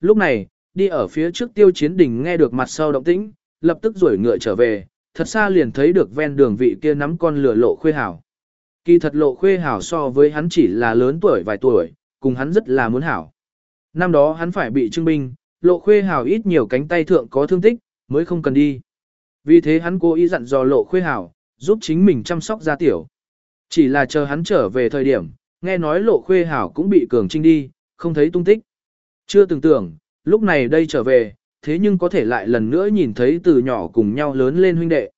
Lúc này, đi ở phía trước tiêu chiến đỉnh nghe được mặt sau động tĩnh, lập tức rủi ngựa trở về, thật xa liền thấy được ven đường vị kia nắm con lửa lộ khuê hảo. Kỳ thật lộ khuê hảo so với hắn chỉ là lớn tuổi vài tuổi, cùng hắn rất là muốn hảo. Năm đó hắn phải bị trưng binh, lộ khuê hảo ít nhiều cánh tay thượng có thương tích, mới không cần đi. Vì thế hắn cố ý dặn dò lộ khuê hảo, giúp chính mình chăm sóc gia tiểu. Chỉ là chờ hắn trở về thời điểm, nghe nói lộ khuê hảo cũng bị cường trinh đi, không thấy tung tích. Chưa từng tưởng, lúc này đây trở về, thế nhưng có thể lại lần nữa nhìn thấy từ nhỏ cùng nhau lớn lên huynh đệ.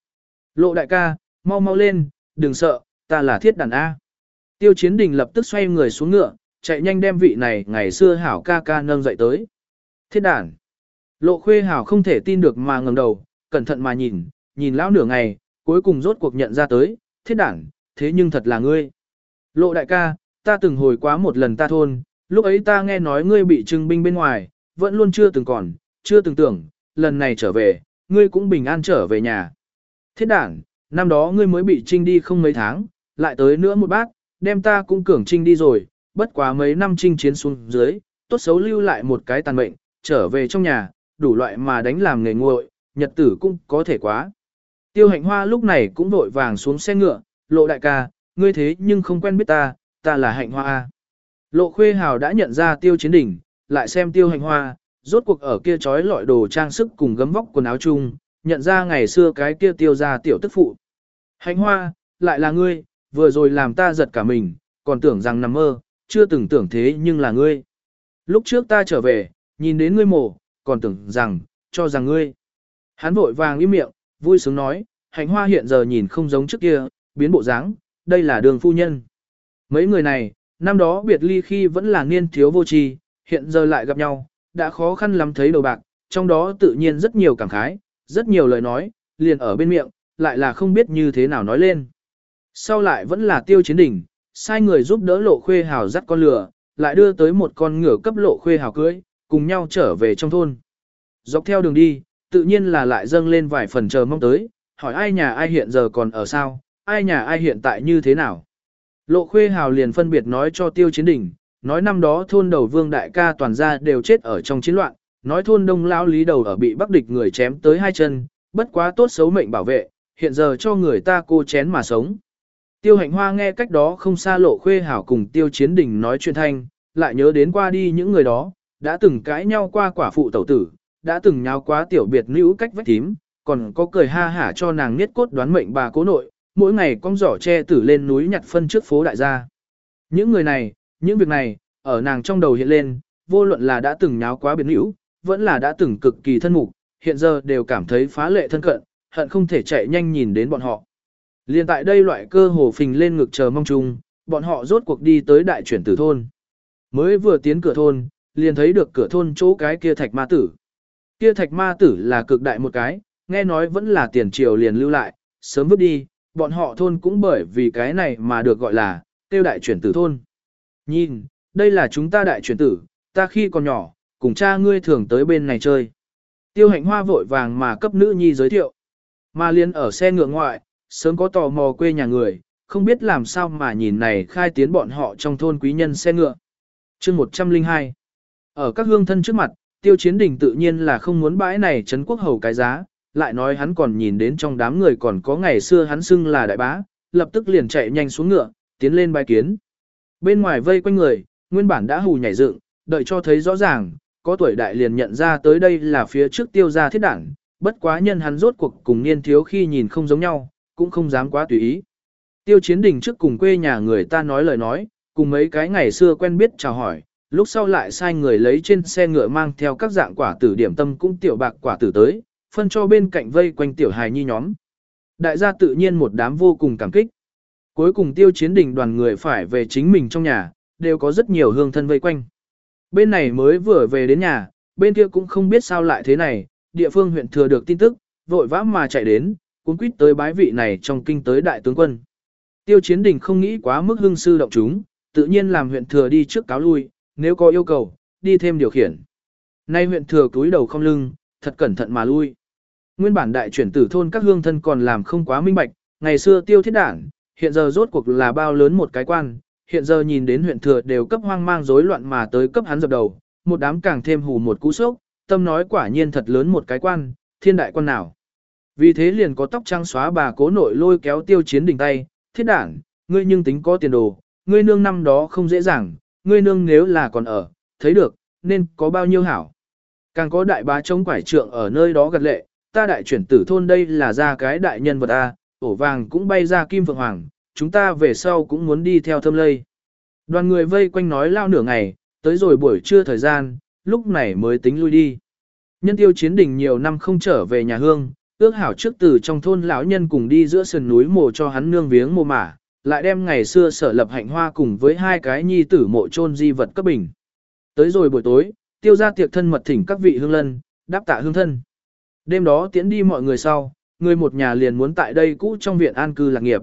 Lộ đại ca, mau mau lên, đừng sợ, ta là thiết đàn A. Tiêu chiến đình lập tức xoay người xuống ngựa, chạy nhanh đem vị này ngày xưa hảo ca ca nâng dậy tới. Thiết đàn. Lộ khuê hảo không thể tin được mà ngầm đầu, cẩn thận mà nhìn, nhìn lão nửa ngày, cuối cùng rốt cuộc nhận ra tới, thiết đàn, thế nhưng thật là ngươi. Lộ đại ca, ta từng hồi quá một lần ta thôn, lúc ấy ta nghe nói ngươi bị trưng binh bên ngoài, vẫn luôn chưa từng còn, chưa từng tưởng, lần này trở về, ngươi cũng bình an trở về nhà. Thiết đảng năm đó ngươi mới bị trinh đi không mấy tháng, lại tới nữa một bác, đem ta cũng cường trinh đi rồi, bất quá mấy năm trinh chiến xuống dưới, tốt xấu lưu lại một cái tàn mệnh, trở về trong nhà, đủ loại mà đánh làm nghề nguội, nhật tử cũng có thể quá. Tiêu hạnh hoa lúc này cũng vội vàng xuống xe ngựa, lộ đại ca, ngươi thế nhưng không quen biết ta, ta là hạnh hoa. a Lộ khuê hào đã nhận ra tiêu chiến đỉnh, lại xem tiêu hạnh hoa, rốt cuộc ở kia trói lọi đồ trang sức cùng gấm vóc quần áo chung, nhận ra ngày xưa cái kia tiêu ra tiểu tức phụ. Hạnh hoa, lại là ngươi, vừa rồi làm ta giật cả mình, còn tưởng rằng nằm mơ, chưa từng tưởng thế nhưng là ngươi. Lúc trước ta trở về, nhìn đến ngươi mổ, còn tưởng rằng, cho rằng ngươi. Hắn vội vàng im miệng, vui sướng nói, hạnh hoa hiện giờ nhìn không giống trước kia, biến bộ dáng, đây là đường phu nhân. Mấy người này, năm đó biệt ly khi vẫn là niên thiếu vô tri, hiện giờ lại gặp nhau, đã khó khăn lắm thấy đầu bạc, trong đó tự nhiên rất nhiều cảm khái, rất nhiều lời nói, liền ở bên miệng, lại là không biết như thế nào nói lên. Sau lại vẫn là tiêu chiến đỉnh, sai người giúp đỡ lộ khuê hào dắt con lửa, lại đưa tới một con ngựa cấp lộ khuê hào cưới, cùng nhau trở về trong thôn. Dọc theo đường đi, tự nhiên là lại dâng lên vài phần chờ mong tới, hỏi ai nhà ai hiện giờ còn ở sao, ai nhà ai hiện tại như thế nào. Lộ khuê hào liền phân biệt nói cho tiêu chiến đỉnh, nói năm đó thôn đầu vương đại ca toàn gia đều chết ở trong chiến loạn, nói thôn đông lão lý đầu ở bị bắc địch người chém tới hai chân, bất quá tốt xấu mệnh bảo vệ, hiện giờ cho người ta cô chén mà sống. Tiêu hạnh hoa nghe cách đó không xa lộ khuê hảo cùng tiêu chiến đình nói chuyện thanh, lại nhớ đến qua đi những người đó, đã từng cãi nhau qua quả phụ tẩu tử, đã từng nháo quá tiểu biệt nữ cách vách thím, còn có cười ha hả cho nàng niết cốt đoán mệnh bà cố nội, mỗi ngày con giỏ che tử lên núi nhặt phân trước phố đại gia. Những người này, những việc này, ở nàng trong đầu hiện lên, vô luận là đã từng nháo quá biến hữu, vẫn là đã từng cực kỳ thân mục, hiện giờ đều cảm thấy phá lệ thân cận, hận không thể chạy nhanh nhìn đến bọn họ. Liên tại đây loại cơ hồ phình lên ngực chờ mong chung, bọn họ rốt cuộc đi tới đại chuyển tử thôn. Mới vừa tiến cửa thôn, liền thấy được cửa thôn chỗ cái kia thạch ma tử. Kia thạch ma tử là cực đại một cái, nghe nói vẫn là tiền triều liền lưu lại, sớm vứt đi, bọn họ thôn cũng bởi vì cái này mà được gọi là, tiêu đại chuyển tử thôn. Nhìn, đây là chúng ta đại chuyển tử, ta khi còn nhỏ, cùng cha ngươi thường tới bên này chơi. Tiêu hạnh hoa vội vàng mà cấp nữ nhi giới thiệu. Mà liên ở xe ngựa ngoại, sớm có tò mò quê nhà người, không biết làm sao mà nhìn này khai tiến bọn họ trong thôn quý nhân xe ngựa. chương 102 Ở các hương thân trước mặt, tiêu chiến đình tự nhiên là không muốn bãi này trấn quốc hầu cái giá, lại nói hắn còn nhìn đến trong đám người còn có ngày xưa hắn xưng là đại bá, lập tức liền chạy nhanh xuống ngựa, tiến lên bài kiến. Bên ngoài vây quanh người, nguyên bản đã hù nhảy dựng, đợi cho thấy rõ ràng, có tuổi đại liền nhận ra tới đây là phía trước tiêu gia thiết đảng, bất quá nhân hắn rốt cuộc cùng niên thiếu khi nhìn không giống nhau, cũng không dám quá tùy ý. Tiêu chiến đình trước cùng quê nhà người ta nói lời nói, cùng mấy cái ngày xưa quen biết chào hỏi, lúc sau lại sai người lấy trên xe ngựa mang theo các dạng quả tử điểm tâm cũng tiểu bạc quả tử tới, phân cho bên cạnh vây quanh tiểu hài nhi nhóm. Đại gia tự nhiên một đám vô cùng cảm kích. Cuối cùng tiêu chiến đình đoàn người phải về chính mình trong nhà, đều có rất nhiều hương thân vây quanh. Bên này mới vừa về đến nhà, bên kia cũng không biết sao lại thế này, địa phương huyện thừa được tin tức, vội vã mà chạy đến, cuốn quýt tới bái vị này trong kinh tới đại tướng quân. Tiêu chiến đình không nghĩ quá mức hưng sư động chúng, tự nhiên làm huyện thừa đi trước cáo lui, nếu có yêu cầu, đi thêm điều khiển. Nay huyện thừa cúi đầu không lưng, thật cẩn thận mà lui. Nguyên bản đại chuyển tử thôn các hương thân còn làm không quá minh bạch, ngày xưa tiêu thiết đảng, hiện giờ rốt cuộc là bao lớn một cái quan, hiện giờ nhìn đến huyện thừa đều cấp hoang mang rối loạn mà tới cấp hắn dập đầu, một đám càng thêm hù một cú sốc, tâm nói quả nhiên thật lớn một cái quan, thiên đại quan nào. Vì thế liền có tóc trắng xóa bà cố nội lôi kéo tiêu chiến đỉnh tay, thiết đảng, ngươi nhưng tính có tiền đồ, ngươi nương năm đó không dễ dàng, ngươi nương nếu là còn ở, thấy được, nên có bao nhiêu hảo. Càng có đại bá chống quải trượng ở nơi đó gật lệ, ta đại chuyển tử thôn đây là ra cái đại nhân vật A, ổ vàng cũng bay ra kim phượng hoàng, chúng ta về sau cũng muốn đi theo thâm lây. Đoàn người vây quanh nói lao nửa ngày, tới rồi buổi trưa thời gian, lúc này mới tính lui đi. Nhân tiêu chiến đình nhiều năm không trở về nhà hương, ước hảo trước từ trong thôn lão nhân cùng đi giữa sườn núi mồ cho hắn nương viếng mồ mả, lại đem ngày xưa sở lập hạnh hoa cùng với hai cái nhi tử mộ chôn di vật cấp bình. Tới rồi buổi tối, tiêu ra tiệc thân mật thỉnh các vị hương lân, đáp tạ hương thân. Đêm đó tiễn đi mọi người sau, người một nhà liền muốn tại đây cũ trong viện an cư lạc nghiệp.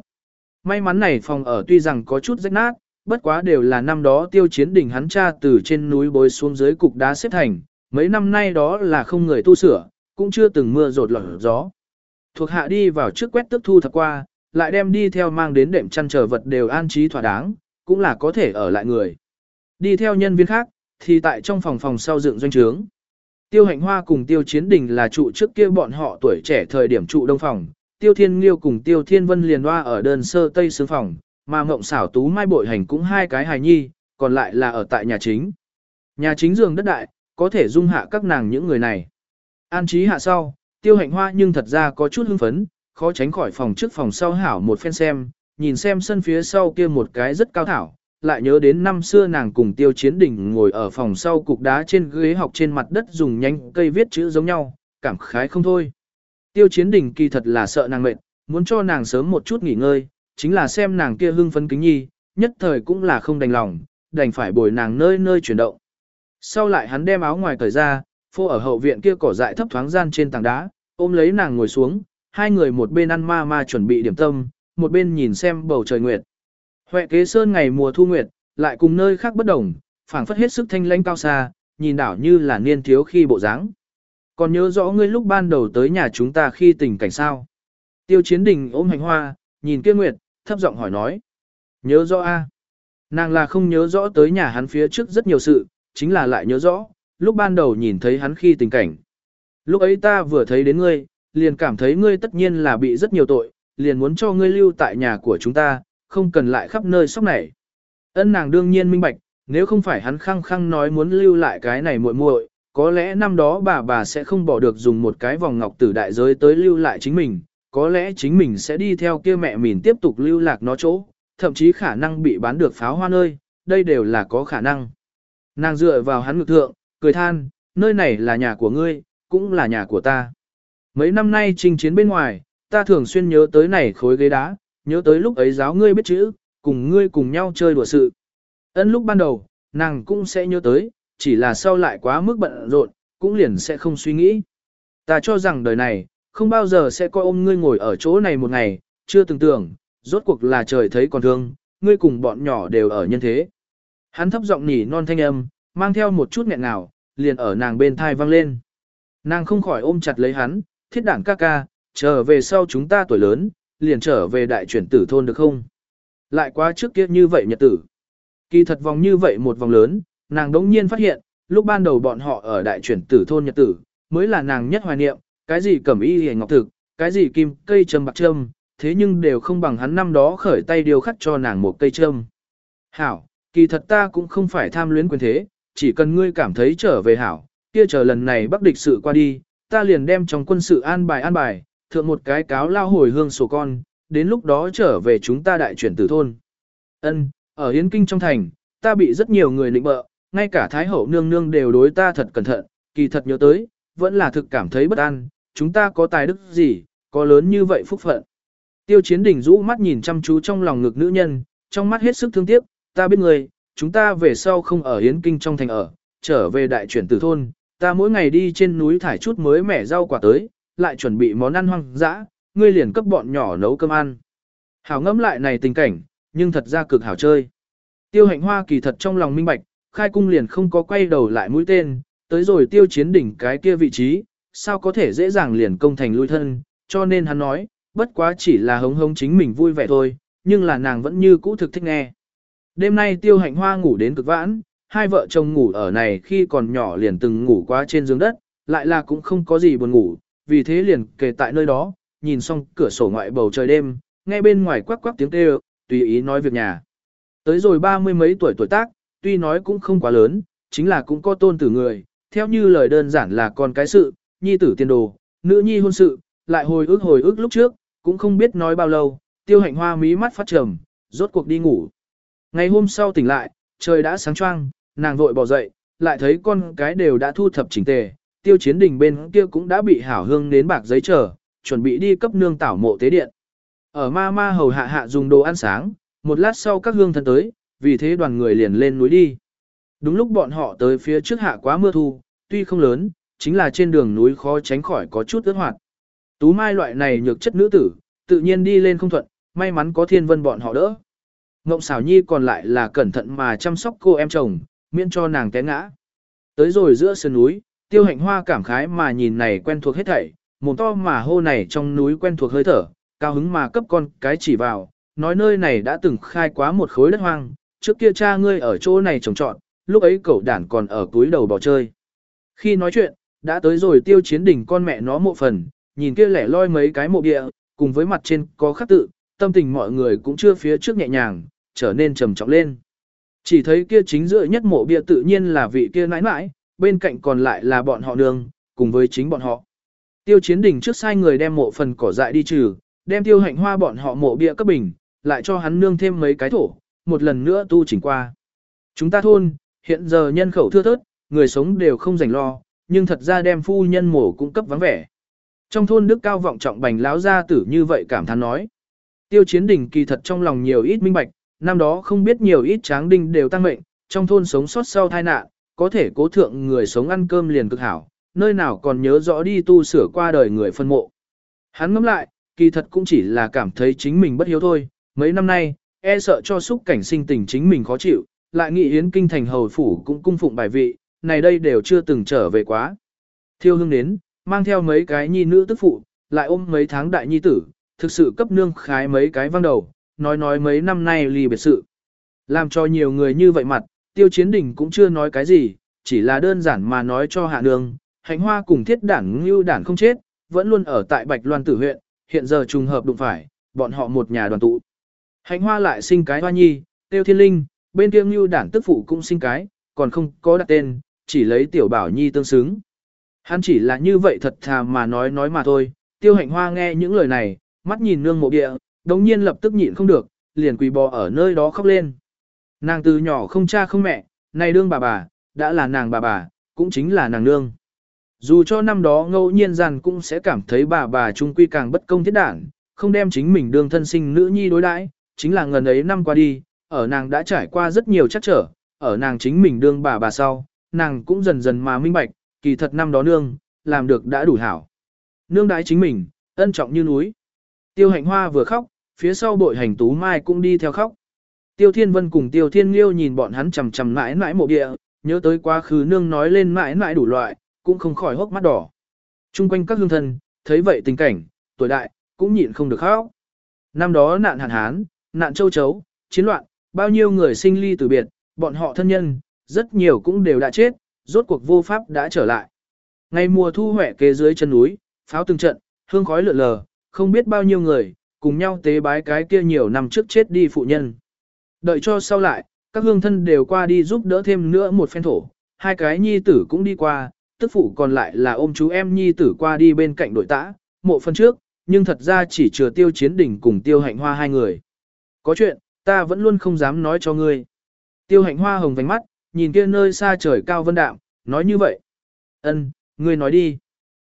May mắn này phòng ở tuy rằng có chút rách nát, bất quá đều là năm đó tiêu chiến đỉnh hắn cha từ trên núi bối xuống dưới cục đá xếp thành, mấy năm nay đó là không người tu sửa, cũng chưa từng mưa rột lở gió. Thuộc hạ đi vào trước quét tức thu thật qua, lại đem đi theo mang đến đệm chăn trở vật đều an trí thỏa đáng, cũng là có thể ở lại người. Đi theo nhân viên khác, thì tại trong phòng phòng sau dựng doanh trướng. Tiêu hạnh hoa cùng tiêu chiến đình là trụ trước kia bọn họ tuổi trẻ thời điểm trụ đông phòng, tiêu thiên liêu cùng tiêu thiên vân liền hoa ở đơn sơ tây sướng phòng, mà ngộng xảo tú mai bội hành cũng hai cái hài nhi, còn lại là ở tại nhà chính. Nhà chính giường đất đại, có thể dung hạ các nàng những người này. An trí hạ sau, tiêu hạnh hoa nhưng thật ra có chút hưng phấn, khó tránh khỏi phòng trước phòng sau hảo một phen xem, nhìn xem sân phía sau kia một cái rất cao thảo, lại nhớ đến năm xưa nàng cùng tiêu chiến đỉnh ngồi ở phòng sau cục đá trên ghế học trên mặt đất dùng nhanh cây viết chữ giống nhau, cảm khái không thôi. Tiêu chiến đỉnh kỳ thật là sợ nàng mệt, muốn cho nàng sớm một chút nghỉ ngơi, chính là xem nàng kia hưng phấn kính nhi, nhất thời cũng là không đành lòng, đành phải bồi nàng nơi nơi chuyển động. Sau lại hắn đem áo ngoài cởi ra, phô ở hậu viện kia cỏ dại thấp thoáng gian trên tảng đá, ôm lấy nàng ngồi xuống, hai người một bên ăn ma ma chuẩn bị điểm tâm, một bên nhìn xem bầu trời nguyệt. Huệ kế sơn ngày mùa thu nguyệt, lại cùng nơi khác bất đồng, phảng phất hết sức thanh lãnh cao xa, nhìn đảo như là niên thiếu khi bộ dáng. Còn nhớ rõ ngươi lúc ban đầu tới nhà chúng ta khi tình cảnh sao? Tiêu chiến đình ôm hành hoa, nhìn kia nguyệt, thấp giọng hỏi nói. Nhớ rõ a? Nàng là không nhớ rõ tới nhà hắn phía trước rất nhiều sự, chính là lại nhớ rõ, lúc ban đầu nhìn thấy hắn khi tình cảnh. Lúc ấy ta vừa thấy đến ngươi, liền cảm thấy ngươi tất nhiên là bị rất nhiều tội, liền muốn cho ngươi lưu tại nhà của chúng ta, không cần lại khắp nơi sóc này. Ân nàng đương nhiên minh bạch, nếu không phải hắn khăng khăng nói muốn lưu lại cái này muội muội, có lẽ năm đó bà bà sẽ không bỏ được dùng một cái vòng ngọc tử đại giới tới lưu lại chính mình, có lẽ chính mình sẽ đi theo kia mẹ mình tiếp tục lưu lạc nó chỗ, thậm chí khả năng bị bán được pháo hoa nơi, đây đều là có khả năng. Nàng dựa vào hắn ngực thượng, cười than, nơi này là nhà của ngươi, cũng là nhà của ta. Mấy năm nay chinh chiến bên ngoài, ta thường xuyên nhớ tới này khối ghế đá, nhớ tới lúc ấy giáo ngươi biết chữ, cùng ngươi cùng nhau chơi đùa sự. Ân lúc ban đầu, nàng cũng sẽ nhớ tới, chỉ là sau lại quá mức bận rộn, cũng liền sẽ không suy nghĩ. Ta cho rằng đời này, không bao giờ sẽ coi ôm ngươi ngồi ở chỗ này một ngày, chưa từng tưởng, rốt cuộc là trời thấy còn thương, ngươi cùng bọn nhỏ đều ở nhân thế. Hắn thấp giọng nỉ non thanh âm, mang theo một chút nghẹn ngào, liền ở nàng bên thai vang lên. Nàng không khỏi ôm chặt lấy hắn, thiết đảng ca ca, trở về sau chúng ta tuổi lớn, liền trở về đại chuyển tử thôn được không? Lại quá trước kia như vậy nhật tử. Kỳ thật vòng như vậy một vòng lớn, nàng đống nhiên phát hiện, lúc ban đầu bọn họ ở đại chuyển tử thôn nhật tử, mới là nàng nhất hoài niệm, cái gì cẩm y hề ngọc thực, cái gì kim cây châm bạc trâm, thế nhưng đều không bằng hắn năm đó khởi tay điều khắc cho nàng một cây trâm. Hảo, kỳ thật ta cũng không phải tham luyến quyền thế, chỉ cần ngươi cảm thấy trở về hảo, kia chờ lần này bắc địch sự qua đi, ta liền đem trong quân sự an bài an bài, thượng một cái cáo lao hồi hương sổ con, đến lúc đó trở về chúng ta đại chuyển tử thôn. Ân, ở Hiến Kinh trong thành, ta bị rất nhiều người nịnh bợ, ngay cả Thái Hậu nương nương đều đối ta thật cẩn thận, kỳ thật nhớ tới, vẫn là thực cảm thấy bất an, chúng ta có tài đức gì, có lớn như vậy phúc phận. Tiêu chiến đỉnh rũ mắt nhìn chăm chú trong lòng ngực nữ nhân, trong mắt hết sức thương tiếc, ta biết người, chúng ta về sau không ở Hiến Kinh trong thành ở, trở về đại chuyển tử thôn, ta mỗi ngày đi trên núi thải chút mới mẻ rau quả tới, lại chuẩn bị món ăn hoang dã, ngươi liền cấp bọn nhỏ nấu cơm ăn. Hảo ngẫm lại này tình cảnh, nhưng thật ra cực hảo chơi. Tiêu hạnh hoa kỳ thật trong lòng minh bạch, khai cung liền không có quay đầu lại mũi tên, tới rồi tiêu chiến đỉnh cái kia vị trí, sao có thể dễ dàng liền công thành lui thân, cho nên hắn nói, bất quá chỉ là hống hống chính mình vui vẻ thôi, nhưng là nàng vẫn như cũ thực thích nghe. Đêm nay tiêu hạnh hoa ngủ đến cực vãn, hai vợ chồng ngủ ở này khi còn nhỏ liền từng ngủ quá trên giường đất, lại là cũng không có gì buồn ngủ, vì thế liền kề tại nơi đó, nhìn xong cửa sổ ngoại bầu trời đêm, nghe bên ngoài quắc quắc tiếng kêu, tùy ý nói việc nhà. Tới rồi ba mươi mấy tuổi tuổi tác, tuy nói cũng không quá lớn, chính là cũng có tôn tử người, theo như lời đơn giản là con cái sự, nhi tử tiền đồ, nữ nhi hôn sự, lại hồi ức hồi ức lúc trước, cũng không biết nói bao lâu, tiêu hạnh hoa mí mắt phát trầm, rốt cuộc đi ngủ. Ngày hôm sau tỉnh lại, trời đã sáng choang, nàng vội bỏ dậy, lại thấy con cái đều đã thu thập chỉnh tề, tiêu chiến đình bên kia cũng đã bị hảo hương đến bạc giấy chờ, chuẩn bị đi cấp nương tảo mộ tế điện. Ở ma ma hầu hạ hạ dùng đồ ăn sáng, một lát sau các hương thân tới, vì thế đoàn người liền lên núi đi. Đúng lúc bọn họ tới phía trước hạ quá mưa thu, tuy không lớn, chính là trên đường núi khó tránh khỏi có chút ướt hoạt. Tú mai loại này nhược chất nữ tử, tự nhiên đi lên không thuận, may mắn có thiên vân bọn họ đỡ. Ngộng xảo nhi còn lại là cẩn thận mà chăm sóc cô em chồng, miễn cho nàng té ngã. Tới rồi giữa sườn núi, tiêu hạnh hoa cảm khái mà nhìn này quen thuộc hết thảy, mồm to mà hô này trong núi quen thuộc hơi thở, cao hứng mà cấp con cái chỉ vào, nói nơi này đã từng khai quá một khối đất hoang, trước kia cha ngươi ở chỗ này trồng trọt, lúc ấy cậu đản còn ở túi đầu bỏ chơi. Khi nói chuyện, đã tới rồi tiêu chiến đỉnh con mẹ nó mộ phần, nhìn kia lẻ loi mấy cái mộ địa, cùng với mặt trên có khắc tự, tâm tình mọi người cũng chưa phía trước nhẹ nhàng, trở nên trầm trọng lên. Chỉ thấy kia chính giữa nhất mộ bia tự nhiên là vị kia nãi nãi, bên cạnh còn lại là bọn họ nương, cùng với chính bọn họ. Tiêu chiến đỉnh trước sai người đem mộ phần cỏ dại đi trừ, đem tiêu hạnh hoa bọn họ mộ bia cấp bình, lại cho hắn nương thêm mấy cái thổ, một lần nữa tu chỉnh qua. Chúng ta thôn, hiện giờ nhân khẩu thưa thớt, người sống đều không rảnh lo, nhưng thật ra đem phu nhân mổ cũng cấp vắng vẻ. Trong thôn đức cao vọng trọng bành láo gia tử như vậy cảm thán nói. Tiêu chiến đỉnh kỳ thật trong lòng nhiều ít minh bạch, năm đó không biết nhiều ít tráng đinh đều tăng mệnh, trong thôn sống sót sau tai nạn, có thể cố thượng người sống ăn cơm liền cực hảo, nơi nào còn nhớ rõ đi tu sửa qua đời người phân mộ. Hắn ngẫm lại, kỳ thật cũng chỉ là cảm thấy chính mình bất hiếu thôi, mấy năm nay, e sợ cho xúc cảnh sinh tình chính mình khó chịu, lại nghĩ yến kinh thành hầu phủ cũng cung phụng bài vị, này đây đều chưa từng trở về quá. Thiêu hương đến, mang theo mấy cái nhi nữ tức phụ, lại ôm mấy tháng đại nhi tử, thực sự cấp nương khái mấy cái văng đầu, nói nói mấy năm nay ly biệt sự. Làm cho nhiều người như vậy mặt, tiêu chiến đỉnh cũng chưa nói cái gì, chỉ là đơn giản mà nói cho hạ nương, hạnh hoa cùng thiết đản ngưu đản không chết, vẫn luôn ở tại Bạch Loan tử huyện, hiện giờ trùng hợp đụng phải, bọn họ một nhà đoàn tụ. Hạnh hoa lại sinh cái hoa nhi, tiêu thiên linh, bên kia ngưu đản tức phụ cũng sinh cái, còn không có đặt tên, chỉ lấy tiểu bảo nhi tương xứng. Hắn chỉ là như vậy thật thà mà nói nói mà thôi, tiêu hạnh hoa nghe những lời này, mắt nhìn nương mộ địa, đồng nhiên lập tức nhịn không được, liền quỳ bò ở nơi đó khóc lên. Nàng từ nhỏ không cha không mẹ, này đương bà bà, đã là nàng bà bà, cũng chính là nàng nương. Dù cho năm đó ngẫu nhiên rằng cũng sẽ cảm thấy bà bà trung quy càng bất công thiết đản, không đem chính mình đương thân sinh nữ nhi đối đãi, chính là ngần ấy năm qua đi, ở nàng đã trải qua rất nhiều chắc trở, ở nàng chính mình đương bà bà sau, nàng cũng dần dần mà minh bạch, kỳ thật năm đó nương, làm được đã đủ hảo. Nương đái chính mình, ân trọng như núi. Tiêu hạnh hoa vừa khóc, phía sau bội hành tú mai cũng đi theo khóc. Tiêu Thiên Vân cùng Tiêu Thiên Liêu nhìn bọn hắn chầm chầm mãi mãi mộ địa, nhớ tới quá khứ nương nói lên mãi mãi đủ loại, cũng không khỏi hốc mắt đỏ. Trung quanh các hương thân, thấy vậy tình cảnh, tuổi đại, cũng nhịn không được khóc. Năm đó nạn hạn hán, nạn châu chấu, chiến loạn, bao nhiêu người sinh ly từ biệt, bọn họ thân nhân, rất nhiều cũng đều đã chết, rốt cuộc vô pháp đã trở lại. Ngày mùa thu hẻ kế dưới chân núi, pháo từng trận, hương khói lượn lờ, không biết bao nhiêu người, cùng nhau tế bái cái kia nhiều năm trước chết đi phụ nhân. Đợi cho sau lại, các hương thân đều qua đi giúp đỡ thêm nữa một phen thổ, hai cái nhi tử cũng đi qua, tức phụ còn lại là ôm chú em nhi tử qua đi bên cạnh đội tã, mộ phân trước, nhưng thật ra chỉ chừa tiêu chiến đỉnh cùng tiêu hạnh hoa hai người. Có chuyện, ta vẫn luôn không dám nói cho ngươi. Tiêu hạnh hoa hồng vánh mắt, nhìn kia nơi xa trời cao vân đạm, nói như vậy. Ân, ngươi nói đi.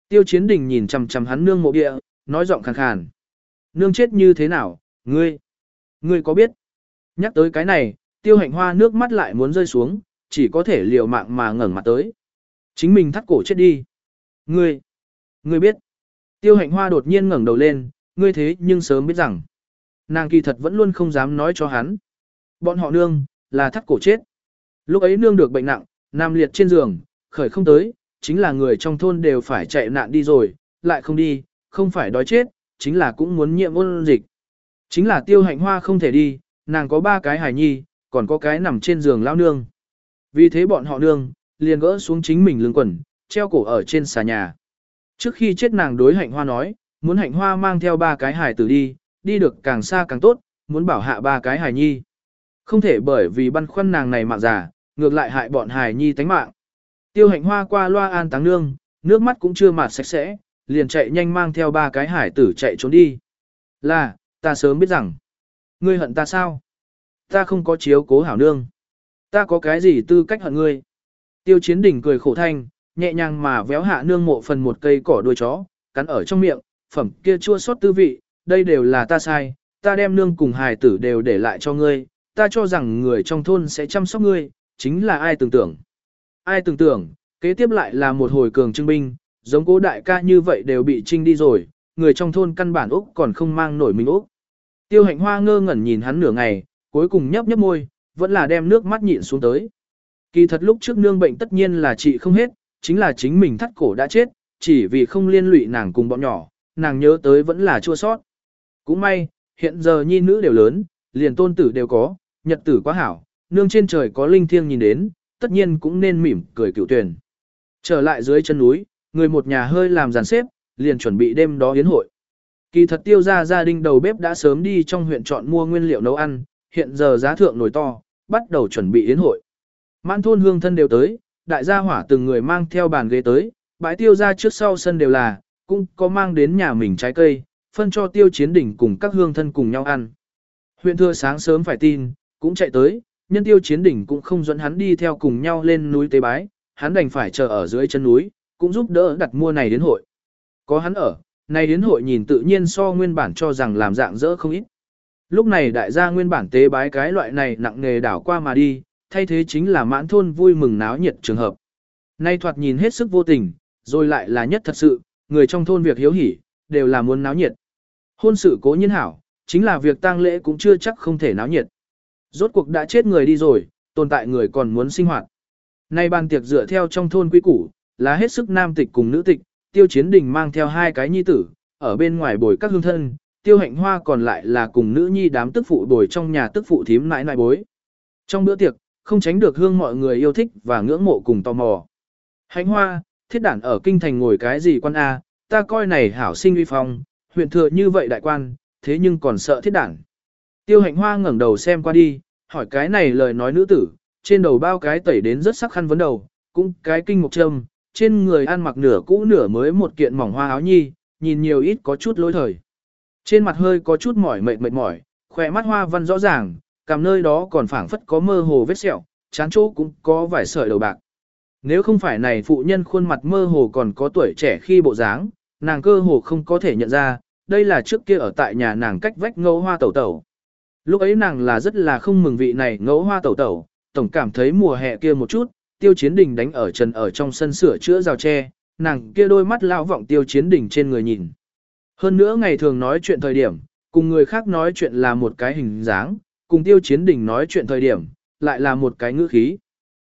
Tiêu chiến đỉnh nhìn chằm chằm hắn nương mộ địa, nói giọng khàn khàn. Nương chết như thế nào, ngươi? Ngươi có biết? Nhắc tới cái này, tiêu hạnh hoa nước mắt lại muốn rơi xuống, chỉ có thể liều mạng mà ngẩng mặt tới. Chính mình thắt cổ chết đi. Ngươi, ngươi biết. Tiêu hạnh hoa đột nhiên ngẩng đầu lên, ngươi thế nhưng sớm biết rằng. Nàng kỳ thật vẫn luôn không dám nói cho hắn. Bọn họ nương, là thắt cổ chết. Lúc ấy nương được bệnh nặng, nằm liệt trên giường, khởi không tới, chính là người trong thôn đều phải chạy nạn đi rồi, lại không đi, không phải đói chết, chính là cũng muốn nhiễm ôn dịch. Chính là tiêu hạnh hoa không thể đi, nàng có ba cái hài nhi, còn có cái nằm trên giường lao nương. Vì thế bọn họ nương, liền gỡ xuống chính mình lưng quần, treo cổ ở trên xà nhà. Trước khi chết nàng đối hạnh hoa nói, muốn hạnh hoa mang theo ba cái hài tử đi, đi được càng xa càng tốt, muốn bảo hạ ba cái hài nhi. Không thể bởi vì băn khoăn nàng này mạng già, ngược lại hại bọn hài nhi tánh mạng. Tiêu hạnh hoa qua loa an táng nương, nước mắt cũng chưa mạt sạch sẽ, liền chạy nhanh mang theo ba cái hải tử chạy trốn đi. Là, ta sớm biết rằng, ngươi hận ta sao? Ta không có chiếu cố hảo nương. Ta có cái gì tư cách hận ngươi? Tiêu chiến đỉnh cười khổ thanh, nhẹ nhàng mà véo hạ nương mộ phần một cây cỏ đuôi chó, cắn ở trong miệng, phẩm kia chua xót tư vị, đây đều là ta sai, ta đem nương cùng hài tử đều để lại cho ngươi, ta cho rằng người trong thôn sẽ chăm sóc ngươi, chính là ai tưởng tưởng. Ai tưởng tưởng, kế tiếp lại là một hồi cường trưng binh, giống cố đại ca như vậy đều bị trinh đi rồi, người trong thôn căn bản Úc còn không mang nổi mình Úc. Tiêu hạnh hoa ngơ ngẩn nhìn hắn nửa ngày, cuối cùng nhấp nhấp môi, vẫn là đem nước mắt nhịn xuống tới. Kỳ thật lúc trước nương bệnh tất nhiên là chị không hết, chính là chính mình thắt cổ đã chết, chỉ vì không liên lụy nàng cùng bọn nhỏ, nàng nhớ tới vẫn là chua sót. Cũng may, hiện giờ nhi nữ đều lớn, liền tôn tử đều có, nhật tử quá hảo, nương trên trời có linh thiêng nhìn đến, tất nhiên cũng nên mỉm cười cựu tuyển. Trở lại dưới chân núi, người một nhà hơi làm dàn xếp, liền chuẩn bị đêm đó yến hội. Kỳ thật tiêu ra gia đình đầu bếp đã sớm đi trong huyện chọn mua nguyên liệu nấu ăn, hiện giờ giá thượng nổi to, bắt đầu chuẩn bị yến hội. Mãn thôn hương thân đều tới, đại gia hỏa từng người mang theo bàn ghế tới, bãi tiêu ra trước sau sân đều là, cũng có mang đến nhà mình trái cây, phân cho tiêu chiến đỉnh cùng các hương thân cùng nhau ăn. Huyện thưa sáng sớm phải tin, cũng chạy tới, nhân tiêu chiến đỉnh cũng không dẫn hắn đi theo cùng nhau lên núi tế bái, hắn đành phải chờ ở dưới chân núi, cũng giúp đỡ đặt mua này đến hội. Có hắn ở, này đến hội nhìn tự nhiên so nguyên bản cho rằng làm dạng dỡ không ít. Lúc này đại gia nguyên bản tế bái cái loại này nặng nghề đảo qua mà đi, thay thế chính là mãn thôn vui mừng náo nhiệt trường hợp. Nay thoạt nhìn hết sức vô tình, rồi lại là nhất thật sự, người trong thôn việc hiếu hỉ, đều là muốn náo nhiệt. Hôn sự cố nhiên hảo, chính là việc tang lễ cũng chưa chắc không thể náo nhiệt. Rốt cuộc đã chết người đi rồi, tồn tại người còn muốn sinh hoạt. Nay ban tiệc dựa theo trong thôn quy củ, là hết sức nam tịch cùng nữ tịch, tiêu chiến đình mang theo hai cái nhi tử, ở bên ngoài bồi các hương thân, tiêu hạnh hoa còn lại là cùng nữ nhi đám tức phụ bồi trong nhà tức phụ thím nãi nãi bối. Trong bữa tiệc, không tránh được hương mọi người yêu thích và ngưỡng mộ cùng tò mò. Hạnh hoa, thiết đản ở kinh thành ngồi cái gì quan A, ta coi này hảo sinh uy phong, huyện thừa như vậy đại quan, thế nhưng còn sợ thiết đản. Tiêu hạnh hoa ngẩng đầu xem qua đi, hỏi cái này lời nói nữ tử, trên đầu bao cái tẩy đến rất sắc khăn vấn đầu, cũng cái kinh mục trâm, trên người ăn mặc nửa cũ nửa mới một kiện mỏng hoa áo nhi, nhìn nhiều ít có chút lối thời. Trên mặt hơi có chút mỏi mệt mệt mỏi, khỏe mắt hoa văn rõ ràng, cảm nơi đó còn phảng phất có mơ hồ vết sẹo, chán chỗ cũng có vài sợi đầu bạc. Nếu không phải này phụ nhân khuôn mặt mơ hồ còn có tuổi trẻ khi bộ dáng, nàng cơ hồ không có thể nhận ra, đây là trước kia ở tại nhà nàng cách vách ngẫu hoa tẩu tẩu. Lúc ấy nàng là rất là không mừng vị này ngẫu hoa tẩu tẩu, tổng cảm thấy mùa hè kia một chút, tiêu chiến đình đánh ở trần ở trong sân sửa chữa rào tre, nàng kia đôi mắt lão vọng tiêu chiến đình trên người nhìn. Hơn nữa ngày thường nói chuyện thời điểm, cùng người khác nói chuyện là một cái hình dáng, cùng tiêu chiến đình nói chuyện thời điểm, lại là một cái ngữ khí.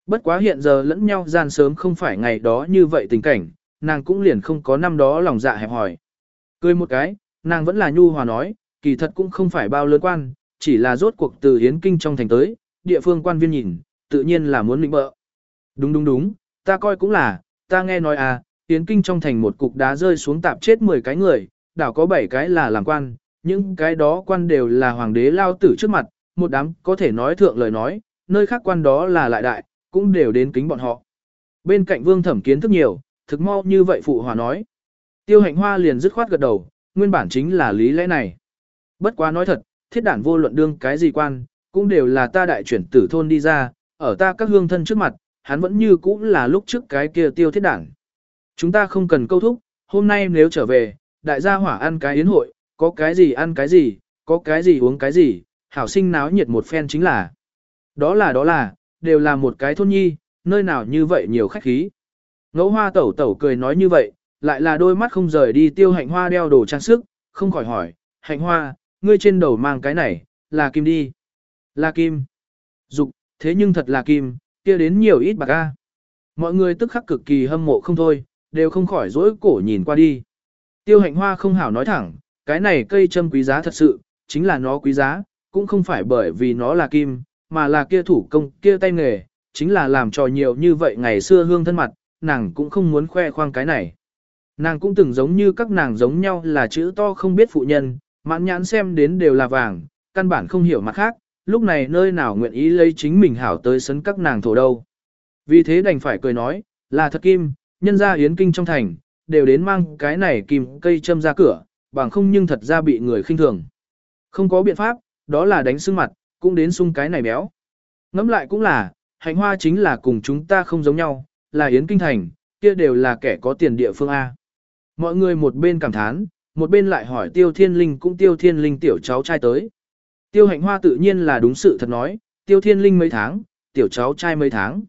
Bất quá hiện giờ lẫn nhau gian sớm không phải ngày đó như vậy tình cảnh, nàng cũng liền không có năm đó lòng dạ hẹp hỏi. Cười một cái, nàng vẫn là nhu hòa nói, kỳ thật cũng không phải bao lớn quan, chỉ là rốt cuộc từ hiến kinh trong thành tới, địa phương quan viên nhìn, tự nhiên là muốn lĩnh bợ. Đúng đúng đúng, ta coi cũng là, ta nghe nói à, tiến kinh trong thành một cục đá rơi xuống tạp chết 10 cái người, đảo có 7 cái là làm quan, những cái đó quan đều là hoàng đế lao tử trước mặt, một đám có thể nói thượng lời nói, nơi khác quan đó là lại đại, cũng đều đến kính bọn họ. Bên cạnh vương thẩm kiến thức nhiều, thực mau như vậy phụ hòa nói. Tiêu hạnh hoa liền dứt khoát gật đầu, nguyên bản chính là lý lẽ này. Bất quá nói thật, thiết đản vô luận đương cái gì quan, cũng đều là ta đại chuyển tử thôn đi ra, ở ta các hương thân trước mặt, hắn vẫn như cũ là lúc trước cái kia tiêu thiết đảng Chúng ta không cần câu thúc, hôm nay nếu trở về, đại gia hỏa ăn cái yến hội, có cái gì ăn cái gì, có cái gì uống cái gì, hảo sinh náo nhiệt một phen chính là. Đó là đó là, đều là một cái thôn nhi, nơi nào như vậy nhiều khách khí. Ngẫu hoa tẩu tẩu cười nói như vậy, lại là đôi mắt không rời đi tiêu hạnh hoa đeo đồ trang sức, không khỏi hỏi, hạnh hoa, ngươi trên đầu mang cái này, là kim đi. Là kim. Dục, thế nhưng thật là kim, kia đến nhiều ít bạc a. Mọi người tức khắc cực kỳ hâm mộ không thôi, đều không khỏi dỗi cổ nhìn qua đi. Tiêu hạnh hoa không hảo nói thẳng, cái này cây châm quý giá thật sự, chính là nó quý giá, cũng không phải bởi vì nó là kim, mà là kia thủ công, kia tay nghề, chính là làm trò nhiều như vậy ngày xưa hương thân mặt, nàng cũng không muốn khoe khoang cái này. Nàng cũng từng giống như các nàng giống nhau là chữ to không biết phụ nhân, mãn nhãn xem đến đều là vàng, căn bản không hiểu mặt khác, lúc này nơi nào nguyện ý lấy chính mình hảo tới sấn các nàng thổ đâu. Vì thế đành phải cười nói, là thật kim, nhân ra yến kinh trong thành, đều đến mang cái này kim cây châm ra cửa, bằng không nhưng thật ra bị người khinh thường. Không có biện pháp, đó là đánh sưng mặt, cũng đến sung cái này béo. Ngẫm lại cũng là, hạnh hoa chính là cùng chúng ta không giống nhau, là yến kinh thành, kia đều là kẻ có tiền địa phương A. Mọi người một bên cảm thán, một bên lại hỏi tiêu thiên linh cũng tiêu thiên linh tiểu cháu trai tới. Tiêu hạnh hoa tự nhiên là đúng sự thật nói, tiêu thiên linh mấy tháng, tiểu cháu trai mấy tháng.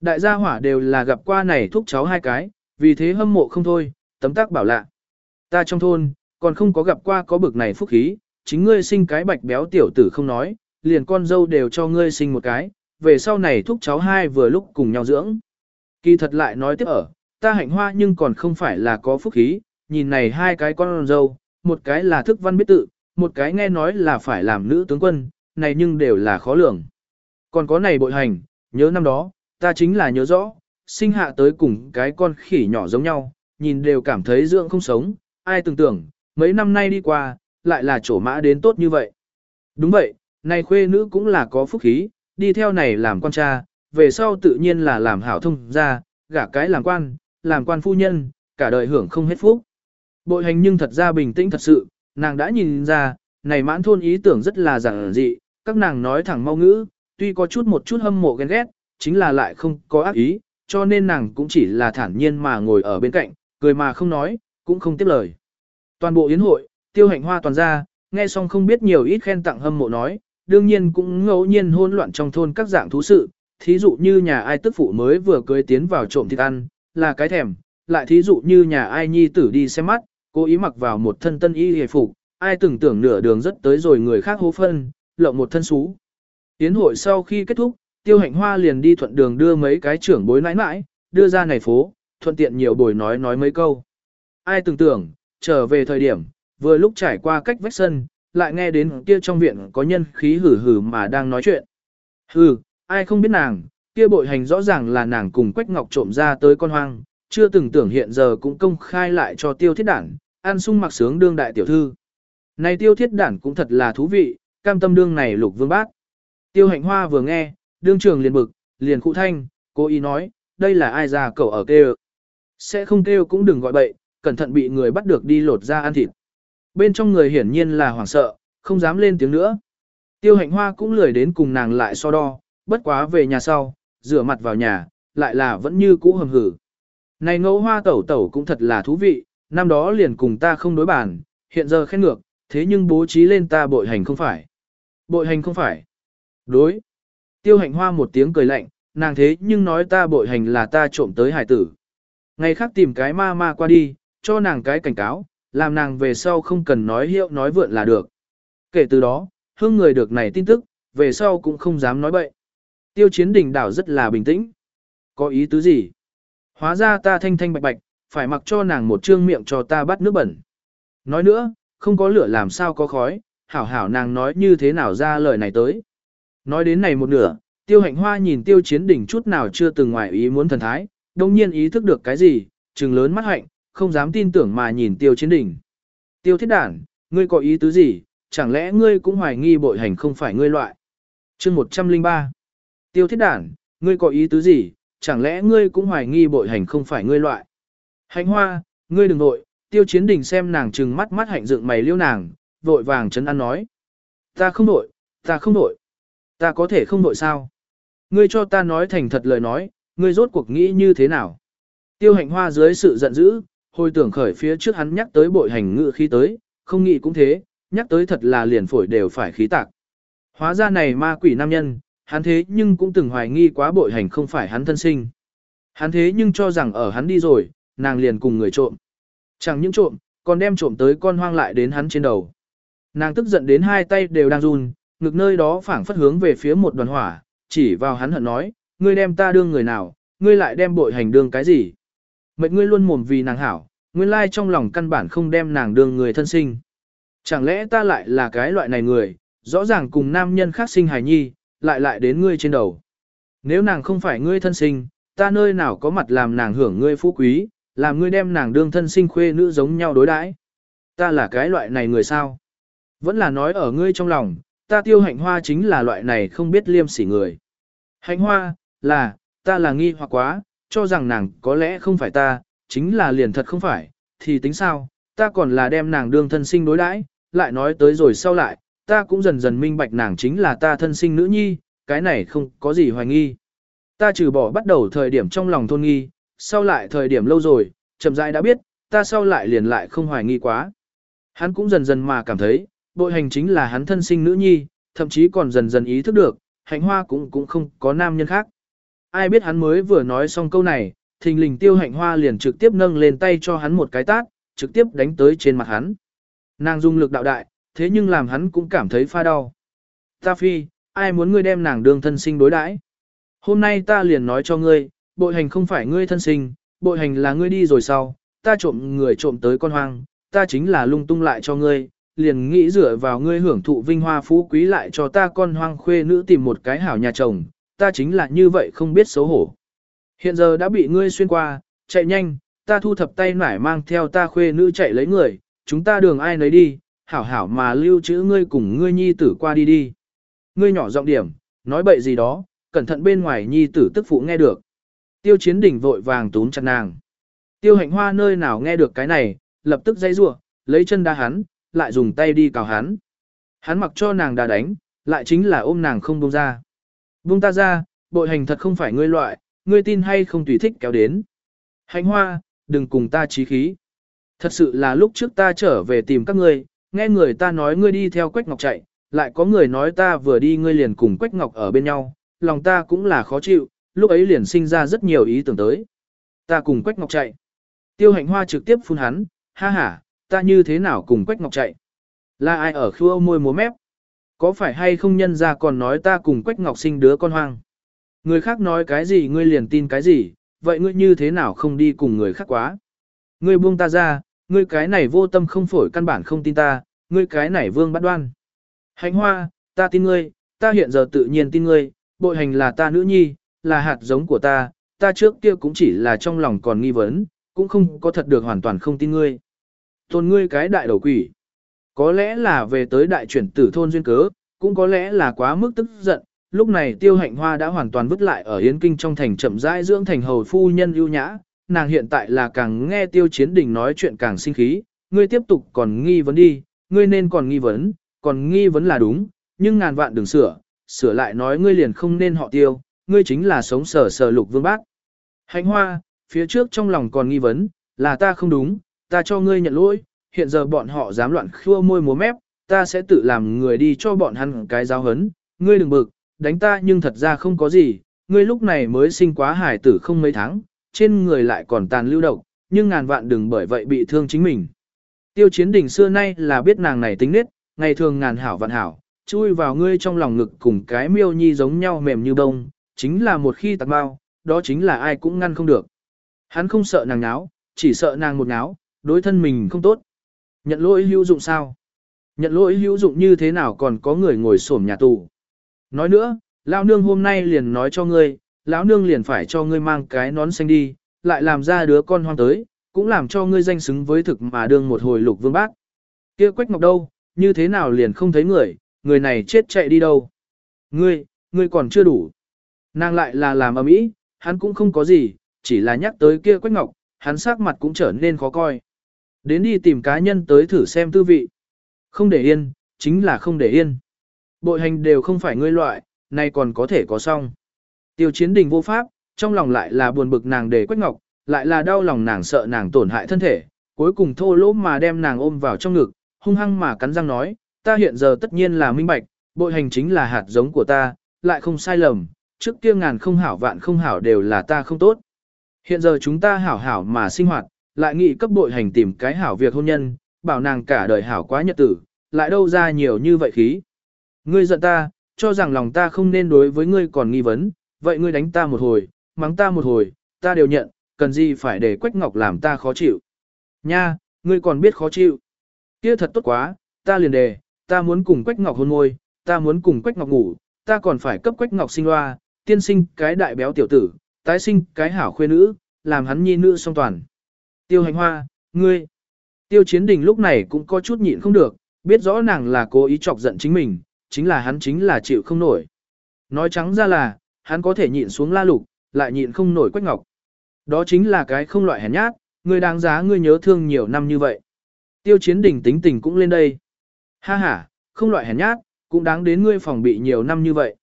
Đại gia hỏa đều là gặp qua này thúc cháu hai cái, vì thế hâm mộ không thôi, tấm tác bảo lạ. Ta trong thôn, còn không có gặp qua có bực này phúc khí, chính ngươi sinh cái bạch béo tiểu tử không nói, liền con dâu đều cho ngươi sinh một cái, về sau này thúc cháu hai vừa lúc cùng nhau dưỡng. Kỳ thật lại nói tiếp ở, ta hạnh hoa nhưng còn không phải là có phúc khí, nhìn này hai cái con dâu, một cái là thức văn biết tự, một cái nghe nói là phải làm nữ tướng quân, này nhưng đều là khó lường. Còn có này bội hành, nhớ năm đó, ta chính là nhớ rõ, sinh hạ tới cùng cái con khỉ nhỏ giống nhau, nhìn đều cảm thấy dưỡng không sống, ai tưởng tưởng, mấy năm nay đi qua, lại là chỗ mã đến tốt như vậy. Đúng vậy, này khuê nữ cũng là có phúc khí, đi theo này làm quan cha, về sau tự nhiên là làm hảo thông ra, gả cái làm quan, làm quan phu nhân, cả đời hưởng không hết phúc. Bội hành nhưng thật ra bình tĩnh thật sự, nàng đã nhìn ra, này mãn thôn ý tưởng rất là giản dị, các nàng nói thẳng mau ngữ, tuy có chút một chút hâm mộ ghen ghét, chính là lại không có ác ý, cho nên nàng cũng chỉ là thản nhiên mà ngồi ở bên cạnh, cười mà không nói, cũng không tiếp lời. Toàn bộ yến hội, tiêu hạnh hoa toàn ra, nghe xong không biết nhiều ít khen tặng hâm mộ nói, đương nhiên cũng ngẫu nhiên hỗn loạn trong thôn các dạng thú sự, thí dụ như nhà ai tức phụ mới vừa cưới tiến vào trộm thịt ăn, là cái thèm, lại thí dụ như nhà ai nhi tử đi xem mắt, cố ý mặc vào một thân tân y hề phục, ai từng tưởng nửa đường rất tới rồi người khác hố phân, lộng một thân xú. Tiến hội sau khi kết thúc, tiêu hạnh hoa liền đi thuận đường đưa mấy cái trưởng bối nãi nãi, đưa ra này phố, thuận tiện nhiều bồi nói nói mấy câu. Ai từng tưởng, trở về thời điểm, vừa lúc trải qua cách vách sân, lại nghe đến kia trong viện có nhân khí hử hử mà đang nói chuyện. Hừ, ai không biết nàng, kia bội hành rõ ràng là nàng cùng Quách Ngọc trộm ra tới con hoang, chưa từng tưởng hiện giờ cũng công khai lại cho tiêu thiết đản ăn sung mặc sướng đương đại tiểu thư. Này tiêu thiết đản cũng thật là thú vị, cam tâm đương này lục vương bác. Tiêu hạnh hoa vừa nghe, đương trường liền bực, liền cụ thanh, cô ý nói, đây là ai ra cậu ở kêu. Sẽ không kêu cũng đừng gọi bậy, cẩn thận bị người bắt được đi lột ra ăn thịt. Bên trong người hiển nhiên là hoảng sợ, không dám lên tiếng nữa. Tiêu hạnh hoa cũng lười đến cùng nàng lại so đo, bất quá về nhà sau, rửa mặt vào nhà, lại là vẫn như cũ hầm hử. Này ngẫu hoa tẩu tẩu cũng thật là thú vị, năm đó liền cùng ta không đối bàn, hiện giờ khen ngược, thế nhưng bố trí lên ta bội hành không phải. Bội hành không phải. Đối. Tiêu hạnh hoa một tiếng cười lạnh, nàng thế nhưng nói ta bội hành là ta trộm tới hải tử. Ngày khác tìm cái ma ma qua đi, cho nàng cái cảnh cáo, làm nàng về sau không cần nói hiệu nói vượn là được. Kể từ đó, hương người được này tin tức, về sau cũng không dám nói bậy. Tiêu chiến đỉnh đảo rất là bình tĩnh. Có ý tứ gì? Hóa ra ta thanh thanh bạch bạch, phải mặc cho nàng một trương miệng cho ta bắt nước bẩn. Nói nữa, không có lửa làm sao có khói, hảo hảo nàng nói như thế nào ra lời này tới. Nói đến này một nửa, tiêu hạnh hoa nhìn tiêu chiến đỉnh chút nào chưa từng ngoài ý muốn thần thái, đồng nhiên ý thức được cái gì, trừng lớn mắt hạnh, không dám tin tưởng mà nhìn tiêu chiến đỉnh. Tiêu thiết đản, ngươi có ý tứ gì, chẳng lẽ ngươi cũng hoài nghi bội hành không phải ngươi loại. chương 103 Tiêu thiết đản, ngươi có ý tứ gì, chẳng lẽ ngươi cũng hoài nghi bội hành không phải ngươi loại. Hạnh hoa, ngươi đừng nội, tiêu chiến đình xem nàng trừng mắt mắt hạnh dựng mày liêu nàng, vội vàng chấn an nói. Ta không nội, ta không nội. Ta có thể không nội sao? Ngươi cho ta nói thành thật lời nói, ngươi rốt cuộc nghĩ như thế nào? Tiêu hạnh hoa dưới sự giận dữ, hồi tưởng khởi phía trước hắn nhắc tới bội hành ngự khí tới, không nghĩ cũng thế, nhắc tới thật là liền phổi đều phải khí tạc. Hóa ra này ma quỷ nam nhân, hắn thế nhưng cũng từng hoài nghi quá bội hành không phải hắn thân sinh. Hắn thế nhưng cho rằng ở hắn đi rồi, nàng liền cùng người trộm. Chẳng những trộm, còn đem trộm tới con hoang lại đến hắn trên đầu. Nàng tức giận đến hai tay đều đang run, ngực nơi đó phảng phất hướng về phía một đoàn hỏa, chỉ vào hắn hận nói, ngươi đem ta đương người nào, ngươi lại đem bội hành đương cái gì. Mệnh ngươi luôn mồm vì nàng hảo, nguyên lai trong lòng căn bản không đem nàng đương người thân sinh. Chẳng lẽ ta lại là cái loại này người, rõ ràng cùng nam nhân khác sinh hài nhi, lại lại đến ngươi trên đầu. Nếu nàng không phải ngươi thân sinh, ta nơi nào có mặt làm nàng hưởng ngươi phú quý, làm ngươi đem nàng đương thân sinh khuê nữ giống nhau đối đãi. Ta là cái loại này người sao? Vẫn là nói ở ngươi trong lòng, ta tiêu hạnh hoa chính là loại này không biết liêm sỉ người. Hạnh hoa, là, ta là nghi hoặc quá, cho rằng nàng có lẽ không phải ta, chính là liền thật không phải, thì tính sao, ta còn là đem nàng đương thân sinh đối đãi, lại nói tới rồi sau lại, ta cũng dần dần minh bạch nàng chính là ta thân sinh nữ nhi, cái này không có gì hoài nghi. Ta trừ bỏ bắt đầu thời điểm trong lòng thôn nghi, sau lại thời điểm lâu rồi, chậm rãi đã biết, ta sau lại liền lại không hoài nghi quá. Hắn cũng dần dần mà cảm thấy, bội hành chính là hắn thân sinh nữ nhi, thậm chí còn dần dần ý thức được, hạnh hoa cũng cũng không có nam nhân khác. Ai biết hắn mới vừa nói xong câu này, thình lình tiêu hạnh hoa liền trực tiếp nâng lên tay cho hắn một cái tát, trực tiếp đánh tới trên mặt hắn. Nàng dung lực đạo đại, thế nhưng làm hắn cũng cảm thấy pha đau. Ta phi, ai muốn ngươi đem nàng đường thân sinh đối đãi? Hôm nay ta liền nói cho ngươi, bội hành không phải ngươi thân sinh, bội hành là ngươi đi rồi sau, ta trộm người trộm tới con hoang, ta chính là lung tung lại cho ngươi, liền nghĩ dựa vào ngươi hưởng thụ vinh hoa phú quý lại cho ta con hoang khuê nữ tìm một cái hảo nhà chồng, ta chính là như vậy không biết xấu hổ. Hiện giờ đã bị ngươi xuyên qua, chạy nhanh, ta thu thập tay nải mang theo ta khuê nữ chạy lấy người, chúng ta đường ai nấy đi, hảo hảo mà lưu trữ ngươi cùng ngươi nhi tử qua đi đi. Ngươi nhỏ giọng điểm, nói bậy gì đó, cẩn thận bên ngoài nhi tử tức phụ nghe được. Tiêu chiến đỉnh vội vàng túm chặt nàng. Tiêu hạnh hoa nơi nào nghe được cái này, lập tức dây rủa lấy chân đá hắn, lại dùng tay đi cào hắn. Hắn mặc cho nàng đá đánh, lại chính là ôm nàng không buông ra. Buông ta ra, bội hành thật không phải ngươi loại, ngươi tin hay không tùy thích kéo đến. Hạnh hoa, đừng cùng ta trí khí. Thật sự là lúc trước ta trở về tìm các ngươi, nghe người ta nói ngươi đi theo Quách Ngọc chạy, lại có người nói ta vừa đi ngươi liền cùng Quách Ngọc ở bên nhau, lòng ta cũng là khó chịu, lúc ấy liền sinh ra rất nhiều ý tưởng tới. Ta cùng Quách Ngọc chạy. Tiêu hạnh hoa trực tiếp phun hắn, ha ha, ta như thế nào cùng Quách Ngọc chạy? Là ai ở khua môi múa mép? Có phải hay không nhân ra còn nói ta cùng Quách Ngọc sinh đứa con hoang? Người khác nói cái gì ngươi liền tin cái gì, vậy ngươi như thế nào không đi cùng người khác quá? Ngươi buông ta ra, ngươi cái này vô tâm không phổi căn bản không tin ta, ngươi cái này vương bắt đoan. Hạnh hoa, ta tin ngươi, ta hiện giờ tự nhiên tin ngươi, bội hành là ta nữ nhi, là hạt giống của ta, ta trước kia cũng chỉ là trong lòng còn nghi vấn, cũng không có thật được hoàn toàn không tin ngươi. Tôn ngươi cái đại đầu quỷ. Có lẽ là về tới đại chuyển tử thôn duyên cớ, cũng có lẽ là quá mức tức giận, lúc này tiêu hạnh hoa đã hoàn toàn vứt lại ở Yến Kinh trong thành chậm rãi dưỡng thành hầu phu nhân ưu nhã, nàng hiện tại là càng nghe tiêu chiến đình nói chuyện càng sinh khí, ngươi tiếp tục còn nghi vấn đi, ngươi nên còn nghi vấn, còn nghi vấn là đúng, nhưng ngàn vạn đừng sửa, sửa lại nói ngươi liền không nên họ tiêu, ngươi chính là sống sở sở lục vương bác. Hạnh hoa, phía trước trong lòng còn nghi vấn, là ta không đúng, ta cho ngươi nhận lỗi, hiện giờ bọn họ dám loạn khua môi múa mép, ta sẽ tự làm người đi cho bọn hắn cái giáo hấn, ngươi đừng bực, đánh ta nhưng thật ra không có gì, ngươi lúc này mới sinh quá hải tử không mấy tháng, trên người lại còn tàn lưu độc, nhưng ngàn vạn đừng bởi vậy bị thương chính mình. Tiêu chiến đỉnh xưa nay là biết nàng này tính nết, ngày thường ngàn hảo vạn hảo, chui vào ngươi trong lòng ngực cùng cái miêu nhi giống nhau mềm như bông, chính là một khi tạc bao, đó chính là ai cũng ngăn không được. Hắn không sợ nàng náo, chỉ sợ nàng một náo, đối thân mình không tốt. Nhận lỗi hữu dụng sao? Nhận lỗi hữu dụng như thế nào còn có người ngồi xổm nhà tù? Nói nữa, lão nương hôm nay liền nói cho ngươi, lão nương liền phải cho ngươi mang cái nón xanh đi, lại làm ra đứa con hoang tới, cũng làm cho ngươi danh xứng với thực mà đương một hồi lục vương bác. Kia quách ngọc đâu, như thế nào liền không thấy người, người này chết chạy đi đâu. Ngươi, ngươi còn chưa đủ. Nàng lại là làm ầm ĩ, hắn cũng không có gì, chỉ là nhắc tới kia quách ngọc, hắn sắc mặt cũng trở nên khó coi. Đến đi tìm cá nhân tới thử xem tư vị. Không để yên, chính là không để yên. Bội hành đều không phải ngươi loại, nay còn có thể có xong. Tiêu chiến đình vô pháp, trong lòng lại là buồn bực nàng để quách ngọc, lại là đau lòng nàng sợ nàng tổn hại thân thể, cuối cùng thô lỗ mà đem nàng ôm vào trong ngực, hung hăng mà cắn răng nói, ta hiện giờ tất nhiên là minh bạch, bội hành chính là hạt giống của ta, lại không sai lầm, trước kia ngàn không hảo vạn không hảo đều là ta không tốt. Hiện giờ chúng ta hảo hảo mà sinh hoạt, lại nghĩ cấp bội hành tìm cái hảo việc hôn nhân, bảo nàng cả đời hảo quá nhật tử, lại đâu ra nhiều như vậy khí. Ngươi giận ta, cho rằng lòng ta không nên đối với ngươi còn nghi vấn, vậy ngươi đánh ta một hồi, mắng ta một hồi, ta đều nhận, cần gì phải để Quách Ngọc làm ta khó chịu. Nha, ngươi còn biết khó chịu. Kia thật tốt quá, ta liền đề, ta muốn cùng Quách Ngọc hôn môi, ta muốn cùng Quách Ngọc ngủ, ta còn phải cấp Quách Ngọc sinh loa, tiên sinh cái đại béo tiểu tử, tái sinh cái hảo khuê nữ, làm hắn nhi nữ song toàn. Tiêu hành hoa, ngươi. Tiêu chiến đình lúc này cũng có chút nhịn không được, biết rõ nàng là cố ý chọc giận chính mình, chính là hắn chính là chịu không nổi. Nói trắng ra là, hắn có thể nhịn xuống la lục, lại nhịn không nổi quách ngọc. Đó chính là cái không loại hèn nhát, người đáng giá ngươi nhớ thương nhiều năm như vậy. Tiêu chiến đình tính tình cũng lên đây. Ha ha, không loại hèn nhát, cũng đáng đến ngươi phòng bị nhiều năm như vậy.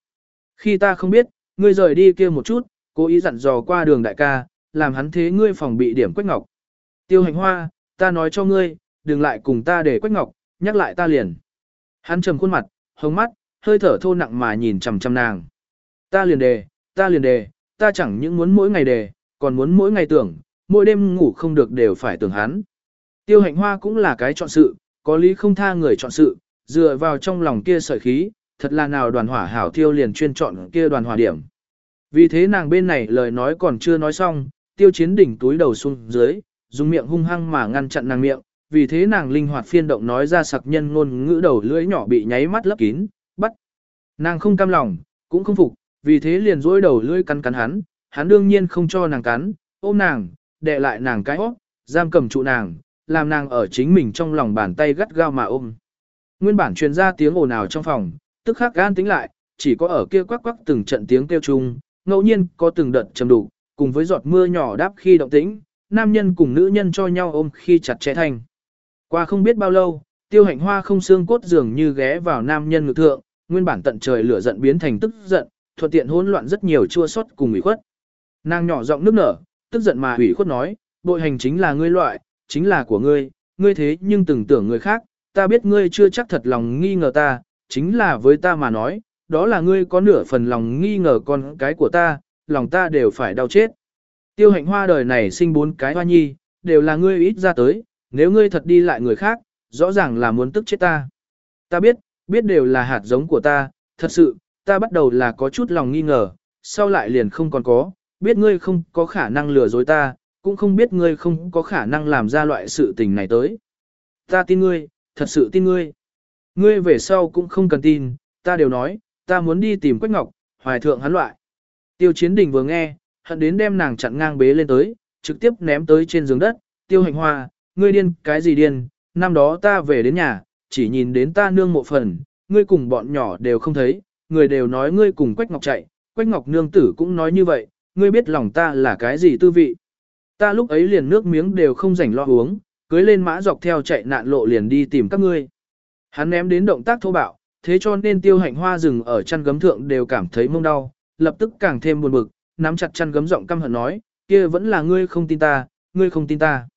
Khi ta không biết, ngươi rời đi kia một chút, cố ý dặn dò qua đường đại ca, làm hắn thế ngươi phòng bị điểm quách ngọc. Tiêu hành hoa, ta nói cho ngươi, đừng lại cùng ta để quách ngọc, nhắc lại ta liền. Hắn trầm khuôn mặt, hồng mắt, hơi thở thô nặng mà nhìn chằm chằm nàng. Ta liền đề, ta liền đề, ta chẳng những muốn mỗi ngày đề, còn muốn mỗi ngày tưởng, mỗi đêm ngủ không được đều phải tưởng hắn. Tiêu hạnh hoa cũng là cái chọn sự, có lý không tha người chọn sự, dựa vào trong lòng kia sợi khí, thật là nào đoàn hỏa hảo thiêu liền chuyên chọn kia đoàn hỏa điểm. Vì thế nàng bên này lời nói còn chưa nói xong, tiêu chiến đỉnh túi đầu xuống dưới, dùng miệng hung hăng mà ngăn chặn nàng miệng, vì thế nàng linh hoạt phiên động nói ra sặc nhân ngôn ngữ đầu lưỡi nhỏ bị nháy mắt lấp kín, bắt. Nàng không cam lòng, cũng không phục, vì thế liền dối đầu lưỡi cắn cắn hắn, hắn đương nhiên không cho nàng cắn, ôm nàng, đè lại nàng cái óc, giam cầm trụ nàng, làm nàng ở chính mình trong lòng bàn tay gắt gao mà ôm. Nguyên bản truyền ra tiếng ồn ào trong phòng, tức khắc gan tính lại, chỉ có ở kia quắc quắc từng trận tiếng kêu chung, ngẫu nhiên có từng đợt trầm đủ, cùng với giọt mưa nhỏ đáp khi động tĩnh, nam nhân cùng nữ nhân cho nhau ôm khi chặt chẽ thành. Qua không biết bao lâu, tiêu hạnh hoa không xương cốt dường như ghé vào nam nhân ngực thượng, nguyên bản tận trời lửa giận biến thành tức giận, thuận tiện hỗn loạn rất nhiều chua xót cùng ủy khuất. Nàng nhỏ giọng nước nở, tức giận mà ủy khuất nói, bội hành chính là ngươi loại, chính là của ngươi, ngươi thế nhưng từng tưởng người khác, ta biết ngươi chưa chắc thật lòng nghi ngờ ta, chính là với ta mà nói, đó là ngươi có nửa phần lòng nghi ngờ con cái của ta, lòng ta đều phải đau chết. Tiêu hạnh hoa đời này sinh bốn cái hoa nhi, đều là ngươi ít ra tới, nếu ngươi thật đi lại người khác, rõ ràng là muốn tức chết ta. Ta biết, biết đều là hạt giống của ta, thật sự, ta bắt đầu là có chút lòng nghi ngờ, sau lại liền không còn có, biết ngươi không có khả năng lừa dối ta, cũng không biết ngươi không có khả năng làm ra loại sự tình này tới. Ta tin ngươi, thật sự tin ngươi. Ngươi về sau cũng không cần tin, ta đều nói, ta muốn đi tìm Quách Ngọc, hoài thượng hắn loại. Tiêu Chiến Đình vừa nghe, hận đến đem nàng chặn ngang bế lên tới, trực tiếp ném tới trên giường đất, tiêu hành hoa, ngươi điên, cái gì điên, năm đó ta về đến nhà, chỉ nhìn đến ta nương mộ phần, ngươi cùng bọn nhỏ đều không thấy, người đều nói ngươi cùng Quách Ngọc chạy, Quách Ngọc nương tử cũng nói như vậy, ngươi biết lòng ta là cái gì tư vị. Ta lúc ấy liền nước miếng đều không rảnh lo uống, cưới lên mã dọc theo chạy nạn lộ liền đi tìm các ngươi. Hắn ném đến động tác thô bạo, thế cho nên tiêu hạnh hoa rừng ở chăn gấm thượng đều cảm thấy mông đau, lập tức càng thêm buồn bực, nắm chặt chăn gấm giọng căm hận nói, kia vẫn là ngươi không tin ta, ngươi không tin ta.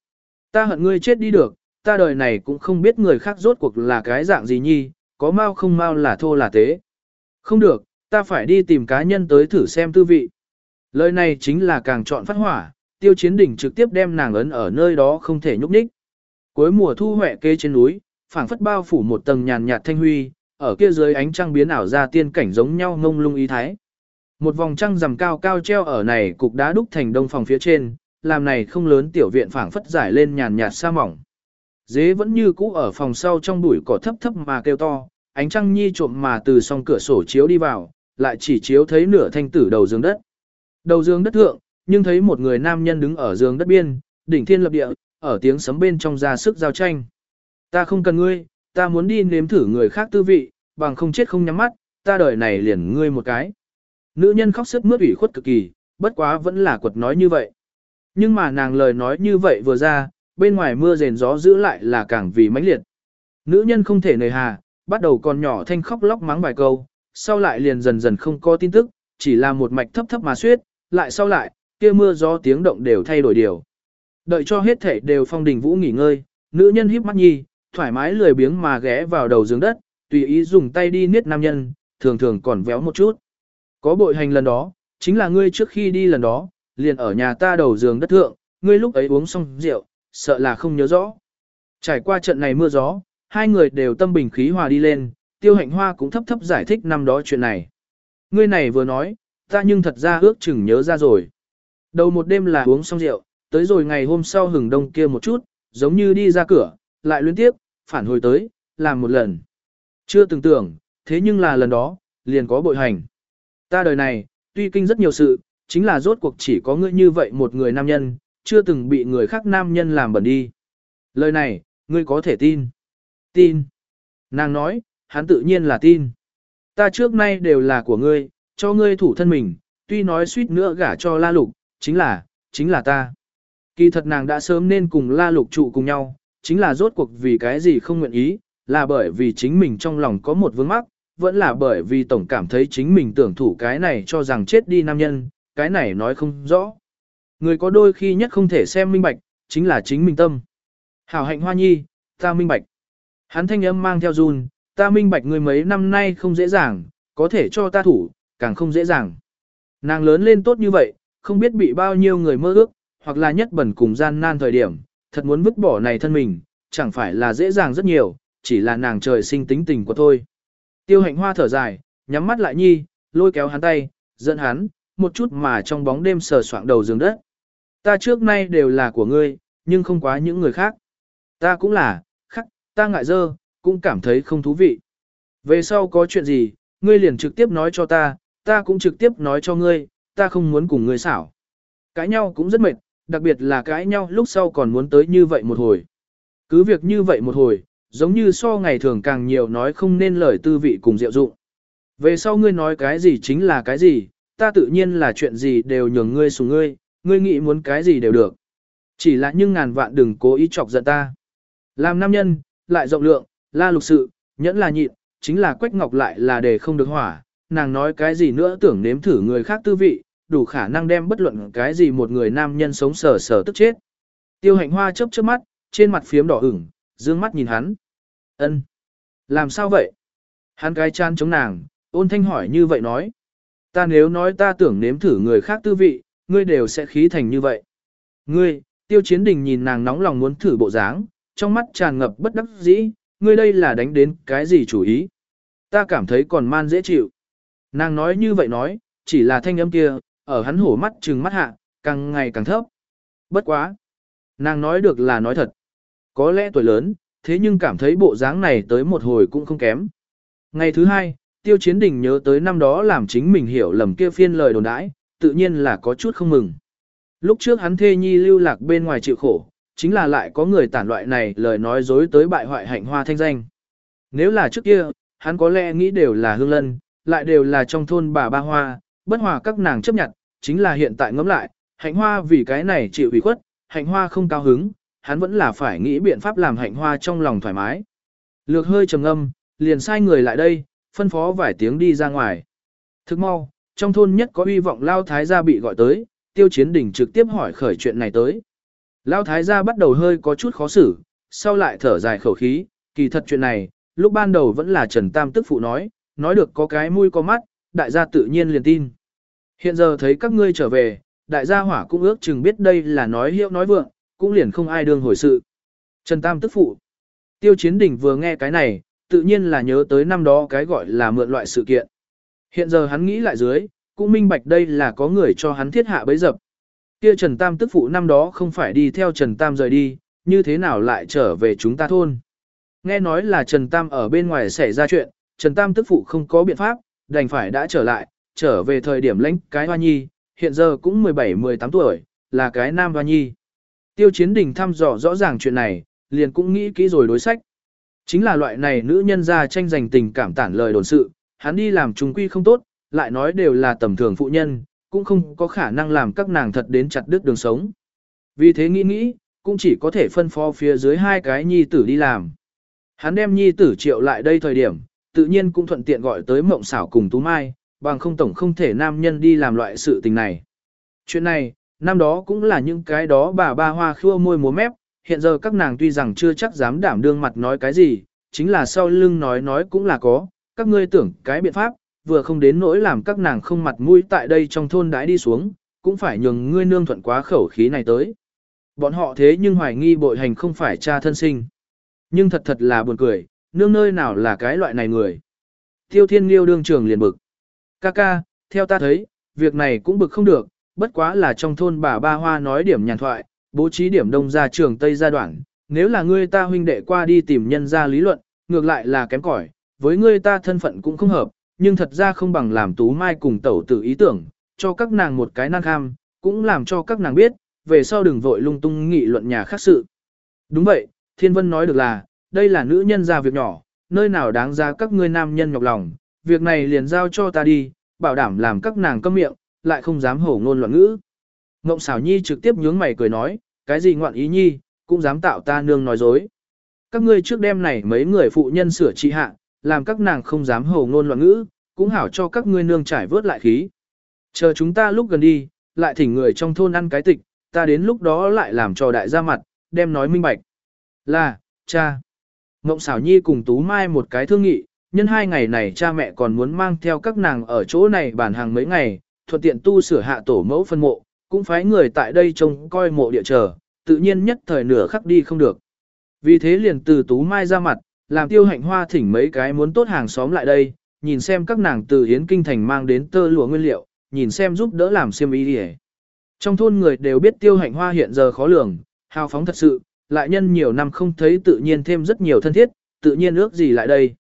Ta hận ngươi chết đi được, ta đời này cũng không biết người khác rốt cuộc là cái dạng gì nhi, có mau không mau là thô là tế. Không được, ta phải đi tìm cá nhân tới thử xem tư vị. Lời này chính là càng chọn phát hỏa, tiêu chiến đỉnh trực tiếp đem nàng ấn ở nơi đó không thể nhúc nhích. Cuối mùa thu huệ kê trên núi, phảng phất bao phủ một tầng nhàn nhạt thanh huy, ở kia dưới ánh trăng biến ảo ra tiên cảnh giống nhau ngông lung ý thái. Một vòng trăng rằm cao cao treo ở này cục đá đúc thành đông phòng phía trên, làm này không lớn tiểu viện phảng phất giải lên nhàn nhạt sa mỏng. Dế vẫn như cũ ở phòng sau trong bụi cỏ thấp thấp mà kêu to, ánh trăng nhi trộm mà từ song cửa sổ chiếu đi vào, lại chỉ chiếu thấy nửa thanh tử đầu giường đất. Đầu giường đất thượng, nhưng thấy một người nam nhân đứng ở giường đất biên, đỉnh thiên lập địa, ở tiếng sấm bên trong ra sức giao tranh. Ta không cần ngươi, ta muốn đi nếm thử người khác tư vị, bằng không chết không nhắm mắt, ta đời này liền ngươi một cái. Nữ nhân khóc sức mướt ủy khuất cực kỳ, bất quá vẫn là quật nói như vậy. Nhưng mà nàng lời nói như vậy vừa ra, bên ngoài mưa rền gió giữ lại là càng vì mãnh liệt. Nữ nhân không thể nề hà, bắt đầu còn nhỏ thanh khóc lóc mắng vài câu, sau lại liền dần dần không có tin tức, chỉ là một mạch thấp thấp mà suyết, lại sau lại, kia mưa gió tiếng động đều thay đổi điều. Đợi cho hết thể đều phong đình vũ nghỉ ngơi, nữ nhân híp mắt nhi, thoải mái lười biếng mà ghé vào đầu giường đất, tùy ý dùng tay đi niết nam nhân, thường thường còn véo một chút. Có bội hành lần đó, chính là ngươi trước khi đi lần đó, liền ở nhà ta đầu giường đất thượng, ngươi lúc ấy uống xong rượu, sợ là không nhớ rõ. Trải qua trận này mưa gió, hai người đều tâm bình khí hòa đi lên, tiêu hạnh hoa cũng thấp thấp giải thích năm đó chuyện này. Ngươi này vừa nói, ta nhưng thật ra ước chừng nhớ ra rồi. Đầu một đêm là uống xong rượu, tới rồi ngày hôm sau hừng đông kia một chút, giống như đi ra cửa, lại luyến tiếp, phản hồi tới, làm một lần. Chưa từng tưởng, thế nhưng là lần đó, liền có bội hành. Ta đời này, tuy kinh rất nhiều sự, chính là rốt cuộc chỉ có ngươi như vậy một người nam nhân, chưa từng bị người khác nam nhân làm bẩn đi. Lời này, ngươi có thể tin. Tin. Nàng nói, hắn tự nhiên là tin. Ta trước nay đều là của ngươi, cho ngươi thủ thân mình, tuy nói suýt nữa gả cho la lục, chính là, chính là ta. Kỳ thật nàng đã sớm nên cùng la lục trụ cùng nhau, chính là rốt cuộc vì cái gì không nguyện ý, là bởi vì chính mình trong lòng có một vướng mắc, vẫn là bởi vì tổng cảm thấy chính mình tưởng thủ cái này cho rằng chết đi nam nhân, cái này nói không rõ. Người có đôi khi nhất không thể xem minh bạch, chính là chính mình tâm. Hảo hạnh hoa nhi, ta minh bạch. Hắn thanh âm mang theo run, ta minh bạch người mấy năm nay không dễ dàng, có thể cho ta thủ, càng không dễ dàng. Nàng lớn lên tốt như vậy, không biết bị bao nhiêu người mơ ước, hoặc là nhất bẩn cùng gian nan thời điểm, thật muốn vứt bỏ này thân mình, chẳng phải là dễ dàng rất nhiều, chỉ là nàng trời sinh tính tình của thôi. Tiêu hạnh hoa thở dài, nhắm mắt lại nhi, lôi kéo hắn tay, dẫn hắn, một chút mà trong bóng đêm sờ soạng đầu giường đất. Ta trước nay đều là của ngươi, nhưng không quá những người khác. Ta cũng là, ta ngại dơ, cũng cảm thấy không thú vị. Về sau có chuyện gì, ngươi liền trực tiếp nói cho ta, ta cũng trực tiếp nói cho ngươi, ta không muốn cùng ngươi xảo. Cãi nhau cũng rất mệt, đặc biệt là cãi nhau lúc sau còn muốn tới như vậy một hồi. Cứ việc như vậy một hồi, giống như so ngày thường càng nhiều nói không nên lời tư vị cùng diệu dụng. Về sau ngươi nói cái gì chính là cái gì, ta tự nhiên là chuyện gì đều nhường ngươi xuống ngươi, ngươi nghĩ muốn cái gì đều được. Chỉ là nhưng ngàn vạn đừng cố ý chọc giận ta. Làm nam nhân, lại rộng lượng, la lục sự, nhẫn là nhịn, chính là quách ngọc lại là để không được hỏa, nàng nói cái gì nữa tưởng nếm thử người khác tư vị, đủ khả năng đem bất luận cái gì một người nam nhân sống sờ sờ tức chết. Tiêu hạnh hoa chớp chớp mắt, trên mặt phiếm đỏ ửng, dương mắt nhìn hắn. ân Làm sao vậy? Hắn cái chan chống nàng, ôn thanh hỏi như vậy nói. Ta nếu nói ta tưởng nếm thử người khác tư vị, ngươi đều sẽ khí thành như vậy. Ngươi, tiêu chiến đình nhìn nàng nóng lòng muốn thử bộ dáng, trong mắt tràn ngập bất đắc dĩ, ngươi đây là đánh đến cái gì chủ ý. Ta cảm thấy còn man dễ chịu. Nàng nói như vậy nói, chỉ là thanh âm kia, ở hắn hổ mắt trừng mắt hạ, càng ngày càng thấp. Bất quá. Nàng nói được là nói thật. Có lẽ tuổi lớn, thế nhưng cảm thấy bộ dáng này tới một hồi cũng không kém. Ngày thứ hai, tiêu chiến đình nhớ tới năm đó làm chính mình hiểu lầm kia phiên lời đồn đãi, tự nhiên là có chút không mừng. Lúc trước hắn thê nhi lưu lạc bên ngoài chịu khổ, chính là lại có người tản loại này lời nói dối tới bại hoại hạnh hoa thanh danh. Nếu là trước kia, hắn có lẽ nghĩ đều là hương lân, lại đều là trong thôn bà ba hoa, bất hòa các nàng chấp nhận, chính là hiện tại ngẫm lại, hạnh hoa vì cái này chịu ủy khuất, hạnh hoa không cao hứng, hắn vẫn là phải nghĩ biện pháp làm hạnh hoa trong lòng thoải mái. Lược hơi trầm âm, liền sai người lại đây, phân phó vài tiếng đi ra ngoài. Thức mau, trong thôn nhất có uy vọng Lao Thái gia bị gọi tới, tiêu chiến đỉnh trực tiếp hỏi khởi chuyện này tới. Lão Thái gia bắt đầu hơi có chút khó xử, sau lại thở dài khẩu khí, kỳ thật chuyện này, lúc ban đầu vẫn là Trần Tam tức phụ nói, nói được có cái mũi có mắt, đại gia tự nhiên liền tin. Hiện giờ thấy các ngươi trở về, đại gia hỏa cũng ước chừng biết đây là nói hiệu nói vượng, cũng liền không ai đương hồi sự. Trần Tam tức phụ. Tiêu chiến đỉnh vừa nghe cái này, tự nhiên là nhớ tới năm đó cái gọi là mượn loại sự kiện. Hiện giờ hắn nghĩ lại dưới, cũng minh bạch đây là có người cho hắn thiết hạ bấy dập. Kia Trần Tam tức phụ năm đó không phải đi theo Trần Tam rời đi, như thế nào lại trở về chúng ta thôn. Nghe nói là Trần Tam ở bên ngoài xảy ra chuyện, Trần Tam tức phụ không có biện pháp, đành phải đã trở lại, trở về thời điểm lãnh cái hoa nhi, hiện giờ cũng 17-18 tuổi, là cái nam hoa nhi. Tiêu chiến đình thăm dò rõ ràng chuyện này, liền cũng nghĩ kỹ rồi đối sách. Chính là loại này nữ nhân ra tranh giành tình cảm tản lời đồn sự, hắn đi làm trùng quy không tốt, lại nói đều là tầm thường phụ nhân, cũng không có khả năng làm các nàng thật đến chặt đứt đường sống. Vì thế nghĩ nghĩ, cũng chỉ có thể phân phó phía dưới hai cái nhi tử đi làm. Hắn đem nhi tử triệu lại đây thời điểm, tự nhiên cũng thuận tiện gọi tới mộng xảo cùng Tú Mai, bằng không tổng không thể nam nhân đi làm loại sự tình này. Chuyện này, năm đó cũng là những cái đó bà ba hoa khua môi múa mép, hiện giờ các nàng tuy rằng chưa chắc dám đảm đương mặt nói cái gì, chính là sau lưng nói nói cũng là có, các ngươi tưởng cái biện pháp, vừa không đến nỗi làm các nàng không mặt mũi tại đây trong thôn đãi đi xuống, cũng phải nhường ngươi nương thuận quá khẩu khí này tới. Bọn họ thế nhưng hoài nghi bội hành không phải cha thân sinh. Nhưng thật thật là buồn cười, nương nơi nào là cái loại này người. Tiêu thiên liêu đương trường liền bực. Ca ca, theo ta thấy, việc này cũng bực không được, bất quá là trong thôn bà ba hoa nói điểm nhàn thoại, bố trí điểm đông ra trường Tây gia đoạn, nếu là ngươi ta huynh đệ qua đi tìm nhân ra lý luận, ngược lại là kém cỏi, với ngươi ta thân phận cũng không hợp, nhưng thật ra không bằng làm tú mai cùng tẩu tử ý tưởng, cho các nàng một cái năng kham, cũng làm cho các nàng biết, về sau đừng vội lung tung nghị luận nhà khác sự. Đúng vậy, Thiên Vân nói được là, đây là nữ nhân ra việc nhỏ, nơi nào đáng ra các ngươi nam nhân nhọc lòng, việc này liền giao cho ta đi, bảo đảm làm các nàng câm miệng, lại không dám hổ ngôn loạn ngữ. Ngộng xảo nhi trực tiếp nhướng mày cười nói, cái gì ngoạn ý nhi, cũng dám tạo ta nương nói dối. Các ngươi trước đêm này mấy người phụ nhân sửa trị hạ, làm các nàng không dám hổ ngôn loạn ngữ, cũng hảo cho các ngươi nương trải vớt lại khí. Chờ chúng ta lúc gần đi, lại thỉnh người trong thôn ăn cái tịch, ta đến lúc đó lại làm cho đại gia mặt, đem nói minh bạch. Là, cha. Ngộng xảo nhi cùng Tú Mai một cái thương nghị, nhân hai ngày này cha mẹ còn muốn mang theo các nàng ở chỗ này bản hàng mấy ngày, thuận tiện tu sửa hạ tổ mẫu phân mộ, cũng phái người tại đây trông coi mộ địa chờ, tự nhiên nhất thời nửa khắc đi không được. Vì thế liền từ Tú Mai ra mặt, làm tiêu hạnh hoa thỉnh mấy cái muốn tốt hàng xóm lại đây, nhìn xem các nàng từ Yến Kinh Thành mang đến tơ lụa nguyên liệu, nhìn xem giúp đỡ làm xiêm y đi Trong thôn người đều biết tiêu hạnh hoa hiện giờ khó lường, hào phóng thật sự, lại nhân nhiều năm không thấy tự nhiên thêm rất nhiều thân thiết, tự nhiên ước gì lại đây.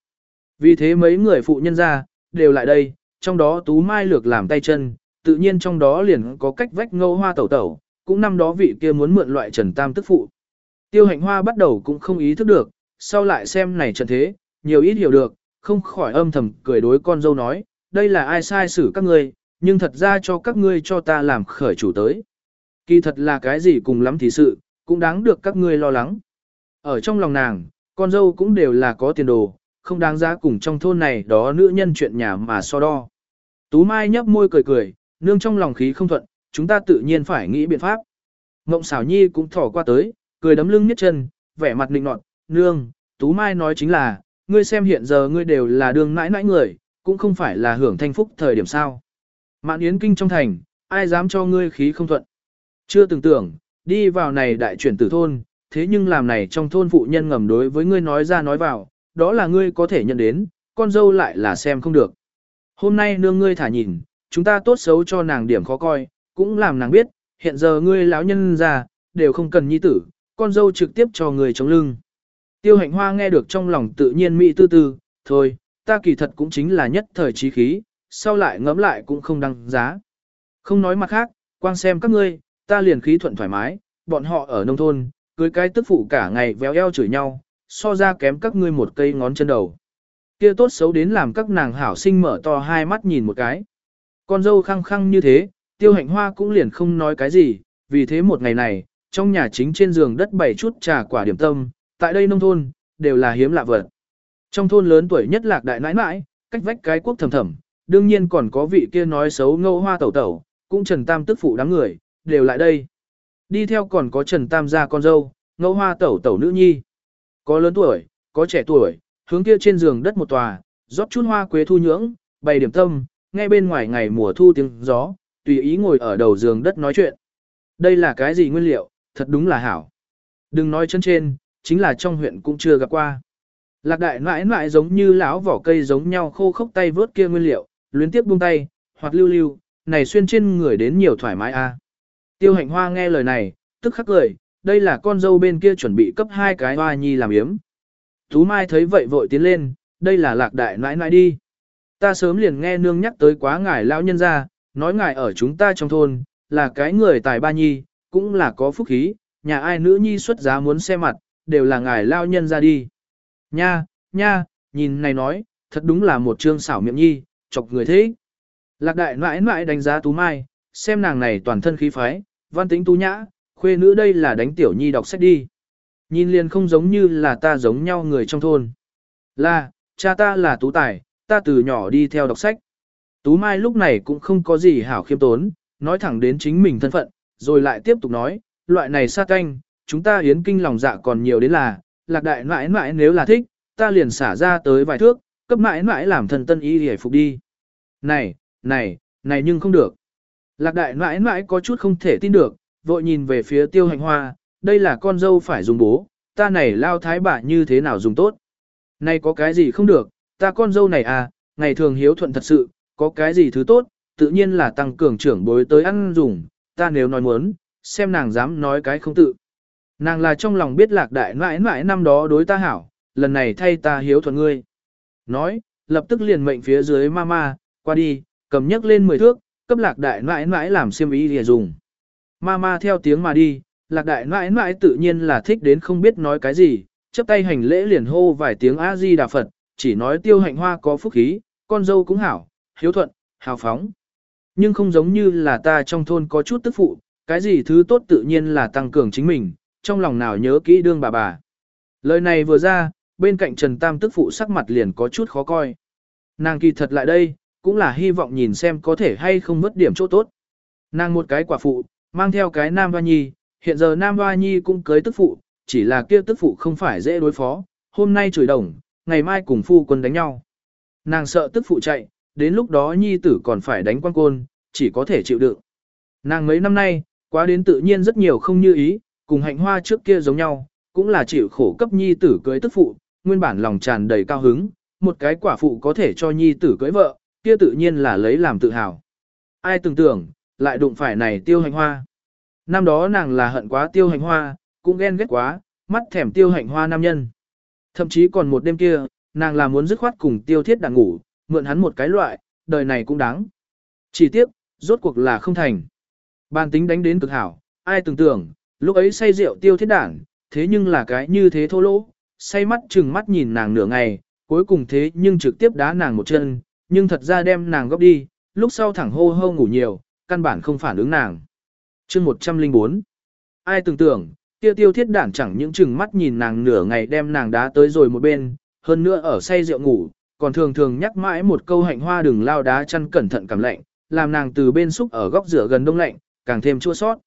Vì thế mấy người phụ nhân ra, đều lại đây, trong đó Tú Mai lược làm tay chân, tự nhiên trong đó liền có cách vách ngâu hoa tẩu tẩu, cũng năm đó vị kia muốn mượn loại trần tam tức phụ. Tiêu hạnh hoa bắt đầu cũng không ý thức được, sau lại xem này trận thế, nhiều ít hiểu được, không khỏi âm thầm cười đối con dâu nói, đây là ai sai xử các ngươi, nhưng thật ra cho các ngươi cho ta làm khởi chủ tới. Kỳ thật là cái gì cùng lắm thì sự, cũng đáng được các ngươi lo lắng. Ở trong lòng nàng, con dâu cũng đều là có tiền đồ, không đáng giá cùng trong thôn này đó nữ nhân chuyện nhà mà so đo. Tú Mai nhấp môi cười cười, nương trong lòng khí không thuận, chúng ta tự nhiên phải nghĩ biện pháp. Ngộng xảo nhi cũng thỏ qua tới, cười đấm lưng nhất chân, vẻ mặt nịnh nọt, nương, Tú Mai nói chính là, ngươi xem hiện giờ ngươi đều là đường nãi nãi người, cũng không phải là hưởng thanh phúc thời điểm sao. Mạn yến kinh trong thành, ai dám cho ngươi khí không thuận. Chưa từng tưởng, đi vào này đại chuyển tử thôn, thế nhưng làm này trong thôn phụ nhân ngầm đối với ngươi nói ra nói vào, đó là ngươi có thể nhận đến, con dâu lại là xem không được. Hôm nay nương ngươi thả nhìn, chúng ta tốt xấu cho nàng điểm khó coi, cũng làm nàng biết, hiện giờ ngươi lão nhân già, đều không cần nhi tử, con dâu trực tiếp cho người chống lưng. Tiêu hạnh hoa nghe được trong lòng tự nhiên mỹ tư tư, thôi, ta kỳ thật cũng chính là nhất thời trí khí, sau lại ngẫm lại cũng không đăng giá. Không nói mặt khác, quang xem các ngươi, ta liền khí thuận thoải mái, bọn họ ở nông thôn, cưới cái tức phụ cả ngày véo eo chửi nhau, so ra kém các ngươi một cây ngón chân đầu. Kia tốt xấu đến làm các nàng hảo sinh mở to hai mắt nhìn một cái. Con dâu khăng khăng như thế, tiêu hạnh hoa cũng liền không nói cái gì, vì thế một ngày này, trong nhà chính trên giường đất bày chút trà quả điểm tâm, tại đây nông thôn, đều là hiếm lạ vật. Trong thôn lớn tuổi nhất lạc đại nãi nãi, cách vách cái quốc thầm thầm, đương nhiên còn có vị kia nói xấu ngâu hoa tẩu tẩu, cũng Trần Tam tức phụ đám người, đều lại đây. Đi theo còn có Trần Tam gia con dâu, ngâu hoa tẩu tẩu nữ nhi. Có lớn tuổi, có trẻ tuổi, hướng kia trên giường đất một tòa, rót chút hoa quế thu nhưỡng, bày điểm tâm, ngay bên ngoài ngày mùa thu tiếng gió, tùy ý ngồi ở đầu giường đất nói chuyện. Đây là cái gì nguyên liệu, thật đúng là hảo. Đừng nói chân trên, chính là trong huyện cũng chưa gặp qua. Lạc đại mãi mãi giống như lão vỏ cây giống nhau khô khốc tay vớt kia nguyên liệu, luyến tiếp buông tay, hoặc lưu lưu, này xuyên trên người đến nhiều thoải mái a. Tiêu hạnh hoa nghe lời này, tức khắc cười, đây là con dâu bên kia chuẩn bị cấp hai cái hoa nhi làm yếm. Tú Mai thấy vậy vội tiến lên, đây là lạc đại nãi nãi đi. Ta sớm liền nghe nương nhắc tới quá ngài lão nhân ra, nói ngài ở chúng ta trong thôn, là cái người tài ba nhi, cũng là có phúc khí, nhà ai nữ nhi xuất giá muốn xe mặt, đều là ngài lao nhân ra đi. Nha, nha, nhìn này nói, thật đúng là một trương xảo miệng nhi, chọc người thế. Lạc đại mãi mãi đánh giá Tú Mai, xem nàng này toàn thân khí phái, văn tính tú nhã, khuê nữ đây là đánh tiểu nhi đọc sách đi. Nhìn liền không giống như là ta giống nhau người trong thôn. Là, cha ta là tú tài, ta từ nhỏ đi theo đọc sách. Tú Mai lúc này cũng không có gì hảo khiêm tốn, nói thẳng đến chính mình thân phận, rồi lại tiếp tục nói, loại này xa canh, chúng ta hiến kinh lòng dạ còn nhiều đến là, lạc đại mãi mãi nếu là thích, ta liền xả ra tới vài thước, cấp mãi mãi làm thần tân y hề phục đi. Này, này, này nhưng không được. Lạc đại mãi mãi có chút không thể tin được, vội nhìn về phía tiêu hành hoa, đây là con dâu phải dùng bố, ta này lao thái bà như thế nào dùng tốt. Này có cái gì không được, ta con dâu này à, ngày thường hiếu thuận thật sự, có cái gì thứ tốt, tự nhiên là tăng cường trưởng bối tới ăn dùng, ta nếu nói muốn, xem nàng dám nói cái không tự. Nàng là trong lòng biết lạc đại mãi mãi năm đó đối ta hảo, lần này thay ta hiếu thuận ngươi. Nói, lập tức liền mệnh phía dưới mama, qua đi, cầm nhấc lên 10 thước, cấp lạc đại mãi mãi làm xiêm y để dùng. Mama theo tiếng mà đi, lạc đại mãi mãi tự nhiên là thích đến không biết nói cái gì, chấp tay hành lễ liền hô vài tiếng A-di Đà Phật, chỉ nói tiêu hạnh hoa có phúc khí, con dâu cũng hảo, hiếu thuận, hào phóng. Nhưng không giống như là ta trong thôn có chút tức phụ, cái gì thứ tốt tự nhiên là tăng cường chính mình, trong lòng nào nhớ kỹ đương bà bà. Lời này vừa ra, bên cạnh Trần Tam tức phụ sắc mặt liền có chút khó coi. Nàng kỳ thật lại đây, cũng là hy vọng nhìn xem có thể hay không mất điểm chỗ tốt. Nàng một cái quả phụ, mang theo cái Nam Hoa Nhi, hiện giờ Nam Hoa Nhi cũng cưới tức phụ, chỉ là kia tức phụ không phải dễ đối phó, hôm nay chửi đồng, ngày mai cùng phu quân đánh nhau. Nàng sợ tức phụ chạy, đến lúc đó Nhi tử còn phải đánh quan côn, chỉ có thể chịu đựng. Nàng mấy năm nay, quá đến tự nhiên rất nhiều không như ý, cùng hạnh hoa trước kia giống nhau, cũng là chịu khổ cấp Nhi tử cưới tức phụ, nguyên bản lòng tràn đầy cao hứng, một cái quả phụ có thể cho Nhi tử cưới vợ, kia tự nhiên là lấy làm tự hào. Ai tưởng tưởng, lại đụng phải này tiêu hạnh hoa. Năm đó nàng là hận quá tiêu hạnh hoa, cũng ghen ghét quá, mắt thèm tiêu hạnh hoa nam nhân. Thậm chí còn một đêm kia, nàng là muốn dứt khoát cùng tiêu thiết đàn ngủ, mượn hắn một cái loại, đời này cũng đáng. Chỉ tiếc, rốt cuộc là không thành. Bàn tính đánh đến cực hảo, ai tưởng tưởng, lúc ấy say rượu tiêu thiết đảng thế nhưng là cái như thế thô lỗ, say mắt chừng mắt nhìn nàng nửa ngày, cuối cùng thế nhưng trực tiếp đá nàng một chân, nhưng thật ra đem nàng góp đi, lúc sau thẳng hô hô ngủ nhiều, căn bản không phản ứng nàng. chương 104 Ai tưởng tưởng, tiêu tiêu thiết đản chẳng những chừng mắt nhìn nàng nửa ngày đem nàng đá tới rồi một bên, hơn nữa ở say rượu ngủ, còn thường thường nhắc mãi một câu hạnh hoa đừng lao đá chăn cẩn thận cảm lạnh, làm nàng từ bên xúc ở góc rửa gần đông lạnh, càng thêm chua sót.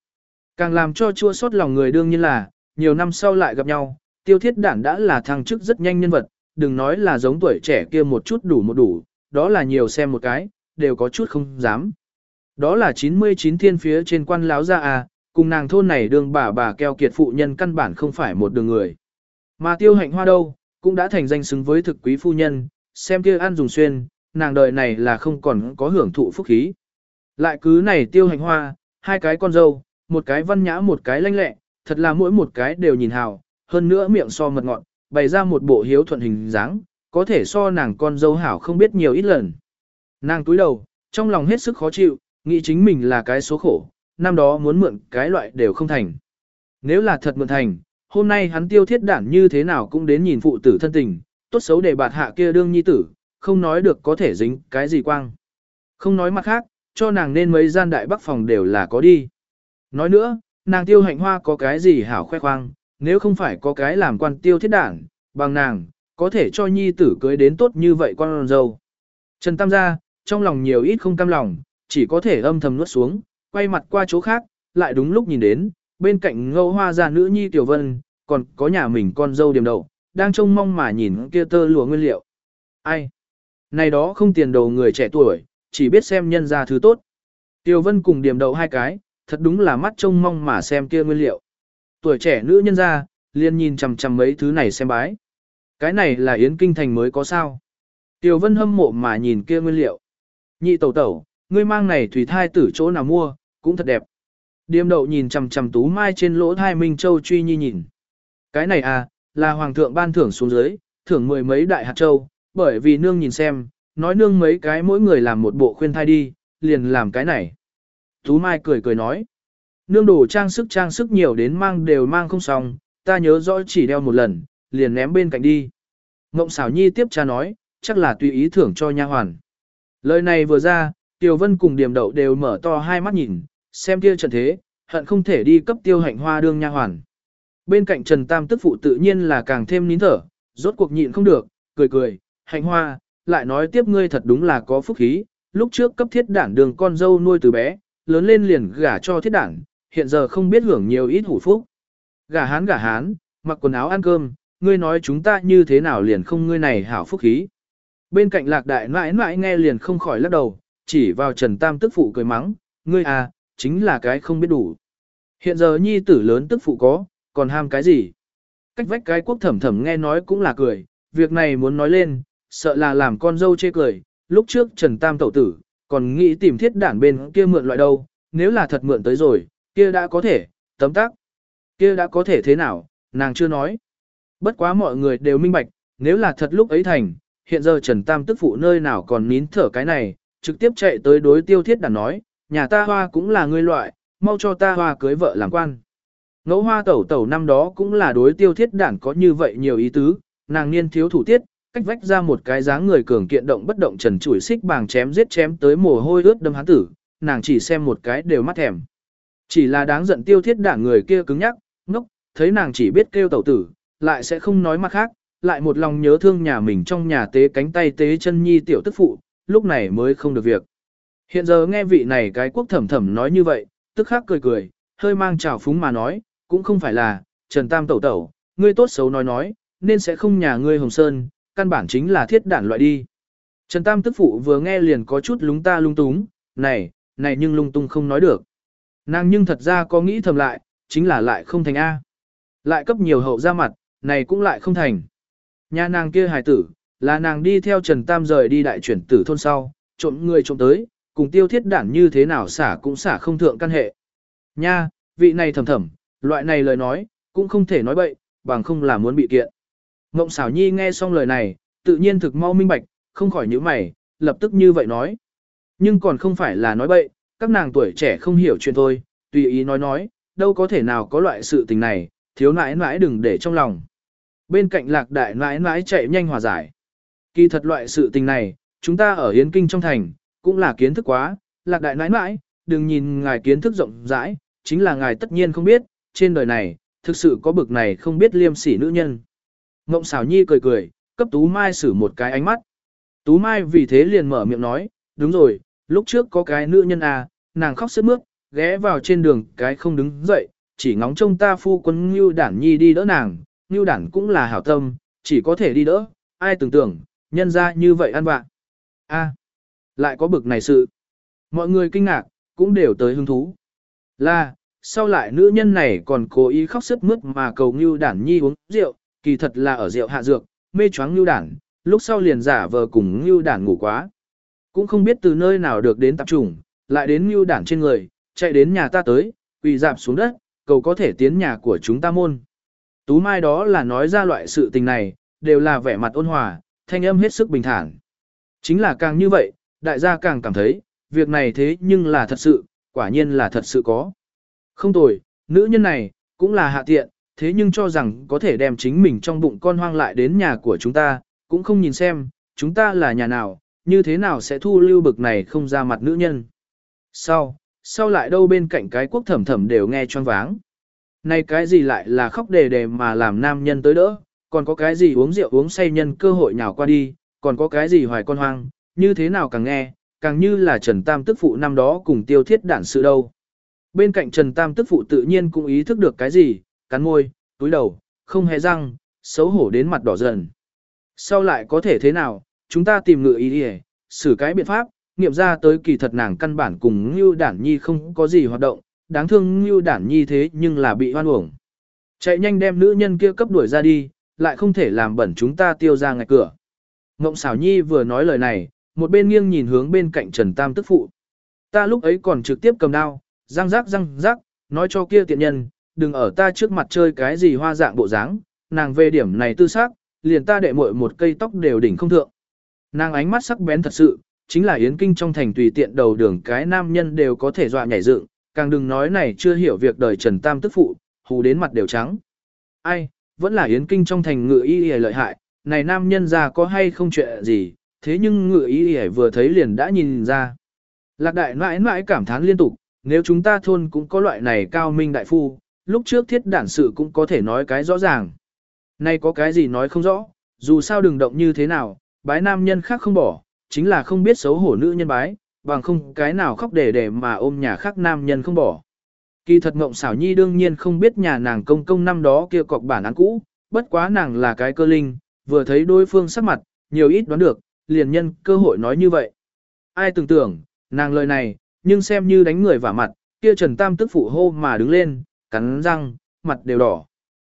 Càng làm cho chua sót lòng người đương nhiên là, nhiều năm sau lại gặp nhau, tiêu thiết đản đã là thăng chức rất nhanh nhân vật, đừng nói là giống tuổi trẻ kia một chút đủ một đủ, đó là nhiều xem một cái, đều có chút không dám. Đó là 99 thiên phía trên quan láo ra à, cùng nàng thôn này đường bà bà keo kiệt phụ nhân căn bản không phải một đường người. Mà tiêu hạnh hoa đâu, cũng đã thành danh xứng với thực quý phu nhân, xem kia ăn dùng xuyên, nàng đời này là không còn có hưởng thụ phúc khí. Lại cứ này tiêu hạnh hoa, hai cái con dâu, một cái văn nhã một cái lanh lẹ, thật là mỗi một cái đều nhìn hào, hơn nữa miệng so mật ngọt, bày ra một bộ hiếu thuận hình dáng, có thể so nàng con dâu hảo không biết nhiều ít lần. Nàng túi đầu, trong lòng hết sức khó chịu, nghĩ chính mình là cái số khổ, năm đó muốn mượn cái loại đều không thành. Nếu là thật mượn thành, hôm nay hắn tiêu thiết đản như thế nào cũng đến nhìn phụ tử thân tình, tốt xấu để bạt hạ kia đương nhi tử, không nói được có thể dính cái gì quang. Không nói mặt khác, cho nàng nên mấy gian đại bắc phòng đều là có đi. Nói nữa, nàng tiêu hạnh hoa có cái gì hảo khoe khoang, nếu không phải có cái làm quan tiêu thiết đản, bằng nàng, có thể cho nhi tử cưới đến tốt như vậy con dâu. Trần Tam gia, trong lòng nhiều ít không cam lòng, chỉ có thể âm thầm nuốt xuống, quay mặt qua chỗ khác, lại đúng lúc nhìn đến, bên cạnh ngâu hoa gia nữ nhi tiểu vân, còn có nhà mình con dâu điểm đầu đang trông mong mà nhìn kia tơ lụa nguyên liệu. Ai? Này đó không tiền đồ người trẻ tuổi, chỉ biết xem nhân ra thứ tốt. Tiểu vân cùng điểm đầu hai cái, thật đúng là mắt trông mong mà xem kia nguyên liệu. Tuổi trẻ nữ nhân ra, liền nhìn chằm chằm mấy thứ này xem bái. Cái này là Yến Kinh Thành mới có sao. Tiểu Vân hâm mộ mà nhìn kia nguyên liệu. Nhị tẩu tẩu, ngươi mang này thủy thai tử chỗ nào mua, cũng thật đẹp. Điềm đậu nhìn chằm chằm tú mai trên lỗ thai Minh Châu truy nhi nhìn. Cái này à, là hoàng thượng ban thưởng xuống dưới, thưởng mười mấy đại hạt châu, bởi vì nương nhìn xem, nói nương mấy cái mỗi người làm một bộ khuyên thai đi, liền làm cái này. Tú Mai cười cười nói, nương đồ trang sức trang sức nhiều đến mang đều mang không xong, ta nhớ rõ chỉ đeo một lần, liền ném bên cạnh đi. Ngộng xảo nhi tiếp cha nói, chắc là tùy ý thưởng cho nha hoàn. Lời này vừa ra, Tiểu Vân cùng Điềm Đậu đều mở to hai mắt nhìn, xem kia trận thế, hận không thể đi cấp tiêu hạnh hoa đương nha hoàn. Bên cạnh Trần Tam tức phụ tự nhiên là càng thêm nín thở, rốt cuộc nhịn không được, cười cười, hạnh hoa, lại nói tiếp ngươi thật đúng là có phúc khí, lúc trước cấp thiết đảng đường con dâu nuôi từ bé, lớn lên liền gả cho thiết đảng, hiện giờ không biết hưởng nhiều ít hủ phúc. Gả hán gả hán, mặc quần áo ăn cơm, ngươi nói chúng ta như thế nào liền không ngươi này hảo phúc khí. Bên cạnh lạc đại mãi mãi nghe liền không khỏi lắc đầu, chỉ vào Trần Tam tức phụ cười mắng, ngươi à, chính là cái không biết đủ. Hiện giờ nhi tử lớn tức phụ có, còn ham cái gì? Cách vách cái quốc thẩm thẩm nghe nói cũng là cười, việc này muốn nói lên, sợ là làm con dâu chê cười, lúc trước Trần Tam tẩu tử, còn nghĩ tìm thiết đản bên kia mượn loại đâu, nếu là thật mượn tới rồi, kia đã có thể, tấm tắc. Kia đã có thể thế nào, nàng chưa nói. Bất quá mọi người đều minh bạch, nếu là thật lúc ấy thành, hiện giờ Trần Tam tức phụ nơi nào còn nín thở cái này, trực tiếp chạy tới đối tiêu thiết đản nói, nhà ta hoa cũng là người loại, mau cho ta hoa cưới vợ làm quan. Ngẫu hoa tẩu tẩu năm đó cũng là đối tiêu thiết đản có như vậy nhiều ý tứ, nàng niên thiếu thủ tiết, cách vách ra một cái dáng người cường kiện động bất động trần chủi xích bàng chém giết chém tới mồ hôi ướt đâm hắn tử, nàng chỉ xem một cái đều mắt thèm. Chỉ là đáng giận tiêu thiết đảng người kia cứng nhắc, ngốc, thấy nàng chỉ biết kêu tẩu tử, lại sẽ không nói mặt khác, lại một lòng nhớ thương nhà mình trong nhà tế cánh tay tế chân nhi tiểu tức phụ, lúc này mới không được việc. Hiện giờ nghe vị này cái quốc thẩm thẩm nói như vậy, tức khắc cười cười, hơi mang trào phúng mà nói, cũng không phải là, Trần Tam tẩu tẩu, ngươi tốt xấu nói nói, nên sẽ không nhà ngươi Hồng Sơn, căn bản chính là thiết đản loại đi. Trần Tam tức phụ vừa nghe liền có chút lúng ta lung túng, này, này nhưng lung tung không nói được. Nàng nhưng thật ra có nghĩ thầm lại, chính là lại không thành A. Lại cấp nhiều hậu ra mặt, này cũng lại không thành. Nhà nàng kia hài tử, là nàng đi theo Trần Tam rời đi đại chuyển tử thôn sau, trộm người trộm tới, cùng tiêu thiết đản như thế nào xả cũng xả không thượng căn hệ. Nha, vị này thầm thầm, loại này lời nói, cũng không thể nói bậy, bằng không là muốn bị kiện. Ngộng xảo nhi nghe xong lời này, tự nhiên thực mau minh bạch, không khỏi nhíu mày, lập tức như vậy nói. Nhưng còn không phải là nói bậy, các nàng tuổi trẻ không hiểu chuyện thôi, tùy ý nói nói, đâu có thể nào có loại sự tình này, thiếu nãi nãi đừng để trong lòng. Bên cạnh lạc đại nãi nãi chạy nhanh hòa giải. Kỳ thật loại sự tình này, chúng ta ở Yến Kinh trong thành, cũng là kiến thức quá, lạc đại nãi nãi, đừng nhìn ngài kiến thức rộng rãi, chính là ngài tất nhiên không biết, trên đời này, thực sự có bực này không biết liêm sỉ nữ nhân. Ngộng xảo nhi cười cười, cấp Tú Mai xử một cái ánh mắt. Tú Mai vì thế liền mở miệng nói, đúng rồi, lúc trước có cái nữ nhân à, nàng khóc sướt mướt, ghé vào trên đường cái không đứng dậy, chỉ ngóng trông ta phu quân Ngưu Đản Nhi đi đỡ nàng, Ngưu Đản cũng là hảo tâm, chỉ có thể đi đỡ, ai tưởng tưởng, nhân ra như vậy ăn bạn. a lại có bực này sự. Mọi người kinh ngạc, cũng đều tới hứng thú. Là, sau lại nữ nhân này còn cố ý khóc sức mướt mà cầu Ngưu Đản Nhi uống rượu, kỳ thật là ở rượu hạ dược, mê choáng Ngưu Đản, lúc sau liền giả vờ cùng Ngưu Đản ngủ quá. Cũng không biết từ nơi nào được đến tập trùng, lại đến Ngưu Đản trên người, chạy đến nhà ta tới, quỳ dạp xuống đất, cầu có thể tiến nhà của chúng ta môn. Tú Mai đó là nói ra loại sự tình này, đều là vẻ mặt ôn hòa, thanh âm hết sức bình thản. Chính là càng như vậy, đại gia càng cảm thấy, việc này thế nhưng là thật sự, quả nhiên là thật sự có. Không tồi, nữ nhân này, cũng là hạ tiện, thế nhưng cho rằng có thể đem chính mình trong bụng con hoang lại đến nhà của chúng ta, cũng không nhìn xem, chúng ta là nhà nào, như thế nào sẽ thu lưu bực này không ra mặt nữ nhân. Sau, sau lại đâu bên cạnh cái quốc thẩm thẩm đều nghe choáng váng. Này cái gì lại là khóc đề đề mà làm nam nhân tới đỡ, còn có cái gì uống rượu uống say nhân cơ hội nhào qua đi, còn có cái gì hoài con hoang, như thế nào càng nghe, càng như là Trần Tam tức phụ năm đó cùng tiêu thiết đản sự đâu. Bên cạnh Trần Tam tức phụ tự nhiên cũng ý thức được cái gì, cắn môi, túi đầu, không hề răng, xấu hổ đến mặt đỏ dần. Sau lại có thể thế nào, chúng ta tìm ngựa ý đi xử cái biện pháp, nghiệm ra tới kỳ thật nàng căn bản cùng Ngưu Đản Nhi không có gì hoạt động, đáng thương Ngưu Đản Nhi thế nhưng là bị hoan uổng. Chạy nhanh đem nữ nhân kia cấp đuổi ra đi, lại không thể làm bẩn chúng ta tiêu ra ngay cửa. Ngộng xảo nhi vừa nói lời này, một bên nghiêng nhìn hướng bên cạnh Trần Tam tức phụ. Ta lúc ấy còn trực tiếp cầm đao, răng rác răng rác, nói cho kia tiện nhân, đừng ở ta trước mặt chơi cái gì hoa dạng bộ dáng, nàng về điểm này tư xác, liền ta đệ muội một cây tóc đều đỉnh không thượng. Nàng ánh mắt sắc bén thật sự, chính là yến kinh trong thành tùy tiện đầu đường cái nam nhân đều có thể dọa nhảy dựng, càng đừng nói này chưa hiểu việc đời Trần Tam tức phụ, hù đến mặt đều trắng. Ai, vẫn là yến kinh trong thành ngựa y y lợi hại, này nam nhân ra có hay không chuyện gì, thế nhưng ngựa y y vừa thấy liền đã nhìn ra. Lạc đại mãi mãi cảm thán liên tục, nếu chúng ta thôn cũng có loại này cao minh đại phu, lúc trước thiết đản sự cũng có thể nói cái rõ ràng. Nay có cái gì nói không rõ, dù sao đừng động như thế nào, bái nam nhân khác không bỏ, chính là không biết xấu hổ nữ nhân bái, bằng không cái nào khóc để để mà ôm nhà khác nam nhân không bỏ. Kỳ thật Ngộng xảo nhi đương nhiên không biết nhà nàng công công năm đó kia cọc bản án cũ, bất quá nàng là cái cơ linh, vừa thấy đối phương sắc mặt, nhiều ít đoán được, liền nhân cơ hội nói như vậy. Ai tưởng tưởng, nàng lời này, nhưng xem như đánh người vả mặt, kia Trần Tam tức phụ hô mà đứng lên, cắn răng, mặt đều đỏ.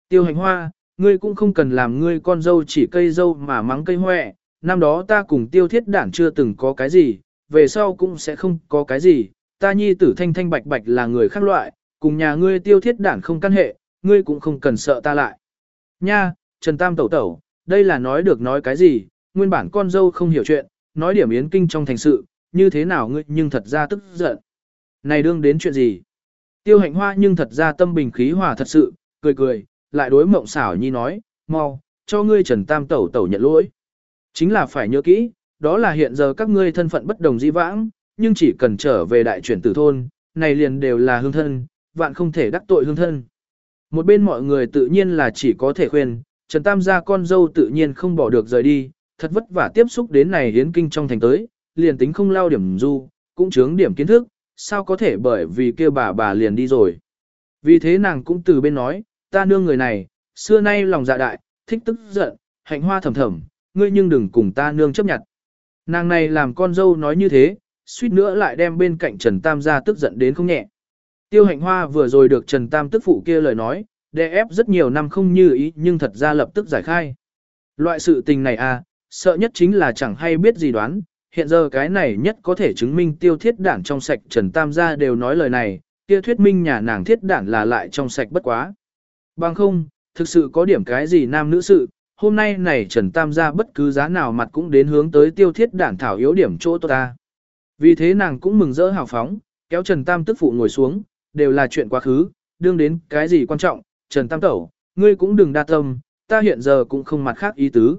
Tiêu hành hoa, ngươi cũng không cần làm ngươi con dâu chỉ cây dâu mà mắng cây hoẹ, năm đó ta cùng tiêu thiết đản chưa từng có cái gì, về sau cũng sẽ không có cái gì, ta nhi tử thanh thanh bạch bạch là người khác loại, cùng nhà ngươi tiêu thiết đản không căn hệ, ngươi cũng không cần sợ ta lại. Nha, Trần Tam tẩu tẩu, đây là nói được nói cái gì, nguyên bản con dâu không hiểu chuyện, nói điểm yến kinh trong thành sự, như thế nào ngươi nhưng thật ra tức giận. Này đương đến chuyện gì? Tiêu hạnh hoa nhưng thật ra tâm bình khí hòa thật sự, cười cười, lại đối mộng xảo nhi nói, mau, cho ngươi trần tam tẩu tẩu nhận lỗi. Chính là phải nhớ kỹ, đó là hiện giờ các ngươi thân phận bất đồng di vãng, nhưng chỉ cần trở về đại chuyển tử thôn, này liền đều là hương thân, vạn không thể đắc tội hương thân. Một bên mọi người tự nhiên là chỉ có thể khuyên, Trần Tam gia con dâu tự nhiên không bỏ được rời đi, thật vất vả tiếp xúc đến này hiến kinh trong thành tới, liền tính không lao điểm du, cũng chướng điểm kiến thức, sao có thể bởi vì kia bà bà liền đi rồi. Vì thế nàng cũng từ bên nói, ta nương người này, xưa nay lòng dạ đại, thích tức giận, hạnh hoa thầm thầm, ngươi nhưng đừng cùng ta nương chấp nhận. Nàng này làm con dâu nói như thế, suýt nữa lại đem bên cạnh Trần Tam ra tức giận đến không nhẹ. Tiêu hạnh hoa vừa rồi được Trần Tam tức phụ kia lời nói, đè ép rất nhiều năm không như ý nhưng thật ra lập tức giải khai. Loại sự tình này à, sợ nhất chính là chẳng hay biết gì đoán, hiện giờ cái này nhất có thể chứng minh tiêu thiết đản trong sạch Trần Tam gia đều nói lời này, kia thuyết minh nhà nàng thiết đản là lại trong sạch bất quá. Bằng không, thực sự có điểm cái gì nam nữ sự, hôm nay này Trần Tam gia bất cứ giá nào mặt cũng đến hướng tới tiêu thiết đản thảo yếu điểm chỗ ta. Vì thế nàng cũng mừng rỡ hào phóng, kéo Trần Tam tức phụ ngồi xuống, đều là chuyện quá khứ, đương đến cái gì quan trọng, Trần Tam tẩu, ngươi cũng đừng đa tâm, ta hiện giờ cũng không mặt khác ý tứ.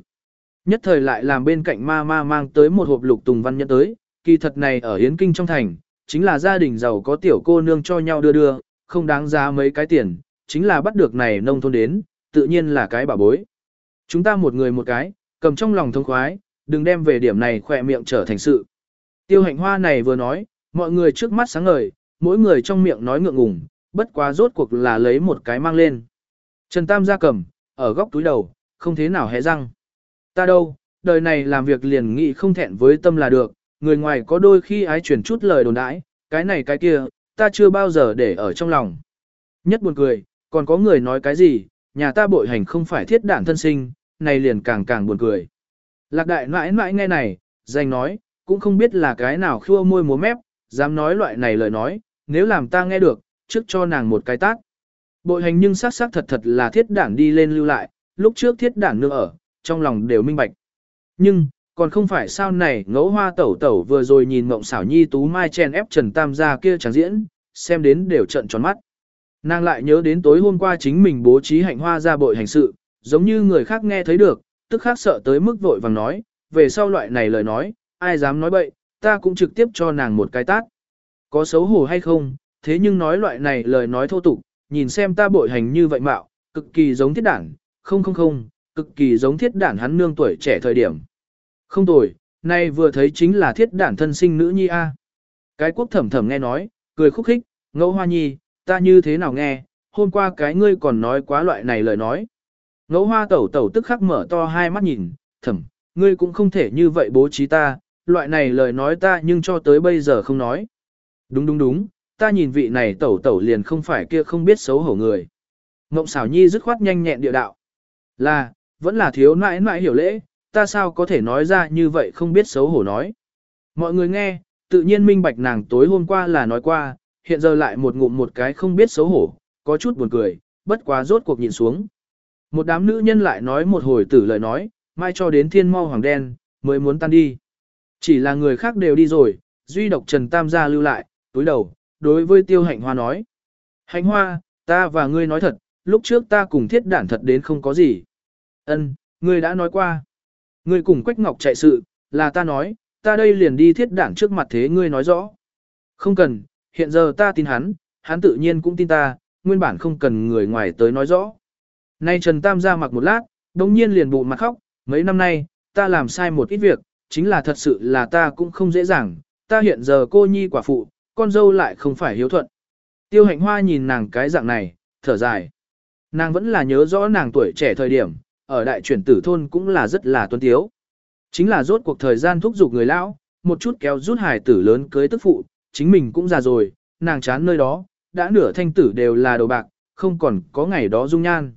Nhất thời lại làm bên cạnh ma ma mang tới một hộp lục tùng văn nhẫn tới, kỳ thật này ở Hiến Kinh trong thành, chính là gia đình giàu có tiểu cô nương cho nhau đưa đưa, không đáng giá mấy cái tiền, chính là bắt được này nông thôn đến, tự nhiên là cái bà bối. Chúng ta một người một cái, cầm trong lòng thông khoái, đừng đem về điểm này khỏe miệng trở thành sự. Tiêu hạnh hoa này vừa nói, mọi người trước mắt sáng ngời, mỗi người trong miệng nói ngượng ngùng, bất quá rốt cuộc là lấy một cái mang lên. Trần Tam ra cầm, ở góc túi đầu, không thế nào hé răng. Ta đâu, đời này làm việc liền nghĩ không thẹn với tâm là được, người ngoài có đôi khi ái chuyển chút lời đồn đãi, cái này cái kia, ta chưa bao giờ để ở trong lòng. Nhất buồn cười, còn có người nói cái gì, nhà ta bội hành không phải thiết đản thân sinh, này liền càng càng buồn cười. Lạc đại mãi mãi nghe này, danh nói, cũng không biết là cái nào khua môi múa mép, dám nói loại này lời nói, nếu làm ta nghe được, trước cho nàng một cái tác. Bội hành nhưng xác xác thật thật là thiết đản đi lên lưu lại, lúc trước thiết đản nương ở, trong lòng đều minh bạch. Nhưng, còn không phải sao này ngẫu hoa tẩu tẩu vừa rồi nhìn mộng xảo nhi tú mai chen ép trần tam gia kia chẳng diễn, xem đến đều trận tròn mắt. Nàng lại nhớ đến tối hôm qua chính mình bố trí hạnh hoa ra bội hành sự, giống như người khác nghe thấy được, tức khác sợ tới mức vội vàng nói, về sau loại này lời nói, ai dám nói bậy, ta cũng trực tiếp cho nàng một cái tát. Có xấu hổ hay không, thế nhưng nói loại này lời nói thô tục, nhìn xem ta bội hành như vậy mạo, cực kỳ giống thiết đảng, không không không, cực kỳ giống thiết đản hắn nương tuổi trẻ thời điểm. Không tồi, nay vừa thấy chính là thiết đản thân sinh nữ nhi a. Cái quốc thẩm thẩm nghe nói, cười khúc khích, ngẫu hoa nhi, ta như thế nào nghe, hôm qua cái ngươi còn nói quá loại này lời nói. Ngẫu hoa tẩu tẩu tức khắc mở to hai mắt nhìn, thẩm, ngươi cũng không thể như vậy bố trí ta, loại này lời nói ta nhưng cho tới bây giờ không nói. Đúng đúng đúng, ta nhìn vị này tẩu tẩu liền không phải kia không biết xấu hổ người. Ngộng xảo nhi dứt khoát nhanh nhẹn địa đạo. Là, vẫn là thiếu nãi nãi hiểu lễ, ta sao có thể nói ra như vậy không biết xấu hổ nói. Mọi người nghe, tự nhiên minh bạch nàng tối hôm qua là nói qua, hiện giờ lại một ngụm một cái không biết xấu hổ, có chút buồn cười, bất quá rốt cuộc nhìn xuống. Một đám nữ nhân lại nói một hồi tử lời nói, mai cho đến thiên mau hoàng đen, mới muốn tan đi. Chỉ là người khác đều đi rồi, duy độc Trần Tam gia lưu lại, túi đầu, đối với tiêu hạnh hoa nói. Hạnh hoa, ta và ngươi nói thật, lúc trước ta cùng thiết đản thật đến không có gì. Ân, ngươi đã nói qua. Ngươi cùng Quách Ngọc chạy sự, là ta nói, ta đây liền đi thiết đảng trước mặt thế ngươi nói rõ. Không cần, hiện giờ ta tin hắn, hắn tự nhiên cũng tin ta, nguyên bản không cần người ngoài tới nói rõ. Nay Trần Tam ra mặc một lát, đồng nhiên liền bụng mặt khóc, mấy năm nay, ta làm sai một ít việc, chính là thật sự là ta cũng không dễ dàng, ta hiện giờ cô nhi quả phụ, con dâu lại không phải hiếu thuận. Tiêu hạnh hoa nhìn nàng cái dạng này, thở dài. Nàng vẫn là nhớ rõ nàng tuổi trẻ thời điểm, ở đại chuyển tử thôn cũng là rất là tuân tiếu. Chính là rốt cuộc thời gian thúc giục người lão, một chút kéo rút hài tử lớn cưới tức phụ, chính mình cũng già rồi, nàng chán nơi đó, đã nửa thanh tử đều là đồ bạc, không còn có ngày đó dung nhan.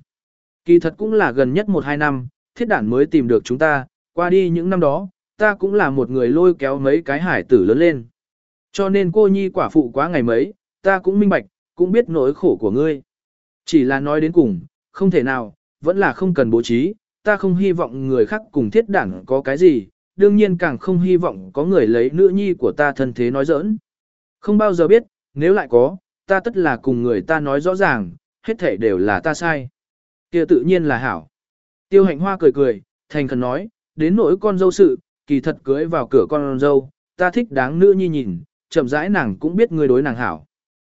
Kỳ thật cũng là gần nhất 1-2 năm, thiết đản mới tìm được chúng ta, qua đi những năm đó, ta cũng là một người lôi kéo mấy cái hải tử lớn lên. Cho nên cô nhi quả phụ quá ngày mấy, ta cũng minh bạch, cũng biết nỗi khổ của ngươi. Chỉ là nói đến cùng, không thể nào, vẫn là không cần bố trí, ta không hy vọng người khác cùng thiết đảng có cái gì, đương nhiên càng không hy vọng có người lấy nữ nhi của ta thân thế nói giỡn. Không bao giờ biết, nếu lại có, ta tất là cùng người ta nói rõ ràng, hết thể đều là ta sai. kia tự nhiên là hảo. Tiêu hạnh hoa cười cười, thành khẩn nói, đến nỗi con dâu sự, kỳ thật cưới vào cửa con dâu, ta thích đáng nữ nhi nhìn, chậm rãi nàng cũng biết ngươi đối nàng hảo.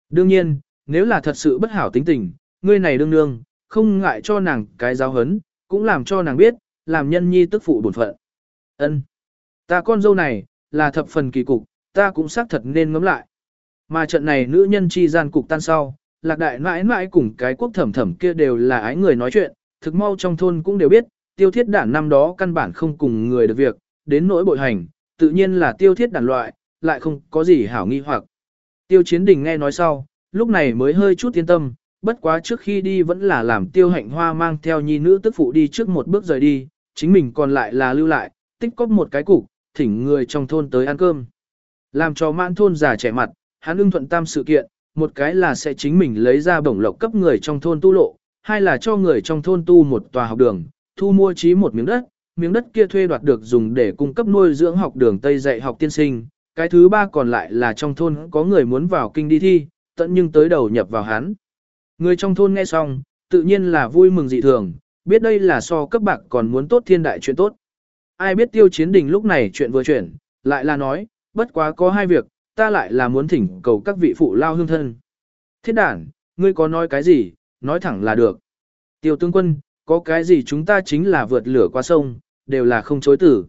Đương nhiên, nếu là thật sự bất hảo tính tình, ngươi này đương nương, không ngại cho nàng cái giáo hấn, cũng làm cho nàng biết, làm nhân nhi tức phụ bổn phận. Ân, Ta con dâu này, là thập phần kỳ cục, ta cũng xác thật nên ngắm lại. Mà trận này nữ nhân chi gian cục tan sau, lạc đại mãi mãi cùng cái quốc thẩm thẩm kia đều là ái người nói chuyện, thực mau trong thôn cũng đều biết, tiêu thiết đản năm đó căn bản không cùng người được việc, đến nỗi bội hành, tự nhiên là tiêu thiết đản loại, lại không có gì hảo nghi hoặc. Tiêu chiến đình nghe nói sau, lúc này mới hơi chút yên tâm, bất quá trước khi đi vẫn là làm tiêu hạnh hoa mang theo nhi nữ tức phụ đi trước một bước rời đi, chính mình còn lại là lưu lại, tích cóp một cái cục, thỉnh người trong thôn tới ăn cơm. Làm cho mãn thôn già trẻ mặt, hắn ưng thuận tam sự kiện, một cái là sẽ chính mình lấy ra bổng lộc cấp người trong thôn tu lộ, hai là cho người trong thôn tu một tòa học đường, thu mua trí một miếng đất, miếng đất kia thuê đoạt được dùng để cung cấp nuôi dưỡng học đường Tây dạy học tiên sinh. Cái thứ ba còn lại là trong thôn có người muốn vào kinh đi thi, tận nhưng tới đầu nhập vào hắn. Người trong thôn nghe xong, tự nhiên là vui mừng dị thường, biết đây là so cấp bạc còn muốn tốt thiên đại chuyện tốt. Ai biết tiêu chiến đình lúc này chuyện vừa chuyển, lại là nói, bất quá có hai việc, ta lại là muốn thỉnh cầu các vị phụ lao hương thân. Thiết đản, ngươi có nói cái gì, nói thẳng là được. Tiêu tướng quân, có cái gì chúng ta chính là vượt lửa qua sông, đều là không chối tử.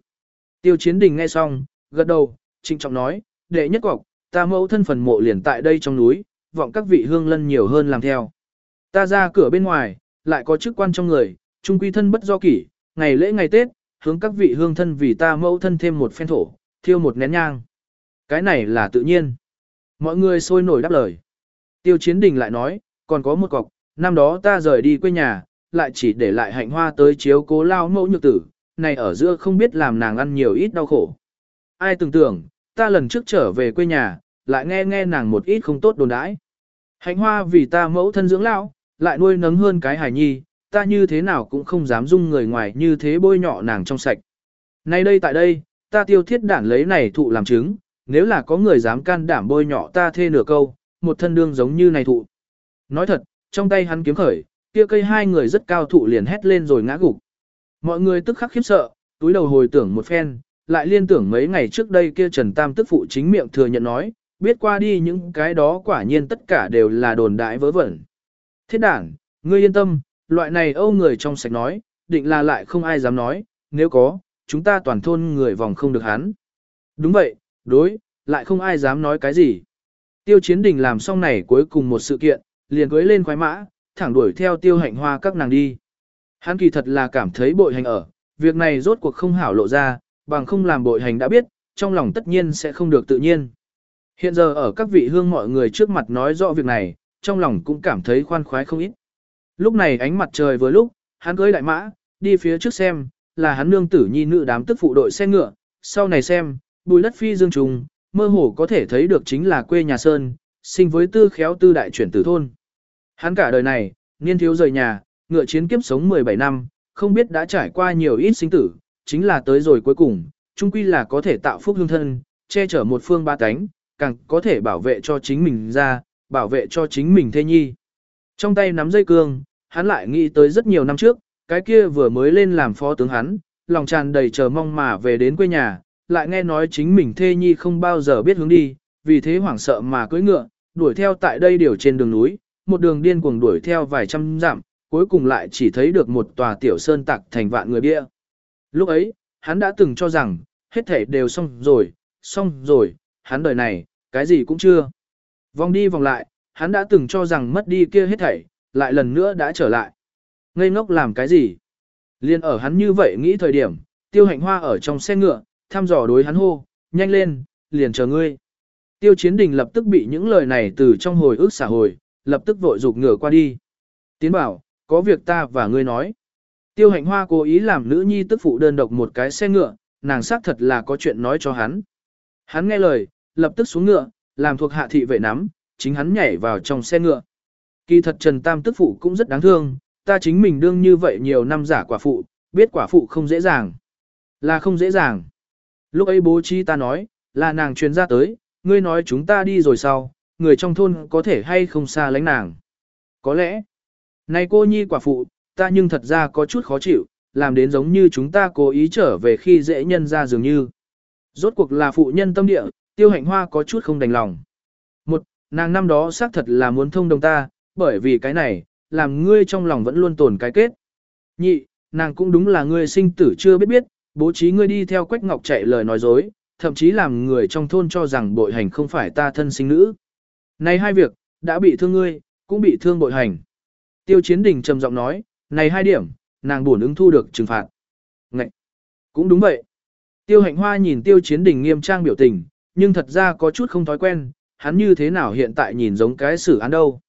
Tiêu chiến đình nghe xong, gật đầu, trịnh trọng nói, đệ nhất cọc, ta mẫu thân phần mộ liền tại đây trong núi, vọng các vị hương lân nhiều hơn làm theo. Ta ra cửa bên ngoài, lại có chức quan trong người, trung quy thân bất do kỷ, ngày lễ ngày Tết, hướng các vị hương thân vì ta mẫu thân thêm một phen thổ, thiêu một nén nhang. Cái này là tự nhiên. Mọi người sôi nổi đáp lời. Tiêu chiến đình lại nói, còn có một cọc, năm đó ta rời đi quê nhà, lại chỉ để lại hạnh hoa tới chiếu cố lao mẫu nhược tử, này ở giữa không biết làm nàng ăn nhiều ít đau khổ. Ai tưởng tưởng, ta lần trước trở về quê nhà, lại nghe nghe nàng một ít không tốt đồn đãi. Hạnh hoa vì ta mẫu thân dưỡng lão, lại nuôi nấng hơn cái hài nhi, ta như thế nào cũng không dám dung người ngoài như thế bôi nhọ nàng trong sạch. Nay đây tại đây, ta tiêu thiết đản lấy này thụ làm chứng, nếu là có người dám can đảm bôi nhọ ta thê nửa câu, một thân đương giống như này thụ. Nói thật, trong tay hắn kiếm khởi, kia cây hai người rất cao thụ liền hét lên rồi ngã gục. Mọi người tức khắc khiếp sợ, túi đầu hồi tưởng một phen, lại liên tưởng mấy ngày trước đây kia Trần Tam tức phụ chính miệng thừa nhận nói, biết qua đi những cái đó quả nhiên tất cả đều là đồn đại vớ vẩn. Thiết đảng, ngươi yên tâm, loại này âu người trong sạch nói, định là lại không ai dám nói, nếu có, chúng ta toàn thôn người vòng không được hắn. Đúng vậy, đối, lại không ai dám nói cái gì. Tiêu chiến đình làm xong này cuối cùng một sự kiện, liền cưới lên khoái mã, thẳng đuổi theo tiêu hạnh hoa các nàng đi. Hắn kỳ thật là cảm thấy bội hành ở, việc này rốt cuộc không hảo lộ ra, bằng không làm bội hành đã biết, trong lòng tất nhiên sẽ không được tự nhiên. Hiện giờ ở các vị hương mọi người trước mặt nói rõ việc này, trong lòng cũng cảm thấy khoan khoái không ít. Lúc này ánh mặt trời vừa lúc, hắn cưới đại mã, đi phía trước xem, là hắn nương tử nhi nữ đám tức phụ đội xe ngựa, sau này xem, bùi đất phi dương trùng, mơ hồ có thể thấy được chính là quê nhà Sơn, sinh với tư khéo tư đại chuyển tử thôn. Hắn cả đời này, niên thiếu rời nhà, ngựa chiến kiếp sống 17 năm, không biết đã trải qua nhiều ít sinh tử, chính là tới rồi cuối cùng, chung quy là có thể tạo phúc hương thân, che chở một phương ba cánh, càng có thể bảo vệ cho chính mình ra, bảo vệ cho chính mình thê nhi. Trong tay nắm dây cương, hắn lại nghĩ tới rất nhiều năm trước, cái kia vừa mới lên làm phó tướng hắn, lòng tràn đầy chờ mong mà về đến quê nhà, lại nghe nói chính mình thê nhi không bao giờ biết hướng đi, vì thế hoảng sợ mà cưỡi ngựa, đuổi theo tại đây điều trên đường núi, một đường điên cuồng đuổi theo vài trăm dặm, cuối cùng lại chỉ thấy được một tòa tiểu sơn tạc thành vạn người bia. Lúc ấy, hắn đã từng cho rằng, hết thể đều xong rồi, xong rồi, hắn đời này, cái gì cũng chưa. Vòng đi vòng lại, hắn đã từng cho rằng mất đi kia hết thảy, lại lần nữa đã trở lại. Ngây ngốc làm cái gì? Liên ở hắn như vậy nghĩ thời điểm, tiêu hạnh hoa ở trong xe ngựa, thăm dò đối hắn hô, nhanh lên, liền chờ ngươi. Tiêu chiến đình lập tức bị những lời này từ trong hồi ức xả hồi, lập tức vội rụt ngựa qua đi. Tiến bảo, có việc ta và ngươi nói. Tiêu hạnh hoa cố ý làm nữ nhi tức phụ đơn độc một cái xe ngựa, nàng xác thật là có chuyện nói cho hắn. Hắn nghe lời, lập tức xuống ngựa, làm thuộc hạ thị vệ nắm, chính hắn nhảy vào trong xe ngựa. Kỳ thật Trần Tam tức phụ cũng rất đáng thương, ta chính mình đương như vậy nhiều năm giả quả phụ, biết quả phụ không dễ dàng. Là không dễ dàng. Lúc ấy bố trí ta nói, là nàng truyền ra tới, ngươi nói chúng ta đi rồi sau, người trong thôn có thể hay không xa lánh nàng. Có lẽ, này cô nhi quả phụ, ta nhưng thật ra có chút khó chịu, làm đến giống như chúng ta cố ý trở về khi dễ nhân ra dường như. Rốt cuộc là phụ nhân tâm địa, tiêu hạnh hoa có chút không đành lòng. Một, nàng năm đó xác thật là muốn thông đồng ta, bởi vì cái này, làm ngươi trong lòng vẫn luôn tồn cái kết. Nhị, nàng cũng đúng là ngươi sinh tử chưa biết biết, bố trí ngươi đi theo Quách Ngọc chạy lời nói dối, thậm chí làm người trong thôn cho rằng bội hành không phải ta thân sinh nữ. Này hai việc, đã bị thương ngươi, cũng bị thương bội hành. Tiêu Chiến Đình trầm giọng nói, này hai điểm, nàng buồn ứng thu được trừng phạt. Ngậy! Cũng đúng vậy. Tiêu hạnh hoa nhìn Tiêu Chiến Đình nghiêm trang biểu tình, nhưng thật ra có chút không thói quen, hắn như thế nào hiện tại nhìn giống cái xử án đâu.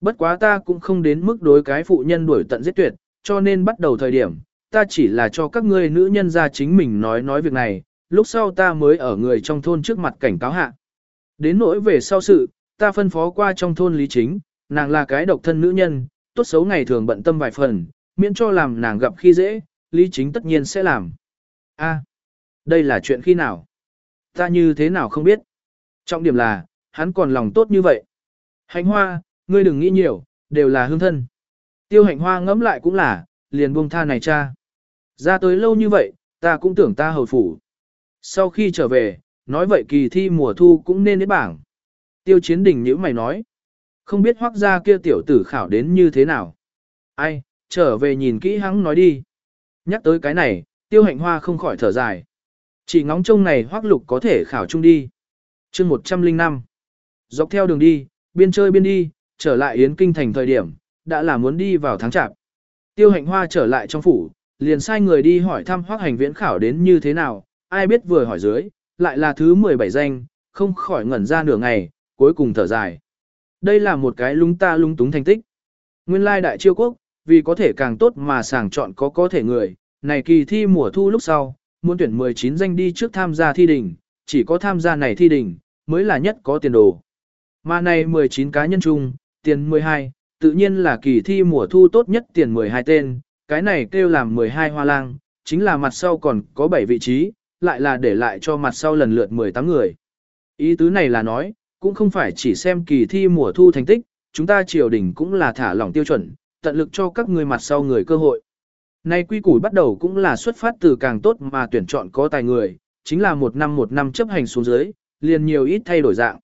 Bất quá ta cũng không đến mức đối cái phụ nhân đuổi tận giết tuyệt, cho nên bắt đầu thời điểm, ta chỉ là cho các ngươi nữ nhân ra chính mình nói nói việc này, lúc sau ta mới ở người trong thôn trước mặt cảnh cáo hạ. Đến nỗi về sau sự, ta phân phó qua trong thôn lý chính, nàng là cái độc thân nữ nhân, tốt xấu ngày thường bận tâm vài phần, miễn cho làm nàng gặp khi dễ, lý chính tất nhiên sẽ làm. A, đây là chuyện khi nào? Ta như thế nào không biết. Trọng điểm là, hắn còn lòng tốt như vậy. Hạnh hoa, ngươi đừng nghĩ nhiều, đều là hương thân. Tiêu hạnh hoa ngẫm lại cũng là, liền buông tha này cha. Ra tới lâu như vậy, ta cũng tưởng ta hầu phủ. Sau khi trở về, nói vậy kỳ thi mùa thu cũng nên đến bảng. Tiêu chiến đình nhữ mày nói. Không biết hoác ra kia tiểu tử khảo đến như thế nào. Ai, trở về nhìn kỹ hắn nói đi. Nhắc tới cái này, tiêu hạnh hoa không khỏi thở dài. Chỉ ngóng trông này hoác lục có thể khảo chung đi. chương 105. Dọc theo đường đi, biên chơi biên đi, trở lại Yến Kinh thành thời điểm, đã là muốn đi vào tháng chạp. Tiêu hạnh hoa trở lại trong phủ, liền sai người đi hỏi thăm hoác hành viễn khảo đến như thế nào, ai biết vừa hỏi dưới, lại là thứ 17 danh, không khỏi ngẩn ra nửa ngày, cuối cùng thở dài. Đây là một cái lung ta lung túng thành tích. Nguyên lai đại chiêu quốc, vì có thể càng tốt mà sàng chọn có có thể người, này kỳ thi mùa thu lúc sau, muốn tuyển 19 danh đi trước tham gia thi đình, chỉ có tham gia này thi đình, mới là nhất có tiền đồ. Mà này 19 cá nhân chung, tiền 12, tự nhiên là kỳ thi mùa thu tốt nhất tiền 12 tên, cái này kêu làm 12 hoa lang, chính là mặt sau còn có 7 vị trí, lại là để lại cho mặt sau lần lượt 18 người. Ý tứ này là nói, cũng không phải chỉ xem kỳ thi mùa thu thành tích, chúng ta triều đình cũng là thả lỏng tiêu chuẩn, tận lực cho các người mặt sau người cơ hội. Nay quy củ bắt đầu cũng là xuất phát từ càng tốt mà tuyển chọn có tài người, chính là một năm một năm chấp hành xuống dưới, liền nhiều ít thay đổi dạng.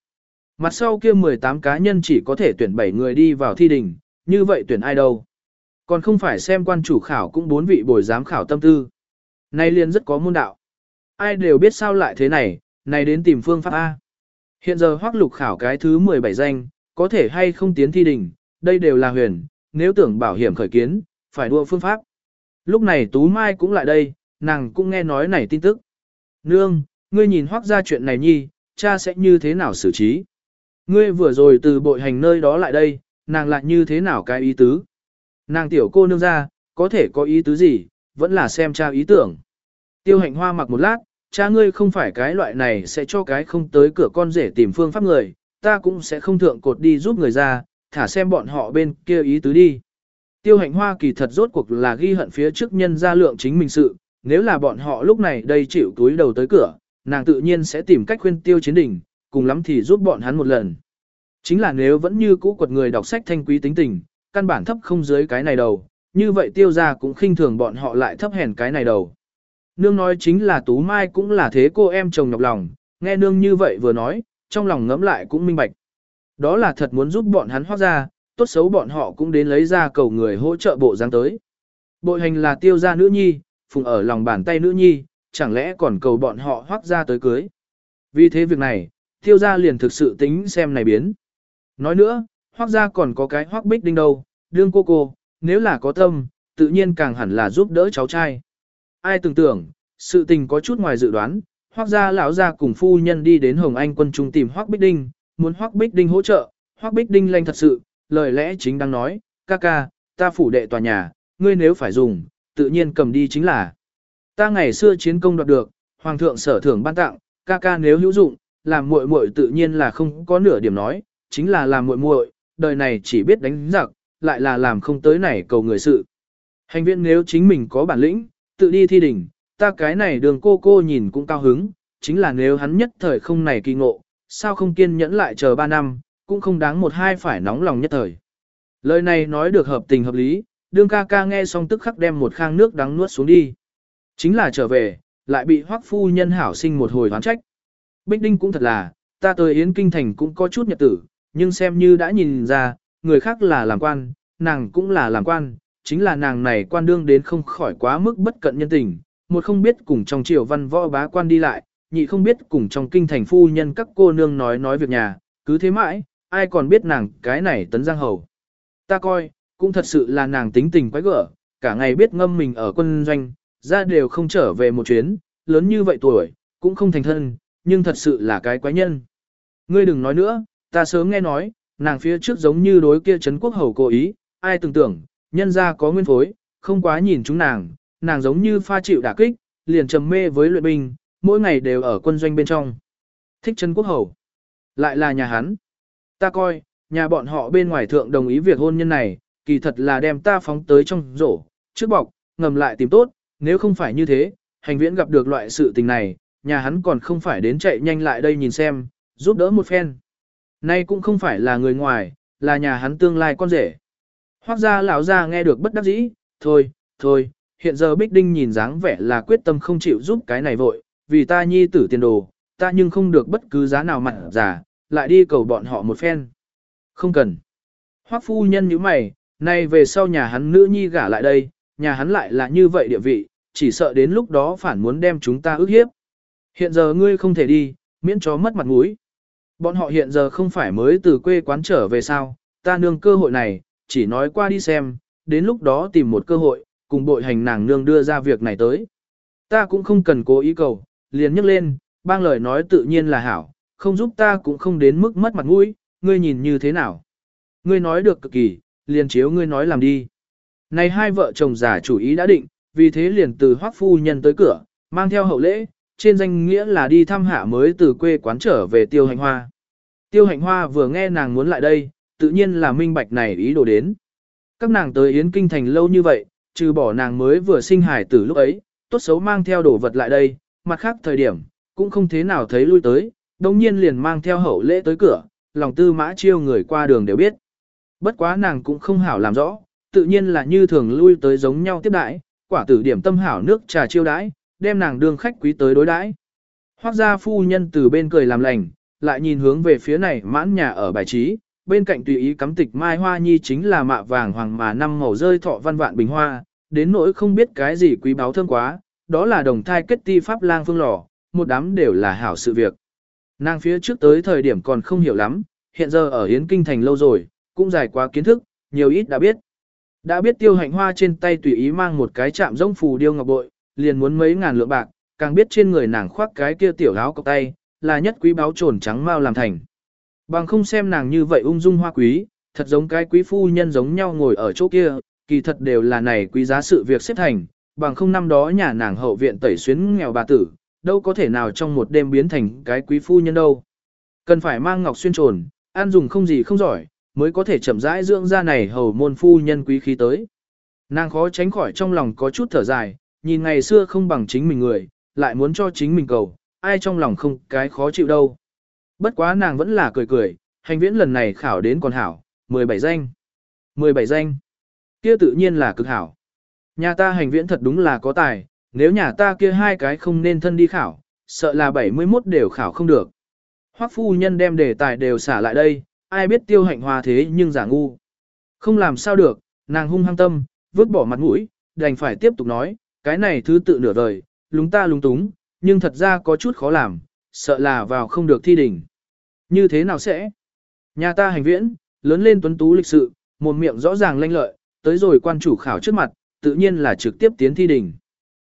Mặt sau kia 18 cá nhân chỉ có thể tuyển 7 người đi vào thi đình, như vậy tuyển ai đâu. Còn không phải xem quan chủ khảo cũng bốn vị bồi giám khảo tâm tư. Nay liền rất có môn đạo. Ai đều biết sao lại thế này, này đến tìm phương pháp A. Hiện giờ hoác lục khảo cái thứ 17 danh, có thể hay không tiến thi đình, đây đều là huyền, nếu tưởng bảo hiểm khởi kiến, phải đua phương pháp. Lúc này Tú Mai cũng lại đây, nàng cũng nghe nói này tin tức. Nương, ngươi nhìn hoác ra chuyện này nhi, cha sẽ như thế nào xử trí? Ngươi vừa rồi từ bội hành nơi đó lại đây, nàng lại như thế nào cái ý tứ? Nàng tiểu cô nương ra, có thể có ý tứ gì, vẫn là xem cha ý tưởng. Tiêu hạnh hoa mặc một lát, cha ngươi không phải cái loại này sẽ cho cái không tới cửa con rể tìm phương pháp người, ta cũng sẽ không thượng cột đi giúp người ra, thả xem bọn họ bên kia ý tứ đi. Tiêu hạnh hoa kỳ thật rốt cuộc là ghi hận phía trước nhân ra lượng chính mình sự, nếu là bọn họ lúc này đây chịu túi đầu tới cửa, nàng tự nhiên sẽ tìm cách khuyên tiêu chiến đỉnh, cùng lắm thì giúp bọn hắn một lần. Chính là nếu vẫn như cũ quật người đọc sách thanh quý tính tình, căn bản thấp không dưới cái này đầu, như vậy tiêu ra cũng khinh thường bọn họ lại thấp hèn cái này đầu. Nương nói chính là Tú Mai cũng là thế cô em chồng nhọc lòng, nghe nương như vậy vừa nói, trong lòng ngẫm lại cũng minh bạch. Đó là thật muốn giúp bọn hắn hoác ra, tốt xấu bọn họ cũng đến lấy ra cầu người hỗ trợ bộ dáng tới. Bội hành là tiêu gia nữ nhi, phùng ở lòng bàn tay nữ nhi, chẳng lẽ còn cầu bọn họ hoác ra tới cưới. Vì thế việc này, tiêu gia liền thực sự tính xem này biến. Nói nữa, hoác gia còn có cái hoác bích đinh đâu, đương cô cô, nếu là có tâm, tự nhiên càng hẳn là giúp đỡ cháu trai. Ai tưởng tưởng, sự tình có chút ngoài dự đoán, hoác gia lão gia cùng phu nhân đi đến Hồng Anh quân trung tìm hoác bích đinh, muốn hoác bích đinh hỗ trợ, hoác bích đinh lanh thật sự, lời lẽ chính đang nói, ca ca, ta phủ đệ tòa nhà, ngươi nếu phải dùng, tự nhiên cầm đi chính là. Ta ngày xưa chiến công đoạt được, hoàng thượng sở thưởng ban tặng, ca ca nếu hữu dụng, làm muội muội tự nhiên là không có nửa điểm nói, chính là làm muội muội, đời này chỉ biết đánh giặc, lại là làm không tới này cầu người sự. Hành viện nếu chính mình có bản lĩnh, tự đi thi đỉnh, ta cái này đường cô cô nhìn cũng cao hứng, chính là nếu hắn nhất thời không này kỳ ngộ, sao không kiên nhẫn lại chờ 3 năm, cũng không đáng một hai phải nóng lòng nhất thời. Lời này nói được hợp tình hợp lý, đương ca ca nghe xong tức khắc đem một khang nước đắng nuốt xuống đi. Chính là trở về, lại bị hoắc phu nhân hảo sinh một hồi hoán trách. Bích Đinh cũng thật là, ta tới Yến Kinh Thành cũng có chút nhật tử, nhưng xem như đã nhìn ra, người khác là làm quan, nàng cũng là làm quan, chính là nàng này quan đương đến không khỏi quá mức bất cận nhân tình, một không biết cùng trong triều văn võ bá quan đi lại, nhị không biết cùng trong kinh thành phu nhân các cô nương nói nói việc nhà, cứ thế mãi, ai còn biết nàng cái này tấn giang hầu. Ta coi, cũng thật sự là nàng tính tình quái gở, cả ngày biết ngâm mình ở quân doanh, ra đều không trở về một chuyến, lớn như vậy tuổi, cũng không thành thân, nhưng thật sự là cái quái nhân. Ngươi đừng nói nữa, ta sớm nghe nói, nàng phía trước giống như đối kia Trấn Quốc Hầu cố ý, ai tưởng tưởng, nhân ra có nguyên phối, không quá nhìn chúng nàng, nàng giống như pha chịu đả kích, liền trầm mê với luyện binh, mỗi ngày đều ở quân doanh bên trong. Thích Trấn Quốc Hầu, lại là nhà hắn. Ta coi, nhà bọn họ bên ngoài thượng đồng ý việc hôn nhân này, kỳ thật là đem ta phóng tới trong rổ, trước bọc, ngầm lại tìm tốt, nếu không phải như thế, hành viễn gặp được loại sự tình này, nhà hắn còn không phải đến chạy nhanh lại đây nhìn xem, giúp đỡ một phen. Nay cũng không phải là người ngoài, là nhà hắn tương lai con rể. Hoác gia lão gia nghe được bất đắc dĩ, thôi, thôi, hiện giờ Bích Đinh nhìn dáng vẻ là quyết tâm không chịu giúp cái này vội, vì ta nhi tử tiền đồ, ta nhưng không được bất cứ giá nào mặn giả, lại đi cầu bọn họ một phen. Không cần. Hoắc phu nhân như mày, nay về sau nhà hắn nữ nhi gả lại đây, nhà hắn lại là như vậy địa vị, chỉ sợ đến lúc đó phản muốn đem chúng ta ức hiếp. Hiện giờ ngươi không thể đi, miễn cho mất mặt mũi. Bọn họ hiện giờ không phải mới từ quê quán trở về sao, ta nương cơ hội này, chỉ nói qua đi xem, đến lúc đó tìm một cơ hội, cùng bội hành nàng nương đưa ra việc này tới. Ta cũng không cần cố ý cầu, liền nhấc lên, bang lời nói tự nhiên là hảo, không giúp ta cũng không đến mức mất mặt mũi, ngươi nhìn như thế nào. Ngươi nói được cực kỳ, liền chiếu ngươi nói làm đi. Này hai vợ chồng giả chủ ý đã định, vì thế liền từ hoác phu nhân tới cửa, mang theo hậu lễ, trên danh nghĩa là đi thăm hạ mới từ quê quán trở về tiêu hành hoa. Tiêu hạnh hoa vừa nghe nàng muốn lại đây, tự nhiên là minh bạch này ý đồ đến. Các nàng tới Yến Kinh Thành lâu như vậy, trừ bỏ nàng mới vừa sinh hải tử lúc ấy, tốt xấu mang theo đồ vật lại đây, mặt khác thời điểm, cũng không thế nào thấy lui tới, đồng nhiên liền mang theo hậu lễ tới cửa, lòng tư mã chiêu người qua đường đều biết. Bất quá nàng cũng không hảo làm rõ, tự nhiên là như thường lui tới giống nhau tiếp đãi, quả tử điểm tâm hảo nước trà chiêu đãi, đem nàng đương khách quý tới đối đãi. Hoác gia phu nhân từ bên cười làm lành, lại nhìn hướng về phía này mãn nhà ở bài trí, bên cạnh tùy ý cắm tịch mai hoa nhi chính là mạ vàng hoàng mà năm màu rơi thọ văn vạn bình hoa, đến nỗi không biết cái gì quý báu thơm quá, đó là đồng thai kết ti pháp lang phương lò, một đám đều là hảo sự việc. Nàng phía trước tới thời điểm còn không hiểu lắm, hiện giờ ở Yến Kinh Thành lâu rồi, cũng dài quá kiến thức, nhiều ít đã biết. Đã biết tiêu hạnh hoa trên tay tùy ý mang một cái chạm rông phù điêu ngọc bội, liền muốn mấy ngàn lượng bạc, càng biết trên người nàng khoác cái kia tiểu áo cọc tay, là nhất quý báo trồn trắng mau làm thành. Bằng không xem nàng như vậy ung dung hoa quý, thật giống cái quý phu nhân giống nhau ngồi ở chỗ kia, kỳ thật đều là này quý giá sự việc xếp thành, bằng không năm đó nhà nàng hậu viện tẩy xuyến nghèo bà tử, đâu có thể nào trong một đêm biến thành cái quý phu nhân đâu. Cần phải mang ngọc xuyên trồn, ăn dùng không gì không giỏi, mới có thể chậm rãi dưỡng ra này hầu môn phu nhân quý khí tới. Nàng khó tránh khỏi trong lòng có chút thở dài, nhìn ngày xưa không bằng chính mình người, lại muốn cho chính mình cầu, ai trong lòng không cái khó chịu đâu. Bất quá nàng vẫn là cười cười, hành viễn lần này khảo đến còn hảo, 17 danh. 17 danh. Kia tự nhiên là cực hảo. Nhà ta hành viễn thật đúng là có tài, nếu nhà ta kia hai cái không nên thân đi khảo, sợ là 71 đều khảo không được. Hoắc phu nhân đem đề tài đều xả lại đây, ai biết tiêu hạnh hoa thế nhưng giả ngu. Không làm sao được, nàng hung hăng tâm, vứt bỏ mặt mũi, đành phải tiếp tục nói, cái này thứ tự nửa đời, lúng ta lúng túng, nhưng thật ra có chút khó làm, sợ là vào không được thi đỉnh. Như thế nào sẽ? Nhà ta hành viễn, lớn lên tuấn tú lịch sự, một miệng rõ ràng lanh lợi, tới rồi quan chủ khảo trước mặt, tự nhiên là trực tiếp tiến thi đỉnh.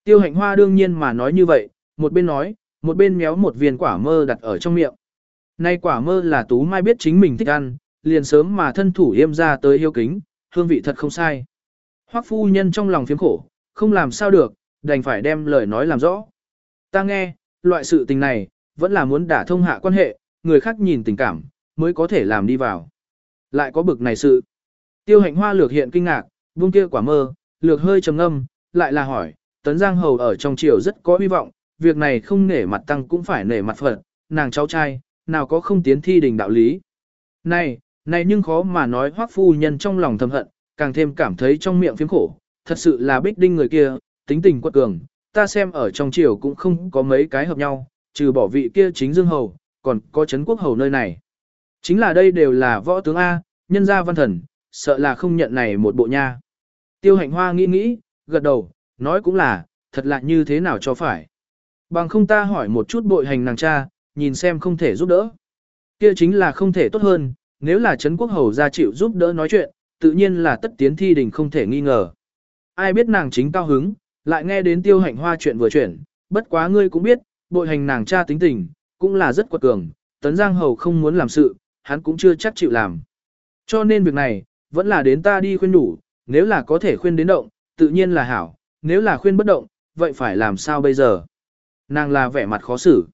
Tiêu hạnh hoa đương nhiên mà nói như vậy, một bên nói, một bên méo một viên quả mơ đặt ở trong miệng. Nay quả mơ là tú mai biết chính mình thích ăn, liền sớm mà thân thủ yêm ra tới yêu kính, hương vị thật không sai. Hoắc phu nhân trong lòng phiếm khổ, không làm sao được, đành phải đem lời nói làm rõ. Ta nghe, loại sự tình này, vẫn là muốn đả thông hạ quan hệ, người khác nhìn tình cảm, mới có thể làm đi vào. Lại có bực này sự. Tiêu hạnh hoa lược hiện kinh ngạc, buông kia quả mơ, lược hơi trầm ngâm, lại là hỏi, tấn giang hầu ở trong triều rất có hy vọng, việc này không nể mặt tăng cũng phải nể mặt phật, nàng cháu trai, nào có không tiến thi đình đạo lý. Này, này nhưng khó mà nói hoắc phu nhân trong lòng thầm hận, càng thêm cảm thấy trong miệng phiếm khổ, thật sự là bích đinh người kia, tính tình quật cường, ta xem ở trong triều cũng không có mấy cái hợp nhau, trừ bỏ vị kia chính dương hầu, còn có chấn quốc hầu nơi này. Chính là đây đều là võ tướng A, nhân gia văn thần, sợ là không nhận này một bộ nha. Tiêu hạnh hoa nghĩ nghĩ, gật đầu, nói cũng là, thật lạ như thế nào cho phải. Bằng không ta hỏi một chút bội hành nàng cha, nhìn xem không thể giúp đỡ. Kia chính là không thể tốt hơn, nếu là Trấn Quốc Hầu ra chịu giúp đỡ nói chuyện, tự nhiên là tất tiến thi đình không thể nghi ngờ. Ai biết nàng chính cao hứng, lại nghe đến tiêu hạnh hoa chuyện vừa chuyển, bất quá ngươi cũng biết, bội hành nàng cha tính tình, cũng là rất quật cường, tấn giang hầu không muốn làm sự, hắn cũng chưa chắc chịu làm. Cho nên việc này, vẫn là đến ta đi khuyên đủ, nếu là có thể khuyên đến động, tự nhiên là hảo, nếu là khuyên bất động, vậy phải làm sao bây giờ? Nàng là vẻ mặt khó xử.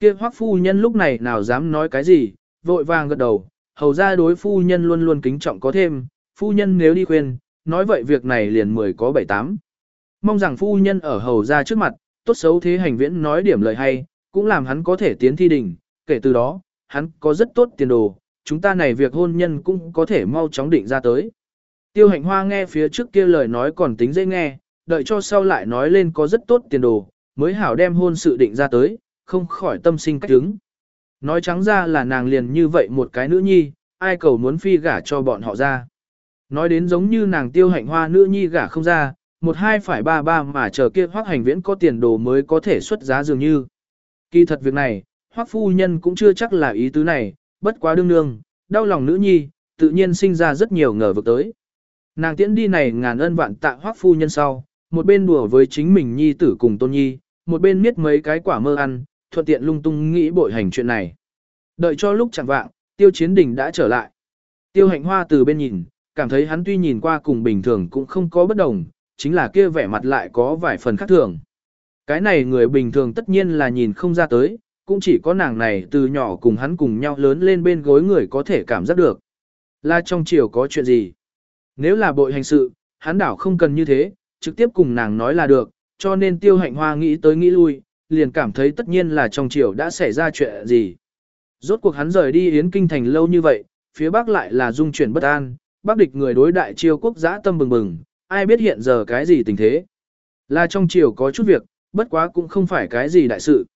Kia hoắc phu nhân lúc này nào dám nói cái gì, vội vàng gật đầu, hầu ra đối phu nhân luôn luôn kính trọng có thêm, phu nhân nếu đi khuyên, nói vậy việc này liền mười có bảy tám. Mong rằng phu nhân ở hầu ra trước mặt, tốt xấu thế hành viễn nói điểm lời hay, cũng làm hắn có thể tiến thi đình, kể từ đó, hắn có rất tốt tiền đồ, chúng ta này việc hôn nhân cũng có thể mau chóng định ra tới. Tiêu hạnh hoa nghe phía trước kia lời nói còn tính dễ nghe, đợi cho sau lại nói lên có rất tốt tiền đồ, mới hảo đem hôn sự định ra tới, không khỏi tâm sinh cách đứng. Nói trắng ra là nàng liền như vậy một cái nữ nhi, ai cầu muốn phi gả cho bọn họ ra. Nói đến giống như nàng tiêu hạnh hoa nữ nhi gả không ra, một hai phải ba ba mà chờ kia hoác hành viễn có tiền đồ mới có thể xuất giá dường như. Kỳ thật việc này, hoác phu nhân cũng chưa chắc là ý tứ này, bất quá đương đương, đau lòng nữ nhi, tự nhiên sinh ra rất nhiều ngờ vực tới. Nàng tiễn đi này ngàn ân vạn tạ hoác phu nhân sau, một bên đùa với chính mình nhi tử cùng tôn nhi, một bên miết mấy cái quả mơ ăn, thuận tiện lung tung nghĩ bội hành chuyện này. Đợi cho lúc chẳng vạng, tiêu chiến đình đã trở lại. Tiêu hạnh hoa từ bên nhìn, cảm thấy hắn tuy nhìn qua cùng bình thường cũng không có bất đồng, chính là kia vẻ mặt lại có vài phần khác thường. Cái này người bình thường tất nhiên là nhìn không ra tới, cũng chỉ có nàng này từ nhỏ cùng hắn cùng nhau lớn lên bên gối người có thể cảm giác được. Là trong chiều có chuyện gì? Nếu là bội hành sự, hắn đảo không cần như thế, trực tiếp cùng nàng nói là được, cho nên tiêu hạnh hoa nghĩ tới nghĩ lui, liền cảm thấy tất nhiên là trong triều đã xảy ra chuyện gì. Rốt cuộc hắn rời đi Yến Kinh Thành lâu như vậy, phía Bắc lại là dung chuyển bất an, Bắc địch người đối đại triều quốc giã tâm bừng bừng, ai biết hiện giờ cái gì tình thế. Là trong triều có chút việc, bất quá cũng không phải cái gì đại sự.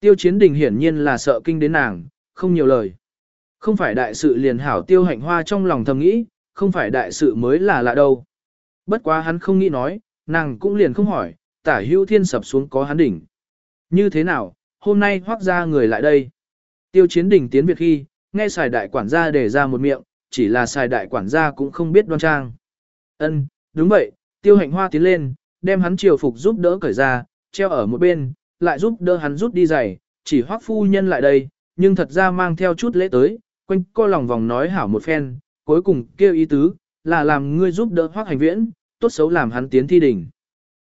Tiêu chiến đình hiển nhiên là sợ kinh đến nàng, không nhiều lời. Không phải đại sự liền hảo tiêu hạnh hoa trong lòng thầm nghĩ, không phải đại sự mới là lạ đâu. Bất quá hắn không nghĩ nói, nàng cũng liền không hỏi, tả hưu thiên sập xuống có hắn đỉnh. Như thế nào, hôm nay hoác ra người lại đây. Tiêu chiến Đỉnh tiến việt khi, nghe xài đại quản gia để ra một miệng, chỉ là xài đại quản gia cũng không biết đoan trang. Ân, đúng vậy, tiêu hạnh hoa tiến lên, đem hắn triều phục giúp đỡ cởi ra, treo ở một bên, lại giúp đỡ hắn rút đi giày, chỉ hoác phu nhân lại đây, nhưng thật ra mang theo chút lễ tới, quanh co lòng vòng nói hảo một phen, cuối cùng kêu ý tứ, là làm ngươi giúp đỡ hoác hành viễn, tốt xấu làm hắn tiến thi đỉnh.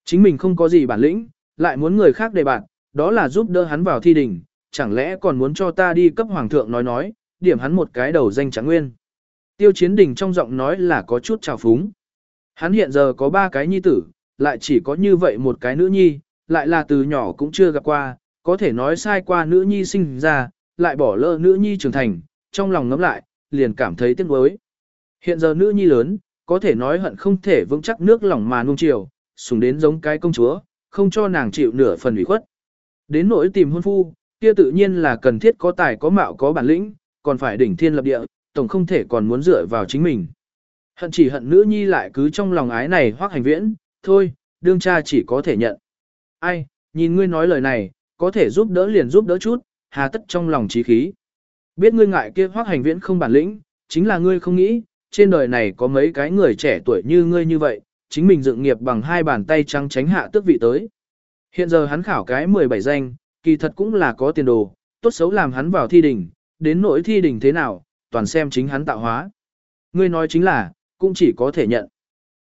Chính mình không có gì bản lĩnh, lại muốn người khác đề bạn, đó là giúp đỡ hắn vào thi đỉnh, chẳng lẽ còn muốn cho ta đi cấp hoàng thượng nói nói, điểm hắn một cái đầu danh trắng nguyên. Tiêu chiến đình trong giọng nói là có chút trào phúng. Hắn hiện giờ có ba cái nhi tử, lại chỉ có như vậy một cái nữ nhi, lại là từ nhỏ cũng chưa gặp qua, có thể nói sai qua nữ nhi sinh ra, lại bỏ lỡ nữ nhi trưởng thành, trong lòng ngẫm lại, liền cảm thấy tiếc nuối. Hiện giờ nữ nhi lớn, có thể nói hận không thể vững chắc nước lòng mà nung chiều, sùng đến giống cái công chúa, không cho nàng chịu nửa phần ủy khuất. Đến nỗi tìm hôn phu, kia tự nhiên là cần thiết có tài có mạo có bản lĩnh, còn phải đỉnh thiên lập địa, tổng không thể còn muốn dựa vào chính mình. Hận chỉ hận nữ nhi lại cứ trong lòng ái này hoác hành viễn, thôi, đương cha chỉ có thể nhận. Ai, nhìn ngươi nói lời này, có thể giúp đỡ liền giúp đỡ chút, hà tất trong lòng trí khí. Biết ngươi ngại kia hoác hành viễn không bản lĩnh, chính là ngươi không nghĩ, trên đời này có mấy cái người trẻ tuổi như ngươi như vậy, chính mình dựng nghiệp bằng hai bàn tay trắng tránh hạ tước vị tới. Hiện giờ hắn khảo cái 17 danh, kỳ thật cũng là có tiền đồ, tốt xấu làm hắn vào thi đỉnh, đến nỗi thi đỉnh thế nào, toàn xem chính hắn tạo hóa. Ngươi nói chính là, cũng chỉ có thể nhận.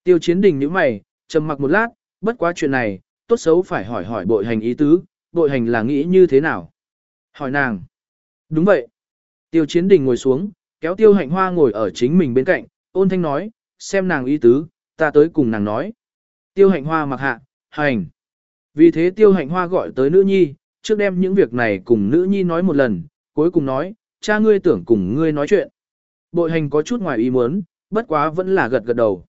Tiêu chiến đình như mày, trầm mặc một lát, bất quá chuyện này, tốt xấu phải hỏi hỏi bội hành ý tứ, bội hành là nghĩ như thế nào. Hỏi nàng. Đúng vậy. Tiêu chiến đình ngồi xuống, kéo tiêu hạnh hoa ngồi ở chính mình bên cạnh, ôn thanh nói, xem nàng ý tứ, ta tới cùng nàng nói. Tiêu hạnh hoa mặc hạ, hành. Vì thế tiêu hạnh hoa gọi tới nữ nhi, trước đem những việc này cùng nữ nhi nói một lần, cuối cùng nói, cha ngươi tưởng cùng ngươi nói chuyện. Bội hành có chút ngoài ý muốn, bất quá vẫn là gật gật đầu.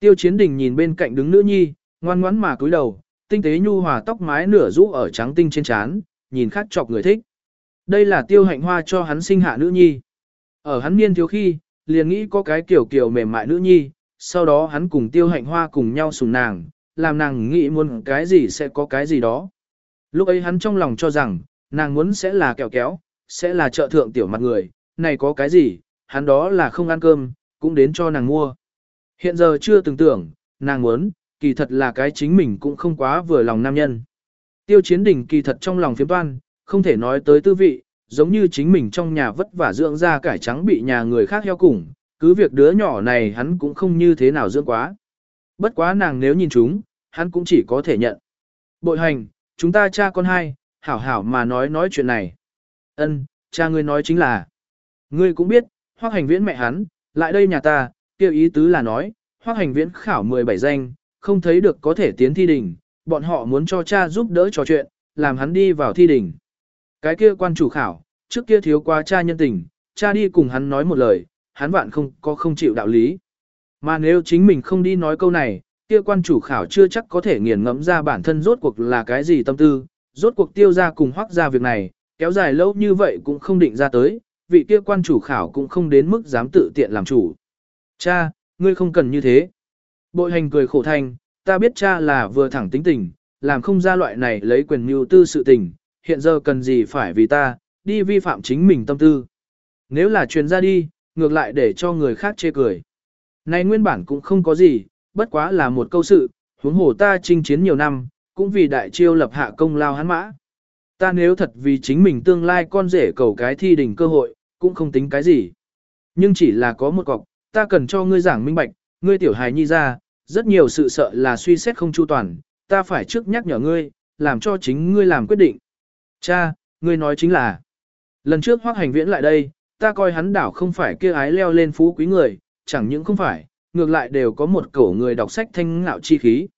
Tiêu chiến đình nhìn bên cạnh đứng nữ nhi, ngoan ngoãn mà cúi đầu, tinh tế nhu hòa tóc mái nửa rũ ở trắng tinh trên trán, nhìn khác chọc người thích. Đây là tiêu hạnh hoa cho hắn sinh hạ nữ nhi. Ở hắn niên thiếu khi, liền nghĩ có cái kiểu kiểu mềm mại nữ nhi, sau đó hắn cùng tiêu hạnh hoa cùng nhau sùng nàng, làm nàng nghĩ muốn cái gì sẽ có cái gì đó. Lúc ấy hắn trong lòng cho rằng, nàng muốn sẽ là kẹo kéo, sẽ là trợ thượng tiểu mặt người, này có cái gì, hắn đó là không ăn cơm, cũng đến cho nàng mua. Hiện giờ chưa từng tưởng, nàng muốn, kỳ thật là cái chính mình cũng không quá vừa lòng nam nhân. Tiêu chiến đỉnh kỳ thật trong lòng phiếm toan, không thể nói tới tư vị, giống như chính mình trong nhà vất vả dưỡng ra cải trắng bị nhà người khác heo cùng, cứ việc đứa nhỏ này hắn cũng không như thế nào dưỡng quá. Bất quá nàng nếu nhìn chúng, hắn cũng chỉ có thể nhận. Bội hành, chúng ta cha con hai, hảo hảo mà nói nói chuyện này. Ân, cha ngươi nói chính là, ngươi cũng biết, hoác hành viễn mẹ hắn, lại đây nhà ta, kêu ý tứ là nói, hoác hành viễn khảo 17 danh, không thấy được có thể tiến thi đỉnh, bọn họ muốn cho cha giúp đỡ trò chuyện, làm hắn đi vào thi đỉnh. Cái kia quan chủ khảo, trước kia thiếu quá cha nhân tình, cha đi cùng hắn nói một lời, hắn vạn không có không chịu đạo lý. Mà nếu chính mình không đi nói câu này, kia quan chủ khảo chưa chắc có thể nghiền ngẫm ra bản thân rốt cuộc là cái gì tâm tư, rốt cuộc tiêu ra cùng hoác ra việc này, kéo dài lâu như vậy cũng không định ra tới, vị kia quan chủ khảo cũng không đến mức dám tự tiện làm chủ. Cha, ngươi không cần như thế. Bội hành cười khổ thanh, ta biết cha là vừa thẳng tính tình, làm không ra loại này lấy quyền mưu tư sự tình, hiện giờ cần gì phải vì ta, đi vi phạm chính mình tâm tư. Nếu là truyền ra đi, ngược lại để cho người khác chê cười. Này nguyên bản cũng không có gì, bất quá là một câu sự, huống hồ ta chinh chiến nhiều năm, cũng vì đại chiêu lập hạ công lao hắn mã. Ta nếu thật vì chính mình tương lai con rể cầu cái thi đỉnh cơ hội, cũng không tính cái gì. Nhưng chỉ là có một cọc, ta cần cho ngươi giảng minh bạch, ngươi tiểu hài nhi ra, rất nhiều sự sợ là suy xét không chu toàn, ta phải trước nhắc nhở ngươi, làm cho chính ngươi làm quyết định. Cha, ngươi nói chính là, lần trước hoác hành viễn lại đây, ta coi hắn đảo không phải kia ái leo lên phú quý người, chẳng những không phải, ngược lại đều có một cổ người đọc sách thanh ngạo chi khí.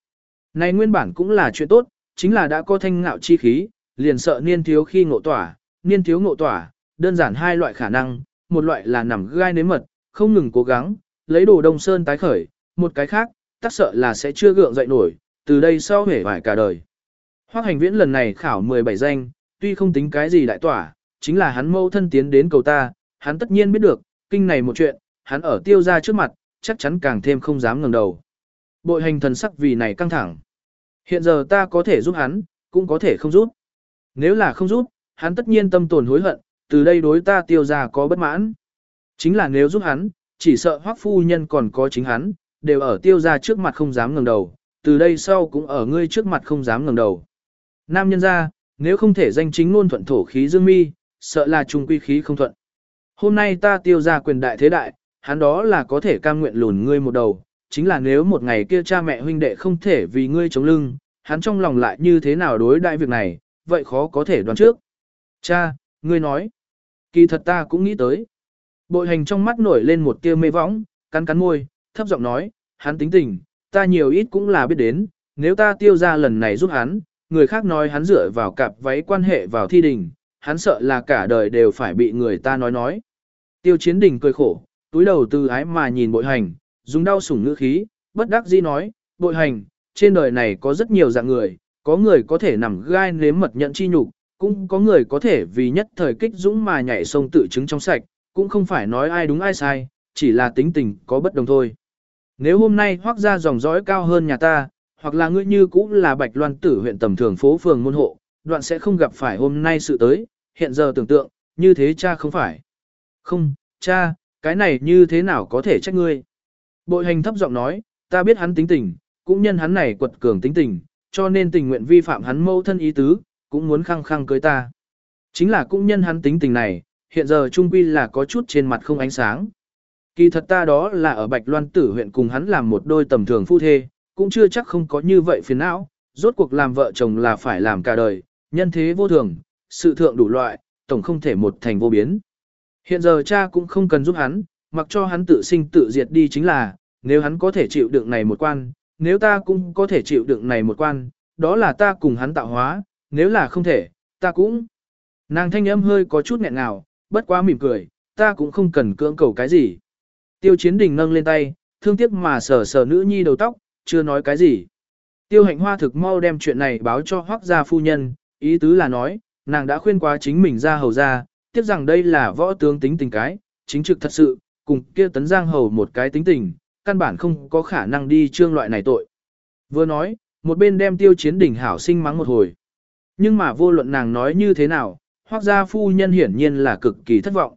Này nguyên bản cũng là chuyện tốt, chính là đã có thanh ngạo chi khí, liền sợ niên thiếu khi ngộ tỏa, niên thiếu ngộ tỏa, đơn giản hai loại khả năng, một loại là nằm gai nếm mật, không ngừng cố gắng, lấy đồ đông sơn tái khởi, một cái khác, tắc sợ là sẽ chưa gượng dậy nổi, từ đây sau hể vải cả đời. Hoác hành viễn lần này khảo 17 danh, tuy không tính cái gì đại tỏa, chính là hắn mâu thân tiến đến cầu ta, hắn tất nhiên biết được, kinh này một chuyện, hắn ở tiêu ra trước mặt, chắc chắn càng thêm không dám ngẩng đầu. Bội hành thần sắc vì này căng thẳng. Hiện giờ ta có thể giúp hắn, cũng có thể không giúp. Nếu là không giúp, hắn tất nhiên tâm tồn hối hận, từ đây đối ta tiêu ra có bất mãn. Chính là nếu giúp hắn, chỉ sợ hoắc phu nhân còn có chính hắn, đều ở tiêu ra trước mặt không dám ngẩng đầu, từ đây sau cũng ở ngươi trước mặt không dám ngẩng đầu. Nam nhân ra, nếu không thể danh chính ngôn thuận thổ khí dương mi, sợ là trung quy khí không thuận. Hôm nay ta tiêu ra quyền đại thế đại, hắn đó là có thể cam nguyện lùn ngươi một đầu, chính là nếu một ngày kia cha mẹ huynh đệ không thể vì ngươi chống lưng, hắn trong lòng lại như thế nào đối đại việc này, vậy khó có thể đoán trước. Cha, ngươi nói, kỳ thật ta cũng nghĩ tới. Bội hành trong mắt nổi lên một tia mê võng, cắn cắn môi, thấp giọng nói, hắn tính tình, ta nhiều ít cũng là biết đến, nếu ta tiêu ra lần này giúp hắn, người khác nói hắn dựa vào cặp váy quan hệ vào thi đình, hắn sợ là cả đời đều phải bị người ta nói nói. Tiêu chiến đình cười khổ, túi đầu từ ái mà nhìn bội hành, dùng đau sủng ngữ khí, bất đắc dĩ nói, bội hành, trên đời này có rất nhiều dạng người, có người có thể nằm gai nếm mật nhận chi nhục, cũng có người có thể vì nhất thời kích dũng mà nhảy sông tự chứng trong sạch, cũng không phải nói ai đúng ai sai, chỉ là tính tình có bất đồng thôi. Nếu hôm nay hoác ra dòng dõi cao hơn nhà ta, hoặc là ngươi như cũng là bạch loan tử huyện tầm thường phố phường môn hộ, đoạn sẽ không gặp phải hôm nay sự tới, hiện giờ tưởng tượng, như thế cha không phải. Không, cha, cái này như thế nào có thể trách ngươi? Bội hành thấp giọng nói, ta biết hắn tính tình, cũng nhân hắn này quật cường tính tình, cho nên tình nguyện vi phạm hắn mâu thân ý tứ, cũng muốn khăng khăng cưới ta. Chính là cũng nhân hắn tính tình này, hiện giờ trung quy là có chút trên mặt không ánh sáng. Kỳ thật ta đó là ở Bạch Loan Tử huyện cùng hắn làm một đôi tầm thường phu thê, cũng chưa chắc không có như vậy phiền não, rốt cuộc làm vợ chồng là phải làm cả đời, nhân thế vô thường, sự thượng đủ loại, tổng không thể một thành vô biến. Hiện giờ cha cũng không cần giúp hắn, mặc cho hắn tự sinh tự diệt đi chính là, nếu hắn có thể chịu đựng này một quan, nếu ta cũng có thể chịu đựng này một quan, đó là ta cùng hắn tạo hóa, nếu là không thể, ta cũng. Nàng thanh âm hơi có chút nghẹn ngào, bất quá mỉm cười, ta cũng không cần cưỡng cầu cái gì. Tiêu chiến đình nâng lên tay, thương tiếc mà sờ sờ nữ nhi đầu tóc, chưa nói cái gì. Tiêu hạnh hoa thực mau đem chuyện này báo cho hoác gia phu nhân, ý tứ là nói, nàng đã khuyên quá chính mình ra hầu ra, tiếc rằng đây là võ tướng tính tình cái, chính trực thật sự, cùng kia tấn giang hầu một cái tính tình, căn bản không có khả năng đi trương loại này tội. Vừa nói, một bên đem tiêu chiến đỉnh hảo sinh mắng một hồi. Nhưng mà vô luận nàng nói như thế nào, hoác gia phu nhân hiển nhiên là cực kỳ thất vọng.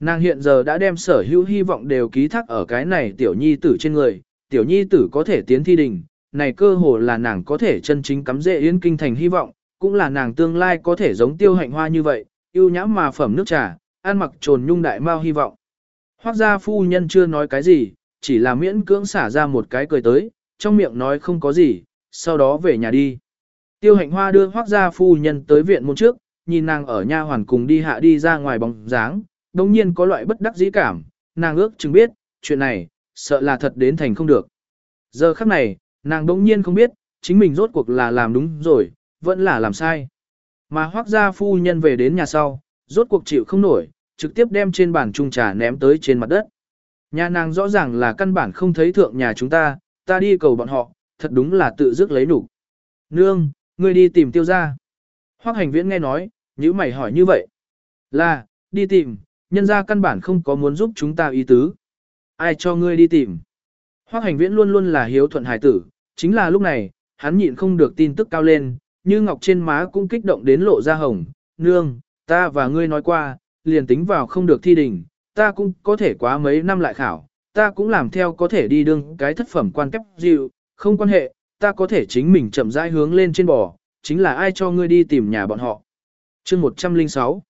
Nàng hiện giờ đã đem sở hữu hy vọng đều ký thác ở cái này tiểu nhi tử trên người, tiểu nhi tử có thể tiến thi đình, này cơ hồ là nàng có thể chân chính cắm rễ yên kinh thành hy vọng, cũng là nàng tương lai có thể giống tiêu hạnh hoa như vậy, yêu nhãm mà phẩm nước trà, ăn mặc trồn nhung đại mao hy vọng. Hoác gia phu nhân chưa nói cái gì, chỉ là miễn cưỡng xả ra một cái cười tới, trong miệng nói không có gì, sau đó về nhà đi. Tiêu hạnh hoa đưa hoác gia phu nhân tới viện môn trước, nhìn nàng ở nha hoàn cùng đi hạ đi ra ngoài bóng dáng, đồng nhiên có loại bất đắc dĩ cảm, nàng ước chừng biết, chuyện này, sợ là thật đến thành không được. Giờ khắc này, nàng đỗng nhiên không biết, chính mình rốt cuộc là làm đúng rồi, vẫn là làm sai. Mà hoác gia phu nhân về đến nhà sau, rốt cuộc chịu không nổi, trực tiếp đem trên bàn trung trà ném tới trên mặt đất. Nhà nàng rõ ràng là căn bản không thấy thượng nhà chúng ta, ta đi cầu bọn họ, thật đúng là tự dứt lấy đủ. Nương, ngươi đi tìm tiêu gia. Hoác hành viễn nghe nói, nhữ mày hỏi như vậy. Là, đi tìm, nhân gia căn bản không có muốn giúp chúng ta ý tứ. Ai cho ngươi đi tìm? Hoác hành viễn luôn luôn là hiếu thuận hải tử, chính là lúc này, hắn nhịn không được tin tức cao lên, như ngọc trên má cũng kích động đến lộ ra hồng. Nương, ta và ngươi nói qua, liền tính vào không được thi đình, ta cũng có thể quá mấy năm lại khảo, ta cũng làm theo có thể đi đương cái thất phẩm quan kép dịu, không quan hệ, ta có thể chính mình chậm rãi hướng lên trên bò, chính là ai cho ngươi đi tìm nhà bọn họ. chương 106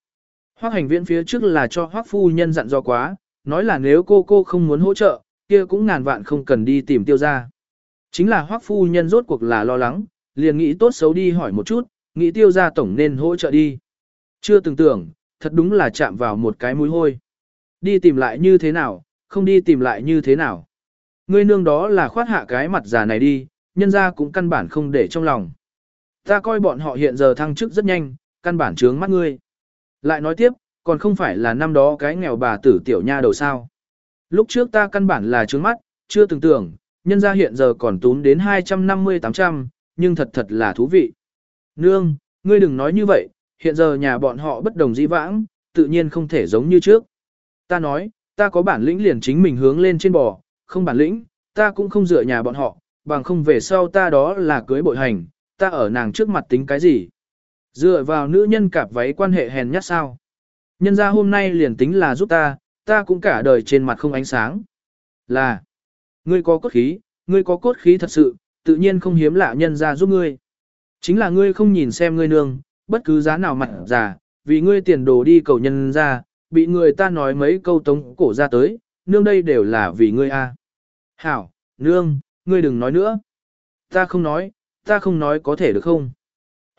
Hoác hành viễn phía trước là cho hoác phu nhân dặn do quá, nói là nếu cô cô không muốn hỗ trợ, kia cũng ngàn vạn không cần đi tìm tiêu ra. Chính là hoắc phu nhân rốt cuộc là lo lắng, liền nghĩ tốt xấu đi hỏi một chút, nghĩ tiêu ra tổng nên hỗ trợ đi. Chưa từng tưởng, thật đúng là chạm vào một cái mũi hôi. Đi tìm lại như thế nào, không đi tìm lại như thế nào. Ngươi nương đó là khoát hạ cái mặt già này đi, nhân ra cũng căn bản không để trong lòng. Ta coi bọn họ hiện giờ thăng chức rất nhanh, căn bản trướng mắt ngươi. Lại nói tiếp, còn không phải là năm đó cái nghèo bà tử tiểu nha đầu sao. Lúc trước ta căn bản là trướng mắt, chưa từng tưởng, nhân ra hiện giờ còn tún đến 250-800, nhưng thật thật là thú vị. Nương, ngươi đừng nói như vậy, hiện giờ nhà bọn họ bất đồng dĩ vãng, tự nhiên không thể giống như trước. Ta nói, ta có bản lĩnh liền chính mình hướng lên trên bò, không bản lĩnh, ta cũng không dựa nhà bọn họ, bằng không về sau ta đó là cưới bội hành, ta ở nàng trước mặt tính cái gì. Dựa vào nữ nhân cạp váy quan hệ hèn nhát sao. Nhân ra hôm nay liền tính là giúp ta, ta cũng cả đời trên mặt không ánh sáng. Là, ngươi có cốt khí, ngươi có cốt khí thật sự, tự nhiên không hiếm lạ nhân ra giúp ngươi. Chính là ngươi không nhìn xem ngươi nương, bất cứ giá nào mặt già, vì ngươi tiền đồ đi cầu nhân ra, bị người ta nói mấy câu tống cổ ra tới, nương đây đều là vì ngươi a. Hảo, nương, ngươi đừng nói nữa. Ta không nói, ta không nói có thể được không?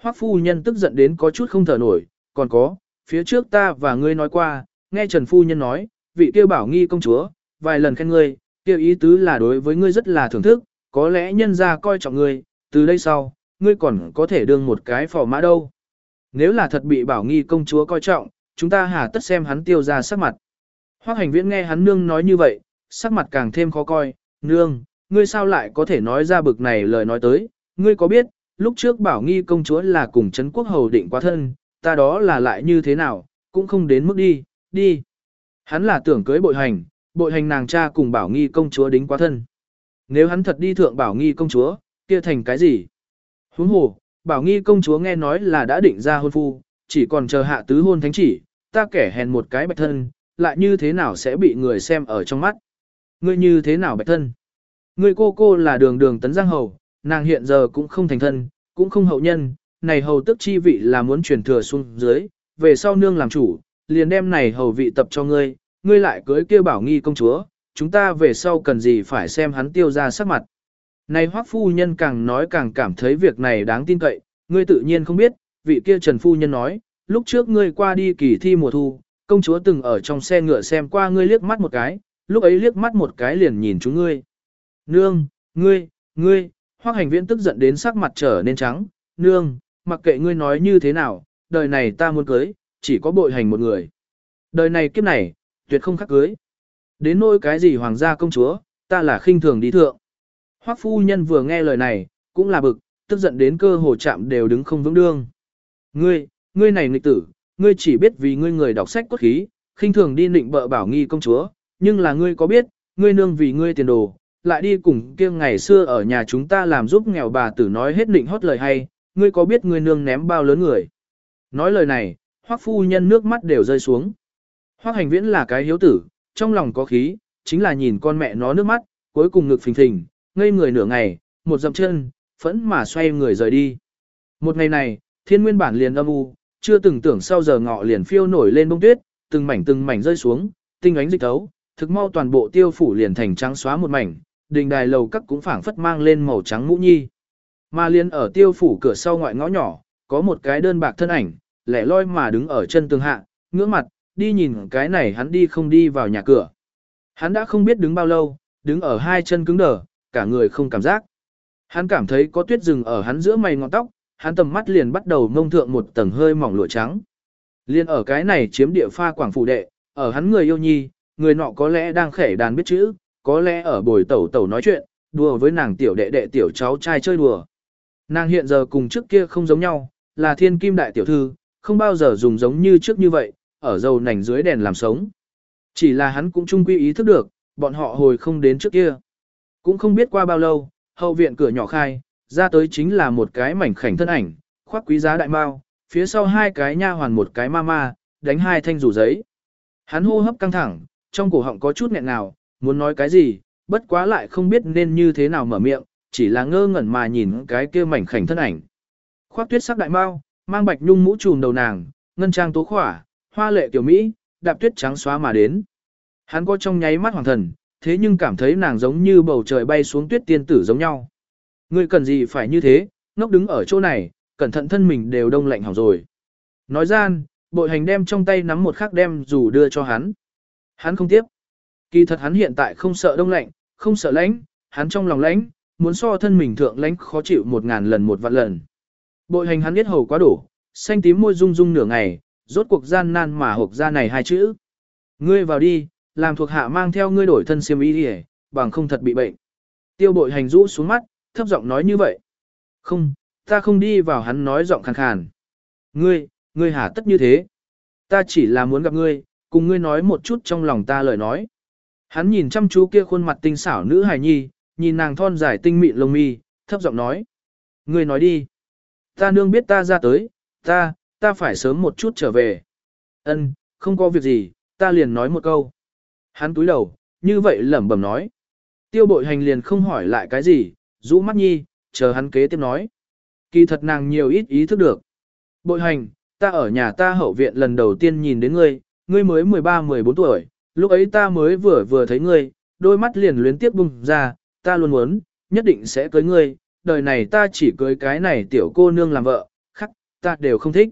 Hoắc phu nhân tức giận đến có chút không thở nổi, còn có, phía trước ta và ngươi nói qua, nghe Trần phu nhân nói, vị tiêu bảo nghi công chúa, vài lần khen ngươi, kia ý tứ là đối với ngươi rất là thưởng thức, có lẽ nhân ra coi trọng ngươi, từ đây sau, ngươi còn có thể đương một cái phò mã đâu. Nếu là thật bị bảo nghi công chúa coi trọng, chúng ta hà tất xem hắn tiêu ra sắc mặt. Hoác hành viễn nghe hắn nương nói như vậy, sắc mặt càng thêm khó coi, nương, ngươi sao lại có thể nói ra bực này lời nói tới, ngươi có biết, lúc trước bảo nghi công chúa là cùng Trấn quốc hầu định quá thân, ta đó là lại như thế nào, cũng không đến mức đi, đi. Hắn là tưởng cưới bội hành, bội hành nàng cha cùng bảo nghi công chúa đính quá thân. Nếu hắn thật đi thượng bảo nghi công chúa, kia thành cái gì? Huống hồ, bảo nghi công chúa nghe nói là đã định ra hôn phu, chỉ còn chờ hạ tứ hôn thánh chỉ, ta kẻ hèn một cái bạch thân, lại như thế nào sẽ bị người xem ở trong mắt. Ngươi như thế nào bạch thân? Ngươi cô cô là đường đường tấn giang hầu, nàng hiện giờ cũng không thành thân, cũng không hậu nhân, này hầu tức chi vị là muốn truyền thừa xuống dưới, về sau nương làm chủ, liền đem này hầu vị tập cho ngươi, ngươi lại cưới kêu bảo nghi công chúa, chúng ta về sau cần gì phải xem hắn tiêu ra sắc mặt. Này hoắc phu nhân càng nói càng cảm thấy việc này đáng tin cậy, ngươi tự nhiên không biết, vị kia trần phu nhân nói, lúc trước ngươi qua đi kỳ thi mùa thu, công chúa từng ở trong xe ngựa xem qua ngươi liếc mắt một cái, lúc ấy liếc mắt một cái liền nhìn chúng ngươi. Nương, ngươi, ngươi, hoác hành viễn tức giận đến sắc mặt trở nên trắng, nương, mặc kệ ngươi nói như thế nào, đời này ta muốn cưới, chỉ có bội hành một người. Đời này kiếp này, tuyệt không khắc cưới. Đến nỗi cái gì hoàng gia công chúa, ta là khinh thường đi thượng. Hoắc phu nhân vừa nghe lời này, cũng là bực, tức giận đến cơ hồ chạm đều đứng không vững đương. Ngươi, ngươi này nghịch tử, ngươi chỉ biết vì ngươi người đọc sách cốt khí, khinh thường đi nịnh bợ bảo nghi công chúa, nhưng là ngươi có biết, ngươi nương vì ngươi tiền đồ, lại đi cùng kia ngày xưa ở nhà chúng ta làm giúp nghèo bà tử nói hết nịnh hót lời hay, ngươi có biết ngươi nương ném bao lớn người. Nói lời này, hoắc phu nhân nước mắt đều rơi xuống. Hoắc hành viễn là cái hiếu tử, trong lòng có khí, chính là nhìn con mẹ nó nước mắt, cuối cùng ngực phình phình, ngây người nửa ngày, một dậm chân, phẫn mà xoay người rời đi. Một ngày này, thiên nguyên bản liền âm u, chưa từng tưởng sau giờ ngọ liền phiêu nổi lên bông tuyết, từng mảnh từng mảnh rơi xuống, tinh ánh dịch tấu, thực mau toàn bộ tiêu phủ liền thành trắng xóa một mảnh, đình đài lầu các cũng phảng phất mang lên màu trắng mũ nhi. Mà liền ở tiêu phủ cửa sau ngoại ngõ nhỏ, có một cái đơn bạc thân ảnh, lẻ loi mà đứng ở chân tường hạ, ngưỡng mặt, đi nhìn cái này hắn đi không đi vào nhà cửa. Hắn đã không biết đứng bao lâu, đứng ở hai chân cứng đờ, cả người không cảm giác. Hắn cảm thấy có tuyết rừng ở hắn giữa mày ngọn tóc, hắn tầm mắt liền bắt đầu mông thượng một tầng hơi mỏng lụa trắng. Liên ở cái này chiếm địa pha quảng phủ đệ, ở hắn người yêu nhi, người nọ có lẽ đang khẻ đàn biết chữ, có lẽ ở bồi tẩu tẩu nói chuyện, đùa với nàng tiểu đệ đệ tiểu cháu trai chơi đùa. Nàng hiện giờ cùng trước kia không giống nhau, là thiên kim đại tiểu thư, không bao giờ dùng giống như trước như vậy, ở dầu nành dưới đèn làm sống. Chỉ là hắn cũng chung quy ý thức được, bọn họ hồi không đến trước kia. Cũng không biết qua bao lâu, hậu viện cửa nhỏ khai, ra tới chính là một cái mảnh khảnh thân ảnh, khoác quý giá đại mao, phía sau hai cái nha hoàn một cái ma ma, đánh hai thanh rủ giấy. Hắn hô hấp căng thẳng, trong cổ họng có chút nghẹn nào, muốn nói cái gì, bất quá lại không biết nên như thế nào mở miệng, chỉ là ngơ ngẩn mà nhìn cái kia mảnh khảnh thân ảnh. Khoác tuyết sắc đại mao, mang bạch nhung mũ trùm đầu nàng, ngân trang tố khỏa, hoa lệ tiểu Mỹ, đạp tuyết trắng xóa mà đến. Hắn có trong nháy mắt hoàng thần, thế nhưng cảm thấy nàng giống như bầu trời bay xuống tuyết tiên tử giống nhau. Ngươi cần gì phải như thế, ngốc đứng ở chỗ này, cẩn thận thân mình đều đông lạnh hỏng rồi. Nói gian, bội hành đem trong tay nắm một khắc đem dù đưa cho hắn. Hắn không tiếp. Kỳ thật hắn hiện tại không sợ đông lạnh, không sợ lạnh, hắn trong lòng lãnh, muốn so thân mình thượng lãnh khó chịu một ngàn lần một vạn lần. Bội hành hắn biết hầu quá đủ, xanh tím môi rung rung nửa ngày, rốt cuộc gian nan mà hộp ra này hai chữ. Ngươi vào đi, làm thuộc hạ mang theo ngươi đổi thân xiêm y đi bằng không thật bị bệnh. Tiêu bội hành rũ xuống mắt, thấp giọng nói như vậy. Không, ta không đi vào hắn nói giọng khàn khàn. Ngươi, ngươi hả tất như thế. Ta chỉ là muốn gặp ngươi, cùng ngươi nói một chút trong lòng ta lời nói. Hắn nhìn chăm chú kia khuôn mặt tinh xảo nữ hài nhi, nhìn nàng thon dài tinh mịn lông mi, thấp giọng nói. người nói đi. Ta nương biết ta ra tới, ta, ta phải sớm một chút trở về. Ân, không có việc gì, ta liền nói một câu. Hắn túi đầu, như vậy lẩm bẩm nói. Tiêu bội hành liền không hỏi lại cái gì, rũ mắt nhi, chờ hắn kế tiếp nói. Kỳ thật nàng nhiều ít ý thức được. Bội hành, ta ở nhà ta hậu viện lần đầu tiên nhìn đến ngươi, ngươi mới 13-14 tuổi, lúc ấy ta mới vừa vừa thấy ngươi, đôi mắt liền luyến tiếp bung ra, ta luôn muốn, nhất định sẽ cưới ngươi, đời này ta chỉ cưới cái này tiểu cô nương làm vợ, khắc, ta đều không thích.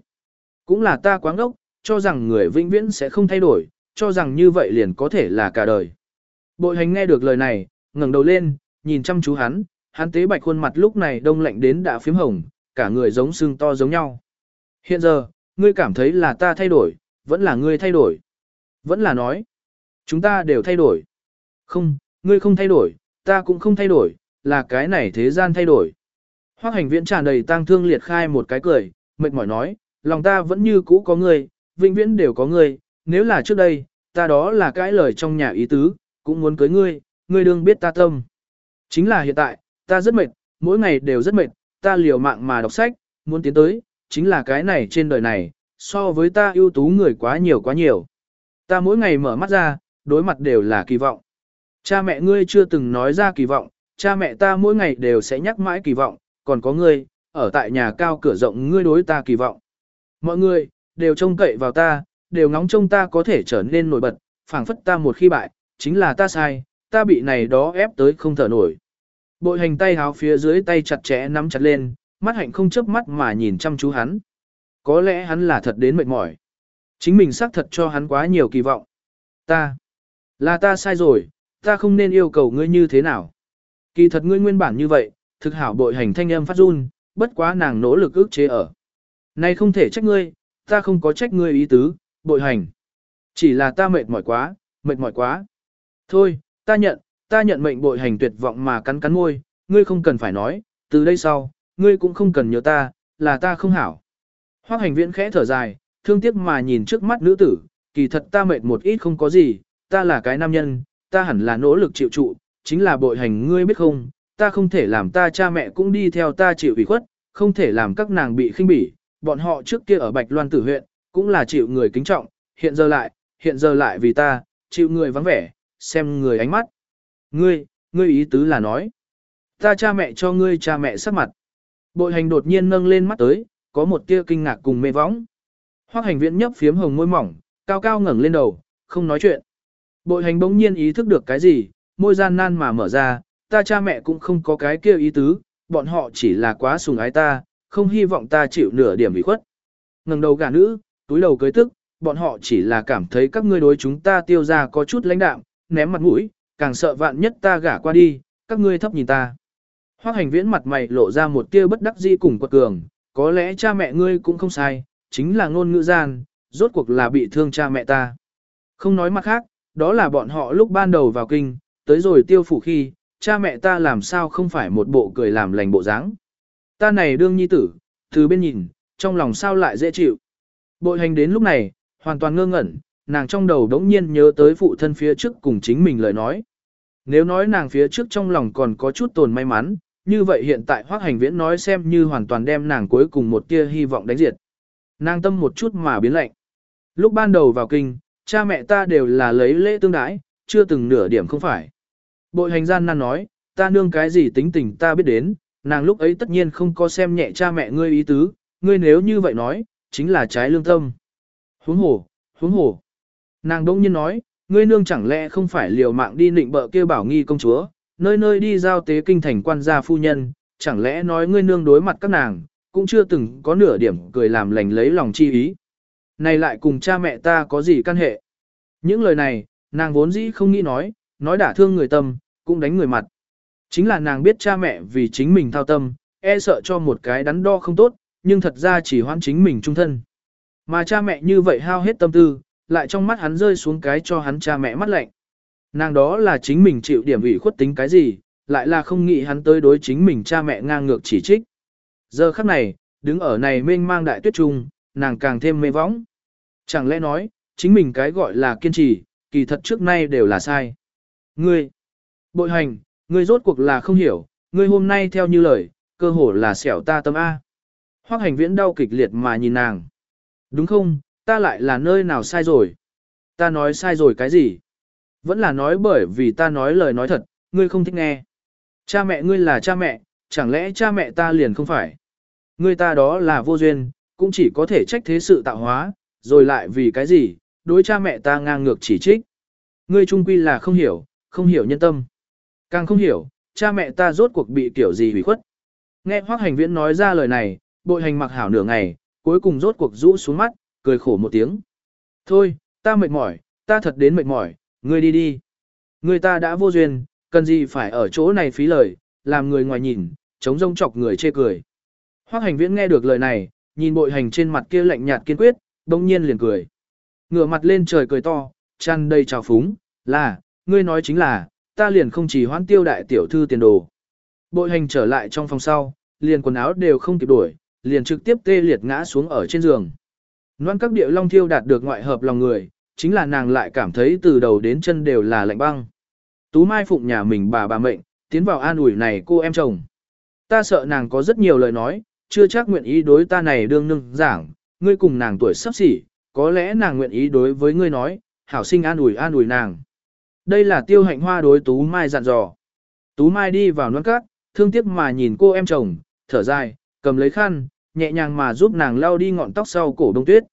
Cũng là ta quá ngốc, cho rằng người vĩnh viễn sẽ không thay đổi, cho rằng như vậy liền có thể là cả đời. Bội hành nghe được lời này, ngẩng đầu lên, nhìn chăm chú hắn, hắn tế bạch khuôn mặt lúc này đông lạnh đến đã phím hồng, cả người giống xương to giống nhau. Hiện giờ, ngươi cảm thấy là ta thay đổi, vẫn là ngươi thay đổi. Vẫn là nói, chúng ta đều thay đổi. Không, ngươi không thay đổi, ta cũng không thay đổi, là cái này thế gian thay đổi. Hoác hành viễn tràn đầy tang thương liệt khai một cái cười, mệt mỏi nói, lòng ta vẫn như cũ có ngươi, vĩnh viễn đều có ngươi, nếu là trước đây, ta đó là cái lời trong nhà ý tứ, cũng muốn cưới ngươi, ngươi đương biết ta tâm. Chính là hiện tại, ta rất mệt, mỗi ngày đều rất mệt, ta liều mạng mà đọc sách, muốn tiến tới, chính là cái này trên đời này, so với ta ưu tú người quá nhiều quá nhiều. Ta mỗi ngày mở mắt ra, đối mặt đều là kỳ vọng. Cha mẹ ngươi chưa từng nói ra kỳ vọng, cha mẹ ta mỗi ngày đều sẽ nhắc mãi kỳ vọng, còn có ngươi, ở tại nhà cao cửa rộng ngươi đối ta kỳ vọng. Mọi người, đều trông cậy vào ta, đều ngóng trông ta có thể trở nên nổi bật, phảng phất ta một khi bại, chính là ta sai, ta bị này đó ép tới không thở nổi. Bội hành tay háo phía dưới tay chặt chẽ nắm chặt lên, mắt hạnh không chớp mắt mà nhìn chăm chú hắn. Có lẽ hắn là thật đến mệt mỏi. Chính mình xác thật cho hắn quá nhiều kỳ vọng. Ta, là ta sai rồi, ta không nên yêu cầu ngươi như thế nào. Kỳ thật ngươi nguyên bản như vậy, thực hảo bội hành thanh âm phát run, bất quá nàng nỗ lực ức chế ở. Này không thể trách ngươi, ta không có trách ngươi ý tứ, bội hành. Chỉ là ta mệt mỏi quá, mệt mỏi quá. Thôi, ta nhận, ta nhận mệnh bội hành tuyệt vọng mà cắn cắn môi, ngươi không cần phải nói, từ đây sau, ngươi cũng không cần nhớ ta, là ta không hảo. Hoác hành viễn khẽ thở dài, thương tiếc mà nhìn trước mắt nữ tử, kỳ thật ta mệt một ít không có gì, ta là cái nam nhân, ta hẳn là nỗ lực chịu trụ, chính là bội hành ngươi biết không, ta không thể làm ta cha mẹ cũng đi theo ta chịu ủy khuất, không thể làm các nàng bị khinh bỉ, bọn họ trước kia ở Bạch Loan tử huyện, cũng là chịu người kính trọng, hiện giờ lại, hiện giờ lại vì ta, chịu người vắng vẻ, xem người ánh mắt. Ngươi, ngươi ý tứ là nói, ta cha mẹ cho ngươi cha mẹ sắc mặt. Bội hành đột nhiên nâng lên mắt tới, có một tia kinh ngạc cùng mê võng. Hoắc hành viễn nhấp phiếm hồng môi mỏng, cao cao ngẩng lên đầu, không nói chuyện. Bội hành bỗng nhiên ý thức được cái gì, môi gian nan mà mở ra, ta cha mẹ cũng không có cái kia ý tứ, bọn họ chỉ là quá sùng ái ta, không hy vọng ta chịu nửa điểm bị khuất. Ngẩng đầu gả nữ, túi đầu cưới tức, bọn họ chỉ là cảm thấy các ngươi đối chúng ta tiêu ra có chút lãnh đạm, ném mặt mũi, càng sợ vạn nhất ta gả qua đi, các ngươi thấp nhìn ta. Hoắc hành viễn mặt mày lộ ra một tia bất đắc dĩ cùng quật cường, có lẽ cha mẹ ngươi cũng không sai, chính là ngôn ngữ gian, rốt cuộc là bị thương cha mẹ ta. Không nói mặt khác, đó là bọn họ lúc ban đầu vào kinh, tới rồi tiêu phủ khi, cha mẹ ta làm sao không phải một bộ cười làm lành bộ dáng. Ta này đương nhi tử, từ bên nhìn, trong lòng sao lại dễ chịu. Bội hành đến lúc này, hoàn toàn ngơ ngẩn, nàng trong đầu đống nhiên nhớ tới phụ thân phía trước cùng chính mình lời nói. Nếu nói nàng phía trước trong lòng còn có chút tồn may mắn, như vậy hiện tại hoác hành viễn nói xem như hoàn toàn đem nàng cuối cùng một tia hy vọng đánh diệt. Nàng tâm một chút mà biến lạnh. Lúc ban đầu vào kinh, cha mẹ ta đều là lấy lễ tương đãi, chưa từng nửa điểm không phải. Bội hành gian nan nói, ta nương cái gì tính tình ta biết đến, nàng lúc ấy tất nhiên không có xem nhẹ cha mẹ ngươi ý tứ, ngươi nếu như vậy nói, chính là trái lương tâm. Huống hồ, huống hồ. Nàng đông nhiên nói, ngươi nương chẳng lẽ không phải liều mạng đi nịnh bợ kia bảo nghi công chúa, nơi nơi đi giao tế kinh thành quan gia phu nhân, chẳng lẽ nói ngươi nương đối mặt các nàng, cũng chưa từng có nửa điểm cười làm lành lấy lòng chi ý. Này lại cùng cha mẹ ta có gì căn hệ? Những lời này, nàng vốn dĩ không nghĩ nói, nói đả thương người tâm, cũng đánh người mặt. Chính là nàng biết cha mẹ vì chính mình thao tâm, e sợ cho một cái đắn đo không tốt, nhưng thật ra chỉ hoãn chính mình trung thân. Mà cha mẹ như vậy hao hết tâm tư, lại trong mắt hắn rơi xuống cái cho hắn cha mẹ mắt lạnh. Nàng đó là chính mình chịu điểm ủy khuất tính cái gì, lại là không nghĩ hắn tới đối chính mình cha mẹ ngang ngược chỉ trích. Giờ khắc này, đứng ở này mênh mang đại tuyết trung, nàng càng thêm mê võng. Chẳng lẽ nói, chính mình cái gọi là kiên trì, kỳ thật trước nay đều là sai. Ngươi, bội hành, ngươi rốt cuộc là không hiểu, ngươi hôm nay theo như lời, cơ hồ là xẻo ta tâm A. Hoác hành viễn đau kịch liệt mà nhìn nàng. Đúng không, ta lại là nơi nào sai rồi? Ta nói sai rồi cái gì? Vẫn là nói bởi vì ta nói lời nói thật, ngươi không thích nghe. Cha mẹ ngươi là cha mẹ, chẳng lẽ cha mẹ ta liền không phải? Ngươi ta đó là vô duyên, cũng chỉ có thể trách thế sự tạo hóa, rồi lại vì cái gì, đối cha mẹ ta ngang ngược chỉ trích. Ngươi trung quy là không hiểu, không hiểu nhân tâm. Càng không hiểu, cha mẹ ta rốt cuộc bị kiểu gì hủy khuất. Nghe Hoác Hành Viễn nói ra lời này, bội hành mặc hảo nửa ngày, cuối cùng rốt cuộc rũ xuống mắt, cười khổ một tiếng. Thôi, ta mệt mỏi, ta thật đến mệt mỏi, ngươi đi đi. Người ta đã vô duyên, cần gì phải ở chỗ này phí lời, làm người ngoài nhìn, chống rông chọc người chê cười. Hoác hành viễn nghe được lời này, nhìn bội hành trên mặt kia lạnh nhạt kiên quyết, đông nhiên liền cười. Ngửa mặt lên trời cười to, chăn đầy trào phúng, là, ngươi nói chính là, ta liền không chỉ hoãn tiêu đại tiểu thư tiền đồ. Bội hành trở lại trong phòng sau, liền quần áo đều không kịp đuổi, liền trực tiếp tê liệt ngã xuống ở trên giường. Loan các địa long thiêu đạt được ngoại hợp lòng người, chính là nàng lại cảm thấy từ đầu đến chân đều là lạnh băng. Tú Mai phụng nhà mình bà bà mệnh, tiến vào an ủi này cô em chồng. Ta sợ nàng có rất nhiều lời nói, chưa chắc nguyện ý đối ta này đương nương giảng, ngươi cùng nàng tuổi sắp xỉ, có lẽ nàng nguyện ý đối với ngươi nói, hảo sinh an ủi an ủi nàng. Đây là tiêu hạnh hoa đối Tú Mai dặn dò. Tú Mai đi vào nón cát, thương tiếc mà nhìn cô em chồng, thở dài, cầm lấy khăn, nhẹ nhàng mà giúp nàng lau đi ngọn tóc sau cổ đông tuyết.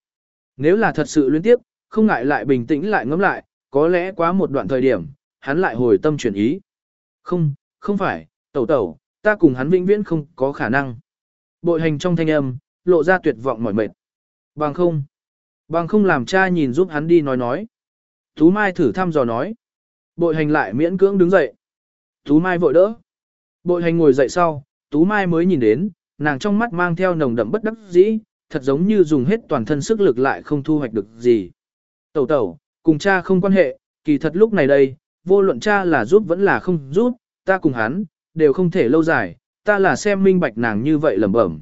Nếu là thật sự luyến tiếp, không ngại lại bình tĩnh lại ngẫm lại, có lẽ quá một đoạn thời điểm, hắn lại hồi tâm chuyển ý. Không, không phải, tẩu tẩu, ta cùng hắn vĩnh viễn không có khả năng. Bội hành trong thanh âm, lộ ra tuyệt vọng mỏi mệt. Bằng không, bằng không làm cha nhìn giúp hắn đi nói nói. Tú Mai thử thăm dò nói. Bội hành lại miễn cưỡng đứng dậy. Tú Mai vội đỡ. Bội hành ngồi dậy sau, Tú Mai mới nhìn đến, nàng trong mắt mang theo nồng đậm bất đắc dĩ, thật giống như dùng hết toàn thân sức lực lại không thu hoạch được gì. Tẩu tẩu, cùng cha không quan hệ, kỳ thật lúc này đây, vô luận cha là giúp vẫn là không giúp, ta cùng hắn, đều không thể lâu dài, ta là xem minh bạch nàng như vậy lẩm bẩm.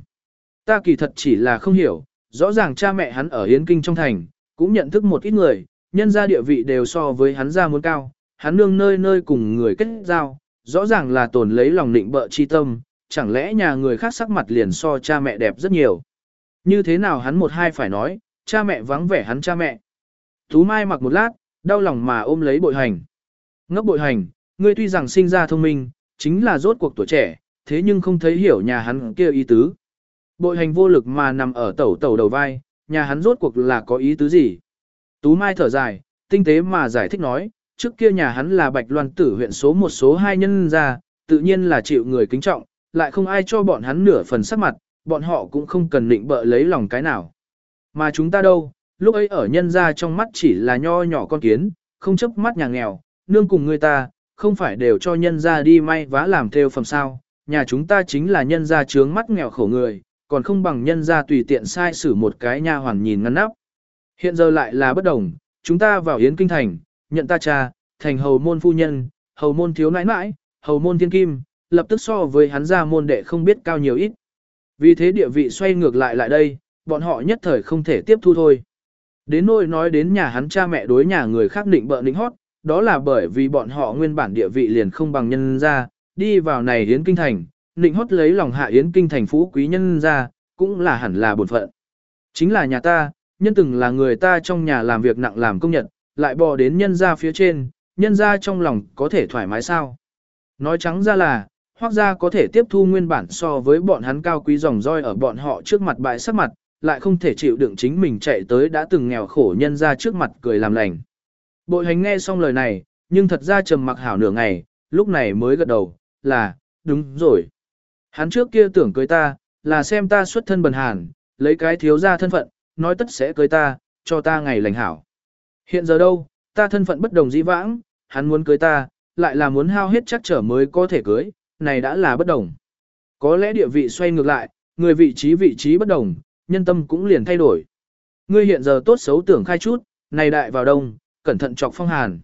Ta kỳ thật chỉ là không hiểu, rõ ràng cha mẹ hắn ở Yến Kinh trong thành, cũng nhận thức một ít người, nhân gia địa vị đều so với hắn ra muốn cao, hắn nương nơi nơi cùng người kết giao, rõ ràng là tổn lấy lòng định bợ chi tâm, chẳng lẽ nhà người khác sắc mặt liền so cha mẹ đẹp rất nhiều. Như thế nào hắn một hai phải nói, cha mẹ vắng vẻ hắn cha mẹ. Tú Mai mặc một lát, đau lòng mà ôm lấy bội hành. Ngốc bội hành, ngươi tuy rằng sinh ra thông minh, chính là rốt cuộc tuổi trẻ, thế nhưng không thấy hiểu nhà hắn kia ý tứ. Bội hành vô lực mà nằm ở tẩu tẩu đầu vai, nhà hắn rốt cuộc là có ý tứ gì. Tú Mai thở dài, tinh tế mà giải thích nói, trước kia nhà hắn là bạch loan tử huyện số một số hai nhân ra, tự nhiên là chịu người kính trọng, lại không ai cho bọn hắn nửa phần sắc mặt, bọn họ cũng không cần định bợ lấy lòng cái nào. Mà chúng ta đâu, lúc ấy ở nhân ra trong mắt chỉ là nho nhỏ con kiến, không chấp mắt nhà nghèo, nương cùng người ta, không phải đều cho nhân ra đi may vá làm theo phẩm sao, nhà chúng ta chính là nhân gia trướng mắt nghèo khổ người, còn không bằng nhân gia tùy tiện sai xử một cái nha hoàn nhìn ngăn nắp. Hiện giờ lại là bất đồng, chúng ta vào Yến Kinh Thành, nhận ta cha, thành hầu môn phu nhân, hầu môn thiếu nãi nãi, hầu môn thiên kim, lập tức so với hắn ra môn đệ không biết cao nhiều ít. Vì thế địa vị xoay ngược lại lại đây, bọn họ nhất thời không thể tiếp thu thôi. Đến nỗi nói đến nhà hắn cha mẹ đối nhà người khác định bợ định hót, đó là bởi vì bọn họ nguyên bản địa vị liền không bằng nhân ra, đi vào này Yến Kinh Thành, định hót lấy lòng hạ Yến Kinh Thành phú quý nhân ra, cũng là hẳn là bổn phận. Chính là nhà ta, nhân từng là người ta trong nhà làm việc nặng làm công nhật, lại bò đến nhân ra phía trên, nhân ra trong lòng có thể thoải mái sao. Nói trắng ra là, hoặc ra có thể tiếp thu nguyên bản so với bọn hắn cao quý dòng roi ở bọn họ trước mặt bại sắc mặt, lại không thể chịu đựng chính mình chạy tới đã từng nghèo khổ nhân ra trước mặt cười làm lành. Bội hành nghe xong lời này, nhưng thật ra trầm mặc hảo nửa ngày, lúc này mới gật đầu, là, đúng rồi. Hắn trước kia tưởng cưới ta, là xem ta xuất thân bần hàn, lấy cái thiếu ra thân phận, nói tất sẽ cưới ta, cho ta ngày lành hảo. Hiện giờ đâu, ta thân phận bất đồng dĩ vãng, hắn muốn cưới ta, lại là muốn hao hết chắc trở mới có thể cưới, này đã là bất đồng. Có lẽ địa vị xoay ngược lại, người vị trí vị trí bất đồng, nhân tâm cũng liền thay đổi. Ngươi hiện giờ tốt xấu tưởng khai chút, này đại vào đông, cẩn thận chọc phong hàn.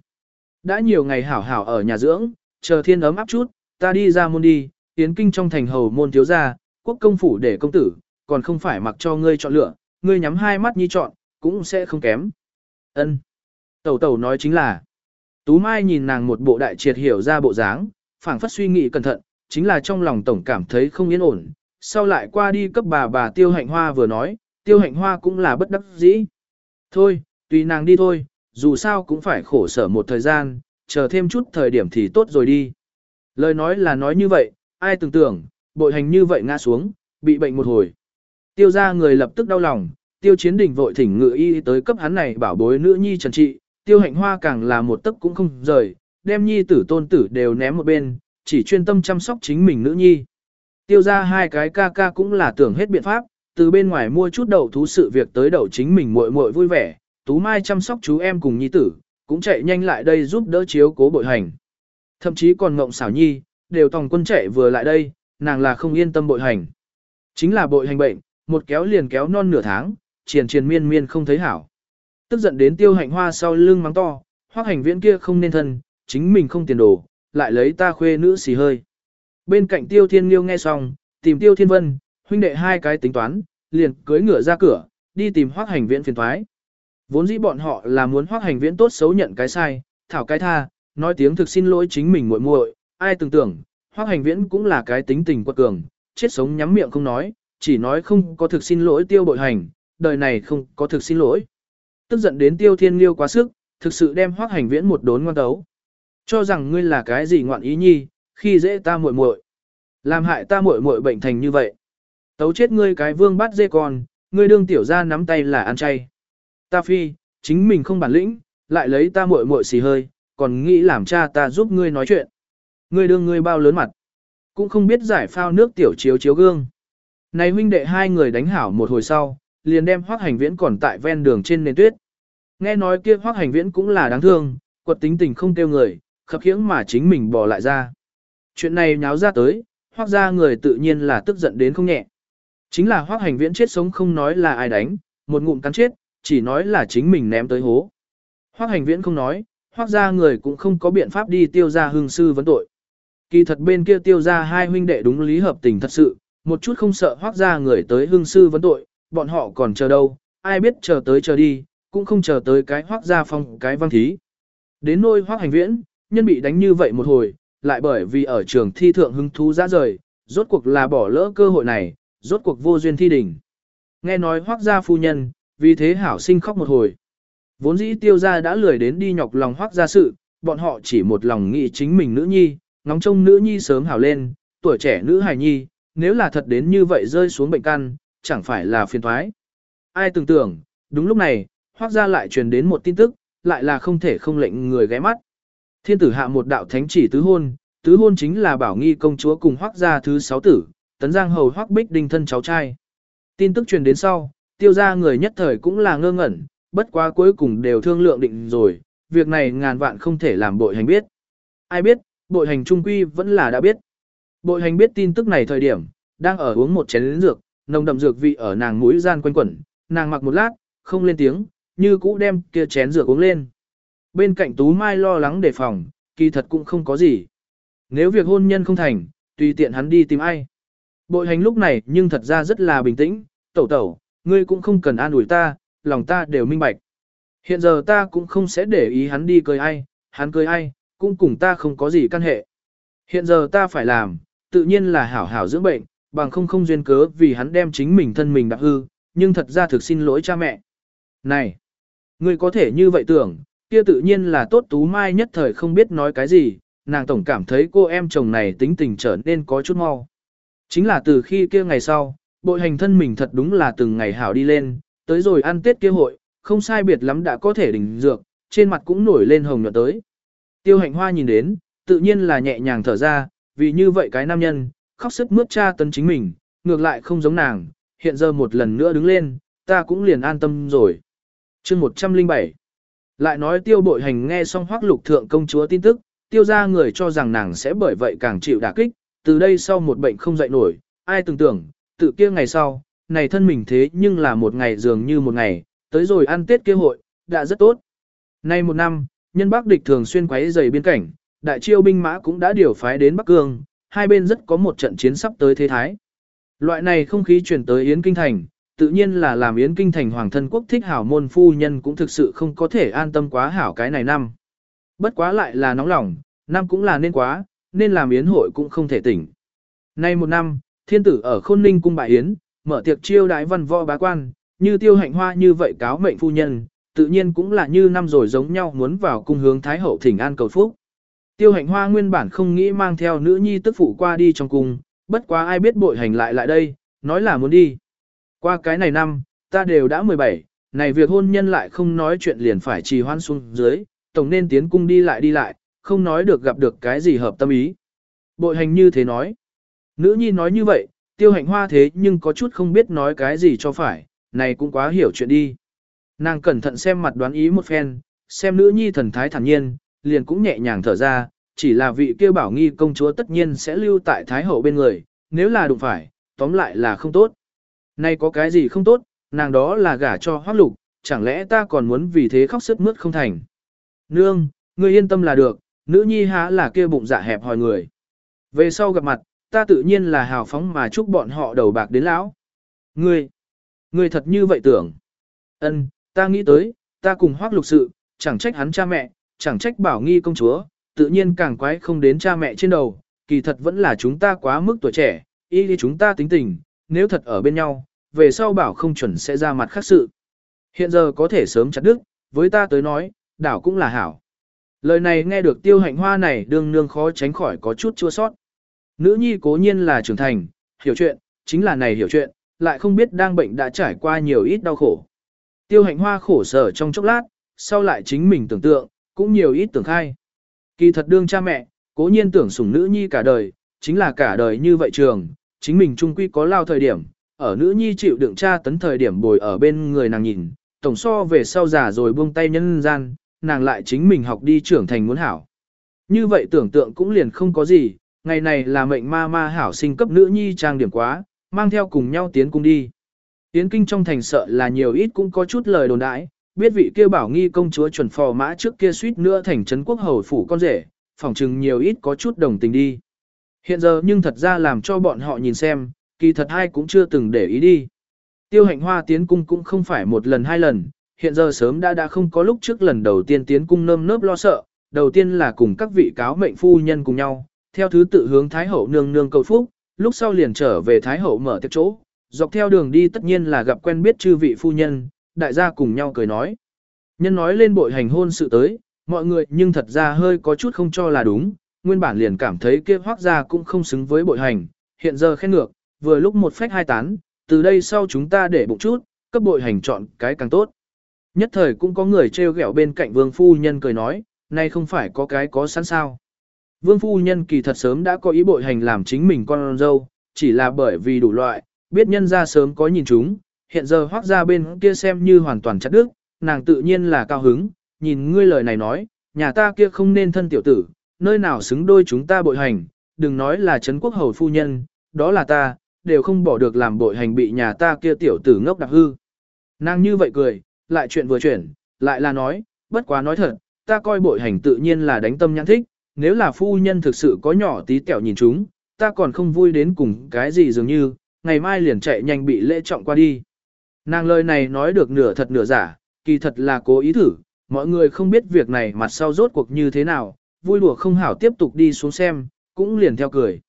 Đã nhiều ngày hảo hảo ở nhà dưỡng, chờ thiên ấm áp chút, ta đi ra môn đi, tiến kinh trong thành hầu môn thiếu gia, quốc công phủ để công tử, còn không phải mặc cho ngươi chọn lựa, ngươi nhắm hai mắt nhi chọn, cũng sẽ không kém. Ân. Tẩu tẩu nói chính là, Tú Mai nhìn nàng một bộ đại triệt hiểu ra bộ dáng, phảng phất suy nghĩ cẩn thận, chính là trong lòng tổng cảm thấy không yên ổn, sau lại qua đi cấp bà bà tiêu hạnh hoa vừa nói, tiêu hạnh hoa cũng là bất đắc dĩ. Thôi, tùy nàng đi thôi, dù sao cũng phải khổ sở một thời gian, chờ thêm chút thời điểm thì tốt rồi đi. Lời nói là nói như vậy, ai tưởng tưởng, bội hành như vậy ngã xuống, bị bệnh một hồi. Tiêu ra người lập tức đau lòng, tiêu chiến đình vội thỉnh ngự y tới cấp hắn này bảo bối nữ nhi trần trị, tiêu hạnh hoa càng là một tấc cũng không rời, đem nhi tử tôn tử đều ném một bên, chỉ chuyên tâm chăm sóc chính mình nữ nhi. Tiêu ra hai cái ca ca cũng là tưởng hết biện pháp, từ bên ngoài mua chút đậu thú sự việc tới đậu chính mình muội muội vui vẻ, Tú Mai chăm sóc chú em cùng nhi tử, cũng chạy nhanh lại đây giúp đỡ chiếu cố bội hành. Thậm chí còn ngộng xảo nhi, đều tòng quân chạy vừa lại đây, nàng là không yên tâm bội hành. Chính là bội hành bệnh, một kéo liền kéo non nửa tháng, triền triền miên miên không thấy hảo. Tức giận đến tiêu hạnh hoa sau lưng mắng to, hoác hành viễn kia không nên thân, chính mình không tiền đồ, lại lấy ta khuê nữ xì hơi. Bên cạnh tiêu thiên liêu nghe xong, tìm tiêu thiên vân, huynh đệ hai cái tính toán, liền cưới ngựa ra cửa, đi tìm hoác hành viễn phiền thoái. Vốn dĩ bọn họ là muốn hoác hành viễn tốt xấu nhận cái sai, thảo cái tha, nói tiếng thực xin lỗi chính mình muội muội, ai tưởng tưởng, hoác hành viễn cũng là cái tính tình quật cường, chết sống nhắm miệng không nói, chỉ nói không có thực xin lỗi tiêu bội hành, đời này không có thực xin lỗi. Tức giận đến tiêu thiên liêu quá sức, thực sự đem hoác hành viễn một đốn ngoan tấu. Cho rằng ngươi là cái gì ngoạn ý nhi, khi dễ ta muội muội, làm hại ta muội muội bệnh thành như vậy. Tấu chết ngươi cái vương bắt dê con, ngươi đương tiểu ra nắm tay là ăn chay. Ta phi, chính mình không bản lĩnh, lại lấy ta muội muội xì hơi, còn nghĩ làm cha ta giúp ngươi nói chuyện. Ngươi đương ngươi bao lớn mặt, cũng không biết giải phao nước tiểu chiếu chiếu gương. Này huynh đệ hai người đánh hảo một hồi sau, liền đem hoác hành viễn còn tại ven đường trên nền tuyết. Nghe nói kia hoác hành viễn cũng là đáng thương, quật tính tình không kêu người, khập khiễng mà chính mình bỏ lại ra. Chuyện này nháo ra tới, hoác ra người tự nhiên là tức giận đến không nhẹ. Chính là hoác hành viễn chết sống không nói là ai đánh, một ngụm cắn chết, chỉ nói là chính mình ném tới hố. Hoác hành viễn không nói, hoác ra người cũng không có biện pháp đi tiêu ra hương sư vấn tội. Kỳ thật bên kia tiêu ra hai huynh đệ đúng lý hợp tình thật sự, một chút không sợ hoác ra người tới hương sư vấn tội, bọn họ còn chờ đâu, ai biết chờ tới chờ đi, cũng không chờ tới cái hoác ra phong cái văn thí. Đến nôi hoác hành viễn, nhân bị đánh như vậy một hồi, lại bởi vì ở trường thi thượng hứng thú ra rời, rốt cuộc là bỏ lỡ cơ hội này, rốt cuộc vô duyên thi đỉnh. Nghe nói hoác gia phu nhân, vì thế hảo sinh khóc một hồi. Vốn dĩ tiêu gia đã lười đến đi nhọc lòng hoác gia sự, bọn họ chỉ một lòng nghĩ chính mình nữ nhi, ngóng trông nữ nhi sớm hảo lên, tuổi trẻ nữ hài nhi, nếu là thật đến như vậy rơi xuống bệnh căn, chẳng phải là phiền thoái. Ai tưởng tưởng, đúng lúc này, hoác gia lại truyền đến một tin tức, lại là không thể không lệnh người ghé mắt. Thiên tử hạ một đạo thánh chỉ tứ hôn, tứ hôn chính là bảo nghi công chúa cùng hoác gia thứ sáu tử, tấn giang hầu hoác bích đinh thân cháu trai. Tin tức truyền đến sau, tiêu gia người nhất thời cũng là ngơ ngẩn, bất quá cuối cùng đều thương lượng định rồi, việc này ngàn vạn không thể làm bội hành biết. Ai biết, bội hành trung quy vẫn là đã biết. Bội hành biết tin tức này thời điểm, đang ở uống một chén dược, nồng đậm dược vị ở nàng mũi gian quanh quẩn, nàng mặc một lát, không lên tiếng, như cũ đem kia chén dược uống lên. Bên cạnh Tú Mai lo lắng đề phòng, kỳ thật cũng không có gì. Nếu việc hôn nhân không thành, tùy tiện hắn đi tìm ai. Bội hành lúc này nhưng thật ra rất là bình tĩnh, tẩu tẩu, ngươi cũng không cần an ủi ta, lòng ta đều minh bạch. Hiện giờ ta cũng không sẽ để ý hắn đi cười ai, hắn cười ai, cũng cùng ta không có gì căn hệ. Hiện giờ ta phải làm, tự nhiên là hảo hảo dưỡng bệnh, bằng không không duyên cớ vì hắn đem chính mình thân mình đạp hư, nhưng thật ra thực xin lỗi cha mẹ. Này, ngươi có thể như vậy tưởng, kia tự nhiên là tốt tú mai nhất thời không biết nói cái gì, nàng tổng cảm thấy cô em chồng này tính tình trở nên có chút mau. Chính là từ khi kia ngày sau, bội hành thân mình thật đúng là từng ngày hảo đi lên, tới rồi ăn tết kia hội, không sai biệt lắm đã có thể đỉnh dược, trên mặt cũng nổi lên hồng nhuận tới. Tiêu hạnh hoa nhìn đến, tự nhiên là nhẹ nhàng thở ra, vì như vậy cái nam nhân, khóc sức mướt cha tấn chính mình, ngược lại không giống nàng, hiện giờ một lần nữa đứng lên, ta cũng liền an tâm rồi. chương 107 Lại nói tiêu bội hành nghe xong hoác lục thượng công chúa tin tức, tiêu ra người cho rằng nàng sẽ bởi vậy càng chịu đả kích, từ đây sau một bệnh không dậy nổi, ai tưởng tưởng, tự kia ngày sau, này thân mình thế nhưng là một ngày dường như một ngày, tới rồi ăn tết kia hội, đã rất tốt. Nay một năm, nhân Bắc địch thường xuyên quấy dày biên cảnh, đại chiêu binh mã cũng đã điều phái đến Bắc Cương, hai bên rất có một trận chiến sắp tới thế thái. Loại này không khí chuyển tới Yến Kinh Thành, tự nhiên là làm Yến Kinh Thành hoàng thân quốc thích hảo môn phu nhân cũng thực sự không có thể an tâm quá hảo cái này năm. Bất quá lại là nóng lòng, năm cũng là nên quá, nên làm Yến hội cũng không thể tỉnh. Nay một năm, thiên tử ở khôn ninh cung bại Yến, mở tiệc chiêu đái văn võ bá quan, như tiêu hạnh hoa như vậy cáo mệnh phu nhân, tự nhiên cũng là như năm rồi giống nhau muốn vào cung hướng Thái Hậu thỉnh an cầu phúc. Tiêu hạnh hoa nguyên bản không nghĩ mang theo nữ nhi tức phụ qua đi trong cung, bất quá ai biết bội hành lại lại đây, nói là muốn đi. Qua cái này năm, ta đều đã 17, này việc hôn nhân lại không nói chuyện liền phải trì hoan xuống dưới, tổng nên tiến cung đi lại đi lại, không nói được gặp được cái gì hợp tâm ý. Bội hành như thế nói. Nữ nhi nói như vậy, tiêu hạnh hoa thế nhưng có chút không biết nói cái gì cho phải, này cũng quá hiểu chuyện đi. Nàng cẩn thận xem mặt đoán ý một phen, xem nữ nhi thần thái thản nhiên, liền cũng nhẹ nhàng thở ra, chỉ là vị kia bảo nghi công chúa tất nhiên sẽ lưu tại thái hậu bên người, nếu là đụng phải, tóm lại là không tốt. Này có cái gì không tốt, nàng đó là gả cho hoác lục, chẳng lẽ ta còn muốn vì thế khóc sức mướt không thành. Nương, ngươi yên tâm là được, nữ nhi há là kia bụng dạ hẹp hòi người. Về sau gặp mặt, ta tự nhiên là hào phóng mà chúc bọn họ đầu bạc đến lão. Ngươi, ngươi thật như vậy tưởng. Ân, ta nghĩ tới, ta cùng hoác lục sự, chẳng trách hắn cha mẹ, chẳng trách bảo nghi công chúa, tự nhiên càng quái không đến cha mẹ trên đầu, kỳ thật vẫn là chúng ta quá mức tuổi trẻ, y đi chúng ta tính tình, nếu thật ở bên nhau, về sau bảo không chuẩn sẽ ra mặt khác sự. Hiện giờ có thể sớm chặt đức, với ta tới nói, đảo cũng là hảo. Lời này nghe được tiêu hạnh hoa này đương nương khó tránh khỏi có chút chua sót. Nữ nhi cố nhiên là trưởng thành, hiểu chuyện, chính là này hiểu chuyện, lại không biết đang bệnh đã trải qua nhiều ít đau khổ. Tiêu hạnh hoa khổ sở trong chốc lát, sau lại chính mình tưởng tượng, cũng nhiều ít tưởng khai. Kỳ thật đương cha mẹ, cố nhiên tưởng sủng nữ nhi cả đời, chính là cả đời như vậy trường, chính mình trung quy có lao thời điểm, ở nữ nhi chịu đựng cha tấn thời điểm bồi ở bên người nàng nhìn, tổng so về sau già rồi buông tay nhân gian, nàng lại chính mình học đi trưởng thành muốn hảo. Như vậy tưởng tượng cũng liền không có gì, ngày này là mệnh ma ma hảo sinh cấp nữ nhi trang điểm quá, mang theo cùng nhau tiến cung đi. Tiến kinh trong thành sợ là nhiều ít cũng có chút lời đồn đãi, biết vị kia bảo nghi công chúa chuẩn phò mã trước kia suýt nữa thành trấn quốc hầu phủ con rể, phỏng chừng nhiều ít có chút đồng tình đi. Hiện giờ nhưng thật ra làm cho bọn họ nhìn xem, kỳ thật hai cũng chưa từng để ý đi. Tiêu hạnh hoa tiến cung cũng không phải một lần hai lần, hiện giờ sớm đã đã không có lúc trước lần đầu tiên tiến cung nơm nớp lo sợ, đầu tiên là cùng các vị cáo mệnh phu nhân cùng nhau, theo thứ tự hướng Thái Hậu nương nương cầu phúc, lúc sau liền trở về Thái Hậu mở tiệc chỗ, dọc theo đường đi tất nhiên là gặp quen biết chư vị phu nhân, đại gia cùng nhau cười nói. Nhân nói lên bội hành hôn sự tới, mọi người nhưng thật ra hơi có chút không cho là đúng, nguyên bản liền cảm thấy kia hoác gia cũng không xứng với bội hành, hiện giờ khen ngược, vừa lúc một phách hai tán, từ đây sau chúng ta để bụng chút, cấp bội hành chọn cái càng tốt. Nhất thời cũng có người trêu ghẹo bên cạnh vương phu nhân cười nói, nay không phải có cái có sẵn sao. Vương phu nhân kỳ thật sớm đã có ý bội hành làm chính mình con dâu, chỉ là bởi vì đủ loại, biết nhân ra sớm có nhìn chúng, hiện giờ hoác ra bên kia xem như hoàn toàn chặt đức, nàng tự nhiên là cao hứng, nhìn ngươi lời này nói, nhà ta kia không nên thân tiểu tử, nơi nào xứng đôi chúng ta bội hành, đừng nói là Trấn quốc hầu phu nhân, đó là ta, đều không bỏ được làm bội hành bị nhà ta kia tiểu tử ngốc đặc hư. Nàng như vậy cười, lại chuyện vừa chuyển, lại là nói, bất quá nói thật, ta coi bội hành tự nhiên là đánh tâm nhãn thích, nếu là phu nhân thực sự có nhỏ tí tẹo nhìn chúng, ta còn không vui đến cùng cái gì dường như, ngày mai liền chạy nhanh bị lễ trọng qua đi. Nàng lời này nói được nửa thật nửa giả, kỳ thật là cố ý thử, mọi người không biết việc này mặt sau rốt cuộc như thế nào, vui đùa không hảo tiếp tục đi xuống xem, cũng liền theo cười.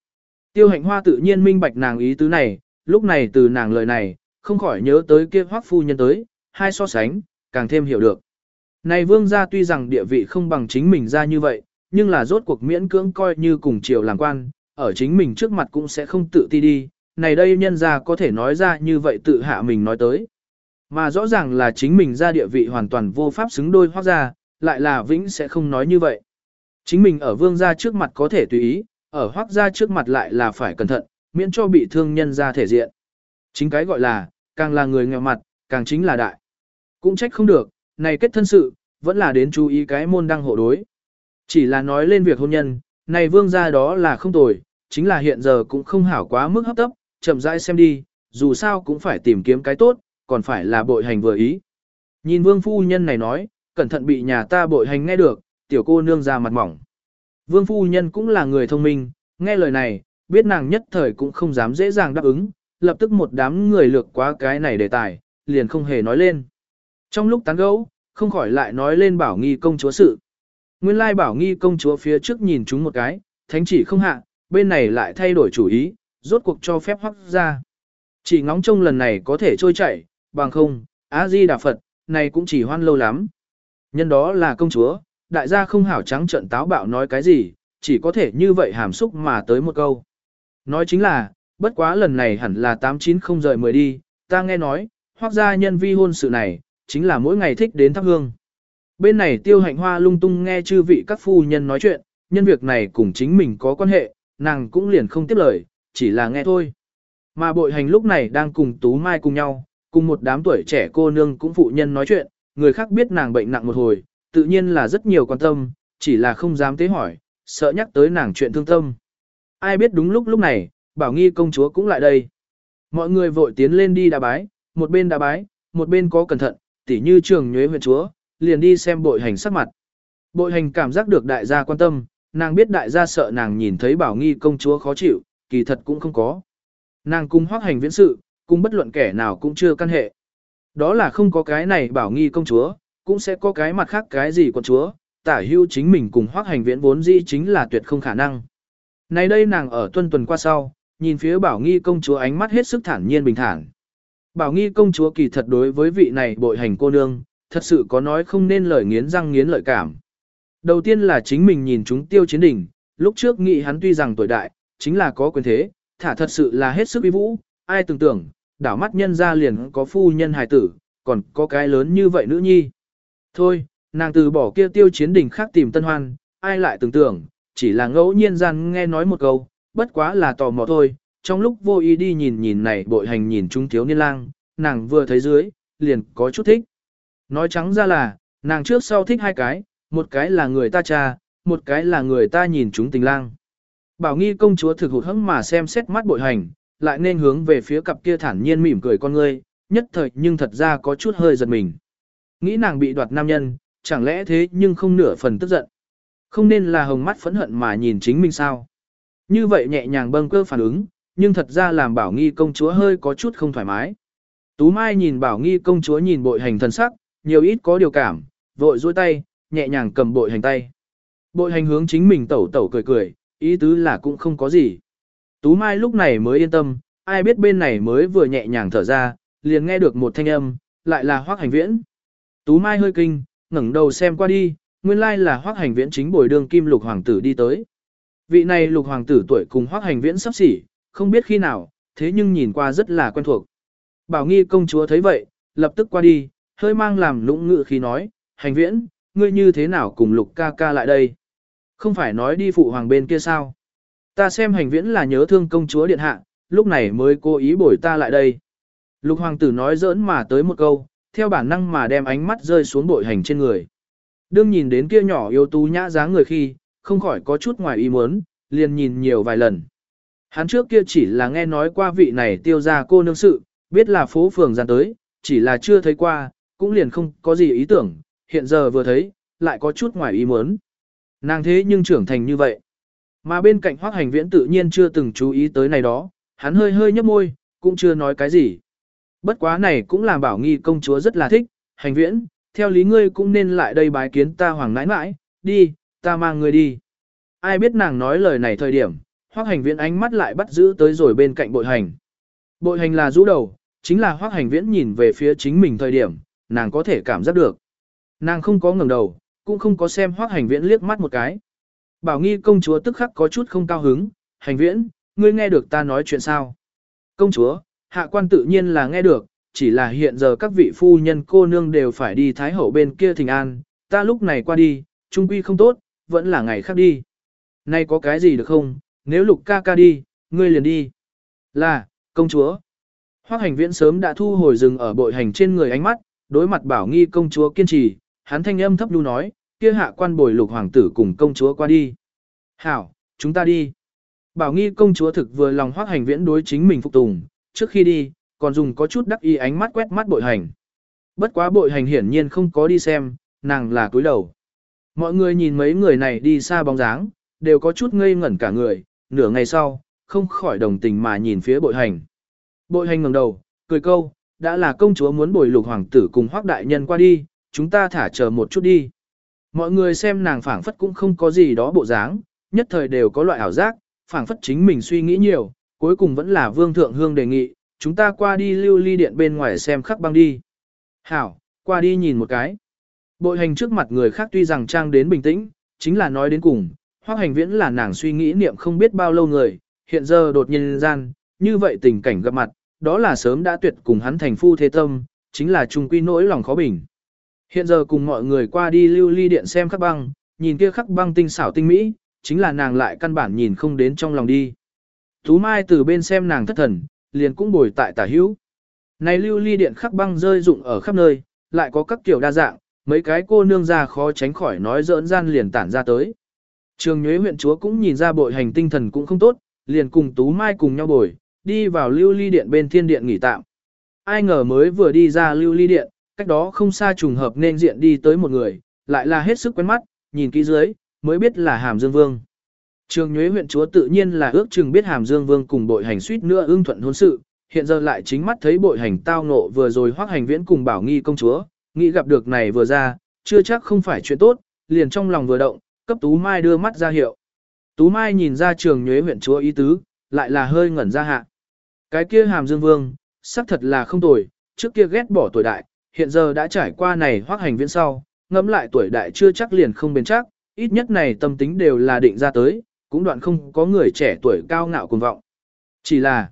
Tiêu hạnh hoa tự nhiên minh bạch nàng ý tứ này, lúc này từ nàng lời này, không khỏi nhớ tới kia hoắc phu nhân tới, hai so sánh, càng thêm hiểu được. Này vương gia tuy rằng địa vị không bằng chính mình ra như vậy, nhưng là rốt cuộc miễn cưỡng coi như cùng triều làm quan, ở chính mình trước mặt cũng sẽ không tự ti đi, này đây nhân gia có thể nói ra như vậy tự hạ mình nói tới. Mà rõ ràng là chính mình ra địa vị hoàn toàn vô pháp xứng đôi hoác ra, lại là vĩnh sẽ không nói như vậy. Chính mình ở vương gia trước mặt có thể tùy ý, ở hoác gia trước mặt lại là phải cẩn thận, miễn cho bị thương nhân ra thể diện. Chính cái gọi là, càng là người nghèo mặt, càng chính là đại. Cũng trách không được, này kết thân sự, vẫn là đến chú ý cái môn đăng hộ đối. Chỉ là nói lên việc hôn nhân, này vương gia đó là không tồi, chính là hiện giờ cũng không hảo quá mức hấp tấp, chậm rãi xem đi, dù sao cũng phải tìm kiếm cái tốt, còn phải là bội hành vừa ý. Nhìn vương phu nhân này nói, cẩn thận bị nhà ta bội hành nghe được, tiểu cô nương ra mặt mỏng. Vương phu nhân cũng là người thông minh, nghe lời này, biết nàng nhất thời cũng không dám dễ dàng đáp ứng, lập tức một đám người lược quá cái này đề tài, liền không hề nói lên. Trong lúc tán gẫu, không khỏi lại nói lên bảo nghi công chúa sự. Nguyên lai bảo nghi công chúa phía trước nhìn chúng một cái, thánh chỉ không hạ, bên này lại thay đổi chủ ý, rốt cuộc cho phép hoắc ra. Chỉ ngóng trông lần này có thể trôi chảy, bằng không, A-di Đà Phật, này cũng chỉ hoan lâu lắm. Nhân đó là công chúa, đại gia không hảo trắng trận táo bạo nói cái gì, chỉ có thể như vậy hàm xúc mà tới một câu. Nói chính là, bất quá lần này hẳn là 890 rời 10 đi, ta nghe nói, hoác gia nhân vi hôn sự này, chính là mỗi ngày thích đến thắp hương. Bên này tiêu hạnh hoa lung tung nghe chư vị các phu nhân nói chuyện, nhân việc này cùng chính mình có quan hệ, nàng cũng liền không tiếp lời, chỉ là nghe thôi. Mà bội hành lúc này đang cùng Tú Mai cùng nhau, cùng một đám tuổi trẻ cô nương cũng phụ nhân nói chuyện, người khác biết nàng bệnh nặng một hồi, tự nhiên là rất nhiều quan tâm, chỉ là không dám tế hỏi, sợ nhắc tới nàng chuyện thương tâm. Ai biết đúng lúc lúc này, bảo nghi công chúa cũng lại đây. Mọi người vội tiến lên đi đà bái, một bên đà bái, một bên có cẩn thận, tỉ như trường nhuế huyện chúa, liền đi xem bội hành sắc mặt. Bội hành cảm giác được đại gia quan tâm, nàng biết đại gia sợ nàng nhìn thấy bảo nghi công chúa khó chịu, kỳ thật cũng không có. Nàng cung hoác hành viễn sự, cùng bất luận kẻ nào cũng chưa căn hệ. Đó là không có cái này bảo nghi công chúa, cũng sẽ có cái mặt khác cái gì con chúa, tả hưu chính mình cùng hoác hành viễn vốn dĩ chính là tuyệt không khả năng. Này đây nàng ở tuần tuần qua sau, nhìn phía bảo nghi công chúa ánh mắt hết sức thản nhiên bình thản. Bảo nghi công chúa kỳ thật đối với vị này bội hành cô nương, thật sự có nói không nên lời nghiến răng nghiến lợi cảm. Đầu tiên là chính mình nhìn chúng tiêu chiến đỉnh, lúc trước nghĩ hắn tuy rằng tuổi đại, chính là có quyền thế, thả thật sự là hết sức uy vũ, ai tưởng tưởng, đảo mắt nhân ra liền có phu nhân hài tử, còn có cái lớn như vậy nữ nhi. Thôi, nàng từ bỏ kia tiêu chiến đỉnh khác tìm tân hoan, ai lại tưởng tưởng, chỉ là ngẫu nhiên gian nghe nói một câu, bất quá là tò mò thôi, trong lúc vô ý đi nhìn nhìn này bội hành nhìn trung thiếu niên lang, nàng vừa thấy dưới, liền có chút thích. Nói trắng ra là, nàng trước sau thích hai cái, một cái là người ta cha, một cái là người ta nhìn chúng tình lang. Bảo nghi công chúa thực hụt hẫng mà xem xét mắt bội hành, lại nên hướng về phía cặp kia thản nhiên mỉm cười con ngươi, nhất thời nhưng thật ra có chút hơi giật mình. Nghĩ nàng bị đoạt nam nhân, chẳng lẽ thế nhưng không nửa phần tức giận. Không nên là hồng mắt phẫn hận mà nhìn chính mình sao. Như vậy nhẹ nhàng bâng cơ phản ứng, nhưng thật ra làm bảo nghi công chúa hơi có chút không thoải mái. Tú Mai nhìn bảo nghi công chúa nhìn bội hành thần sắc, nhiều ít có điều cảm, vội duỗi tay, nhẹ nhàng cầm bội hành tay. Bội hành hướng chính mình tẩu tẩu cười cười, ý tứ là cũng không có gì. Tú Mai lúc này mới yên tâm, ai biết bên này mới vừa nhẹ nhàng thở ra, liền nghe được một thanh âm, lại là hoác hành viễn. Tú Mai hơi kinh, ngẩng đầu xem qua đi, nguyên lai là hoác hành viễn chính bồi đường kim lục hoàng tử đi tới. Vị này lục hoàng tử tuổi cùng hoác hành viễn sắp xỉ, không biết khi nào, thế nhưng nhìn qua rất là quen thuộc. Bảo nghi công chúa thấy vậy, lập tức qua đi, hơi mang làm lũng ngự khi nói, hành viễn, ngươi như thế nào cùng lục ca ca lại đây? Không phải nói đi phụ hoàng bên kia sao? Ta xem hành viễn là nhớ thương công chúa điện hạ, lúc này mới cố ý bổi ta lại đây. Lục hoàng tử nói giỡn mà tới một câu, theo bản năng mà đem ánh mắt rơi xuống bội hành trên người. Đương nhìn đến kia nhỏ yêu tú nhã dáng người khi, không khỏi có chút ngoài ý muốn, liền nhìn nhiều vài lần. Hắn trước kia chỉ là nghe nói qua vị này tiêu ra cô nương sự, biết là phố phường gian tới, chỉ là chưa thấy qua, cũng liền không có gì ý tưởng, hiện giờ vừa thấy, lại có chút ngoài ý muốn. Nàng thế nhưng trưởng thành như vậy. Mà bên cạnh hoác hành viễn tự nhiên chưa từng chú ý tới này đó, hắn hơi hơi nhấp môi, cũng chưa nói cái gì. Bất quá này cũng làm bảo nghi công chúa rất là thích, hành viễn, theo lý ngươi cũng nên lại đây bái kiến ta hoàng nãi nãi, đi, ta mang ngươi đi. Ai biết nàng nói lời này thời điểm, hoác hành viễn ánh mắt lại bắt giữ tới rồi bên cạnh bội hành. Bội hành là rũ đầu, chính là hoác hành viễn nhìn về phía chính mình thời điểm, nàng có thể cảm giác được. Nàng không có ngẩng đầu, cũng không có xem hoác hành viễn liếc mắt một cái. Bảo nghi công chúa tức khắc có chút không cao hứng, hành viễn, ngươi nghe được ta nói chuyện sao? Công chúa, hạ quan tự nhiên là nghe được, chỉ là hiện giờ các vị phu nhân cô nương đều phải đi thái hậu bên kia thình an, ta lúc này qua đi, trung quy không tốt, vẫn là ngày khác đi. Nay có cái gì được không, nếu lục ca ca đi, ngươi liền đi. Là, công chúa. Hoác hành viễn sớm đã thu hồi rừng ở bội hành trên người ánh mắt, đối mặt bảo nghi công chúa kiên trì, hắn thanh âm thấp nhu nói, kia hạ quan bồi lục hoàng tử cùng công chúa qua đi. Hảo, chúng ta đi. Bảo nghi công chúa thực vừa lòng hoác hành viễn đối chính mình phục tùng, trước khi đi, còn dùng có chút đắc ý ánh mắt quét mắt bội hành. Bất quá bội hành hiển nhiên không có đi xem, nàng là cúi đầu. Mọi người nhìn mấy người này đi xa bóng dáng, đều có chút ngây ngẩn cả người, nửa ngày sau, không khỏi đồng tình mà nhìn phía bội hành. Bội hành ngẩng đầu, cười câu, đã là công chúa muốn bồi lục hoàng tử cùng hoác đại nhân qua đi, chúng ta thả chờ một chút đi. Mọi người xem nàng phảng phất cũng không có gì đó bộ dáng, nhất thời đều có loại ảo giác, phảng phất chính mình suy nghĩ nhiều, cuối cùng vẫn là vương thượng hương đề nghị, chúng ta qua đi lưu ly điện bên ngoài xem khắc băng đi. Hảo, qua đi nhìn một cái. Bội hành trước mặt người khác tuy rằng trang đến bình tĩnh, chính là nói đến cùng, hoác hành viễn là nàng suy nghĩ niệm không biết bao lâu người, hiện giờ đột nhiên gian, như vậy tình cảnh gặp mặt, đó là sớm đã tuyệt cùng hắn thành phu thế tâm, chính là trung quy nỗi lòng khó bình. Hiện giờ cùng mọi người qua đi lưu ly điện xem khắc băng, nhìn kia khắc băng tinh xảo tinh mỹ, chính là nàng lại căn bản nhìn không đến trong lòng đi. Tú Mai từ bên xem nàng thất thần, liền cũng bồi tại tả hữu. Này lưu ly điện khắc băng rơi rụng ở khắp nơi, lại có các kiểu đa dạng, mấy cái cô nương ra khó tránh khỏi nói dỡn gian liền tản ra tới. Trường Nhuế huyện chúa cũng nhìn ra bội hành tinh thần cũng không tốt, liền cùng Tú Mai cùng nhau bồi, đi vào lưu ly điện bên thiên điện nghỉ tạm. Ai ngờ mới vừa đi ra lưu ly điện, cách đó không xa trùng hợp nên diện đi tới một người, lại là hết sức quen mắt, nhìn kỹ dưới, mới biết là Hàm Dương Vương. Trường Nhuế huyện chúa tự nhiên là ước chừng biết Hàm Dương Vương cùng bội hành suýt nữa ưng thuận hôn sự, hiện giờ lại chính mắt thấy bội hành tao nộ vừa rồi hoác hành viễn cùng bảo nghi công chúa, nghĩ gặp được này vừa ra, chưa chắc không phải chuyện tốt, liền trong lòng vừa động, cấp Tú Mai đưa mắt ra hiệu. Tú Mai nhìn ra trường Nhuế huyện chúa ý tứ, lại là hơi ngẩn ra hạ. Cái kia Hàm Dương Vương, xác thật là không tồi, trước kia ghét bỏ tuổi đại, hiện giờ đã trải qua này hoác hành viễn sau, ngẫm lại tuổi đại chưa chắc liền không bền chắc, ít nhất này tâm tính đều là định ra tới, cũng đoạn không có người trẻ tuổi cao ngạo cuồng vọng. Chỉ là,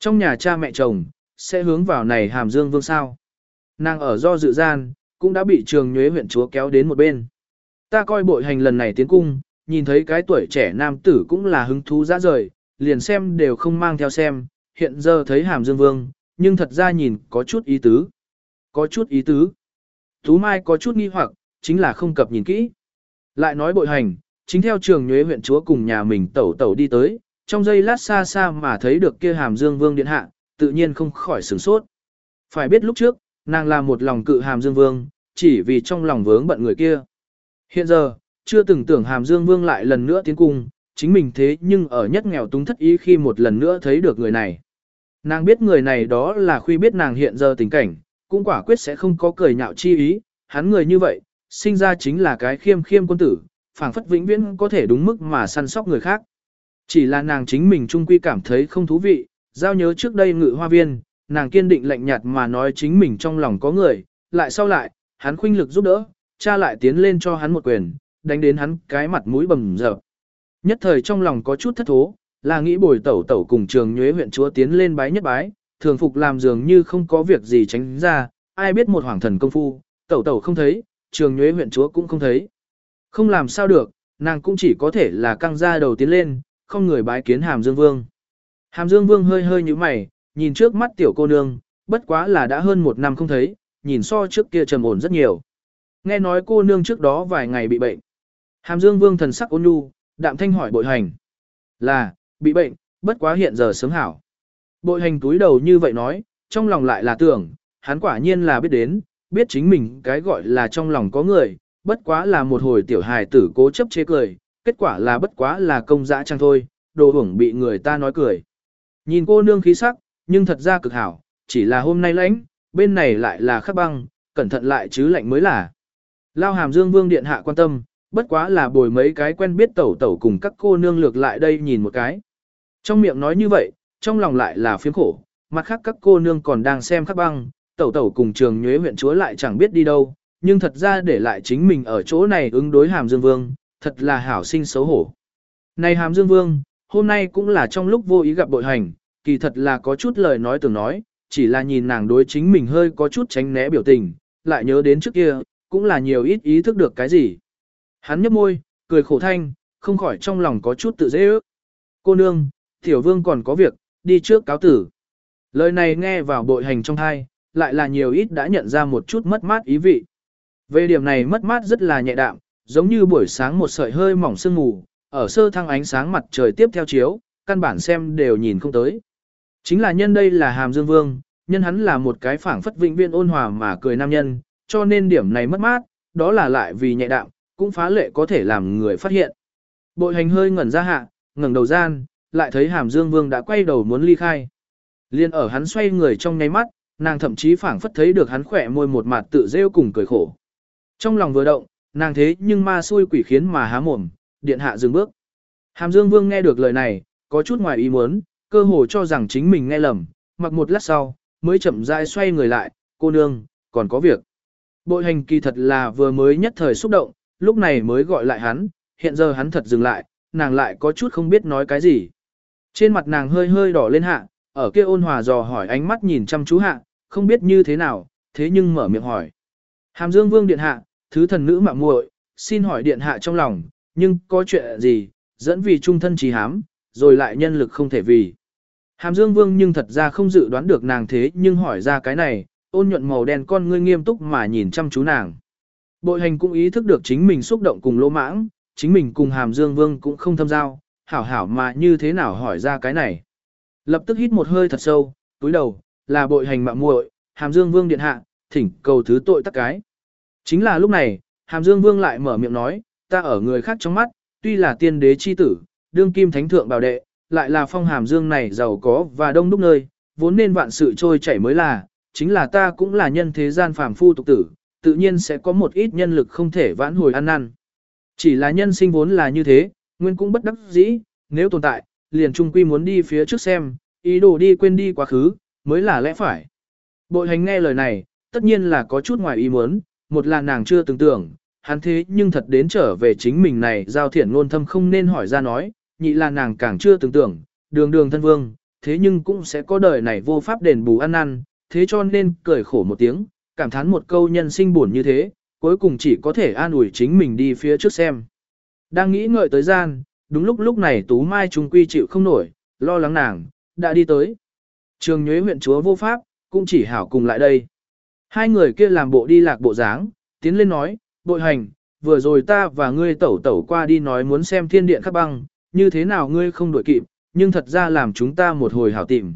trong nhà cha mẹ chồng, sẽ hướng vào này hàm dương vương sao. Nàng ở do dự gian, cũng đã bị trường nhuế huyện chúa kéo đến một bên. Ta coi bội hành lần này tiến cung, nhìn thấy cái tuổi trẻ nam tử cũng là hứng thú ra rời, liền xem đều không mang theo xem, hiện giờ thấy hàm dương vương, nhưng thật ra nhìn có chút ý tứ. Có chút ý tứ. Tú Mai có chút nghi hoặc, chính là không cập nhìn kỹ. Lại nói bội hành, chính theo trường nhuế huyện chúa cùng nhà mình tẩu tẩu đi tới, trong giây lát xa xa mà thấy được kia hàm dương vương điện hạ, tự nhiên không khỏi sửng sốt. Phải biết lúc trước, nàng là một lòng cự hàm dương vương, chỉ vì trong lòng vướng bận người kia. Hiện giờ, chưa từng tưởng Hàm Dương Vương lại lần nữa tiến cung, chính mình thế nhưng ở nhất nghèo túng thất ý khi một lần nữa thấy được người này. Nàng biết người này đó là khuy biết nàng hiện giờ tình cảnh, cũng quả quyết sẽ không có cười nhạo chi ý, hắn người như vậy, sinh ra chính là cái khiêm khiêm quân tử, phảng phất vĩnh viễn có thể đúng mức mà săn sóc người khác. Chỉ là nàng chính mình trung quy cảm thấy không thú vị, giao nhớ trước đây ngự hoa viên, nàng kiên định lạnh nhạt mà nói chính mình trong lòng có người, lại sau lại, hắn khuynh lực giúp đỡ, cha lại tiến lên cho hắn một quyền, đánh đến hắn cái mặt mũi bầm dập. Nhất thời trong lòng có chút thất thố, là nghĩ bồi tẩu tẩu cùng trường nhuế huyện chúa tiến lên bái nhất bái, thường phục làm dường như không có việc gì tránh ra, ai biết một hoàng thần công phu, tẩu tẩu không thấy, trường nhuế huyện chúa cũng không thấy. Không làm sao được, nàng cũng chỉ có thể là căng ra đầu tiến lên, không người bái kiến hàm dương vương. Hàm dương vương hơi hơi như mày, nhìn trước mắt tiểu cô nương, bất quá là đã hơn một năm không thấy, nhìn so trước kia trầm ổn rất nhiều. Nghe nói cô nương trước đó vài ngày bị bệnh. Hàm dương vương thần sắc ôn nhu, đạm thanh hỏi bội hành. Là, bị bệnh, bất quá hiện giờ sớm hảo. Bội hành túi đầu như vậy nói, trong lòng lại là tưởng, hắn quả nhiên là biết đến, biết chính mình cái gọi là trong lòng có người, bất quá là một hồi tiểu hài tử cố chấp chế cười, kết quả là bất quá là công dã trang thôi, đồ hưởng bị người ta nói cười. Nhìn cô nương khí sắc, nhưng thật ra cực hảo, chỉ là hôm nay lãnh, bên này lại là khắc băng, cẩn thận lại chứ lạnh mới là. Lao hàm dương vương điện hạ quan tâm, bất quá là bồi mấy cái quen biết tẩu tẩu cùng các cô nương lược lại đây nhìn một cái. Trong miệng nói như vậy, trong lòng lại là phiếm khổ, mặt khác các cô nương còn đang xem khắc băng, tẩu tẩu cùng trường nhuế huyện chúa lại chẳng biết đi đâu, nhưng thật ra để lại chính mình ở chỗ này ứng đối hàm dương vương, thật là hảo sinh xấu hổ. Này hàm dương vương, hôm nay cũng là trong lúc vô ý gặp bội hành, kỳ thật là có chút lời nói từng nói, chỉ là nhìn nàng đối chính mình hơi có chút tránh né biểu tình, lại nhớ đến trước kia, cũng là nhiều ít ý thức được cái gì. Hắn nhấp môi, cười khổ thanh, không khỏi trong lòng có chút tự dễ ước. Cô nương, tiểu vương còn có việc, đi trước cáo tử. Lời này nghe vào bội hành trong thai, lại là nhiều ít đã nhận ra một chút mất mát ý vị. Về điểm này mất mát rất là nhẹ đạm, giống như buổi sáng một sợi hơi mỏng sương mù, ở sơ thăng ánh sáng mặt trời tiếp theo chiếu, căn bản xem đều nhìn không tới. Chính là nhân đây là Hàm Dương Vương, nhân hắn là một cái phảng phất vĩnh viên ôn hòa mà cười nam nhân, cho nên điểm này mất mát, đó là lại vì nhẹ đạm, cũng phá lệ có thể làm người phát hiện. Bội hành hơi ngẩn ra hạ, ngẩng đầu gian, lại thấy Hàm Dương Vương đã quay đầu muốn ly khai. Liên ở hắn xoay người trong nháy mắt, nàng thậm chí phảng phất thấy được hắn khỏe môi một mặt tự rêu cùng cười khổ. Trong lòng vừa động, nàng thế nhưng ma xui quỷ khiến mà há mồm, điện hạ dừng bước. Hàm Dương Vương nghe được lời này, có chút ngoài ý muốn, cơ hồ cho rằng chính mình nghe lầm, mặc một lát sau, mới chậm rãi xoay người lại, cô nương, còn có việc. Bội hành kỳ thật là vừa mới nhất thời xúc động, lúc này mới gọi lại hắn, hiện giờ hắn thật dừng lại, nàng lại có chút không biết nói cái gì. Trên mặt nàng hơi hơi đỏ lên hạ, ở kia ôn hòa dò hỏi ánh mắt nhìn chăm chú hạ, không biết như thế nào, thế nhưng mở miệng hỏi. Hàm Dương Vương điện hạ, thứ thần nữ mạng muội, xin hỏi điện hạ trong lòng, nhưng có chuyện gì, dẫn vì trung thân trí hám, rồi lại nhân lực không thể vì. Hàm Dương Vương nhưng thật ra không dự đoán được nàng thế nhưng hỏi ra cái này, ôn nhuận màu đen con ngươi nghiêm túc mà nhìn chăm chú nàng. Bội hành cũng ý thức được chính mình xúc động cùng lỗ mãng, chính mình cùng Hàm Dương Vương cũng không thâm giao, hảo hảo mà như thế nào hỏi ra cái này. Lập tức hít một hơi thật sâu, túi đầu, là bội hành mạng muội, Hàm Dương Vương điện hạ, thỉnh cầu thứ tội tắc cái. Chính là lúc này, Hàm Dương Vương lại mở miệng nói, ta ở người khác trong mắt, tuy là tiên đế chi tử, đương kim thánh thượng bảo đệ, lại là phong Hàm Dương này giàu có và đông đúc nơi, vốn nên vạn sự trôi chảy mới là, chính là ta cũng là nhân thế gian phàm phu tục tử, tự nhiên sẽ có một ít nhân lực không thể vãn hồi ăn năn. Chỉ là nhân sinh vốn là như thế, nguyên cũng bất đắc dĩ, nếu tồn tại, liền trung quy muốn đi phía trước xem, ý đồ đi quên đi quá khứ, mới là lẽ phải. Bội hành nghe lời này, tất nhiên là có chút ngoài ý muốn, một là nàng chưa từng tưởng, hắn thế nhưng thật đến trở về chính mình này giao thiện ngôn thâm không nên hỏi ra nói, nhị là nàng càng chưa từng tưởng, đường đường thân vương, thế nhưng cũng sẽ có đời này vô pháp đền bù ăn năn, thế cho nên cười khổ một tiếng, cảm thán một câu nhân sinh buồn như thế, cuối cùng chỉ có thể an ủi chính mình đi phía trước xem. Đang nghĩ ngợi tới gian, đúng lúc lúc này Tú Mai trung quy chịu không nổi, lo lắng nàng, đã đi tới. Trường nhuế huyện chúa vô pháp, cũng chỉ hảo cùng lại đây. Hai người kia làm bộ đi lạc bộ dáng, tiến lên nói, bội hành, vừa rồi ta và ngươi tẩu tẩu qua đi nói muốn xem thiên điện khắc băng, như thế nào ngươi không đuổi kịp, nhưng thật ra làm chúng ta một hồi hảo tìm.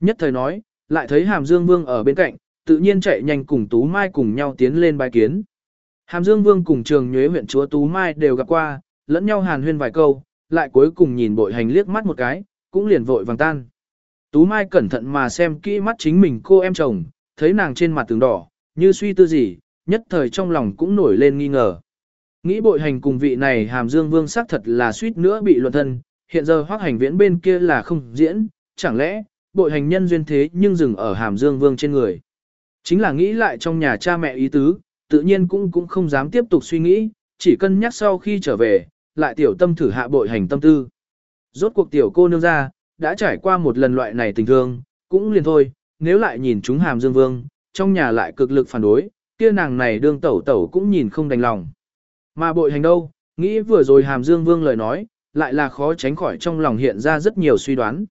Nhất thời nói, lại thấy hàm dương vương ở bên cạnh, tự nhiên chạy nhanh cùng Tú Mai cùng nhau tiến lên bài kiến. Hàm Dương Vương cùng trường nhuế huyện chúa Tú Mai đều gặp qua, lẫn nhau hàn huyên vài câu, lại cuối cùng nhìn bội hành liếc mắt một cái, cũng liền vội vàng tan. Tú Mai cẩn thận mà xem kỹ mắt chính mình cô em chồng, thấy nàng trên mặt tường đỏ, như suy tư gì, nhất thời trong lòng cũng nổi lên nghi ngờ. Nghĩ bội hành cùng vị này hàm dương vương xác thật là suýt nữa bị luận thân, hiện giờ hoác hành viễn bên kia là không diễn, chẳng lẽ, bội hành nhân duyên thế nhưng dừng ở hàm dương vương trên người. Chính là nghĩ lại trong nhà cha mẹ ý tứ, tự nhiên cũng cũng không dám tiếp tục suy nghĩ, chỉ cân nhắc sau khi trở về, lại tiểu tâm thử hạ bội hành tâm tư. Rốt cuộc tiểu cô nương ra, đã trải qua một lần loại này tình thương, cũng liền thôi, nếu lại nhìn chúng hàm dương vương, trong nhà lại cực lực phản đối, kia nàng này đương tẩu tẩu cũng nhìn không đành lòng. Mà bội hành đâu, nghĩ vừa rồi hàm dương vương lời nói, lại là khó tránh khỏi trong lòng hiện ra rất nhiều suy đoán.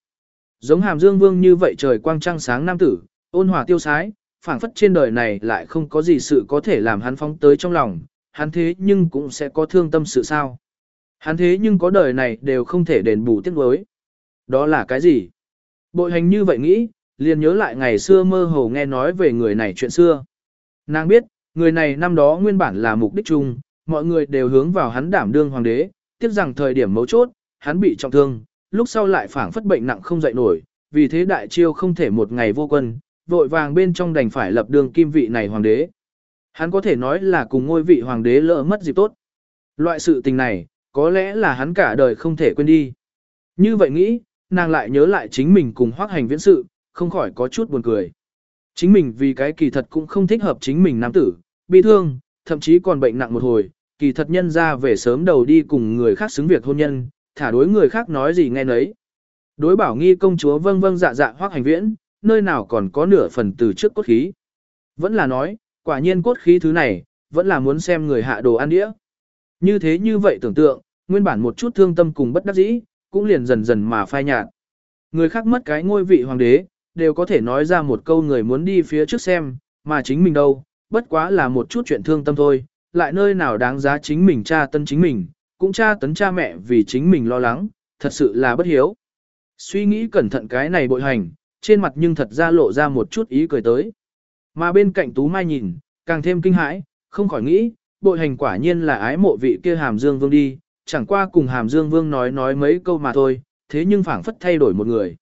Giống hàm dương vương như vậy trời quang trăng sáng nam tử, ôn hòa tiêu sái, phảng phất trên đời này lại không có gì sự có thể làm hắn phóng tới trong lòng, hắn thế nhưng cũng sẽ có thương tâm sự sao. Hắn thế nhưng có đời này đều không thể đền bù tiếc nuối. Đó là cái gì? Bội hành như vậy nghĩ, liền nhớ lại ngày xưa mơ hồ nghe nói về người này chuyện xưa. Nàng biết, người này năm đó nguyên bản là mục đích chung, mọi người đều hướng vào hắn đảm đương hoàng đế, tiếc rằng thời điểm mấu chốt, hắn bị trọng thương, lúc sau lại phản phất bệnh nặng không dậy nổi, vì thế đại chiêu không thể một ngày vô quân, vội vàng bên trong đành phải lập đường kim vị này hoàng đế. Hắn có thể nói là cùng ngôi vị hoàng đế lỡ mất dịp tốt. Loại sự tình này, có lẽ là hắn cả đời không thể quên đi. Như vậy nghĩ, nàng lại nhớ lại chính mình cùng hoác hành viễn sự, không khỏi có chút buồn cười. Chính mình vì cái kỳ thật cũng không thích hợp chính mình nam tử, bị thương, thậm chí còn bệnh nặng một hồi, kỳ thật nhân ra về sớm đầu đi cùng người khác xứng việc hôn nhân, thả đối người khác nói gì nghe nấy. Đối bảo nghi công chúa vâng vâng dạ dạ hoác hành viễn, nơi nào còn có nửa phần từ trước cốt khí. Vẫn là nói, quả nhiên cốt khí thứ này, vẫn là muốn xem người hạ đồ ăn đĩa. Như thế như vậy tưởng tượng, nguyên bản một chút thương tâm cùng bất đắc dĩ, cũng liền dần dần mà phai nhạt. Người khác mất cái ngôi vị hoàng đế, đều có thể nói ra một câu người muốn đi phía trước xem, mà chính mình đâu, bất quá là một chút chuyện thương tâm thôi, lại nơi nào đáng giá chính mình cha tân chính mình, cũng cha tấn cha mẹ vì chính mình lo lắng, thật sự là bất hiếu. Suy nghĩ cẩn thận cái này bội hành, trên mặt nhưng thật ra lộ ra một chút ý cười tới. Mà bên cạnh Tú Mai nhìn, càng thêm kinh hãi, không khỏi nghĩ, bội hành quả nhiên là ái mộ vị kia hàm dương vương đi, chẳng qua cùng hàm dương vương nói nói mấy câu mà thôi, thế nhưng phảng phất thay đổi một người.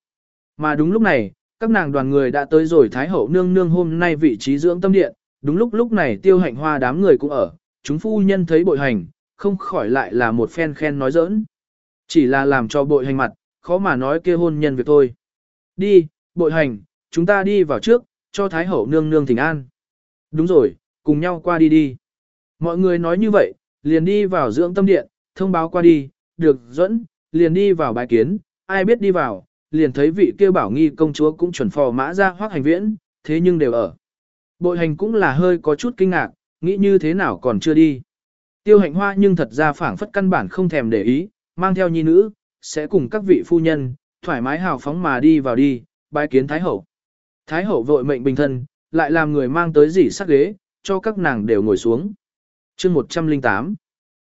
Mà đúng lúc này, các nàng đoàn người đã tới rồi Thái Hậu nương nương hôm nay vị trí dưỡng tâm điện, đúng lúc lúc này tiêu hạnh hoa đám người cũng ở, chúng phu nhân thấy bội hành, không khỏi lại là một phen khen nói giỡn. Chỉ là làm cho bội hành mặt, khó mà nói kia hôn nhân việc thôi. Đi, bội hành, chúng ta đi vào trước, cho Thái Hậu nương nương thỉnh an. Đúng rồi, cùng nhau qua đi đi. Mọi người nói như vậy, liền đi vào dưỡng tâm điện, thông báo qua đi, được dẫn, liền đi vào bài kiến, ai biết đi vào, liền thấy vị kia bảo nghi công chúa cũng chuẩn phò mã ra hoác hành viễn, thế nhưng đều ở. Bội hành cũng là hơi có chút kinh ngạc, nghĩ như thế nào còn chưa đi. Tiêu hạnh hoa nhưng thật ra phảng phất căn bản không thèm để ý, mang theo nhi nữ, sẽ cùng các vị phu nhân, thoải mái hào phóng mà đi vào đi, bái kiến Thái Hậu. Thái Hậu vội mệnh bình thân, lại làm người mang tới dỉ sắc ghế, cho các nàng đều ngồi xuống. chương 108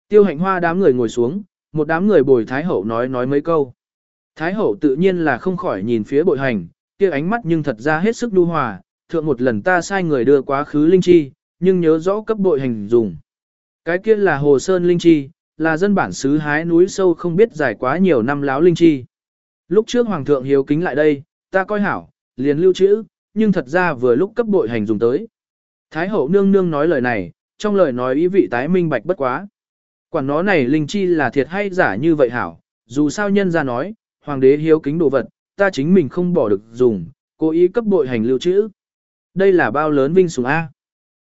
Tiêu hạnh hoa đám người ngồi xuống, một đám người bồi Thái Hậu nói nói mấy câu. Thái Hậu tự nhiên là không khỏi nhìn phía bội hành, kia ánh mắt nhưng thật ra hết sức đu hòa, thượng một lần ta sai người đưa quá khứ linh chi, nhưng nhớ rõ cấp bội hành dùng. Cái kia là hồ sơn linh chi, là dân bản xứ hái núi sâu không biết dài quá nhiều năm láo linh chi. Lúc trước Hoàng thượng hiếu kính lại đây, ta coi hảo, liền lưu trữ, nhưng thật ra vừa lúc cấp bội hành dùng tới. Thái hậu nương nương nói lời này, trong lời nói ý vị tái minh bạch bất quá. Quản nó này linh chi là thiệt hay giả như vậy hảo, dù sao nhân ra nói, hoàng đế hiếu kính đồ vật, ta chính mình không bỏ được dùng, cố ý cấp bội hành lưu trữ. Đây là bao lớn vinh sủng A.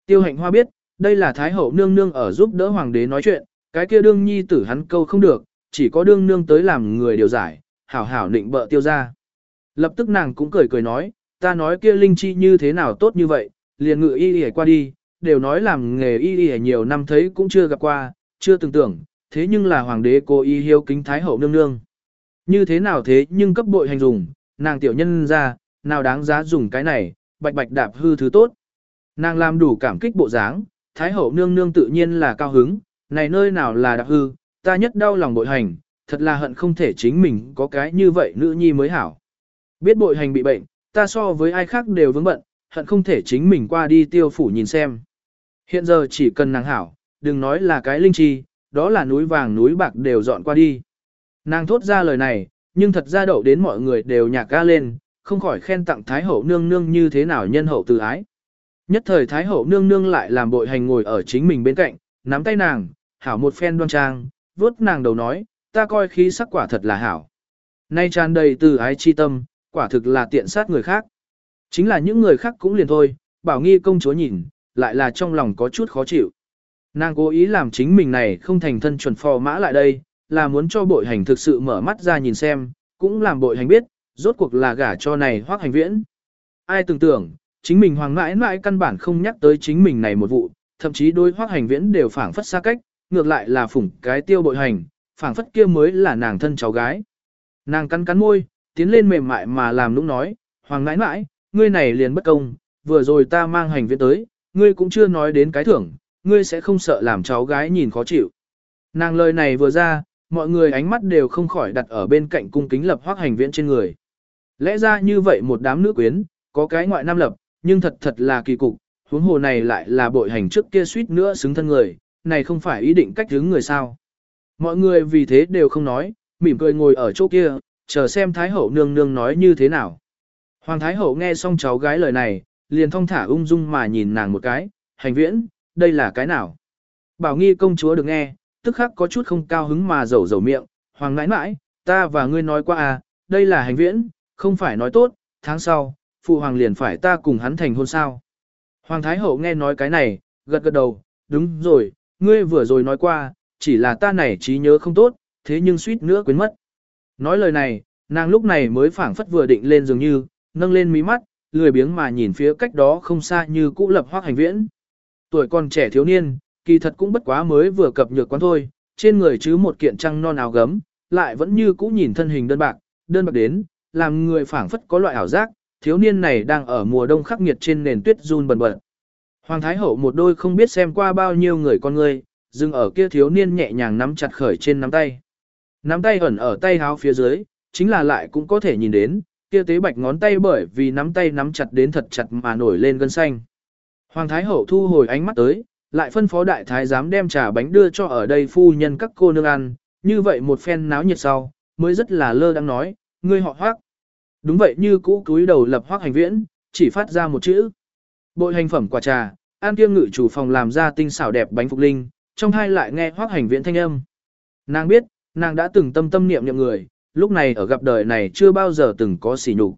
Tiêu hạnh hoa biết, đây là Thái hậu nương nương ở giúp đỡ hoàng đế nói chuyện, cái kia đương nhi tử hắn câu không được, chỉ có đương nương tới làm người điều giải, hảo hảo định bợ tiêu ra. Lập tức nàng cũng cười cười nói, ta nói kia linh chi như thế nào tốt như vậy, liền ngự y y qua đi, đều nói làm nghề y y nhiều năm thấy cũng chưa gặp qua, chưa từng tưởng, thế nhưng là hoàng đế cô y hiếu kính thái hậu nương nương. Như thế nào thế nhưng cấp bội hành dùng, nàng tiểu nhân ra, nào đáng giá dùng cái này, bạch bạch đạp hư thứ tốt. Nàng làm đủ cảm kích bộ dáng, thái hậu nương nương tự nhiên là cao hứng, này nơi nào là đạp hư, ta nhất đau lòng bội hành, thật là hận không thể chính mình có cái như vậy nữ nhi mới hảo. Biết bội hành bị bệnh, ta so với ai khác đều vướng bận, hận không thể chính mình qua đi tiêu phủ nhìn xem. Hiện giờ chỉ cần nàng hảo, đừng nói là cái linh chi, đó là núi vàng núi bạc đều dọn qua đi. Nàng thốt ra lời này, nhưng thật ra đậu đến mọi người đều nhạc ca lên, không khỏi khen tặng Thái Hậu nương nương như thế nào nhân hậu từ ái. Nhất thời Thái Hậu nương nương lại làm bội hành ngồi ở chính mình bên cạnh, nắm tay nàng, hảo một phen đoan trang, vuốt nàng đầu nói, ta coi khí sắc quả thật là hảo. Nay tràn đầy từ ái chi tâm, quả thực là tiện sát người khác. Chính là những người khác cũng liền thôi, bảo nghi công chúa nhìn, lại là trong lòng có chút khó chịu. Nàng cố ý làm chính mình này không thành thân chuẩn phò mã lại đây, là muốn cho bội hành thực sự mở mắt ra nhìn xem, cũng làm bội hành biết, rốt cuộc là gả cho này hoác hành viễn. Ai tưởng tưởng, chính mình hoàng mãi mãi căn bản không nhắc tới chính mình này một vụ, thậm chí đôi hoác hành viễn đều phảng phất xa cách, ngược lại là phủng cái tiêu bội hành, phảng phất kia mới là nàng thân cháu gái. Nàng cắn cắn môi, tiến lên mềm mại mà làm nũng nói, hoàng mãi mãi, ngươi này liền bất công, vừa rồi ta mang hành viễn tới, ngươi cũng chưa nói đến cái thưởng, ngươi sẽ không sợ làm cháu gái nhìn khó chịu. Nàng lời này vừa ra, mọi người ánh mắt đều không khỏi đặt ở bên cạnh cung kính lập hoác hành viễn trên người. Lẽ ra như vậy một đám nữ quyến, có cái ngoại nam lập, nhưng thật thật là kỳ cục, huống hồ này lại là bội hành trước kia suýt nữa xứng thân người, này không phải ý định cách hướng người sao. Mọi người vì thế đều không nói, mỉm cười ngồi ở chỗ kia, chờ xem Thái Hậu nương nương nói như thế nào. Hoàng Thái Hậu nghe xong cháu gái lời này, liền thong thả ung dung mà nhìn nàng một cái, hành viễn, đây là cái nào? Bảo nghi công chúa được nghe, tức khắc có chút không cao hứng mà rầu rầu miệng, hoàng nãi nãi, ta và ngươi nói qua à, đây là hành viễn, không phải nói tốt, tháng sau, phụ hoàng liền phải ta cùng hắn thành hôn sao. Hoàng Thái Hậu nghe nói cái này, gật gật đầu, đúng rồi, ngươi vừa rồi nói qua, chỉ là ta này trí nhớ không tốt, thế nhưng suýt nữa quên mất. Nói lời này, nàng lúc này mới phảng phất vừa định lên dường như, nâng lên mí mắt, lười biếng mà nhìn phía cách đó không xa như cũ lập hoác hành viễn. Tuổi còn trẻ thiếu niên, kỳ thật cũng bất quá mới vừa cập nhược quán thôi, trên người chứ một kiện trăng non áo gấm, lại vẫn như cũ nhìn thân hình đơn bạc, đơn bạc đến, làm người phảng phất có loại ảo giác, thiếu niên này đang ở mùa đông khắc nghiệt trên nền tuyết run bần bật. Hoàng Thái Hậu một đôi không biết xem qua bao nhiêu người con người, dừng ở kia thiếu niên nhẹ nhàng nắm chặt khởi trên nắm tay. Nắm tay ẩn ở tay háo phía dưới, chính là lại cũng có thể nhìn đến, kia tế bạch ngón tay bởi vì nắm tay nắm chặt đến thật chặt mà nổi lên gân xanh. Hoàng Thái Hậu thu hồi ánh mắt tới, lại phân phó đại thái giám đem trà bánh đưa cho ở đây phu nhân các cô nương ăn, như vậy một phen náo nhiệt sau, mới rất là lơ đang nói, ngươi họ hoác. Đúng vậy như cũ cúi đầu lập hoác hành viễn, chỉ phát ra một chữ. Bội hành phẩm quả trà, an kiêm ngự chủ phòng làm ra tinh xảo đẹp bánh phục linh, trong hai lại nghe hoác hành viễn thanh âm. Nàng biết, nàng đã từng tâm tâm niệm niệm người, lúc này ở gặp đời này chưa bao giờ từng có sỉ nhục.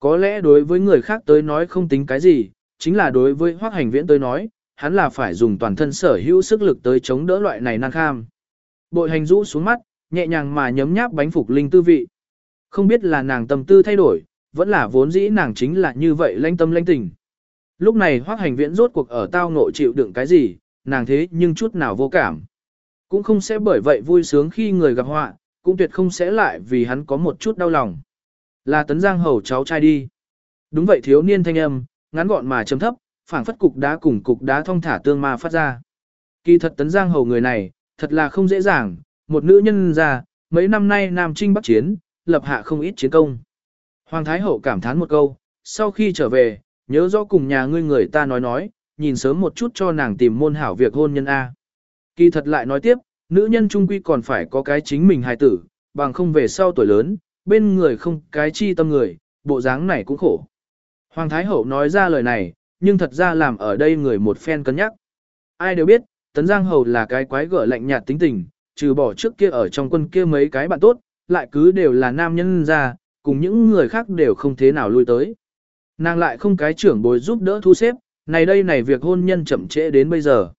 Có lẽ đối với người khác tới nói không tính cái gì, chính là đối với Hoắc hành viễn tới nói, hắn là phải dùng toàn thân sở hữu sức lực tới chống đỡ loại này nan kham. Bội hành rũ xuống mắt, nhẹ nhàng mà nhấm nháp bánh phục linh tư vị. Không biết là nàng tâm tư thay đổi, vẫn là vốn dĩ nàng chính là như vậy lanh tâm lanh tình. Lúc này Hoắc hành viễn rốt cuộc ở tao ngộ chịu đựng cái gì, nàng thế nhưng chút nào vô cảm. Cũng không sẽ bởi vậy vui sướng khi người gặp họa, cũng tuyệt không sẽ lại vì hắn có một chút đau lòng. Là tấn giang hầu cháu trai đi. Đúng vậy thiếu niên thanh âm, ngắn gọn mà chấm thấp, phảng phất cục đá cùng cục đá thong thả tương ma phát ra. Kỳ thật tấn giang hầu người này, thật là không dễ dàng, một nữ nhân già, mấy năm nay Nam Trinh Bắc Chiến, lập hạ không ít chiến công. Hoàng Thái Hậu cảm thán một câu, sau khi trở về, nhớ rõ cùng nhà ngươi người ta nói nói, nhìn sớm một chút cho nàng tìm môn hảo việc hôn nhân A. Kỳ thật lại nói tiếp, nữ nhân trung quy còn phải có cái chính mình hài tử, bằng không về sau tuổi lớn, bên người không cái chi tâm người, bộ dáng này cũng khổ. Hoàng Thái Hậu nói ra lời này, nhưng thật ra làm ở đây người một phen cân nhắc. Ai đều biết, Tấn Giang Hầu là cái quái gở lạnh nhạt tính tình, trừ bỏ trước kia ở trong quân kia mấy cái bạn tốt, lại cứ đều là nam nhân ra, cùng những người khác đều không thế nào lui tới. Nàng lại không cái trưởng bồi giúp đỡ thu xếp, này đây này việc hôn nhân chậm trễ đến bây giờ.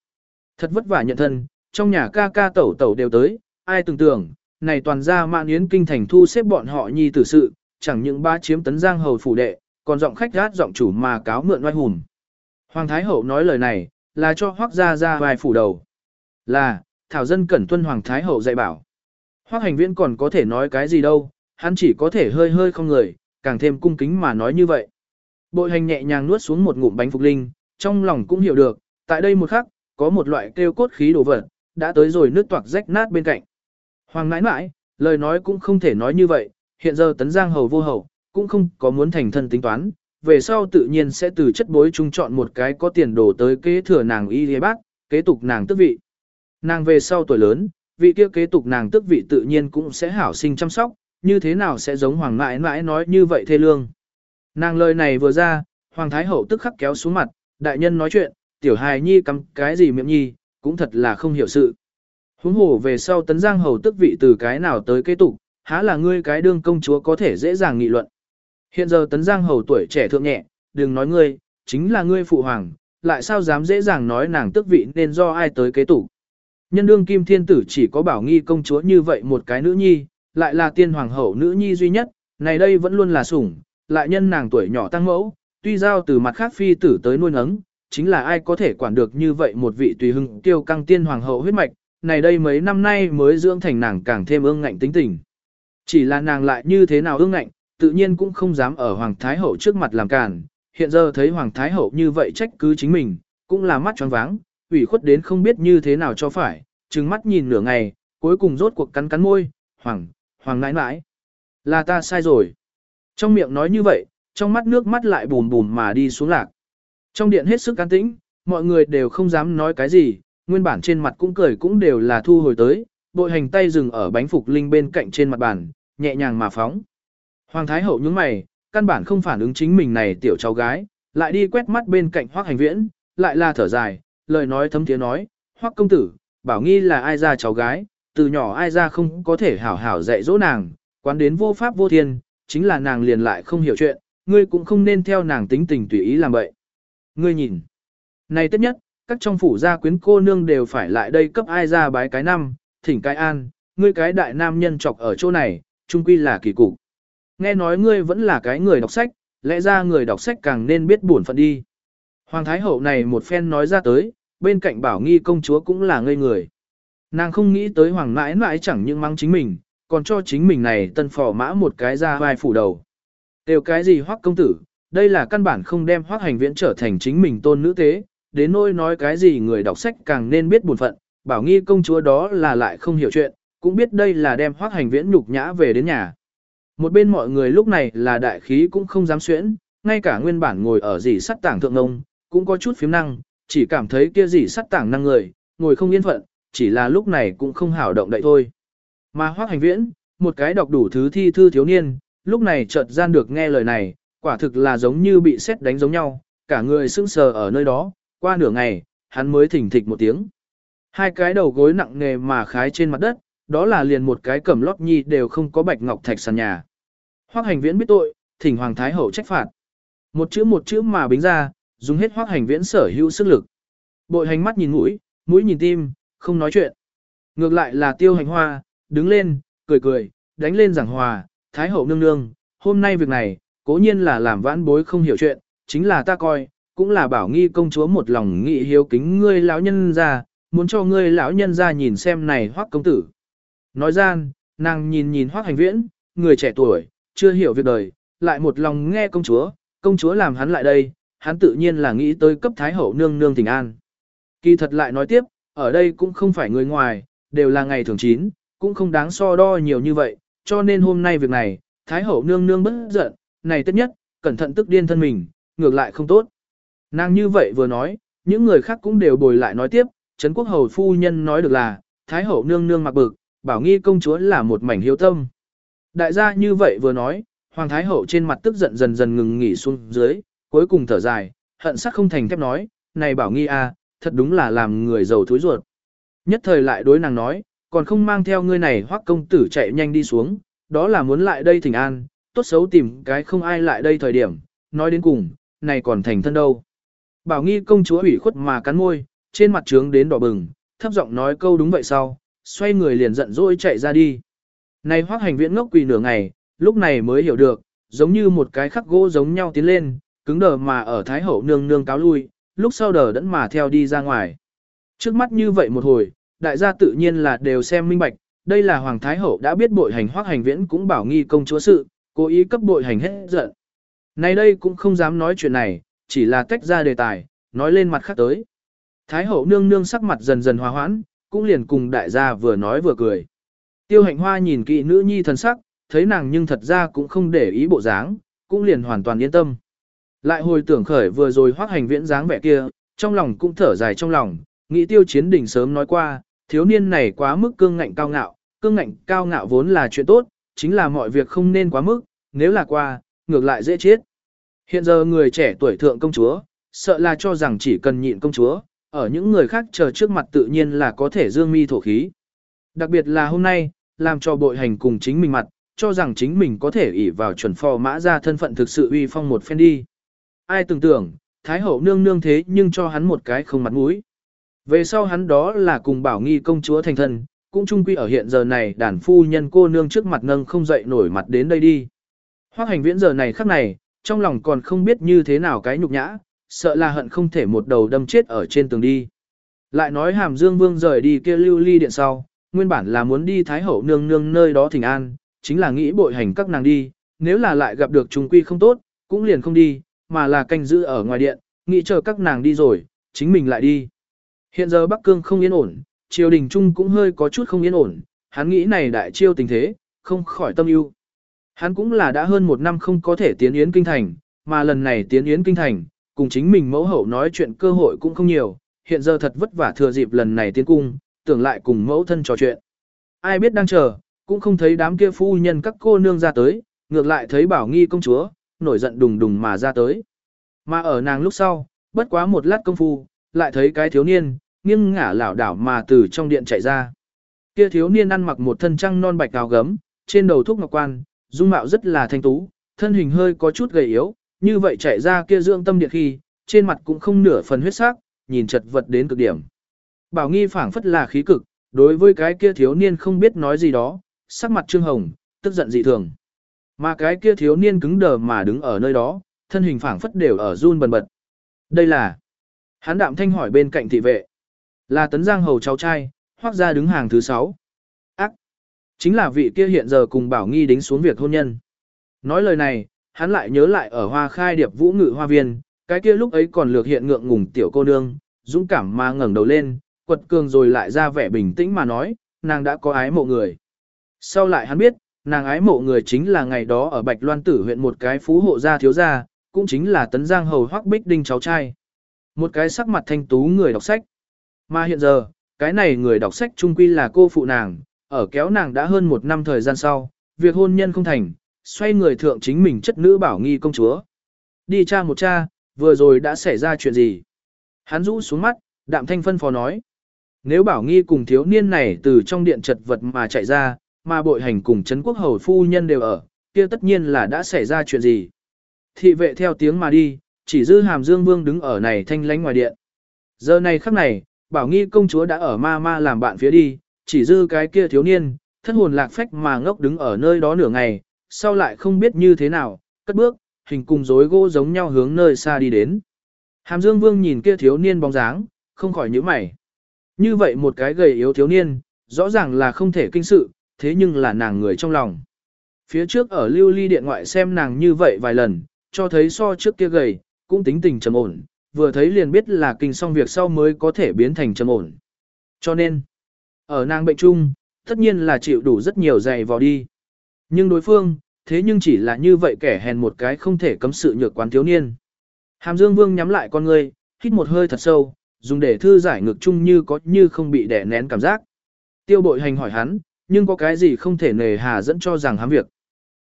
Thật vất vả nhận thân, trong nhà ca ca tẩu tẩu đều tới, ai từng tưởng, này toàn ra mạng yến kinh thành thu xếp bọn họ nhi tử sự, chẳng những ba chiếm tấn giang hầu phủ đệ, còn giọng khách gát giọng chủ mà cáo mượn oai hùng Hoàng Thái Hậu nói lời này, là cho hoác gia ra vài phủ đầu. Là, Thảo Dân cẩn tuân Hoàng Thái Hậu dạy bảo. Hoác hành viễn còn có thể nói cái gì đâu, hắn chỉ có thể hơi hơi không người, càng thêm cung kính mà nói như vậy. Bội hành nhẹ nhàng nuốt xuống một ngụm bánh phục linh, trong lòng cũng hiểu được, tại đây một khắc, có một loại kêu cốt khí đồ vật, đã tới rồi nước toạc rách nát bên cạnh. Hoàng nãi nãi, lời nói cũng không thể nói như vậy, hiện giờ tấn giang hầu vô hầu cũng không có muốn thành thân tính toán, về sau tự nhiên sẽ từ chất bối chung chọn một cái có tiền đồ tới kế thừa nàng y lê bác, kế tục nàng tước vị. Nàng về sau tuổi lớn, vị kia kế tục nàng tước vị tự nhiên cũng sẽ hảo sinh chăm sóc, như thế nào sẽ giống hoàng mãi mãi nói như vậy thê lương. Nàng lời này vừa ra, hoàng thái hậu tức khắc kéo xuống mặt, đại nhân nói chuyện, tiểu hài nhi cắm cái gì miệng nhi, cũng thật là không hiểu sự. Huống hồ về sau tấn giang hầu tức vị từ cái nào tới kế tục, há là ngươi cái đương công chúa có thể dễ dàng nghị luận. Hiện giờ tấn giang hầu tuổi trẻ thượng nhẹ, đừng nói ngươi, chính là ngươi phụ hoàng, lại sao dám dễ dàng nói nàng tức vị nên do ai tới kế tục. Nhân đương kim thiên tử chỉ có bảo nghi công chúa như vậy một cái nữ nhi, lại là tiên hoàng hậu nữ nhi duy nhất, này đây vẫn luôn là sủng, lại nhân nàng tuổi nhỏ tăng mẫu, tuy giao từ mặt khác phi tử tới nuôi nấng, chính là ai có thể quản được như vậy một vị tùy hưng tiêu căng tiên hoàng hậu huyết mạch, này đây mấy năm nay mới dưỡng thành nàng càng thêm ương ngạnh tính tình. Chỉ là nàng lại như thế nào ương ngạnh, tự nhiên cũng không dám ở Hoàng Thái Hậu trước mặt làm càn, hiện giờ thấy Hoàng Thái Hậu như vậy trách cứ chính mình, cũng là mắt tròn váng, ủy khuất đến không biết như thế nào cho phải, trừng mắt nhìn nửa ngày, cuối cùng rốt cuộc cắn cắn môi, Hoàng, Hoàng nãi nãi, là ta sai rồi. Trong miệng nói như vậy, trong mắt nước mắt lại bùm bùm mà đi xuống lạc. Trong điện hết sức can tĩnh, mọi người đều không dám nói cái gì, nguyên bản trên mặt cũng cười cũng đều là thu hồi tới, bội hành tay dừng ở bánh phục linh bên cạnh trên mặt bàn, nhẹ nhàng mà phóng. Hoàng Thái Hậu nhướng mày, căn bản không phản ứng chính mình này tiểu cháu gái, lại đi quét mắt bên cạnh Hoắc Hành Viễn, lại là thở dài, lời nói thấm tiếng nói, Hoắc công tử, bảo nghi là ai ra cháu gái, từ nhỏ ai ra không có thể hảo hảo dạy dỗ nàng, quán đến vô pháp vô thiên, chính là nàng liền lại không hiểu chuyện, ngươi cũng không nên theo nàng tính tình tùy ý làm vậy. Ngươi nhìn, này tất nhất, các trong phủ gia quyến cô nương đều phải lại đây cấp ai ra bái cái năm, thỉnh cái an, ngươi cái đại nam nhân trọc ở chỗ này, trung quy là kỳ cục. Nghe nói ngươi vẫn là cái người đọc sách, lẽ ra người đọc sách càng nên biết buồn phận đi. Hoàng Thái Hậu này một phen nói ra tới, bên cạnh bảo nghi công chúa cũng là ngây người. Nàng không nghĩ tới hoàng mãi mãi chẳng những mắng chính mình, còn cho chính mình này tân phò mã một cái ra vai phủ đầu. Đều cái gì hoắc công tử, đây là căn bản không đem hoắc hành viễn trở thành chính mình tôn nữ tế, đến nỗi nói cái gì người đọc sách càng nên biết buồn phận, bảo nghi công chúa đó là lại không hiểu chuyện, cũng biết đây là đem hoắc hành viễn nhục nhã về đến nhà. Một bên mọi người lúc này là đại khí cũng không dám xuyễn, ngay cả nguyên bản ngồi ở dì sắt tảng thượng ngông, cũng có chút phím năng, chỉ cảm thấy kia dì sắt tảng năng người, ngồi không yên phận, chỉ là lúc này cũng không hảo động đậy thôi. Mà hoác hành viễn, một cái đọc đủ thứ thi thư thiếu niên, lúc này chợt gian được nghe lời này, quả thực là giống như bị sét đánh giống nhau, cả người sững sờ ở nơi đó, qua nửa ngày, hắn mới thỉnh thịch một tiếng. Hai cái đầu gối nặng nề mà khái trên mặt đất, đó là liền một cái cẩm lót nhi đều không có bạch ngọc thạch sàn nhà. Hoắc hành viễn biết tội, thỉnh hoàng thái hậu trách phạt. Một chữ một chữ mà bính ra, dùng hết hoắc hành viễn sở hữu sức lực. Bội hành mắt nhìn mũi, mũi nhìn tim, không nói chuyện. Ngược lại là tiêu hành hoa, đứng lên, cười cười, đánh lên giảng hòa, thái hậu nương nương, hôm nay việc này, cố nhiên là làm vãn bối không hiểu chuyện, chính là ta coi, cũng là bảo nghi công chúa một lòng nghị hiếu kính ngươi lão nhân ra, muốn cho ngươi lão nhân ra nhìn xem này hoắc công tử. Nói gian, nàng nhìn nhìn hoắc hành viễn, người trẻ tuổi, chưa hiểu việc đời, lại một lòng nghe công chúa, công chúa làm hắn lại đây, hắn tự nhiên là nghĩ tới cấp thái hậu nương nương tình an. Kỳ thật lại nói tiếp, ở đây cũng không phải người ngoài, đều là ngày thường chín, cũng không đáng so đo nhiều như vậy, cho nên hôm nay việc này, thái hậu nương nương bất giận, này tất nhất, cẩn thận tức điên thân mình, ngược lại không tốt. Nàng như vậy vừa nói, những người khác cũng đều bồi lại nói tiếp, Trấn Quốc Hầu Phu Nhân nói được là, Thái Hậu nương nương mặc bực, bảo nghi công chúa là một mảnh hiếu tâm. Đại gia như vậy vừa nói, Hoàng Thái Hậu trên mặt tức giận dần dần ngừng nghỉ xuống dưới, cuối cùng thở dài, hận sắc không thành thép nói, này bảo nghi a, à, thật đúng là làm người giàu thối ruột. Nhất thời lại đối nàng nói, còn không mang theo ngươi này hoắc công tử chạy nhanh đi xuống, đó là muốn lại đây thỉnh an, tốt xấu tìm cái không ai lại đây thời điểm, nói đến cùng, này còn thành thân đâu. Bảo nghi công chúa ủy khuất mà cắn môi, trên mặt trướng đến đỏ bừng, thấp giọng nói câu đúng vậy sau, xoay người liền giận dỗi chạy ra đi. Này hoác hành viễn ngốc quỳ nửa ngày, lúc này mới hiểu được, giống như một cái khắc gỗ giống nhau tiến lên, cứng đờ mà ở Thái Hậu nương nương cáo lui, lúc sau đờ đẫn mà theo đi ra ngoài. Trước mắt như vậy một hồi, đại gia tự nhiên là đều xem minh bạch, đây là Hoàng Thái Hậu đã biết bội hành hoác hành viễn cũng bảo nghi công chúa sự, cố ý cấp bội hành hết giận. nay đây cũng không dám nói chuyện này, chỉ là tách ra đề tài, nói lên mặt khác tới. Thái Hậu nương nương sắc mặt dần dần hòa hoãn, cũng liền cùng đại gia vừa nói vừa cười. Tiêu hạnh hoa nhìn kỹ nữ nhi thần sắc, thấy nàng nhưng thật ra cũng không để ý bộ dáng, cũng liền hoàn toàn yên tâm. Lại hồi tưởng khởi vừa rồi hoác hành viễn dáng vẻ kia, trong lòng cũng thở dài trong lòng, nghĩ tiêu chiến đỉnh sớm nói qua, thiếu niên này quá mức cương ngạnh cao ngạo, cương ngạnh cao ngạo vốn là chuyện tốt, chính là mọi việc không nên quá mức, nếu là qua, ngược lại dễ chết. Hiện giờ người trẻ tuổi thượng công chúa, sợ là cho rằng chỉ cần nhịn công chúa, ở những người khác chờ trước mặt tự nhiên là có thể dương mi thổ khí. Đặc biệt là hôm nay, làm cho bội hành cùng chính mình mặt, cho rằng chính mình có thể ỷ vào chuẩn phò mã ra thân phận thực sự uy phong một phen đi. Ai tưởng tưởng, Thái hậu nương nương thế nhưng cho hắn một cái không mặt mũi. Về sau hắn đó là cùng bảo nghi công chúa thành thân, cũng chung quy ở hiện giờ này đàn phu nhân cô nương trước mặt nâng không dậy nổi mặt đến đây đi. Hoác hành viễn giờ này khắc này, trong lòng còn không biết như thế nào cái nhục nhã, sợ là hận không thể một đầu đâm chết ở trên tường đi. Lại nói hàm dương vương rời đi kia lưu ly điện sau, nguyên bản là muốn đi thái hậu nương nương nơi đó thỉnh an, chính là nghĩ bội hành các nàng đi, nếu là lại gặp được trung quy không tốt, cũng liền không đi, mà là canh giữ ở ngoài điện, nghĩ chờ các nàng đi rồi, chính mình lại đi. Hiện giờ Bắc Cương không yên ổn, triều đình trung cũng hơi có chút không yên ổn, hắn nghĩ này đại chiêu tình thế, không khỏi tâm ưu. Hắn cũng là đã hơn một năm không có thể tiến yến kinh thành, mà lần này tiến yến kinh thành, cùng chính mình mẫu hậu nói chuyện cơ hội cũng không nhiều, hiện giờ thật vất vả thừa dịp lần này tiến cung, tưởng lại cùng mẫu thân trò chuyện. Ai biết đang chờ, cũng không thấy đám kia phu nhân các cô nương ra tới, ngược lại thấy bảo nghi công chúa, nổi giận đùng đùng mà ra tới. Mà ở nàng lúc sau, bất quá một lát công phu, lại thấy cái thiếu niên, nghiêng ngả lảo đảo mà từ trong điện chạy ra. Kia thiếu niên ăn mặc một thân trăng non bạch áo gấm, trên đầu thúc ngọc quan, dung mạo rất là thanh tú, thân hình hơi có chút gầy yếu, như vậy chạy ra kia dưỡng tâm điện khi, trên mặt cũng không nửa phần huyết sắc, nhìn chật vật đến cực điểm. Bảo nghi phảng phất là khí cực, đối với cái kia thiếu niên không biết nói gì đó, sắc mặt trương hồng, tức giận dị thường. Mà cái kia thiếu niên cứng đờ mà đứng ở nơi đó, thân hình phảng phất đều ở run bần bật. Đây là... Hán đạm thanh hỏi bên cạnh thị vệ. Là tấn giang hầu cháu trai, hoác ra đứng hàng thứ sáu. Ác! Chính là vị kia hiện giờ cùng bảo nghi đính xuống việc hôn nhân. Nói lời này, hắn lại nhớ lại ở hoa khai điệp vũ ngự hoa viên, cái kia lúc ấy còn lược hiện ngượng ngùng tiểu cô nương, dũng cảm mà ngẩng đầu lên, quật cường rồi lại ra vẻ bình tĩnh mà nói, nàng đã có ái mộ người. Sau lại hắn biết, nàng ái mộ người chính là ngày đó ở Bạch Loan Tử huyện một cái phú hộ gia thiếu gia, cũng chính là tấn giang hầu hoắc bích đinh cháu trai. Một cái sắc mặt thanh tú người đọc sách. Mà hiện giờ, cái này người đọc sách trung quy là cô phụ nàng, ở kéo nàng đã hơn một năm thời gian sau, việc hôn nhân không thành, xoay người thượng chính mình chất nữ bảo nghi công chúa. Đi cha một cha, vừa rồi đã xảy ra chuyện gì? Hắn rũ xuống mắt, đạm thanh phân phó nói. Nếu bảo nghi cùng thiếu niên này từ trong điện chật vật mà chạy ra, mà bội hành cùng Trấn quốc hầu phu nhân đều ở, kia tất nhiên là đã xảy ra chuyện gì. Thị vệ theo tiếng mà đi, chỉ dư hàm dương vương đứng ở này thanh lánh ngoài điện. Giờ này khắc này, bảo nghi công chúa đã ở ma ma làm bạn phía đi, chỉ dư cái kia thiếu niên, thân hồn lạc phách mà ngốc đứng ở nơi đó nửa ngày, sau lại không biết như thế nào, cất bước, hình cùng rối gỗ giống nhau hướng nơi xa đi đến. Hàm Dương Vương nhìn kia thiếu niên bóng dáng, không khỏi nhíu mày. Như vậy một cái gầy yếu thiếu niên, rõ ràng là không thể kinh sự, thế nhưng là nàng người trong lòng. Phía trước ở lưu ly điện ngoại xem nàng như vậy vài lần, cho thấy so trước kia gầy, cũng tính tình trầm ổn, vừa thấy liền biết là kinh xong việc sau mới có thể biến thành trầm ổn. Cho nên, ở nàng bệnh chung, tất nhiên là chịu đủ rất nhiều dày vào đi. Nhưng đối phương, thế nhưng chỉ là như vậy kẻ hèn một cái không thể cấm sự nhược quán thiếu niên. Hàm Dương Vương nhắm lại con ngươi, hít một hơi thật sâu, dùng để thư giải ngực chung như có như không bị đè nén cảm giác. Tiêu bội hành hỏi hắn, nhưng có cái gì không thể nề hà dẫn cho rằng hám việc.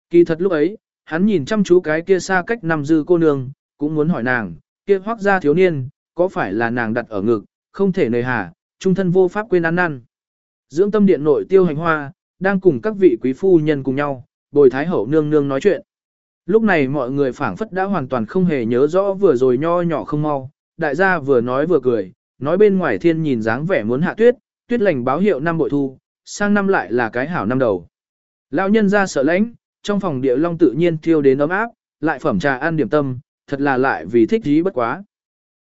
Kỳ thật lúc ấy, hắn nhìn chăm chú cái kia xa cách nằm dư cô nương, cũng muốn hỏi nàng, kia hoác ra thiếu niên, có phải là nàng đặt ở ngực, không thể nề hà, trung thân vô pháp quên ăn năn. Dưỡng tâm điện nội tiêu hành hoa, đang cùng các vị quý phu nhân cùng nhau, bồi thái hậu nương nương nói chuyện. Lúc này mọi người phảng phất đã hoàn toàn không hề nhớ rõ vừa rồi nho nhỏ không mau, đại gia vừa nói vừa cười, nói bên ngoài thiên nhìn dáng vẻ muốn hạ tuyết, tuyết lành báo hiệu năm bội thu, sang năm lại là cái hảo năm đầu. Lão nhân ra sợ lãnh, trong phòng địa long tự nhiên thiêu đến ấm áp, lại phẩm trà ăn điểm tâm, thật là lại vì thích dí bất quá.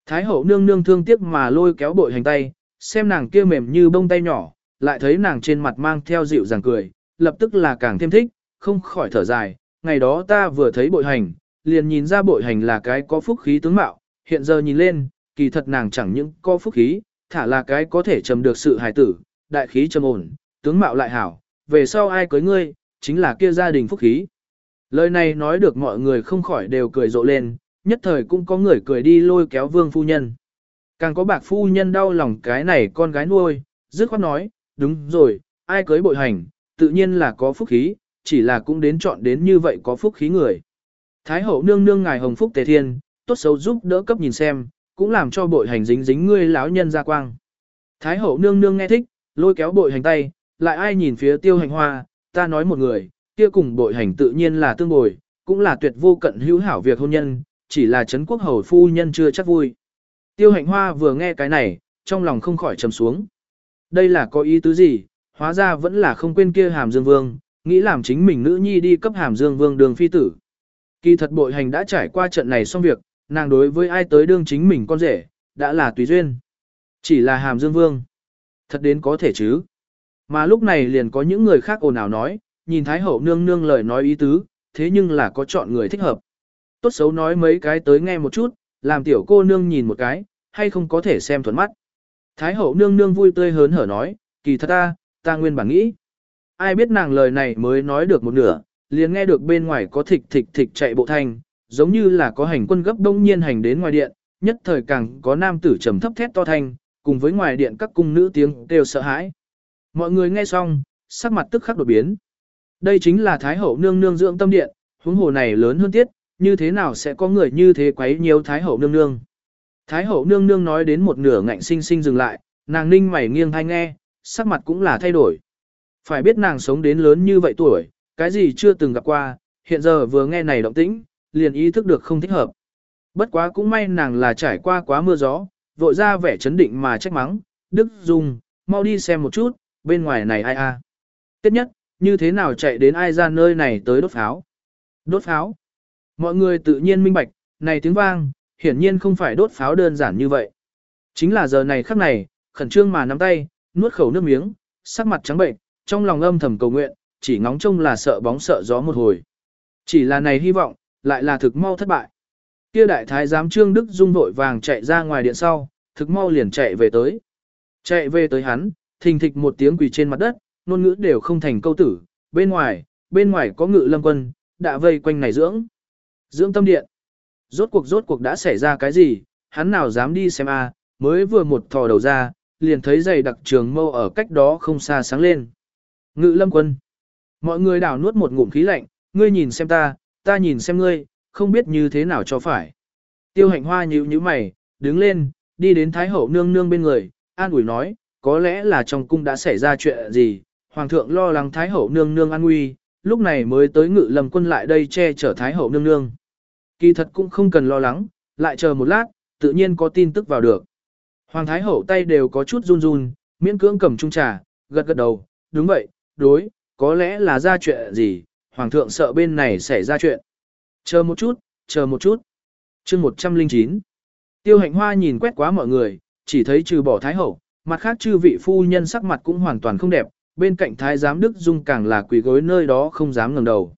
Thái hậu nương nương thương tiếc mà lôi kéo bội hành tay, xem nàng kia mềm như bông tay nhỏ, lại thấy nàng trên mặt mang theo dịu dàng cười, lập tức là càng thêm thích, không khỏi thở dài, ngày đó ta vừa thấy bội hành, liền nhìn ra bội hành là cái có phúc khí tướng mạo, hiện giờ nhìn lên, kỳ thật nàng chẳng những có phúc khí, thả là cái có thể trầm được sự hài tử, đại khí trầm ổn, tướng mạo lại hảo, về sau ai cưới ngươi, chính là kia gia đình phúc khí. Lời này nói được mọi người không khỏi đều cười rộ lên, nhất thời cũng có người cười đi lôi kéo vương phu nhân. Càng có bạc phu nhân đau lòng cái này con gái nuôi, dứt khoát nói, đúng rồi, ai cưới bội hành, tự nhiên là có phúc khí, chỉ là cũng đến chọn đến như vậy có phúc khí người. Thái hậu nương nương ngài hồng phúc tề thiên, tốt xấu giúp đỡ cấp nhìn xem, cũng làm cho bội hành dính dính ngươi lão nhân ra quang. Thái hậu nương nương nghe thích, lôi kéo bội hành tay, lại ai nhìn phía tiêu hành hoa, ta nói một người, kia cùng bội hành tự nhiên là tương bồi, cũng là tuyệt vô cận hữu hảo việc hôn nhân, chỉ là Trấn quốc hầu phu nhân chưa chắc vui. Tiêu hạnh hoa vừa nghe cái này, trong lòng không khỏi trầm xuống. Đây là có ý tứ gì, hóa ra vẫn là không quên kia hàm dương vương, nghĩ làm chính mình nữ nhi đi cấp hàm dương vương đường phi tử. Kỳ thật bội hành đã trải qua trận này xong việc, nàng đối với ai tới đương chính mình con rể, đã là tùy duyên. Chỉ là hàm dương vương. Thật đến có thể chứ. Mà lúc này liền có những người khác ồn ào nói, nhìn Thái Hậu nương nương lời nói ý tứ, thế nhưng là có chọn người thích hợp. Tốt xấu nói mấy cái tới nghe một chút, làm tiểu cô nương nhìn một cái, hay không có thể xem thuận mắt. Thái Hậu nương nương vui tươi hớn hở nói, kỳ thật ta, ta nguyên bản nghĩ. Ai biết nàng lời này mới nói được một nửa, liền nghe được bên ngoài có thịch thịch thịch chạy bộ thanh, giống như là có hành quân gấp đông nhiên hành đến ngoài điện, nhất thời càng có nam tử trầm thấp thét to thanh, cùng với ngoài điện các cung nữ tiếng đều sợ hãi. Mọi người nghe xong, sắc mặt tức khắc đột biến. Đây chính là Thái Hậu nương nương dưỡng tâm điện, huống hồ này lớn hơn tiết, như thế nào sẽ có người như thế quấy nhiều Thái Hậu nương nương. Thái Hậu nương nương nói đến một nửa ngạnh sinh sinh dừng lại, nàng ninh mày nghiêng hay nghe, sắc mặt cũng là thay đổi. Phải biết nàng sống đến lớn như vậy tuổi, cái gì chưa từng gặp qua, hiện giờ vừa nghe này động tĩnh, liền ý thức được không thích hợp. Bất quá cũng may nàng là trải qua quá mưa gió, vội ra vẻ chấn định mà trách mắng, Đức Dung, mau đi xem một chút, bên ngoài này ai a? À. Tiếp nhất, như thế nào chạy đến ai ra nơi này tới đốt pháo? Đốt pháo? Mọi người tự nhiên minh bạch, này tiếng vang, hiển nhiên không phải đốt pháo đơn giản như vậy. Chính là giờ này khắc này, khẩn trương mà nắm tay, nuốt khẩu nước miếng, sắc mặt trắng bệnh, trong lòng âm thầm cầu nguyện, chỉ ngóng trông là sợ bóng sợ gió một hồi. Chỉ là này hy vọng, lại là thực mau thất bại. Kia đại thái giám Trương Đức Dung vội vàng chạy ra ngoài điện sau, thực mau liền chạy về tới. Chạy về tới hắn, thình thịch một tiếng quỳ trên mặt đất, ngôn ngữ đều không thành câu tử, bên ngoài, bên ngoài có ngự lâm quân, đã vây quanh này dưỡng. Dưỡng tâm điện. Rốt cuộc rốt cuộc đã xảy ra cái gì, hắn nào dám đi xem a mới vừa một thò đầu ra, liền thấy giày đặc trường mâu ở cách đó không xa sáng lên. Ngự lâm quân. Mọi người đảo nuốt một ngụm khí lạnh, ngươi nhìn xem ta, ta nhìn xem ngươi, không biết như thế nào cho phải. Tiêu hạnh hoa nhíu nhíu mày, đứng lên, đi đến Thái Hậu nương nương bên người, an ủi nói, có lẽ là trong cung đã xảy ra chuyện gì, Hoàng thượng lo lắng Thái Hậu nương nương an nguy, lúc này mới tới ngự lâm quân lại đây che chở Thái Hậu nương nương. Kỳ thật cũng không cần lo lắng, lại chờ một lát, tự nhiên có tin tức vào được. Hoàng Thái Hậu tay đều có chút run run, miễn cưỡng cầm chung trà, gật gật đầu, đúng vậy, đối, có lẽ là ra chuyện gì, Hoàng thượng sợ bên này xảy ra chuyện. Chờ một chút, chờ một chút. chương 109. Tiêu hạnh hoa nhìn quét quá mọi người, chỉ thấy trừ bỏ Thái Hậu, mặt khác chư vị phu nhân sắc mặt cũng hoàn toàn không đẹp, bên cạnh Thái giám Đức Dung càng là quỳ gối nơi đó không dám ngẩng đầu.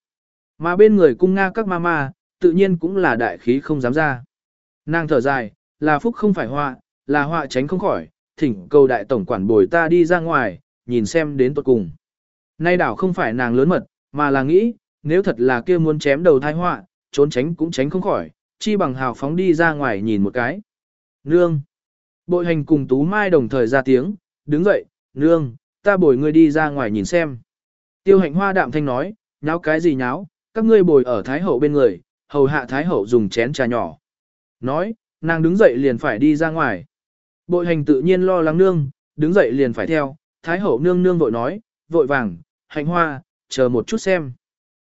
Mà bên người cung Nga các mama, tự nhiên cũng là đại khí không dám ra. Nàng thở dài, là phúc không phải họa, là họa tránh không khỏi, thỉnh cầu đại tổng quản bồi ta đi ra ngoài, nhìn xem đến tuột cùng. Nay đảo không phải nàng lớn mật, mà là nghĩ, nếu thật là kia muốn chém đầu thai họa, trốn tránh cũng tránh không khỏi, chi bằng hào phóng đi ra ngoài nhìn một cái. Nương. Bội hành cùng Tú Mai đồng thời ra tiếng, đứng dậy, nương, ta bồi ngươi đi ra ngoài nhìn xem. Tiêu hạnh hoa đạm thanh nói, nháo cái gì nháo, các ngươi bồi ở Thái Hậu bên người, hầu hạ Thái Hậu dùng chén trà nhỏ. Nói, nàng đứng dậy liền phải đi ra ngoài. Bội hành tự nhiên lo lắng nương, đứng dậy liền phải theo, Thái Hậu nương nương vội nói, vội vàng, hành hoa, chờ một chút xem.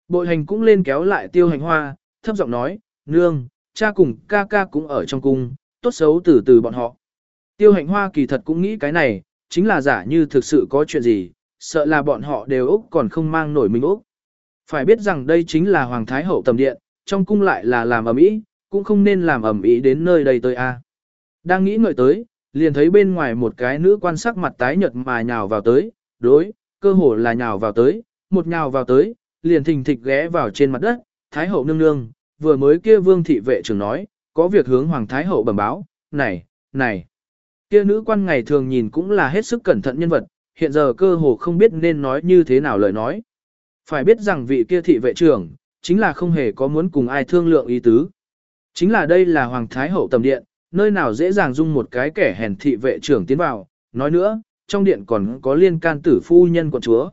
Bội hành cũng lên kéo lại tiêu hành hoa, thấp giọng nói, nương, cha cùng ca ca cũng ở trong cung, tốt xấu từ từ bọn họ. Tiêu Hành hoa kỳ thật cũng nghĩ cái này, chính là giả như thực sự có chuyện gì, sợ là bọn họ đều Úc còn không mang nổi mình Úc. Phải biết rằng đây chính là Hoàng Thái Hậu tầm điện, trong cung lại là làm ầm ĩ, cũng không nên làm ầm ĩ đến nơi đây tới a. Đang nghĩ ngợi tới, liền thấy bên ngoài một cái nữ quan sắc mặt tái nhợt mà nhào vào tới, đối, cơ hồ là nhào vào tới, một nhào vào tới, liền thình thịch ghé vào trên mặt đất, Thái Hậu nương nương, vừa mới kia vương thị vệ trưởng nói, có việc hướng Hoàng Thái Hậu bẩm báo, này, này. Kia nữ quan ngày thường nhìn cũng là hết sức cẩn thận nhân vật, hiện giờ cơ hồ không biết nên nói như thế nào lời nói. Phải biết rằng vị kia thị vệ trưởng, chính là không hề có muốn cùng ai thương lượng ý tứ. Chính là đây là Hoàng Thái Hậu tầm điện, nơi nào dễ dàng dung một cái kẻ hèn thị vệ trưởng tiến vào, nói nữa, trong điện còn có liên can tử phu nhân quận chúa.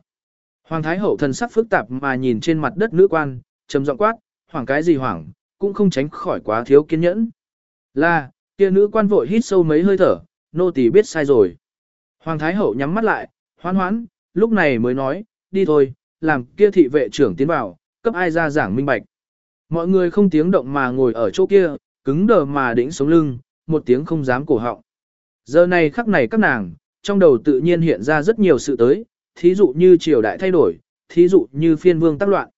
Hoàng Thái Hậu thần sắc phức tạp mà nhìn trên mặt đất nữ quan, trầm giọng quát, hoảng cái gì hoảng, cũng không tránh khỏi quá thiếu kiên nhẫn. Là, kia nữ quan vội hít sâu mấy hơi thở, nô tỳ biết sai rồi. Hoàng Thái Hậu nhắm mắt lại, hoan hoãn, lúc này mới nói, đi thôi, làm kia thị vệ trưởng tiến vào, cấp ai ra giảng minh bạch. Mọi người không tiếng động mà ngồi ở chỗ kia, cứng đờ mà đĩnh sống lưng, một tiếng không dám cổ họng. Giờ này khắc này các nàng, trong đầu tự nhiên hiện ra rất nhiều sự tới, thí dụ như triều đại thay đổi, thí dụ như phiên vương tác loạn.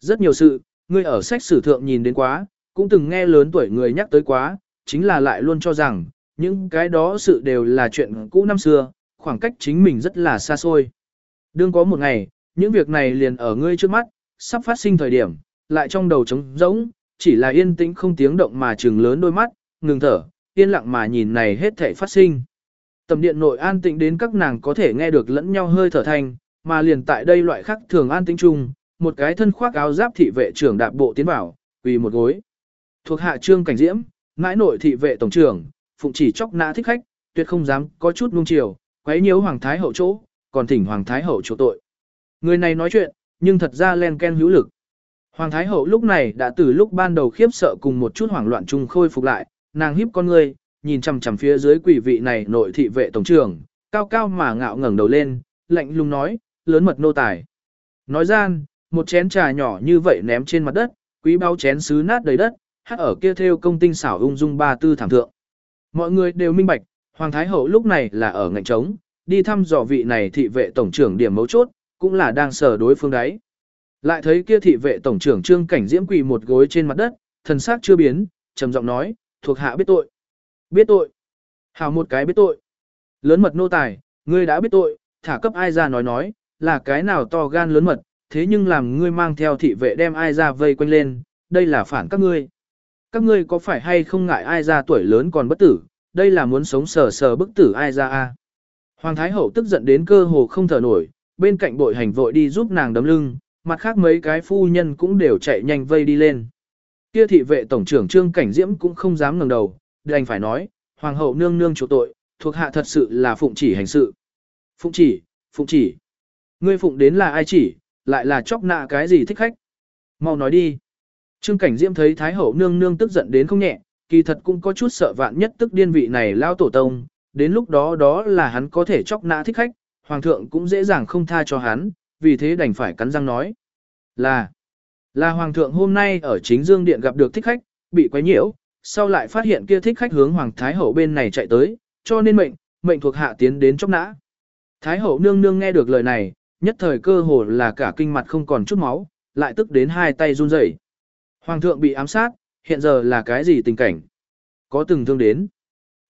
Rất nhiều sự, người ở sách sử thượng nhìn đến quá, cũng từng nghe lớn tuổi người nhắc tới quá, chính là lại luôn cho rằng, những cái đó sự đều là chuyện cũ năm xưa, khoảng cách chính mình rất là xa xôi. Đương có một ngày, những việc này liền ở ngươi trước mắt, sắp phát sinh thời điểm, lại trong đầu trống rỗng, chỉ là yên tĩnh không tiếng động mà trừng lớn đôi mắt, ngừng thở, yên lặng mà nhìn này hết thảy phát sinh. Tầm điện nội an tĩnh đến các nàng có thể nghe được lẫn nhau hơi thở thành, mà liền tại đây loại khắc thường an tĩnh chung, một cái thân khoác áo giáp thị vệ trưởng đạp bộ tiến vào, quỳ một gối. Thuộc hạ trương cảnh diễm, mãi nội thị vệ tổng trưởng, phụng chỉ chóc nã thích khách, tuyệt không dám có chút nung chiều, quấy nhiễu hoàng thái hậu chỗ, còn thỉnh hoàng thái hậu chỗ tội. Người này nói chuyện, nhưng thật ra len ken hữu lực. Hoàng thái hậu lúc này đã từ lúc ban đầu khiếp sợ cùng một chút hoảng loạn chung khôi phục lại, nàng híp con ngươi nhìn chằm chằm phía dưới quỷ vị này nội thị vệ tổng trưởng, cao cao mà ngạo ngẩng đầu lên, lạnh lùng nói, lớn mật nô tài. Nói gian, một chén trà nhỏ như vậy ném trên mặt đất, quý bao chén sứ nát đầy đất, hát ở kia theo công tinh xảo ung dung ba tư thảm thượng. Mọi người đều minh bạch, Hoàng Thái Hậu lúc này là ở ngạnh trống, đi thăm dò vị này thị vệ tổng trưởng điểm mấu chốt, cũng là đang sở đối phương đấy. Lại thấy kia thị vệ tổng trưởng trương cảnh diễm quỳ một gối trên mặt đất, thần sắc chưa biến, trầm giọng nói, thuộc hạ biết tội. Biết tội. Hào một cái biết tội. Lớn mật nô tài, ngươi đã biết tội, thả cấp ai ra nói nói, là cái nào to gan lớn mật, thế nhưng làm ngươi mang theo thị vệ đem ai ra vây quanh lên, đây là phản các ngươi. Các ngươi có phải hay không ngại ai ra tuổi lớn còn bất tử, đây là muốn sống sờ sờ bức tử ai ra a. Hoàng Thái Hậu tức giận đến cơ hồ không thở nổi, bên cạnh bội hành vội đi giúp nàng đấm lưng, mặt khác mấy cái phu nhân cũng đều chạy nhanh vây đi lên. Kia thị vệ tổng trưởng Trương Cảnh Diễm cũng không dám ngẩng đầu, đành phải nói, Hoàng hậu nương nương chủ tội, thuộc hạ thật sự là phụng chỉ hành sự. Phụng chỉ, phụng chỉ. Ngươi phụng đến là ai chỉ, lại là chóc nạ cái gì thích khách. Mau nói đi. Trương Cảnh Diễm thấy Thái hậu nương nương tức giận đến không nhẹ, kỳ thật cũng có chút sợ vạn nhất tức điên vị này lao tổ tông, đến lúc đó đó là hắn có thể chóc nã thích khách, hoàng thượng cũng dễ dàng không tha cho hắn, vì thế đành phải cắn răng nói. Là, là hoàng thượng hôm nay ở chính dương điện gặp được thích khách, bị quấy nhiễu, sau lại phát hiện kia thích khách hướng hoàng thái hậu bên này chạy tới, cho nên mệnh, mệnh thuộc hạ tiến đến chốc nã. Thái hậu nương nương nghe được lời này, nhất thời cơ hồ là cả kinh mặt không còn chút máu, lại tức đến hai tay run rẩy. Hoàng thượng bị ám sát, hiện giờ là cái gì tình cảnh? Có từng thương đến.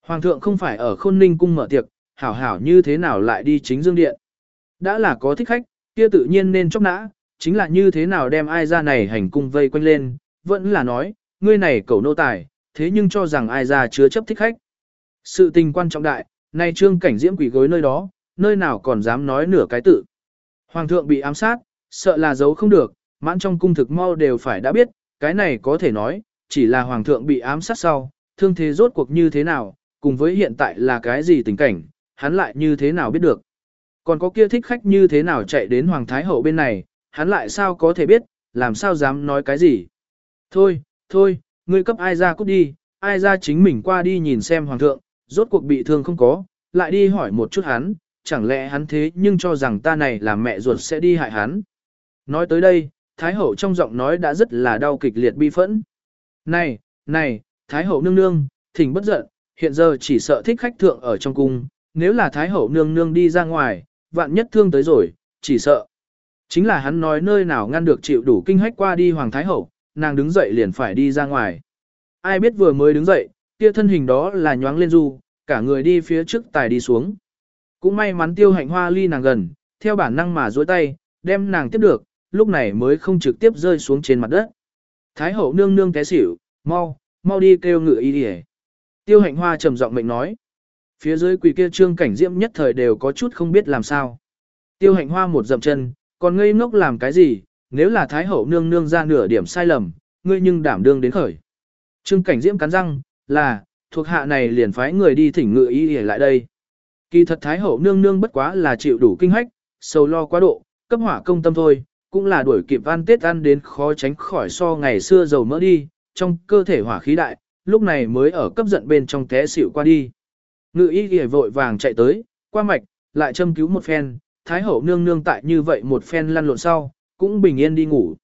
Hoàng thượng không phải ở khôn ninh cung mở tiệc, hảo hảo như thế nào lại đi chính dương điện. Đã là có thích khách, kia tự nhiên nên chóc nã, chính là như thế nào đem ai ra này hành cung vây quanh lên, vẫn là nói, ngươi này cầu nô tài, thế nhưng cho rằng ai ra chứa chấp thích khách. Sự tình quan trọng đại, nay trương cảnh diễm quỷ gối nơi đó, nơi nào còn dám nói nửa cái tự. Hoàng thượng bị ám sát, sợ là giấu không được, mãn trong cung thực mau đều phải đã biết, cái này có thể nói, chỉ là hoàng thượng bị ám sát sau, thương thế rốt cuộc như thế nào, cùng với hiện tại là cái gì tình cảnh, hắn lại như thế nào biết được. Còn có kia thích khách như thế nào chạy đến Hoàng Thái Hậu bên này, hắn lại sao có thể biết, làm sao dám nói cái gì. Thôi, thôi, ngươi cấp ai ra cút đi, ai ra chính mình qua đi nhìn xem Hoàng thượng, rốt cuộc bị thương không có, lại đi hỏi một chút hắn, chẳng lẽ hắn thế nhưng cho rằng ta này là mẹ ruột sẽ đi hại hắn. Nói tới đây, Thái Hậu trong giọng nói đã rất là đau kịch liệt bi phẫn. Này, này, Thái Hậu nương nương, thỉnh bất giận, hiện giờ chỉ sợ thích khách thượng ở trong cung, nếu là Thái Hậu nương nương đi ra ngoài, vạn nhất thương tới rồi, chỉ sợ. Chính là hắn nói nơi nào ngăn được chịu đủ kinh hách qua đi Hoàng Thái Hậu, nàng đứng dậy liền phải đi ra ngoài. Ai biết vừa mới đứng dậy, kia thân hình đó là nhoáng lên du, cả người đi phía trước tài đi xuống. Cũng may mắn tiêu hạnh hoa ly nàng gần, theo bản năng mà duỗi tay, đem nàng tiếp được, lúc này mới không trực tiếp rơi xuống trên mặt đất. Thái hậu nương nương té xỉu, mau, mau đi kêu ngựa y đi Tiêu hạnh hoa trầm giọng mệnh nói. Phía dưới quỷ kia trương cảnh diễm nhất thời đều có chút không biết làm sao. Tiêu hạnh hoa một dậm chân, còn ngây ngốc làm cái gì, nếu là thái hậu nương nương ra nửa điểm sai lầm, ngươi nhưng đảm đương đến khởi. Trương Cảnh Diễm cắn răng, là, thuộc hạ này liền phái người đi thỉnh ngự ý để lại đây. Kỳ thật Thái Hậu nương nương bất quá là chịu đủ kinh hách, sầu lo quá độ, cấp hỏa công tâm thôi, cũng là đuổi kịp ăn tết ăn đến khó tránh khỏi so ngày xưa dầu mỡ đi, trong cơ thể hỏa khí đại, lúc này mới ở cấp giận bên trong té xỉu qua đi. Ngự y ghi vội vàng chạy tới, qua mạch, lại châm cứu một phen, Thái Hậu nương nương tại như vậy một phen lăn lộn sau, cũng bình yên đi ngủ.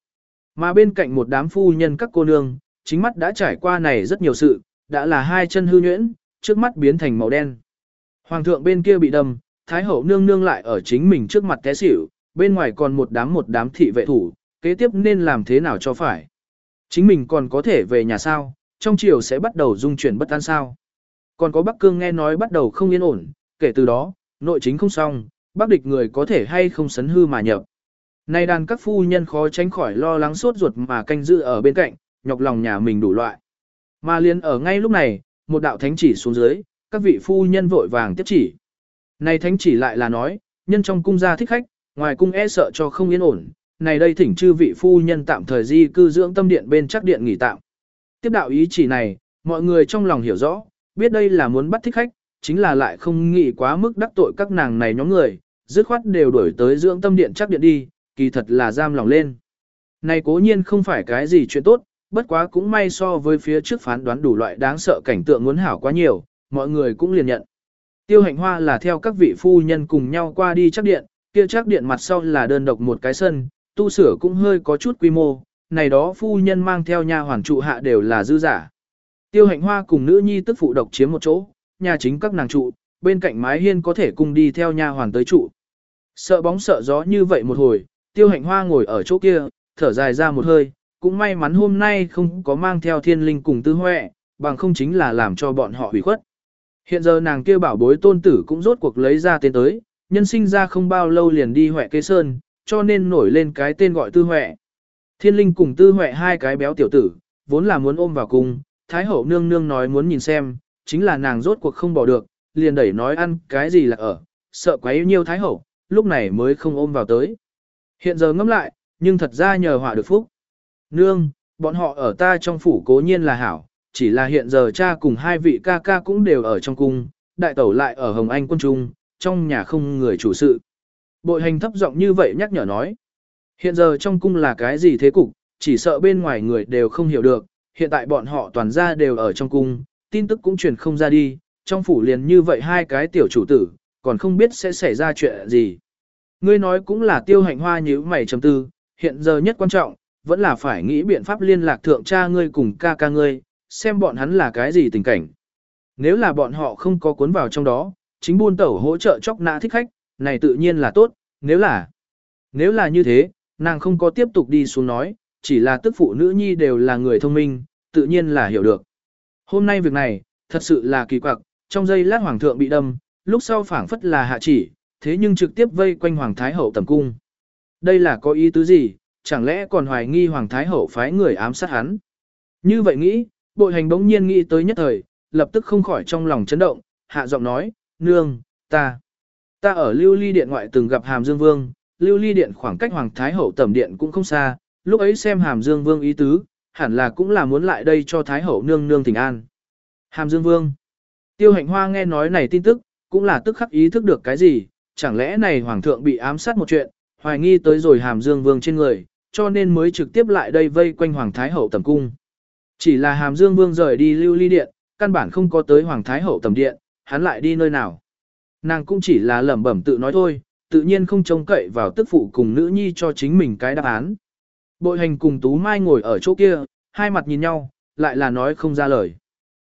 Mà bên cạnh một đám phu nhân các cô nương, chính mắt đã trải qua này rất nhiều sự, đã là hai chân hư nhuyễn, trước mắt biến thành màu đen. Hoàng thượng bên kia bị đâm, Thái hậu nương nương lại ở chính mình trước mặt té xỉu, bên ngoài còn một đám một đám thị vệ thủ, kế tiếp nên làm thế nào cho phải. Chính mình còn có thể về nhà sao, trong chiều sẽ bắt đầu dung chuyển bất an sao. Còn có Bắc Cương nghe nói bắt đầu không yên ổn, kể từ đó, nội chính không xong, Bắc địch người có thể hay không sấn hư mà nhập. Nay đàn các phu nhân khó tránh khỏi lo lắng suốt ruột mà canh giữ ở bên cạnh, nhọc lòng nhà mình đủ loại. Mà liền ở ngay lúc này, một đạo thánh chỉ xuống dưới, các vị phu nhân vội vàng tiếp chỉ. Này thánh chỉ lại là nói, nhân trong cung gia thích khách, ngoài cung e sợ cho không yên ổn, này đây thỉnh chư vị phu nhân tạm thời di cư dưỡng tâm điện bên chắc điện nghỉ tạm. Tiếp đạo ý chỉ này, mọi người trong lòng hiểu rõ, biết đây là muốn bắt thích khách, chính là lại không nghĩ quá mức đắc tội các nàng này nhóm người, dứt khoát đều đuổi tới dưỡng tâm điện chắc điện đi, kỳ thật là giam lòng lên. Này cố nhiên không phải cái gì chuyện tốt, bất quá cũng may so với phía trước phán đoán đủ loại đáng sợ cảnh tượng muốn hảo quá nhiều, mọi người cũng liền nhận. Tiêu hạnh hoa là theo các vị phu nhân cùng nhau qua đi chắc điện, kia chắc điện mặt sau là đơn độc một cái sân, tu sửa cũng hơi có chút quy mô, này đó phu nhân mang theo nha hoàn trụ hạ đều là dư giả. Tiêu hạnh hoa cùng nữ nhi tức phụ độc chiếm một chỗ, nhà chính các nàng trụ, bên cạnh mái hiên có thể cùng đi theo nha hoàn tới trụ. Sợ bóng sợ gió như vậy một hồi, tiêu hạnh hoa ngồi ở chỗ kia, thở dài ra một hơi, cũng may mắn hôm nay không có mang theo thiên linh cùng tư huệ, bằng không chính là làm cho bọn họ hủy khuất. Hiện giờ nàng kia bảo bối tôn tử cũng rốt cuộc lấy ra tên tới, nhân sinh ra không bao lâu liền đi huệ kế sơn, cho nên nổi lên cái tên gọi tư huệ. Thiên linh cùng tư huệ hai cái béo tiểu tử, vốn là muốn ôm vào cùng thái hậu nương nương nói muốn nhìn xem, chính là nàng rốt cuộc không bỏ được, liền đẩy nói ăn cái gì là ở, sợ quá yêu nhiêu thái hậu, lúc này mới không ôm vào tới. Hiện giờ ngẫm lại, nhưng thật ra nhờ họa được phúc. Nương, bọn họ ở ta trong phủ cố nhiên là hảo, chỉ là hiện giờ cha cùng hai vị ca ca cũng đều ở trong cung, đại tẩu lại ở Hồng Anh quân trung, trong nhà không người chủ sự. Bội hành thấp giọng như vậy nhắc nhở nói. Hiện giờ trong cung là cái gì thế cục, chỉ sợ bên ngoài người đều không hiểu được, hiện tại bọn họ toàn ra đều ở trong cung, tin tức cũng truyền không ra đi, trong phủ liền như vậy hai cái tiểu chủ tử, còn không biết sẽ xảy ra chuyện gì. Ngươi nói cũng là tiêu hạnh hoa như mày chấm tư, hiện giờ nhất quan trọng, vẫn là phải nghĩ biện pháp liên lạc thượng cha ngươi cùng ca ca ngươi, xem bọn hắn là cái gì tình cảnh. Nếu là bọn họ không có cuốn vào trong đó, chính buôn tẩu hỗ trợ chóc nã thích khách, này tự nhiên là tốt, nếu là nếu là như thế, nàng không có tiếp tục đi xuống nói, chỉ là tức phụ nữ nhi đều là người thông minh, tự nhiên là hiểu được. Hôm nay việc này, thật sự là kỳ quặc, trong giây lát hoàng thượng bị đâm, lúc sau phảng phất là hạ chỉ, thế nhưng trực tiếp vây quanh hoàng thái hậu tầm cung. Đây là có ý tứ gì, chẳng lẽ còn hoài nghi hoàng thái hậu phái người ám sát hắn. Như vậy nghĩ, bội hành bỗng nhiên nghĩ tới nhất thời, lập tức không khỏi trong lòng chấn động, hạ giọng nói, nương, ta, ta ở lưu ly điện ngoại từng gặp hàm dương vương, lưu ly điện khoảng cách hoàng thái hậu tẩm điện cũng không xa, lúc ấy xem hàm dương vương ý tứ, hẳn là cũng là muốn lại đây cho thái hậu nương nương thỉnh an. Hàm dương vương, tiêu hạnh hoa nghe nói này tin tức, cũng là tức khắc ý thức được cái gì, chẳng lẽ này hoàng thượng bị ám sát một chuyện, hoài nghi tới rồi hàm dương vương trên người, cho nên mới trực tiếp lại đây vây quanh Hoàng Thái Hậu tầm cung. Chỉ là Hàm Dương Vương rời đi lưu ly điện, căn bản không có tới Hoàng Thái Hậu tầm điện, hắn lại đi nơi nào. Nàng cũng chỉ là lẩm bẩm tự nói thôi, tự nhiên không trông cậy vào tức phụ cùng nữ nhi cho chính mình cái đáp án. Bội hành cùng Tú Mai ngồi ở chỗ kia, hai mặt nhìn nhau, lại là nói không ra lời.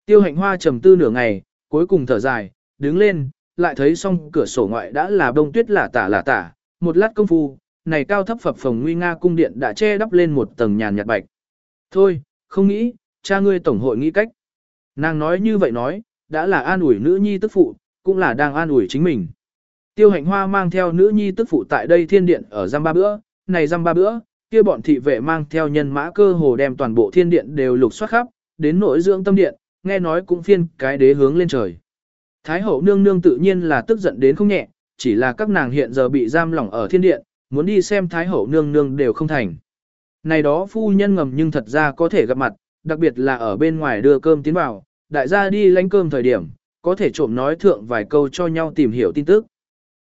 Tiêu hạnh hoa trầm tư nửa ngày, cuối cùng thở dài, đứng lên, lại thấy xong cửa sổ ngoại đã là bông tuyết lả tả lả tả, một lát công phu, này cao thấp phập phồng nguy nga cung điện đã che đắp lên một tầng nhàn nhạt bạch. Thôi, không nghĩ, cha ngươi tổng hội nghĩ cách. Nàng nói như vậy nói, đã là an ủi nữ nhi tức phụ, cũng là đang an ủi chính mình. Tiêu hạnh hoa mang theo nữ nhi tức phụ tại đây thiên điện ở giam ba bữa, này giam ba bữa, kia bọn thị vệ mang theo nhân mã cơ hồ đem toàn bộ thiên điện đều lục soát khắp, đến nội dưỡng tâm điện, nghe nói cũng phiên cái đế hướng lên trời. Thái hậu nương nương tự nhiên là tức giận đến không nhẹ, chỉ là các nàng hiện giờ bị giam lỏng ở thiên điện, muốn đi xem Thái Hậu nương nương đều không thành. Này đó phu nhân ngầm nhưng thật ra có thể gặp mặt, đặc biệt là ở bên ngoài đưa cơm tiến vào, đại gia đi lánh cơm thời điểm, có thể trộm nói thượng vài câu cho nhau tìm hiểu tin tức.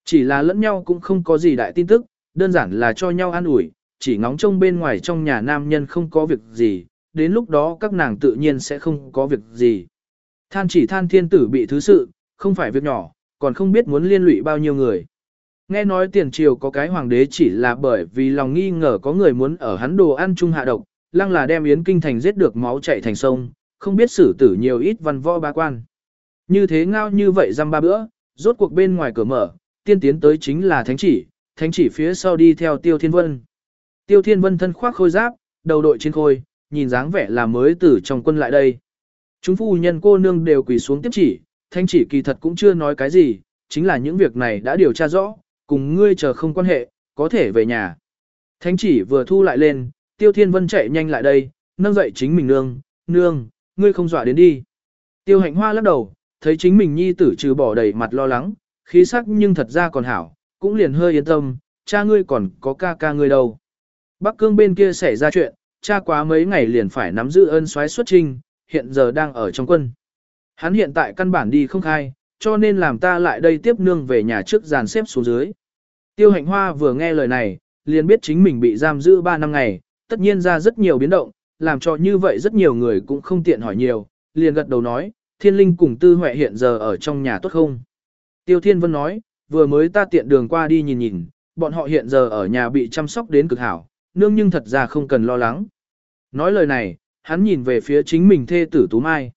Chỉ là lẫn nhau cũng không có gì đại tin tức, đơn giản là cho nhau an ủi, chỉ ngóng trông bên ngoài trong nhà nam nhân không có việc gì, đến lúc đó các nàng tự nhiên sẽ không có việc gì. Than chỉ than thiên tử bị thứ sự, không phải việc nhỏ, còn không biết muốn liên lụy bao nhiêu người. Nghe nói tiền triều có cái hoàng đế chỉ là bởi vì lòng nghi ngờ có người muốn ở hắn đồ ăn chung hạ độc, lăng là đem yến kinh thành giết được máu chảy thành sông, không biết xử tử nhiều ít văn võ ba quan. Như thế ngao như vậy dăm ba bữa, rốt cuộc bên ngoài cửa mở, tiên tiến tới chính là thánh chỉ, thánh chỉ phía sau đi theo Tiêu Thiên Vân. Tiêu Thiên Vân thân khoác khôi giáp, đầu đội trên khôi, nhìn dáng vẻ là mới từ trong quân lại đây. Chúng phu nhân cô nương đều quỳ xuống tiếp chỉ, Thanh chỉ kỳ thật cũng chưa nói cái gì, chính là những việc này đã điều tra rõ, cùng ngươi chờ không quan hệ, có thể về nhà. Thánh chỉ vừa thu lại lên, Tiêu Thiên Vân chạy nhanh lại đây, nâng dậy chính mình nương, nương, ngươi không dọa đến đi. Tiêu hạnh hoa lắc đầu, thấy chính mình nhi tử trừ bỏ đầy mặt lo lắng, khí sắc nhưng thật ra còn hảo, cũng liền hơi yên tâm, cha ngươi còn có ca ca ngươi đâu. Bắc cương bên kia xảy ra chuyện, cha quá mấy ngày liền phải nắm giữ ân xoáy xuất trinh, hiện giờ đang ở trong quân. Hắn hiện tại căn bản đi không khai, cho nên làm ta lại đây tiếp nương về nhà trước dàn xếp xuống dưới. Tiêu hạnh hoa vừa nghe lời này, liền biết chính mình bị giam giữ 3 năm ngày, tất nhiên ra rất nhiều biến động, làm cho như vậy rất nhiều người cũng không tiện hỏi nhiều, liền gật đầu nói, thiên linh cùng tư huệ hiện giờ ở trong nhà tốt không? Tiêu thiên vân nói, vừa mới ta tiện đường qua đi nhìn nhìn, bọn họ hiện giờ ở nhà bị chăm sóc đến cực hảo, nương nhưng thật ra không cần lo lắng. Nói lời này, hắn nhìn về phía chính mình thê tử Tú Mai.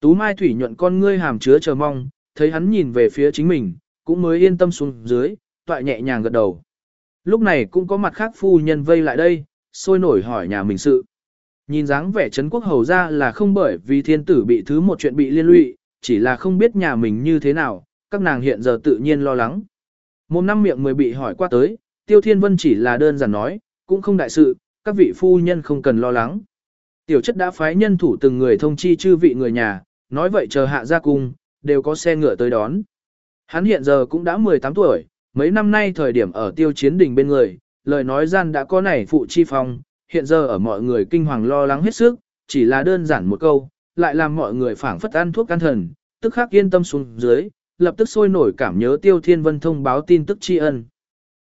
Tú Mai thủy nhuận con ngươi hàm chứa chờ mong, thấy hắn nhìn về phía chính mình, cũng mới yên tâm xuống dưới, toại nhẹ nhàng gật đầu. Lúc này cũng có mặt khác phu nhân vây lại đây, sôi nổi hỏi nhà mình sự. Nhìn dáng vẻ Trấn Quốc Hầu ra là không bởi vì thiên tử bị thứ một chuyện bị liên lụy, chỉ là không biết nhà mình như thế nào, các nàng hiện giờ tự nhiên lo lắng. Một năm miệng mới bị hỏi qua tới, Tiêu Thiên Vân chỉ là đơn giản nói, cũng không đại sự, các vị phu nhân không cần lo lắng. Tiểu chất đã phái nhân thủ từng người thông chi chư vị người nhà, nói vậy chờ hạ ra cung, đều có xe ngựa tới đón. Hắn hiện giờ cũng đã 18 tuổi, mấy năm nay thời điểm ở tiêu chiến đình bên người, lời nói gian đã có nảy phụ chi phong, hiện giờ ở mọi người kinh hoàng lo lắng hết sức, chỉ là đơn giản một câu, lại làm mọi người phảng phất ăn thuốc can thần, tức khắc yên tâm xuống dưới, lập tức sôi nổi cảm nhớ tiêu thiên vân thông báo tin tức tri ân.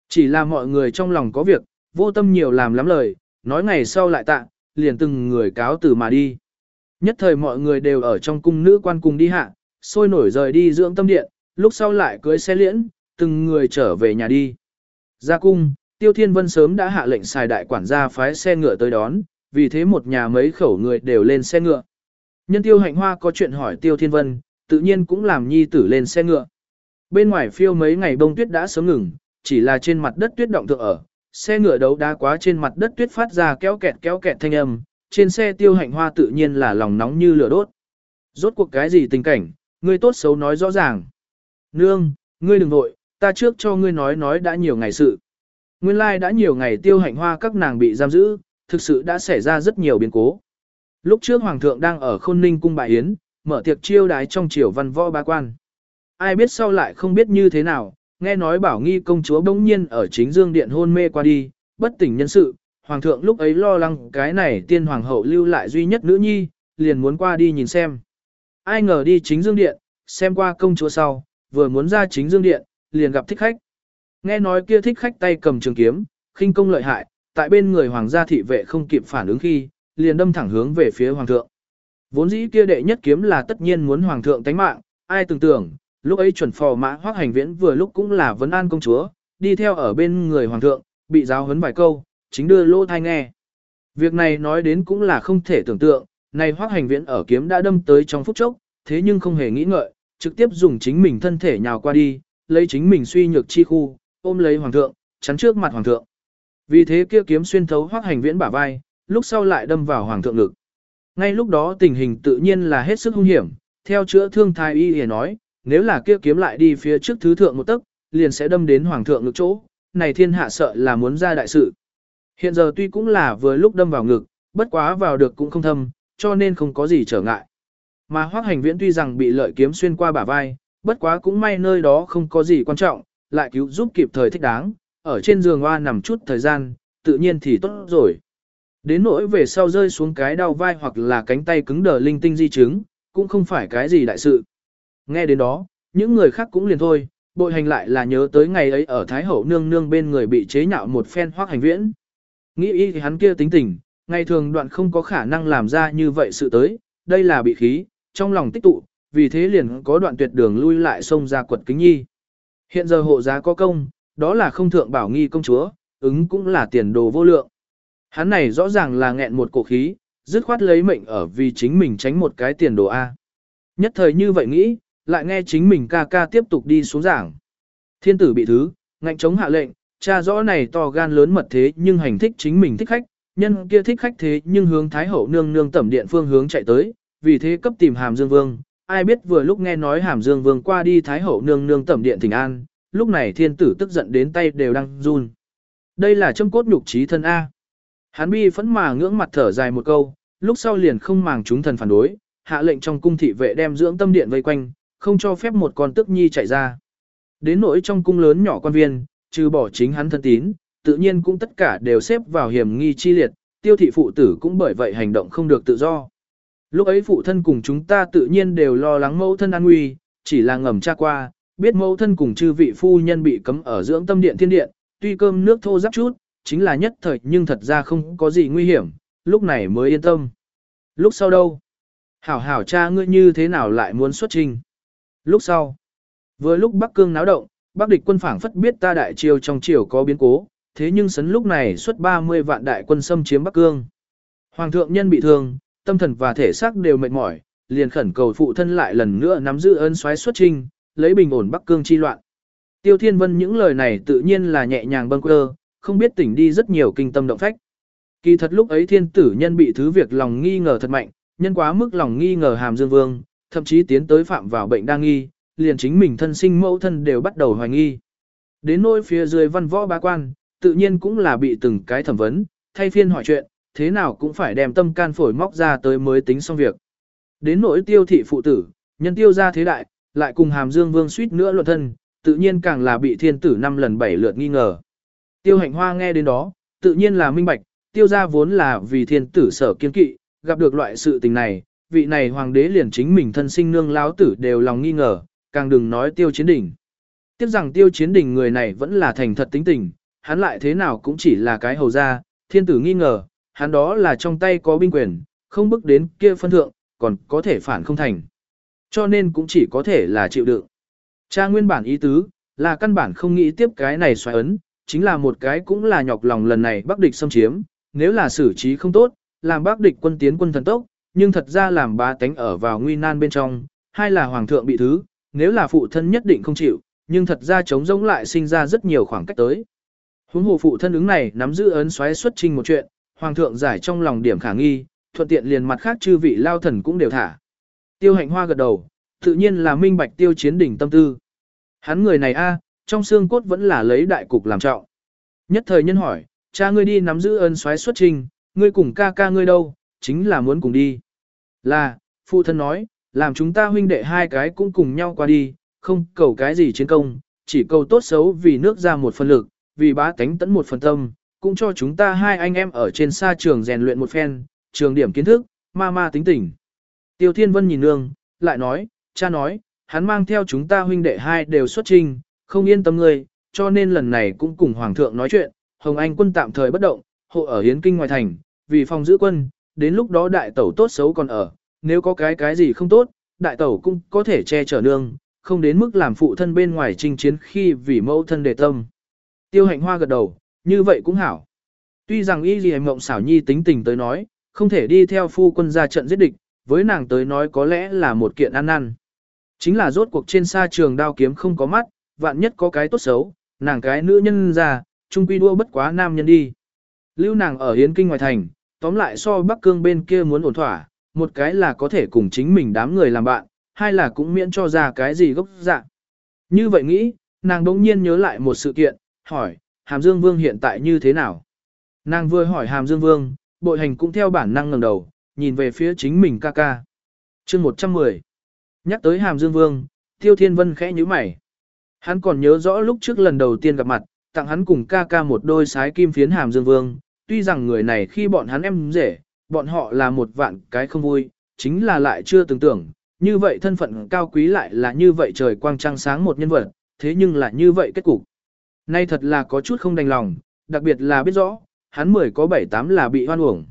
Chỉ là mọi người trong lòng có việc, vô tâm nhiều làm lắm lời, nói ngày sau lại tạ, liền từng người cáo từ mà đi. Nhất thời mọi người đều ở trong cung nữ quan cùng đi hạ, sôi nổi rời đi dưỡng tâm điện, lúc sau lại cưới xe liễn, từng người trở về nhà đi. Ra cung, Tiêu Thiên Vân sớm đã hạ lệnh xài đại quản gia phái xe ngựa tới đón, vì thế một nhà mấy khẩu người đều lên xe ngựa. Nhân Tiêu Hạnh Hoa có chuyện hỏi Tiêu Thiên Vân, tự nhiên cũng làm nhi tử lên xe ngựa. Bên ngoài phiêu mấy ngày bông tuyết đã sớm ngừng, chỉ là trên mặt đất tuyết động thượng ở, xe ngựa đấu đá quá trên mặt đất tuyết phát ra kéo kẹt kéo kẹt thanh âm, trên xe Tiêu Hạnh Hoa tự nhiên là lòng nóng như lửa đốt. Rốt cuộc cái gì tình cảnh, ngươi tốt xấu nói rõ ràng. Nương, ngươi đừng vội, ta trước cho ngươi nói nói đã nhiều ngày sự. Nguyên lai like đã nhiều ngày tiêu hạnh hoa các nàng bị giam giữ, thực sự đã xảy ra rất nhiều biến cố. Lúc trước Hoàng thượng đang ở khôn ninh cung bại yến, mở tiệc chiêu đái trong triều văn võ ba quan. Ai biết sau lại không biết như thế nào, nghe nói bảo nghi công chúa bỗng nhiên ở chính dương điện hôn mê qua đi, bất tỉnh nhân sự. Hoàng thượng lúc ấy lo lắng cái này tiên hoàng hậu lưu lại duy nhất nữ nhi, liền muốn qua đi nhìn xem. Ai ngờ đi chính dương điện, xem qua công chúa sau, vừa muốn ra chính dương điện, liền gặp thích khách. Nghe nói kia thích khách tay cầm trường kiếm, khinh công lợi hại, tại bên người hoàng gia thị vệ không kịp phản ứng khi, liền đâm thẳng hướng về phía hoàng thượng. Vốn dĩ kia đệ nhất kiếm là tất nhiên muốn hoàng thượng tánh mạng, ai tưởng tưởng, lúc ấy chuẩn phò mã hoác hành viễn vừa lúc cũng là vấn an công chúa, đi theo ở bên người hoàng thượng, bị giáo huấn vài câu, chính đưa lô thai nghe. Việc này nói đến cũng là không thể tưởng tượng, này hoác hành viễn ở kiếm đã đâm tới trong phút chốc, thế nhưng không hề nghĩ ngợi, trực tiếp dùng chính mình thân thể nhào qua đi, lấy chính mình suy nhược chi khu, ôm lấy hoàng thượng, chắn trước mặt hoàng thượng. Vì thế kia kiếm xuyên thấu hoác hành viễn bả vai, lúc sau lại đâm vào hoàng thượng ngực. Ngay lúc đó tình hình tự nhiên là hết sức hung hiểm, theo chữa thương thái y hề nói, nếu là kia kiếm lại đi phía trước thứ thượng một tấc, liền sẽ đâm đến hoàng thượng ngực chỗ, này thiên hạ sợ là muốn ra đại sự. Hiện giờ tuy cũng là vừa lúc đâm vào ngực, bất quá vào được cũng không thâm, cho nên không có gì trở ngại. Mà hoác hành viễn tuy rằng bị lợi kiếm xuyên qua bả vai, bất quá cũng may nơi đó không có gì quan trọng, lại cứu giúp kịp thời thích đáng, ở trên giường hoa nằm chút thời gian, tự nhiên thì tốt rồi. Đến nỗi về sau rơi xuống cái đau vai hoặc là cánh tay cứng đờ linh tinh di chứng, cũng không phải cái gì đại sự. Nghe đến đó, những người khác cũng liền thôi, bội hành lại là nhớ tới ngày ấy ở Thái Hậu nương nương bên người bị chế nhạo một phen hoác hành viễn. Nghĩ y thì hắn kia tính tình, ngày thường đoạn không có khả năng làm ra như vậy sự tới, đây là bị khí, trong lòng tích tụ, vì thế liền có đoạn tuyệt đường lui lại xông ra quật kính nhi. Hiện giờ hộ giá có công, đó là không thượng bảo nghi công chúa, ứng cũng là tiền đồ vô lượng. Hắn này rõ ràng là nghẹn một cổ khí, dứt khoát lấy mệnh ở vì chính mình tránh một cái tiền đồ A. Nhất thời như vậy nghĩ, lại nghe chính mình ca ca tiếp tục đi xuống giảng. Thiên tử bị thứ, ngạnh chống hạ lệnh, cha rõ này to gan lớn mật thế nhưng hành thích chính mình thích khách, nhân kia thích khách thế nhưng hướng Thái Hậu nương nương tẩm điện phương hướng chạy tới, vì thế cấp tìm Hàm Dương Vương. Ai biết vừa lúc nghe nói Hàm Dương Vương qua đi Thái Hậu nương nương tẩm điện thỉnh an, lúc này thiên tử tức giận đến tay đều đang run. Đây là châm cốt nhục trí thân A. Hắn bi phẫn mà ngưỡng mặt thở dài một câu, lúc sau liền không màng chúng thần phản đối, hạ lệnh trong cung thị vệ đem dưỡng tâm điện vây quanh, không cho phép một con tức nhi chạy ra. Đến nỗi trong cung lớn nhỏ quan viên, trừ bỏ chính hắn thân tín, tự nhiên cũng tất cả đều xếp vào hiểm nghi chi liệt, tiêu thị phụ tử cũng bởi vậy hành động không được tự do. Lúc ấy phụ thân cùng chúng ta tự nhiên đều lo lắng mẫu thân an nguy, chỉ là ngầm tra qua, biết mẫu thân cùng chư vị phu nhân bị cấm ở dưỡng tâm điện thiên điện, tuy cơm nước thô giáp chút, chính là nhất thời nhưng thật ra không có gì nguy hiểm, lúc này mới yên tâm. Lúc sau đâu? Hảo hảo cha ngươi như thế nào lại muốn xuất trình? Lúc sau, vừa lúc Bắc Cương náo động, Bắc địch quân phảng phất biết ta đại triều trong triều có biến cố, thế nhưng sấn lúc này xuất 30 vạn đại quân xâm chiếm Bắc Cương. Hoàng thượng nhân bị thương, tâm thần và thể xác đều mệt mỏi, liền khẩn cầu phụ thân lại lần nữa nắm giữ ơn xoáy xuất trình, lấy bình ổn Bắc Cương chi loạn. Tiêu Thiên Vân những lời này tự nhiên là nhẹ nhàng bâng quơ, không biết tỉnh đi rất nhiều kinh tâm động phách. Kỳ thật lúc ấy thiên tử nhân bị thứ việc lòng nghi ngờ thật mạnh, nhân quá mức lòng nghi ngờ hàm dương vương, thậm chí tiến tới phạm vào bệnh đa nghi, liền chính mình thân sinh mẫu thân đều bắt đầu hoài nghi. Đến nỗi phía dưới văn võ bá quan, tự nhiên cũng là bị từng cái thẩm vấn, thay phiên hỏi chuyện, thế nào cũng phải đem tâm can phổi móc ra tới mới tính xong việc. Đến nỗi tiêu thị phụ tử, nhân tiêu ra thế đại, lại cùng hàm dương vương suýt nữa luận thân, tự nhiên càng là bị thiên tử năm lần bảy lượt nghi ngờ. Tiêu hạnh hoa nghe đến đó, tự nhiên là minh bạch, tiêu ra vốn là vì thiên tử sở kiên kỵ, gặp được loại sự tình này, vị này hoàng đế liền chính mình thân sinh nương lão tử đều lòng nghi ngờ, càng đừng nói tiêu chiến đỉnh. Tiếp rằng tiêu chiến đỉnh người này vẫn là thành thật tính tình, hắn lại thế nào cũng chỉ là cái hầu gia, thiên tử nghi ngờ, hắn đó là trong tay có binh quyền, không bước đến kia phân thượng, còn có thể phản không thành. Cho nên cũng chỉ có thể là chịu đựng. Cha nguyên bản ý tứ, là căn bản không nghĩ tiếp cái này xoáy ấn, chính là một cái cũng là nhọc lòng lần này bắc địch xâm chiếm, nếu là xử trí không tốt, làm bắc địch quân tiến quân thần tốc, nhưng thật ra làm ba tánh ở vào nguy nan bên trong, hay là hoàng thượng bị thứ, nếu là phụ thân nhất định không chịu, nhưng thật ra chống giống lại sinh ra rất nhiều khoảng cách tới. Huống hồ phụ thân ứng này nắm giữ ấn xoáy xuất trình một chuyện, hoàng thượng giải trong lòng điểm khả nghi, thuận tiện liền mặt khác chư vị lao thần cũng đều thả. Tiêu hạnh hoa gật đầu, tự nhiên là minh bạch tiêu chiến đỉnh tâm tư. Hắn người này a, trong xương cốt vẫn là lấy đại cục làm trọng. Nhất thời nhân hỏi, cha ngươi đi nắm giữ ơn xoáy xuất trình, ngươi cùng ca ca ngươi đâu, chính là muốn cùng đi. Là, phụ thân nói, làm chúng ta huynh đệ hai cái cũng cùng nhau qua đi, không cầu cái gì chiến công, chỉ cầu tốt xấu vì nước ra một phần lực, vì bá tánh tẫn một phần tâm, cũng cho chúng ta hai anh em ở trên xa trường rèn luyện một phen, trường điểm kiến thức, ma ma tính tỉnh. Tiêu Thiên Vân nhìn nương, lại nói, cha nói, hắn mang theo chúng ta huynh đệ hai đều xuất trình, không yên tâm ngươi, cho nên lần này cũng cùng Hoàng thượng nói chuyện, Hồng Anh quân tạm thời bất động, hộ ở Hiến Kinh ngoài thành, vì phòng giữ quân, đến lúc đó đại tẩu tốt xấu còn ở, nếu có cái cái gì không tốt, đại tẩu cũng có thể che chở nương, không đến mức làm phụ thân bên ngoài chinh chiến khi vì mẫu thân đề tâm. Tiêu hạnh hoa gật đầu, như vậy cũng hảo. Tuy rằng y gì mộng xảo nhi tính tình tới nói, không thể đi theo phu quân ra trận giết địch, với nàng tới nói có lẽ là một kiện ăn năn. Chính là rốt cuộc trên xa trường đao kiếm không có mắt, vạn nhất có cái tốt xấu, nàng cái nữ nhân ra, trung quy đua bất quá nam nhân đi. Lưu nàng ở hiến kinh ngoài thành, tóm lại so Bắc Cương bên kia muốn ổn thỏa, một cái là có thể cùng chính mình đám người làm bạn, hai là cũng miễn cho ra cái gì gốc dạng. Như vậy nghĩ, nàng đống nhiên nhớ lại một sự kiện, hỏi, Hàm Dương Vương hiện tại như thế nào? Nàng vừa hỏi Hàm Dương Vương, bội hành cũng theo bản năng ngẩng đầu, nhìn về phía chính mình ca ca. chương 110 Nhắc tới Hàm Dương Vương, Tiêu Thiên Vân khẽ nhíu mày. Hắn còn nhớ rõ lúc trước lần đầu tiên gặp mặt, tặng hắn cùng ca ca một đôi sái kim phiến Hàm Dương Vương, tuy rằng người này khi bọn hắn em rể, bọn họ là một vạn cái không vui, chính là lại chưa từng tưởng, như vậy thân phận cao quý lại là như vậy trời quang trăng sáng một nhân vật, thế nhưng là như vậy kết cục. Nay thật là có chút không đành lòng, đặc biệt là biết rõ, hắn mười có bảy tám là bị hoan uổng.